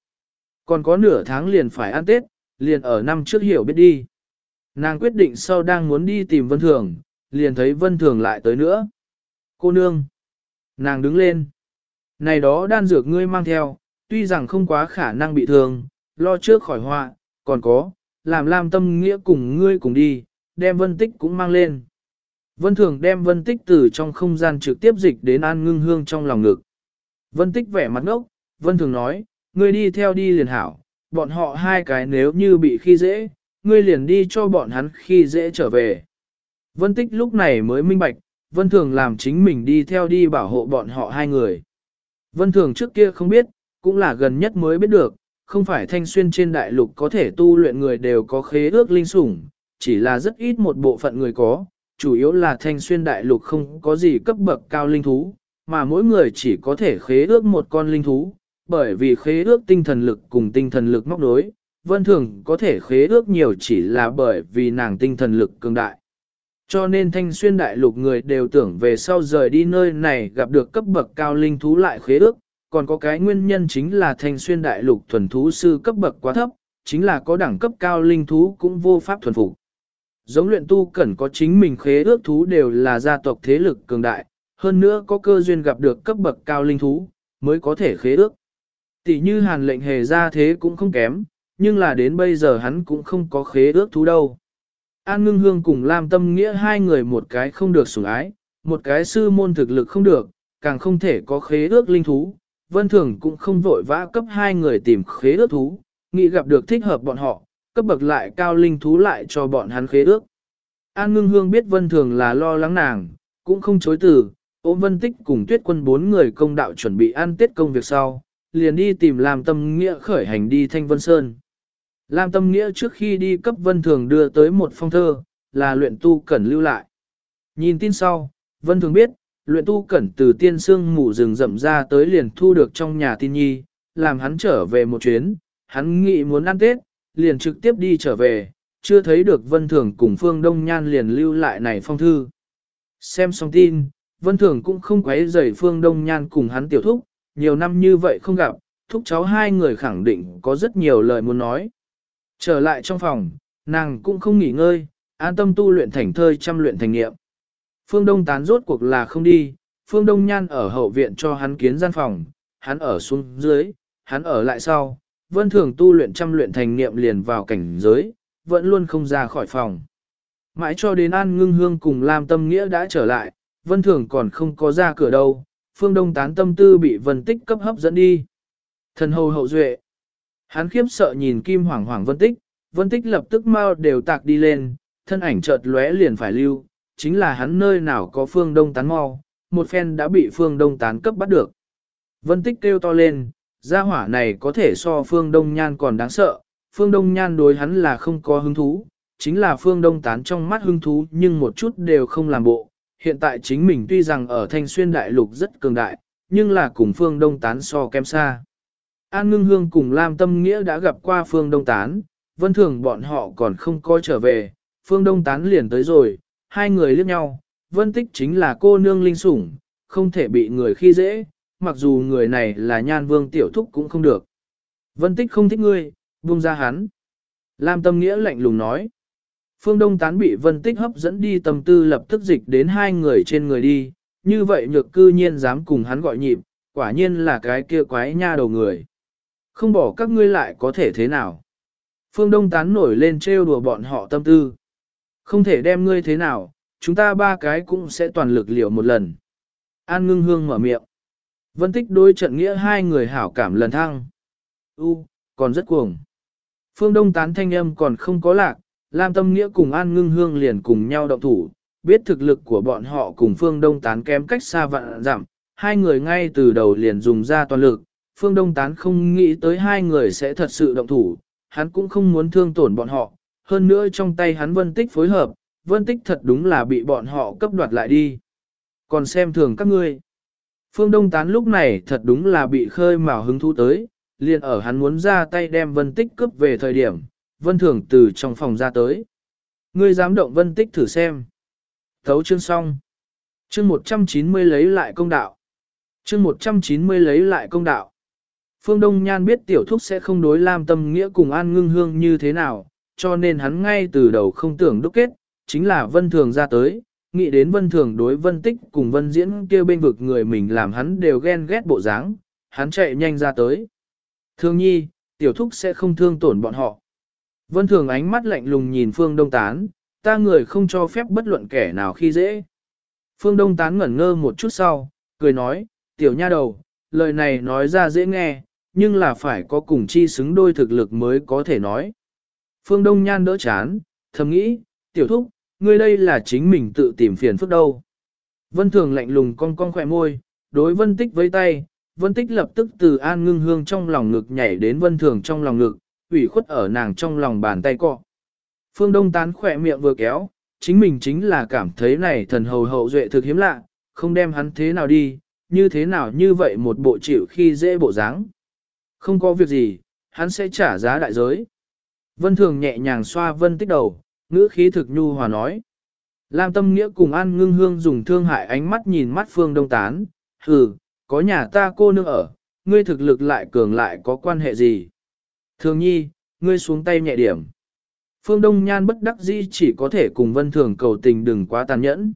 Còn có nửa tháng liền phải ăn Tết, liền ở năm trước hiểu biết đi. Nàng quyết định sau đang muốn đi tìm Vân Thường, liền thấy Vân Thường lại tới nữa. Cô nương. Nàng đứng lên. Này đó đan dược ngươi mang theo, tuy rằng không quá khả năng bị thương, lo trước khỏi họa, còn có, làm Lam Tâm Nghĩa cùng ngươi cùng đi, đem Vân Tích cũng mang lên. Vân Thường đem Vân Tích từ trong không gian trực tiếp dịch đến An Ngưng Hương trong lòng ngực. Vân Tích vẻ mặt ngốc, Vân Thường nói, ngươi đi theo đi liền hảo, bọn họ hai cái nếu như bị khi dễ, ngươi liền đi cho bọn hắn khi dễ trở về. Vân Tích lúc này mới minh bạch, Vân Thường làm chính mình đi theo đi bảo hộ bọn họ hai người. Vân Thường trước kia không biết, cũng là gần nhất mới biết được, không phải thanh xuyên trên đại lục có thể tu luyện người đều có khế ước linh sủng, chỉ là rất ít một bộ phận người có, chủ yếu là thanh xuyên đại lục không có gì cấp bậc cao linh thú, mà mỗi người chỉ có thể khế ước một con linh thú, bởi vì khế ước tinh thần lực cùng tinh thần lực móc đối, vân thường có thể khế ước nhiều chỉ là bởi vì nàng tinh thần lực cường đại. Cho nên thanh xuyên đại lục người đều tưởng về sau rời đi nơi này gặp được cấp bậc cao linh thú lại khế ước, còn có cái nguyên nhân chính là thanh xuyên đại lục thuần thú sư cấp bậc quá thấp, chính là có đẳng cấp cao linh thú cũng vô pháp thuần phục. Giống luyện tu cần có chính mình khế ước thú đều là gia tộc thế lực cường đại, hơn nữa có cơ duyên gặp được cấp bậc cao linh thú, mới có thể khế ước. Tỷ như hàn lệnh hề ra thế cũng không kém, nhưng là đến bây giờ hắn cũng không có khế ước thú đâu. An ngưng hương cùng Lam Tâm Nghĩa hai người một cái không được sủng ái, một cái sư môn thực lực không được, càng không thể có khế ước linh thú. Vân Thường cũng không vội vã cấp hai người tìm khế ước thú, nghĩ gặp được thích hợp bọn họ, cấp bậc lại cao linh thú lại cho bọn hắn khế ước. An ngưng hương biết Vân Thường là lo lắng nàng, cũng không chối từ, ôm Vân Tích cùng tuyết quân bốn người công đạo chuẩn bị ăn tết công việc sau, liền đi tìm làm tâm nghĩa khởi hành đi Thanh Vân Sơn. Lam Tâm Nghĩa trước khi đi cấp Vân Thường đưa tới một phong thơ, là luyện tu cẩn lưu lại. Nhìn tin sau, Vân Thường biết, luyện tu cẩn từ tiên sương mù rừng rậm ra tới liền thu được trong nhà tin nhi, làm hắn trở về một chuyến, hắn nghĩ muốn ăn Tết, liền trực tiếp đi trở về, chưa thấy được Vân Thường cùng Phương Đông Nhan liền lưu lại này phong thư. Xem xong tin, Vân Thường cũng không quấy rầy Phương Đông Nhan cùng hắn tiểu thúc, nhiều năm như vậy không gặp, thúc cháu hai người khẳng định có rất nhiều lời muốn nói. Trở lại trong phòng, nàng cũng không nghỉ ngơi, an tâm tu luyện thành thơi chăm luyện thành nghiệm. Phương Đông tán rốt cuộc là không đi, Phương Đông nhan ở hậu viện cho hắn kiến gian phòng, hắn ở xuống dưới, hắn ở lại sau, vân thường tu luyện chăm luyện thành nghiệm liền vào cảnh giới, vẫn luôn không ra khỏi phòng. Mãi cho đến An Ngưng Hương cùng Lam Tâm Nghĩa đã trở lại, Vân Thường còn không có ra cửa đâu, Phương Đông tán tâm tư bị Vân Tích cấp hấp dẫn đi. Thần hầu hậu duệ, Hắn khiếp sợ nhìn kim hoàng hoàng vân tích, vân tích lập tức mau đều tạc đi lên, thân ảnh chợt lóe liền phải lưu, chính là hắn nơi nào có phương đông tán mau, một phen đã bị phương đông tán cấp bắt được. Vân tích kêu to lên, gia hỏa này có thể so phương đông nhan còn đáng sợ, phương đông nhan đối hắn là không có hứng thú, chính là phương đông tán trong mắt hứng thú nhưng một chút đều không làm bộ. Hiện tại chính mình tuy rằng ở thanh xuyên đại lục rất cường đại, nhưng là cùng phương đông tán so kém xa. An ngưng hương cùng Lam Tâm Nghĩa đã gặp qua Phương Đông Tán, vân thường bọn họ còn không coi trở về, Phương Đông Tán liền tới rồi, hai người liếc nhau, vân tích chính là cô nương linh sủng, không thể bị người khi dễ, mặc dù người này là nhan vương tiểu thúc cũng không được. Vân tích không thích ngươi, buông ra hắn. Lam Tâm Nghĩa lạnh lùng nói. Phương Đông Tán bị vân tích hấp dẫn đi tâm tư lập tức dịch đến hai người trên người đi, như vậy nhược cư nhiên dám cùng hắn gọi nhịp, quả nhiên là cái kia quái nha đầu người. Không bỏ các ngươi lại có thể thế nào? Phương Đông tán nổi lên trêu đùa bọn họ tâm tư. Không thể đem ngươi thế nào, chúng ta ba cái cũng sẽ toàn lực liều một lần. An ngưng hương mở miệng. Vân tích đôi trận nghĩa hai người hảo cảm lần thăng. U, còn rất cuồng. Phương Đông tán thanh âm còn không có lạc, Lam Tâm Nghĩa cùng An Ngưng Hương liền cùng nhau động thủ, biết thực lực của bọn họ cùng Phương Đông tán kém cách xa vạn giảm, hai người ngay từ đầu liền dùng ra toàn lực, Phương Đông Tán không nghĩ tới hai người sẽ thật sự động thủ, hắn cũng không muốn thương tổn bọn họ, hơn nữa trong tay hắn vân tích phối hợp, vân tích thật đúng là bị bọn họ cấp đoạt lại đi. Còn xem thường các ngươi. Phương Đông Tán lúc này thật đúng là bị khơi mào hứng thú tới, liền ở hắn muốn ra tay đem vân tích cướp về thời điểm, vân thường từ trong phòng ra tới. Ngươi dám động vân tích thử xem. Thấu chương xong. Chương 190 lấy lại công đạo. Chương 190 lấy lại công đạo. Phương Đông Nhan biết tiểu thúc sẽ không đối Lam Tâm Nghĩa cùng An Ngưng Hương như thế nào, cho nên hắn ngay từ đầu không tưởng đúc kết, chính là Vân Thường ra tới, nghĩ đến Vân Thường đối Vân Tích cùng Vân Diễn kia bên vực người mình làm hắn đều ghen ghét bộ dáng, hắn chạy nhanh ra tới. Thương nhi, tiểu thúc sẽ không thương tổn bọn họ. Vân Thường ánh mắt lạnh lùng nhìn Phương Đông Tán, ta người không cho phép bất luận kẻ nào khi dễ. Phương Đông Tán ngẩn ngơ một chút sau, cười nói, tiểu nha đầu, lời này nói ra dễ nghe, nhưng là phải có cùng chi xứng đôi thực lực mới có thể nói. Phương Đông Nhan đỡ chán, thầm nghĩ, tiểu thúc, ngươi đây là chính mình tự tìm phiền phức đâu. Vân Thường lạnh lùng cong cong khỏe môi, đối Vân Tích với tay, Vân Tích lập tức từ an ngưng hương trong lòng ngực nhảy đến Vân Thường trong lòng ngực, ủy khuất ở nàng trong lòng bàn tay cọ. Phương Đông tán khỏe miệng vừa kéo, chính mình chính là cảm thấy này thần hầu hậu duệ thực hiếm lạ, không đem hắn thế nào đi, như thế nào như vậy một bộ chịu khi dễ bộ dáng. Không có việc gì, hắn sẽ trả giá đại giới. Vân Thường nhẹ nhàng xoa Vân Tích đầu, ngữ khí thực nhu hòa nói. Lam Tâm Nghĩa cùng An Ngưng Hương dùng thương hại ánh mắt nhìn mắt Phương Đông Tán, hừ, có nhà ta cô nương ở, ngươi thực lực lại cường lại có quan hệ gì? Thường nhi, ngươi xuống tay nhẹ điểm. Phương Đông Nhan bất đắc dĩ chỉ có thể cùng Vân Thường cầu tình đừng quá tàn nhẫn.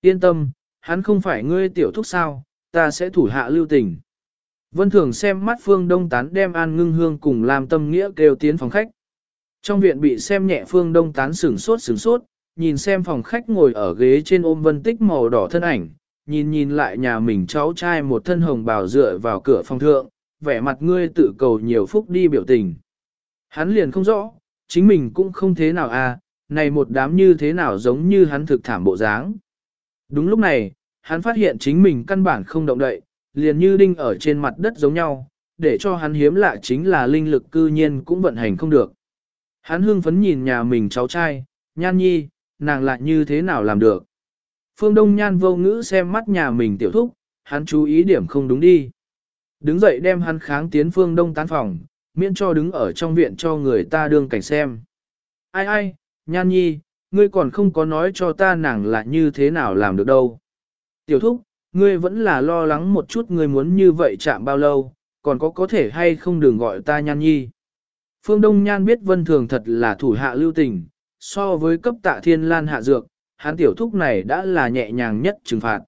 Yên tâm, hắn không phải ngươi tiểu thúc sao, ta sẽ thủ hạ lưu tình. Vân Thường xem mắt Phương Đông Tán đem An Ngưng Hương cùng Lam tâm nghĩa kêu tiến phòng khách. Trong viện bị xem nhẹ Phương Đông Tán sửng sốt sửng sốt, nhìn xem phòng khách ngồi ở ghế trên ôm vân tích màu đỏ thân ảnh, nhìn nhìn lại nhà mình cháu trai một thân hồng bào dựa vào cửa phòng thượng, vẻ mặt ngươi tự cầu nhiều phúc đi biểu tình. Hắn liền không rõ, chính mình cũng không thế nào à, này một đám như thế nào giống như hắn thực thảm bộ dáng. Đúng lúc này, hắn phát hiện chính mình căn bản không động đậy, liền như đinh ở trên mặt đất giống nhau, để cho hắn hiếm lạ chính là linh lực cư nhiên cũng vận hành không được. Hắn hương phấn nhìn nhà mình cháu trai, nhan nhi, nàng lại như thế nào làm được. Phương Đông Nhan vô ngữ xem mắt nhà mình tiểu thúc, hắn chú ý điểm không đúng đi. Đứng dậy đem hắn kháng tiến Phương Đông tán phòng, miễn cho đứng ở trong viện cho người ta đương cảnh xem. Ai ai, Nhan Nhi, ngươi còn không có nói cho ta nàng là như thế nào làm được đâu. Tiểu thúc, ngươi vẫn là lo lắng một chút ngươi muốn như vậy chạm bao lâu, còn có có thể hay không đừng gọi ta Nhan Nhi. Phương Đông Nhan biết Vân Thường thật là thủ hạ lưu tình, so với cấp tạ thiên lan hạ dược, hắn tiểu thúc này đã là nhẹ nhàng nhất trừng phạt.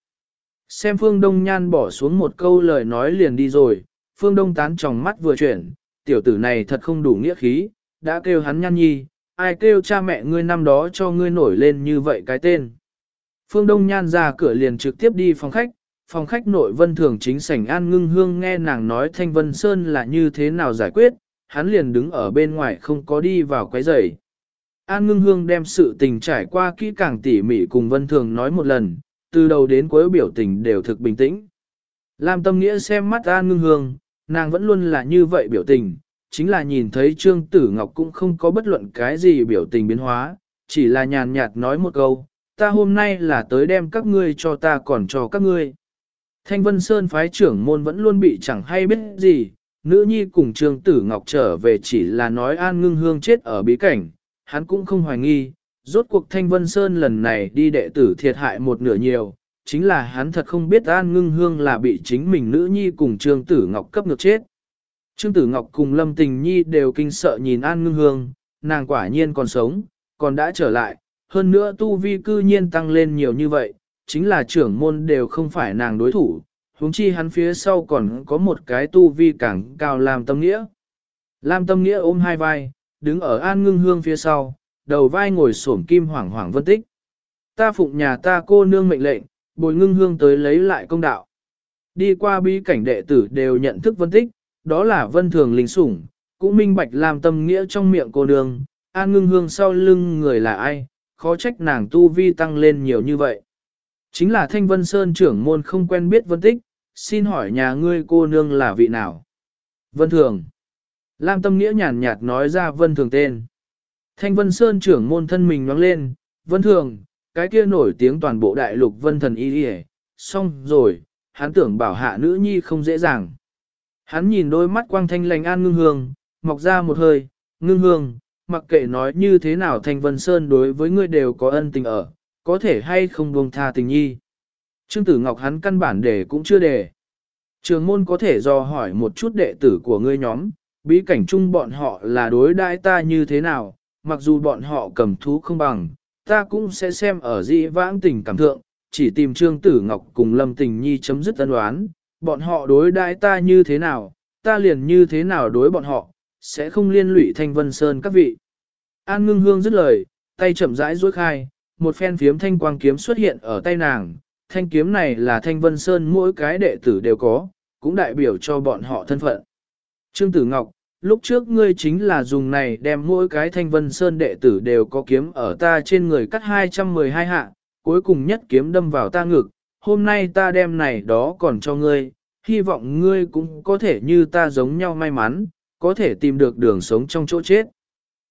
Xem Phương Đông Nhan bỏ xuống một câu lời nói liền đi rồi, Phương Đông tán tròng mắt vừa chuyển, tiểu tử này thật không đủ nghĩa khí, đã kêu hắn nhan nhi, ai kêu cha mẹ ngươi năm đó cho ngươi nổi lên như vậy cái tên. Phương Đông Nhan ra cửa liền trực tiếp đi phòng khách, phòng khách nội vân thường chính sảnh an ngưng hương nghe nàng nói Thanh Vân Sơn là như thế nào giải quyết, hắn liền đứng ở bên ngoài không có đi vào quấy rầy. An ngưng hương đem sự tình trải qua kỹ càng tỉ mỉ cùng vân thường nói một lần, từ đầu đến cuối biểu tình đều thực bình tĩnh. Lam tâm nghĩa xem mắt An ngưng hương, nàng vẫn luôn là như vậy biểu tình, chính là nhìn thấy Trương Tử Ngọc cũng không có bất luận cái gì biểu tình biến hóa, chỉ là nhàn nhạt nói một câu, ta hôm nay là tới đem các ngươi cho ta còn cho các ngươi. Thanh Vân Sơn phái trưởng môn vẫn luôn bị chẳng hay biết gì, nữ nhi cùng Trương Tử Ngọc trở về chỉ là nói An Ngưng Hương chết ở bí cảnh, hắn cũng không hoài nghi, rốt cuộc Thanh Vân Sơn lần này đi đệ tử thiệt hại một nửa nhiều, chính là hắn thật không biết An Ngưng Hương là bị chính mình nữ nhi cùng Trương Tử Ngọc cấp ngược chết. Trương Tử Ngọc cùng Lâm Tình Nhi đều kinh sợ nhìn An Ngưng Hương, nàng quả nhiên còn sống, còn đã trở lại, hơn nữa tu vi cư nhiên tăng lên nhiều như vậy, chính là trưởng môn đều không phải nàng đối thủ, huống chi hắn phía sau còn có một cái tu vi càng cao làm tâm nghĩa. Lam tâm nghĩa ôm hai vai, đứng ở an ngưng hương phía sau, đầu vai ngồi xổm kim hoảng hoảng vân tích. Ta phụng nhà ta cô nương mệnh lệnh, bồi ngưng hương tới lấy lại công đạo. Đi qua bi cảnh đệ tử đều nhận thức vân tích, đó là vân thường linh sủng, cũng minh bạch làm tâm nghĩa trong miệng cô nương, an ngưng hương sau lưng người là ai, khó trách nàng tu vi tăng lên nhiều như vậy. Chính là Thanh Vân Sơn trưởng môn không quen biết vân tích, xin hỏi nhà ngươi cô nương là vị nào? Vân Thường. Lam Tâm Nghĩa nhàn nhạt nói ra Vân Thường tên. Thanh Vân Sơn trưởng môn thân mình nhoáng lên, Vân Thường, cái kia nổi tiếng toàn bộ đại lục Vân Thần Y Điề, xong rồi, hắn tưởng bảo hạ nữ nhi không dễ dàng. Hắn nhìn đôi mắt quang thanh lành an ngưng hương, mọc ra một hơi, ngưng hương, mặc kệ nói như thế nào Thanh Vân Sơn đối với ngươi đều có ân tình ở, có thể hay không buông tha tình nhi. Trương Tử Ngọc hắn căn bản đề cũng chưa đề, Trường môn có thể do hỏi một chút đệ tử của ngươi nhóm, bí cảnh chung bọn họ là đối đãi ta như thế nào, mặc dù bọn họ cầm thú không bằng, ta cũng sẽ xem ở dĩ vãng tình cảm thượng, chỉ tìm Trương Tử Ngọc cùng Lâm Tình Nhi chấm dứt tân đoán, bọn họ đối đãi ta như thế nào, ta liền như thế nào đối bọn họ, sẽ không liên lụy Thanh Vân Sơn các vị. An ngưng hương dứt lời, tay chậm rãi duỗi khai, một phen phiếm thanh quang kiếm xuất hiện ở tay nàng, thanh kiếm này là Thanh Vân Sơn mỗi cái đệ tử đều có, cũng đại biểu cho bọn họ thân phận. Trương Tử Ngọc, lúc trước ngươi chính là dùng này đem mỗi cái Thanh Vân Sơn đệ tử đều có kiếm ở ta trên người cắt 212 hạ, cuối cùng nhất kiếm đâm vào ta ngực, hôm nay ta đem này đó còn cho ngươi, hy vọng ngươi cũng có thể như ta giống nhau may mắn, có thể tìm được đường sống trong chỗ chết.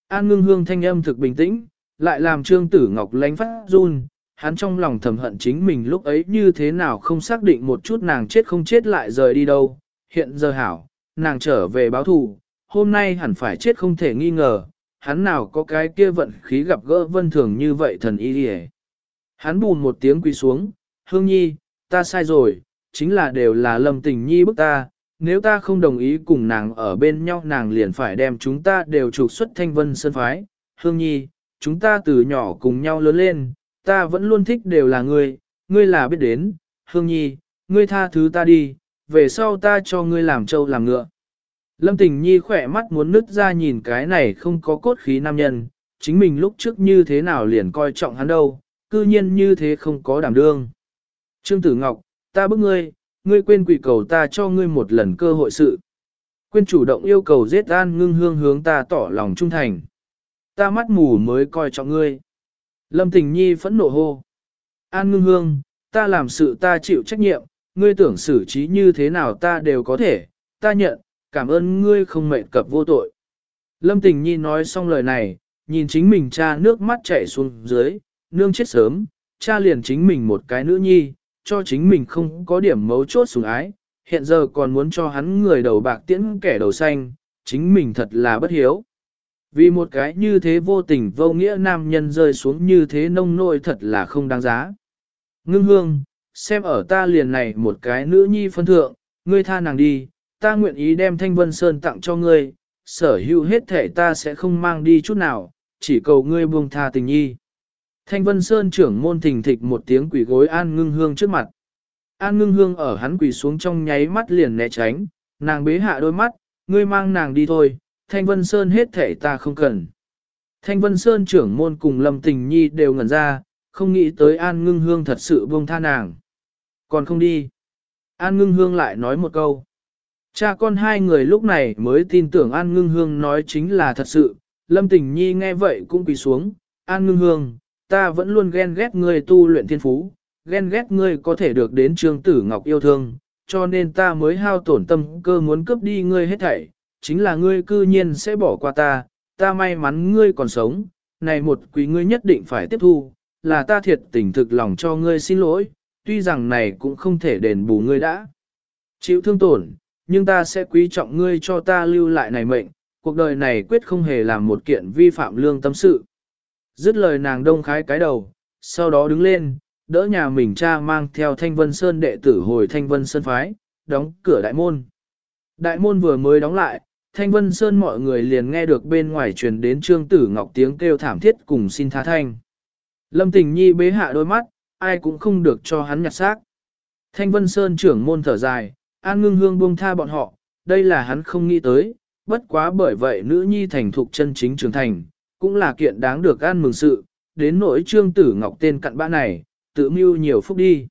An ngưng hương thanh âm thực bình tĩnh, lại làm trương tử ngọc lánh phát run, hắn trong lòng thầm hận chính mình lúc ấy như thế nào không xác định một chút nàng chết không chết lại rời đi đâu, hiện giờ hảo, nàng trở về báo thù, hôm nay hẳn phải chết không thể nghi ngờ, hắn nào có cái kia vận khí gặp gỡ vân thường như vậy thần y đi Hắn bùn một tiếng quỳ xuống, hương nhi, ta sai rồi, chính là đều là lầm tình nhi bức ta, nếu ta không đồng ý cùng nàng ở bên nhau nàng liền phải đem chúng ta đều trục xuất thanh vân sân phái. Hương nhi, chúng ta từ nhỏ cùng nhau lớn lên, ta vẫn luôn thích đều là ngươi, ngươi là biết đến, hương nhi, ngươi tha thứ ta đi, về sau ta cho ngươi làm trâu làm ngựa. Lâm tình nhi khỏe mắt muốn nứt ra nhìn cái này không có cốt khí nam nhân, chính mình lúc trước như thế nào liền coi trọng hắn đâu, cư nhiên như thế không có đảm đương. Trương Tử Ngọc, ta bức ngươi, ngươi quên quỷ cầu ta cho ngươi một lần cơ hội sự. Quên chủ động yêu cầu giết an ngưng hương hướng ta tỏ lòng trung thành. Ta mắt mù mới coi trọng ngươi. Lâm tình nhi phẫn nộ hô. An ngưng hương, ta làm sự ta chịu trách nhiệm, ngươi tưởng xử trí như thế nào ta đều có thể, ta nhận, cảm ơn ngươi không mệnh cập vô tội. Lâm tình nhi nói xong lời này, nhìn chính mình cha nước mắt chảy xuống dưới, nương chết sớm, cha liền chính mình một cái nữ nhi, cho chính mình không có điểm mấu chốt sủng ái, hiện giờ còn muốn cho hắn người đầu bạc tiễn kẻ đầu xanh, chính mình thật là bất hiếu. Vì một cái như thế vô tình vô nghĩa nam nhân rơi xuống như thế nông nỗi thật là không đáng giá. Ngưng hương, xem ở ta liền này một cái nữ nhi phân thượng, ngươi tha nàng đi, ta nguyện ý đem thanh vân sơn tặng cho ngươi, sở hữu hết thể ta sẽ không mang đi chút nào, chỉ cầu ngươi buông tha tình nhi. Thanh Vân Sơn trưởng môn thình thịch một tiếng quỷ gối An Ngưng Hương trước mặt. An Ngưng Hương ở hắn quỳ xuống trong nháy mắt liền né tránh, nàng bế hạ đôi mắt, ngươi mang nàng đi thôi, Thanh Vân Sơn hết thể ta không cần. Thanh Vân Sơn trưởng môn cùng Lâm Tình Nhi đều ngẩn ra, không nghĩ tới An Ngưng Hương thật sự buông tha nàng. Còn không đi. An Ngưng Hương lại nói một câu. Cha con hai người lúc này mới tin tưởng An Ngưng Hương nói chính là thật sự. Lâm Tình Nhi nghe vậy cũng quỳ xuống. An Ngưng Hương, ta vẫn luôn ghen ghét ngươi tu luyện thiên phú, ghen ghét ngươi có thể được đến trương tử ngọc yêu thương, cho nên ta mới hao tổn tâm cơ muốn cướp đi ngươi hết thảy, chính là ngươi cư nhiên sẽ bỏ qua ta, ta may mắn ngươi còn sống, này một quý ngươi nhất định phải tiếp thu, là ta thiệt tình thực lòng cho ngươi xin lỗi, tuy rằng này cũng không thể đền bù ngươi đã chịu thương tổn, nhưng ta sẽ quý trọng ngươi cho ta lưu lại này mệnh, cuộc đời này quyết không hề làm một kiện vi phạm lương tâm sự. Dứt lời nàng đông khái cái đầu, sau đó đứng lên, đỡ nhà mình cha mang theo Thanh Vân Sơn đệ tử hồi Thanh Vân Sơn phái, đóng cửa đại môn. Đại môn vừa mới đóng lại, Thanh Vân Sơn mọi người liền nghe được bên ngoài truyền đến Trương Tử Ngọc tiếng kêu thảm thiết cùng xin tha thanh. Lâm Tình Nhi bế hạ đôi mắt, ai cũng không được cho hắn nhặt xác. Thanh Vân Sơn trưởng môn thở dài, an ngưng hương buông tha bọn họ, đây là hắn không nghĩ tới, bất quá bởi vậy nữ nhi thành thục chân chính trưởng thành, cũng là kiện đáng được an mừng sự, đến nỗi trương tử ngọc tên cặn bã này, tự mưu nhiều phúc đi.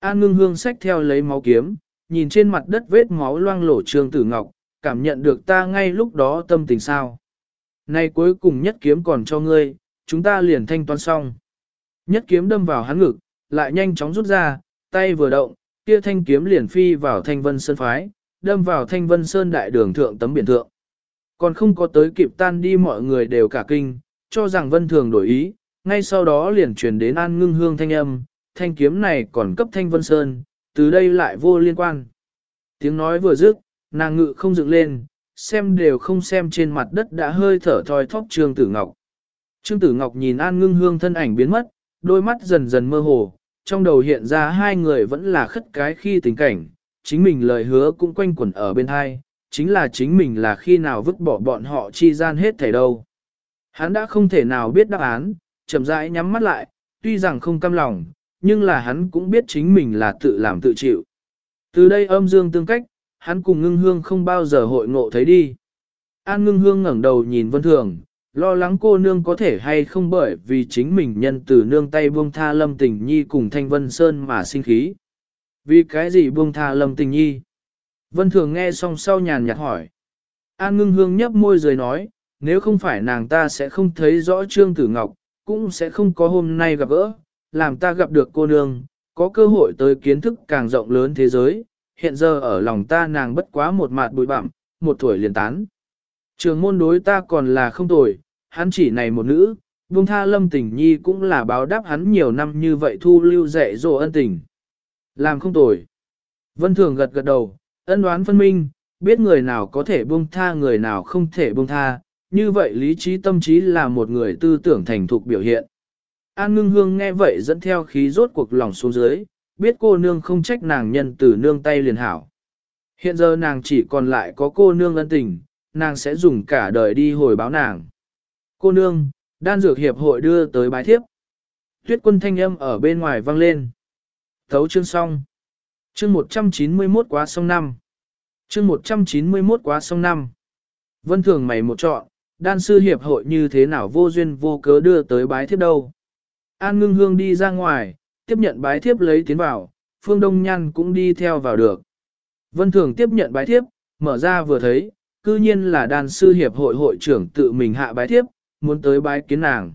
An ngưng hương sách theo lấy máu kiếm, nhìn trên mặt đất vết máu loang lổ trương tử ngọc, cảm nhận được ta ngay lúc đó tâm tình sao. Nay cuối cùng nhất kiếm còn cho ngươi, chúng ta liền thanh toán xong. Nhất kiếm đâm vào hắn ngực, lại nhanh chóng rút ra, tay vừa động, kia thanh kiếm liền phi vào thanh vân sơn phái, đâm vào thanh vân sơn đại đường thượng tấm biển thượng. Còn không có tới kịp tan đi mọi người đều cả kinh, cho rằng vân thường đổi ý, ngay sau đó liền truyền đến an ngưng hương thanh âm, thanh kiếm này còn cấp thanh vân sơn, từ đây lại vô liên quan. Tiếng nói vừa dứt, nàng ngự không dựng lên, xem đều không xem trên mặt đất đã hơi thở thoi thóp Trương Tử Ngọc. Trương Tử Ngọc nhìn An Ngưng Hương thân ảnh biến mất, đôi mắt dần dần mơ hồ, trong đầu hiện ra hai người vẫn là khất cái khi tình cảnh, chính mình lời hứa cũng quanh quẩn ở bên hai, chính là chính mình là khi nào vứt bỏ bọn họ chi gian hết thảy đâu. Hắn đã không thể nào biết đáp án, chậm rãi nhắm mắt lại, tuy rằng không cam lòng, nhưng là hắn cũng biết chính mình là tự làm tự chịu. Từ đây âm dương tương cách, hắn cùng ngưng hương không bao giờ hội ngộ thấy đi. An ngưng hương ngẩng đầu nhìn vân thường, lo lắng cô nương có thể hay không bởi vì chính mình nhân từ nương tay buông tha lâm tình nhi cùng thanh vân sơn mà sinh khí. Vì cái gì buông tha lâm tình nhi? Vân thường nghe xong sau nhàn nhạt hỏi. An ngưng hương nhấp môi rồi nói, nếu không phải nàng ta sẽ không thấy rõ Trương Tử Ngọc, cũng sẽ không có hôm nay gặp gỡ, làm ta gặp được cô nương, có cơ hội tới kiến thức càng rộng lớn thế giới, hiện giờ ở lòng ta nàng bất quá một mạt bụi bặm, một tuổi liền tán. Trường môn đối ta còn là không tồi, hắn chỉ này một nữ, buông tha lâm tình nhi cũng là báo đáp hắn nhiều năm như vậy thu lưu dạy dỗ ân tình. Làm không tồi. Vân Thường gật gật đầu, ân đoán phân minh, biết người nào có thể buông tha người nào không thể buông tha, như vậy lý trí tâm trí là một người tư tưởng thành thục biểu hiện. An ngưng hương nghe vậy dẫn theo khí rốt cuộc lòng xuống dưới, biết cô nương không trách nàng nhân từ nương tay liền hảo. Hiện giờ nàng chỉ còn lại có cô nương ân tình, nàng sẽ dùng cả đời đi hồi báo nàng. Cô nương, đan dược hiệp hội đưa tới bái thiếp. Tuyết quân thanh âm ở bên ngoài vang lên. Thấu chương xong. Chương 191 quá sông năm. Chương 191 quá sông năm. Vân thường mày một chọn, đan sư hiệp hội như thế nào vô duyên vô cớ đưa tới bái thiếp đâu. An ngưng hương đi ra ngoài, tiếp nhận bái thiếp lấy tiến vào, phương đông nhan cũng đi theo vào được. Vân thường tiếp nhận bái thiếp, mở ra vừa thấy, cư nhiên là đan sư hiệp hội hội trưởng tự mình hạ bái thiếp, muốn tới bái kiến nàng.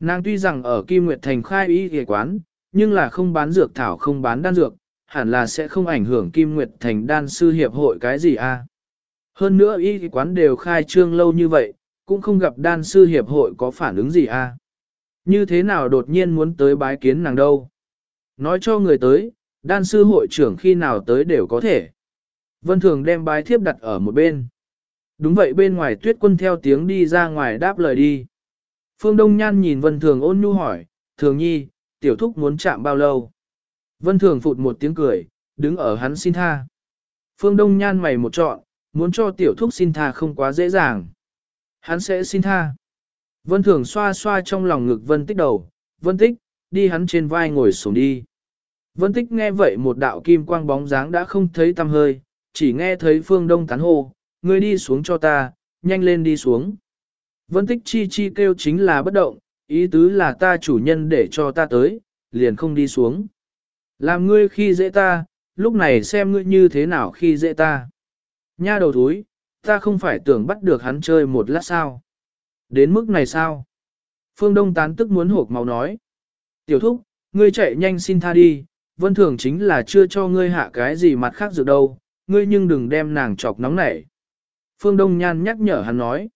Nàng tuy rằng ở Kim Nguyệt Thành khai y y quán, nhưng là không bán dược thảo không bán đan dược, hẳn là sẽ không ảnh hưởng Kim Nguyệt Thành đan sư hiệp hội cái gì a. Hơn nữa y quán đều khai trương lâu như vậy, cũng không gặp đan sư hiệp hội có phản ứng gì a. Như thế nào đột nhiên muốn tới bái kiến nàng đâu? Nói cho người tới, đan sư hội trưởng khi nào tới đều có thể. Vân Thường đem bái thiếp đặt ở một bên. Đúng vậy bên ngoài tuyết quân theo tiếng đi ra ngoài đáp lời đi. Phương Đông Nhan nhìn Vân Thường ôn nhu hỏi, Thường nhi, tiểu thúc muốn chạm bao lâu? Vân Thường phụt một tiếng cười, đứng ở hắn xin tha. Phương Đông Nhan mày một trọn, muốn cho tiểu thúc xin tha không quá dễ dàng. Hắn sẽ xin tha. Vân Thường xoa xoa trong lòng ngực Vân Tích đầu, Vân Tích, đi hắn trên vai ngồi xuống đi. Vân Tích nghe vậy một đạo kim quang bóng dáng đã không thấy tăm hơi, chỉ nghe thấy Phương Đông tán hô, ngươi đi xuống cho ta, nhanh lên đi xuống. Vân Tích chi chi kêu chính là bất động, ý tứ là ta chủ nhân để cho ta tới, liền không đi xuống. Làm ngươi khi dễ ta, lúc này xem ngươi như thế nào khi dễ ta. Nha đầu thúi, ta không phải tưởng bắt được hắn chơi một lát sao. Đến mức này sao? Phương Đông tán tức muốn hộp máu nói. Tiểu thúc, ngươi chạy nhanh xin tha đi, vân thường chính là chưa cho ngươi hạ cái gì mặt khác dược đâu, ngươi nhưng đừng đem nàng chọc nóng nảy. Phương Đông Nhan nhắc nhở hắn nói.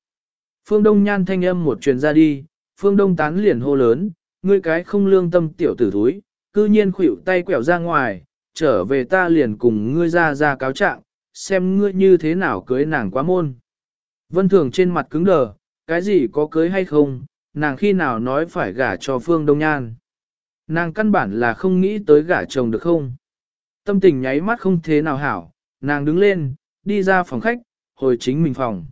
Phương Đông Nhan thanh âm một truyền ra đi, Phương Đông tán liền hô lớn, ngươi cái không lương tâm tiểu tử thúi, cư nhiên khuỷu tay quẹo ra ngoài, trở về ta liền cùng ngươi ra ra cáo trạng, xem ngươi như thế nào cưới nàng quá môn. Vân Thường trên mặt cứng đờ, cái gì có cưới hay không, nàng khi nào nói phải gả cho Phương Đông Nhan. Nàng căn bản là không nghĩ tới gả chồng được không. Tâm tình nháy mắt không thế nào hảo, nàng đứng lên, đi ra phòng khách, hồi chính mình phòng.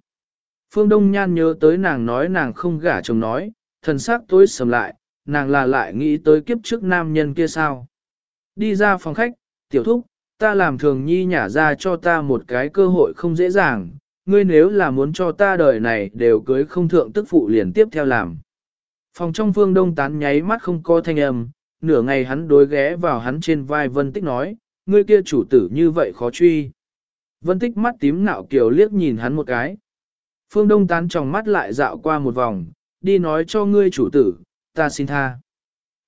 Phương Đông Nhan nhớ tới nàng nói nàng không gả chồng nói, thần sắc tối sầm lại, nàng là lại nghĩ tới kiếp trước nam nhân kia sao. Đi ra phòng khách, tiểu thúc, ta làm thường nhi nhả ra cho ta một cái cơ hội không dễ dàng, ngươi nếu là muốn cho ta đời này đều cưới không thượng tức phụ liền tiếp theo làm. Phòng trong phương đông tán nháy mắt không có thanh âm, nửa ngày hắn đối ghé vào hắn trên vai vân tích nói, ngươi kia chủ tử như vậy khó truy. Vân tích mắt tím nạo kiều liếc nhìn hắn một cái. Phương đông tán trong mắt lại dạo qua một vòng, đi nói cho ngươi chủ tử, ta xin tha.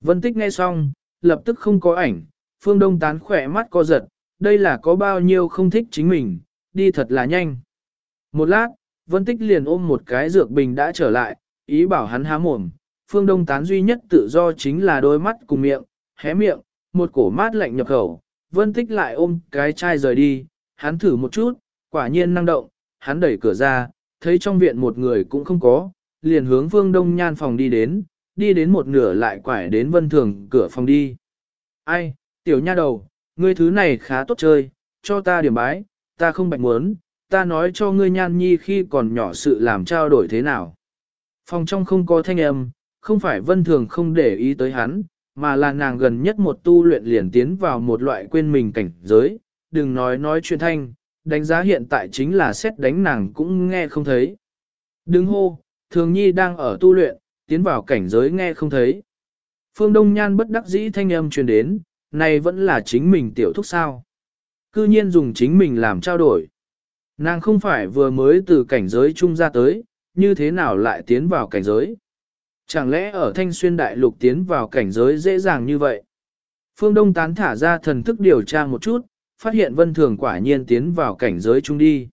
Vân tích nghe xong, lập tức không có ảnh, phương đông tán khỏe mắt co giật, đây là có bao nhiêu không thích chính mình, đi thật là nhanh. Một lát, Vân Tích liền ôm một cái dược bình đã trở lại, ý bảo hắn há mồm, phương đông tán duy nhất tự do chính là đôi mắt cùng miệng, hé miệng, một cổ mát lạnh nhập khẩu, vân tích lại ôm cái chai rời đi, hắn thử một chút, quả nhiên năng động, hắn đẩy cửa ra, thấy trong viện một người cũng không có, liền hướng phương đông nhan phòng đi đến, đi đến một nửa lại quải đến vân thường cửa phòng đi. Ai, tiểu nha đầu, ngươi thứ này khá tốt chơi, cho ta điểm bái, ta không bạch muốn, ta nói cho ngươi nhan nhi khi còn nhỏ sự làm trao đổi thế nào. Phòng trong không có thanh âm, không phải vân thường không để ý tới hắn, mà là nàng gần nhất một tu luyện liền tiến vào một loại quên mình cảnh giới, đừng nói nói chuyện thanh, đánh giá hiện tại chính là xét đánh nàng cũng nghe không thấy. Đừng hô, thường nhi đang ở tu luyện, tiến vào cảnh giới nghe không thấy. Phương Đông Nhan bất đắc dĩ thanh âm truyền đến, này vẫn là chính mình tiểu thúc sao. Cư nhiên dùng chính mình làm trao đổi. Nàng không phải vừa mới từ cảnh giới trung ra tới, như thế nào lại tiến vào cảnh giới. Chẳng lẽ ở thanh xuyên đại lục tiến vào cảnh giới dễ dàng như vậy? Phương Đông tán thả ra thần thức điều tra một chút, phát hiện vân thường quả nhiên tiến vào cảnh giới trung đi.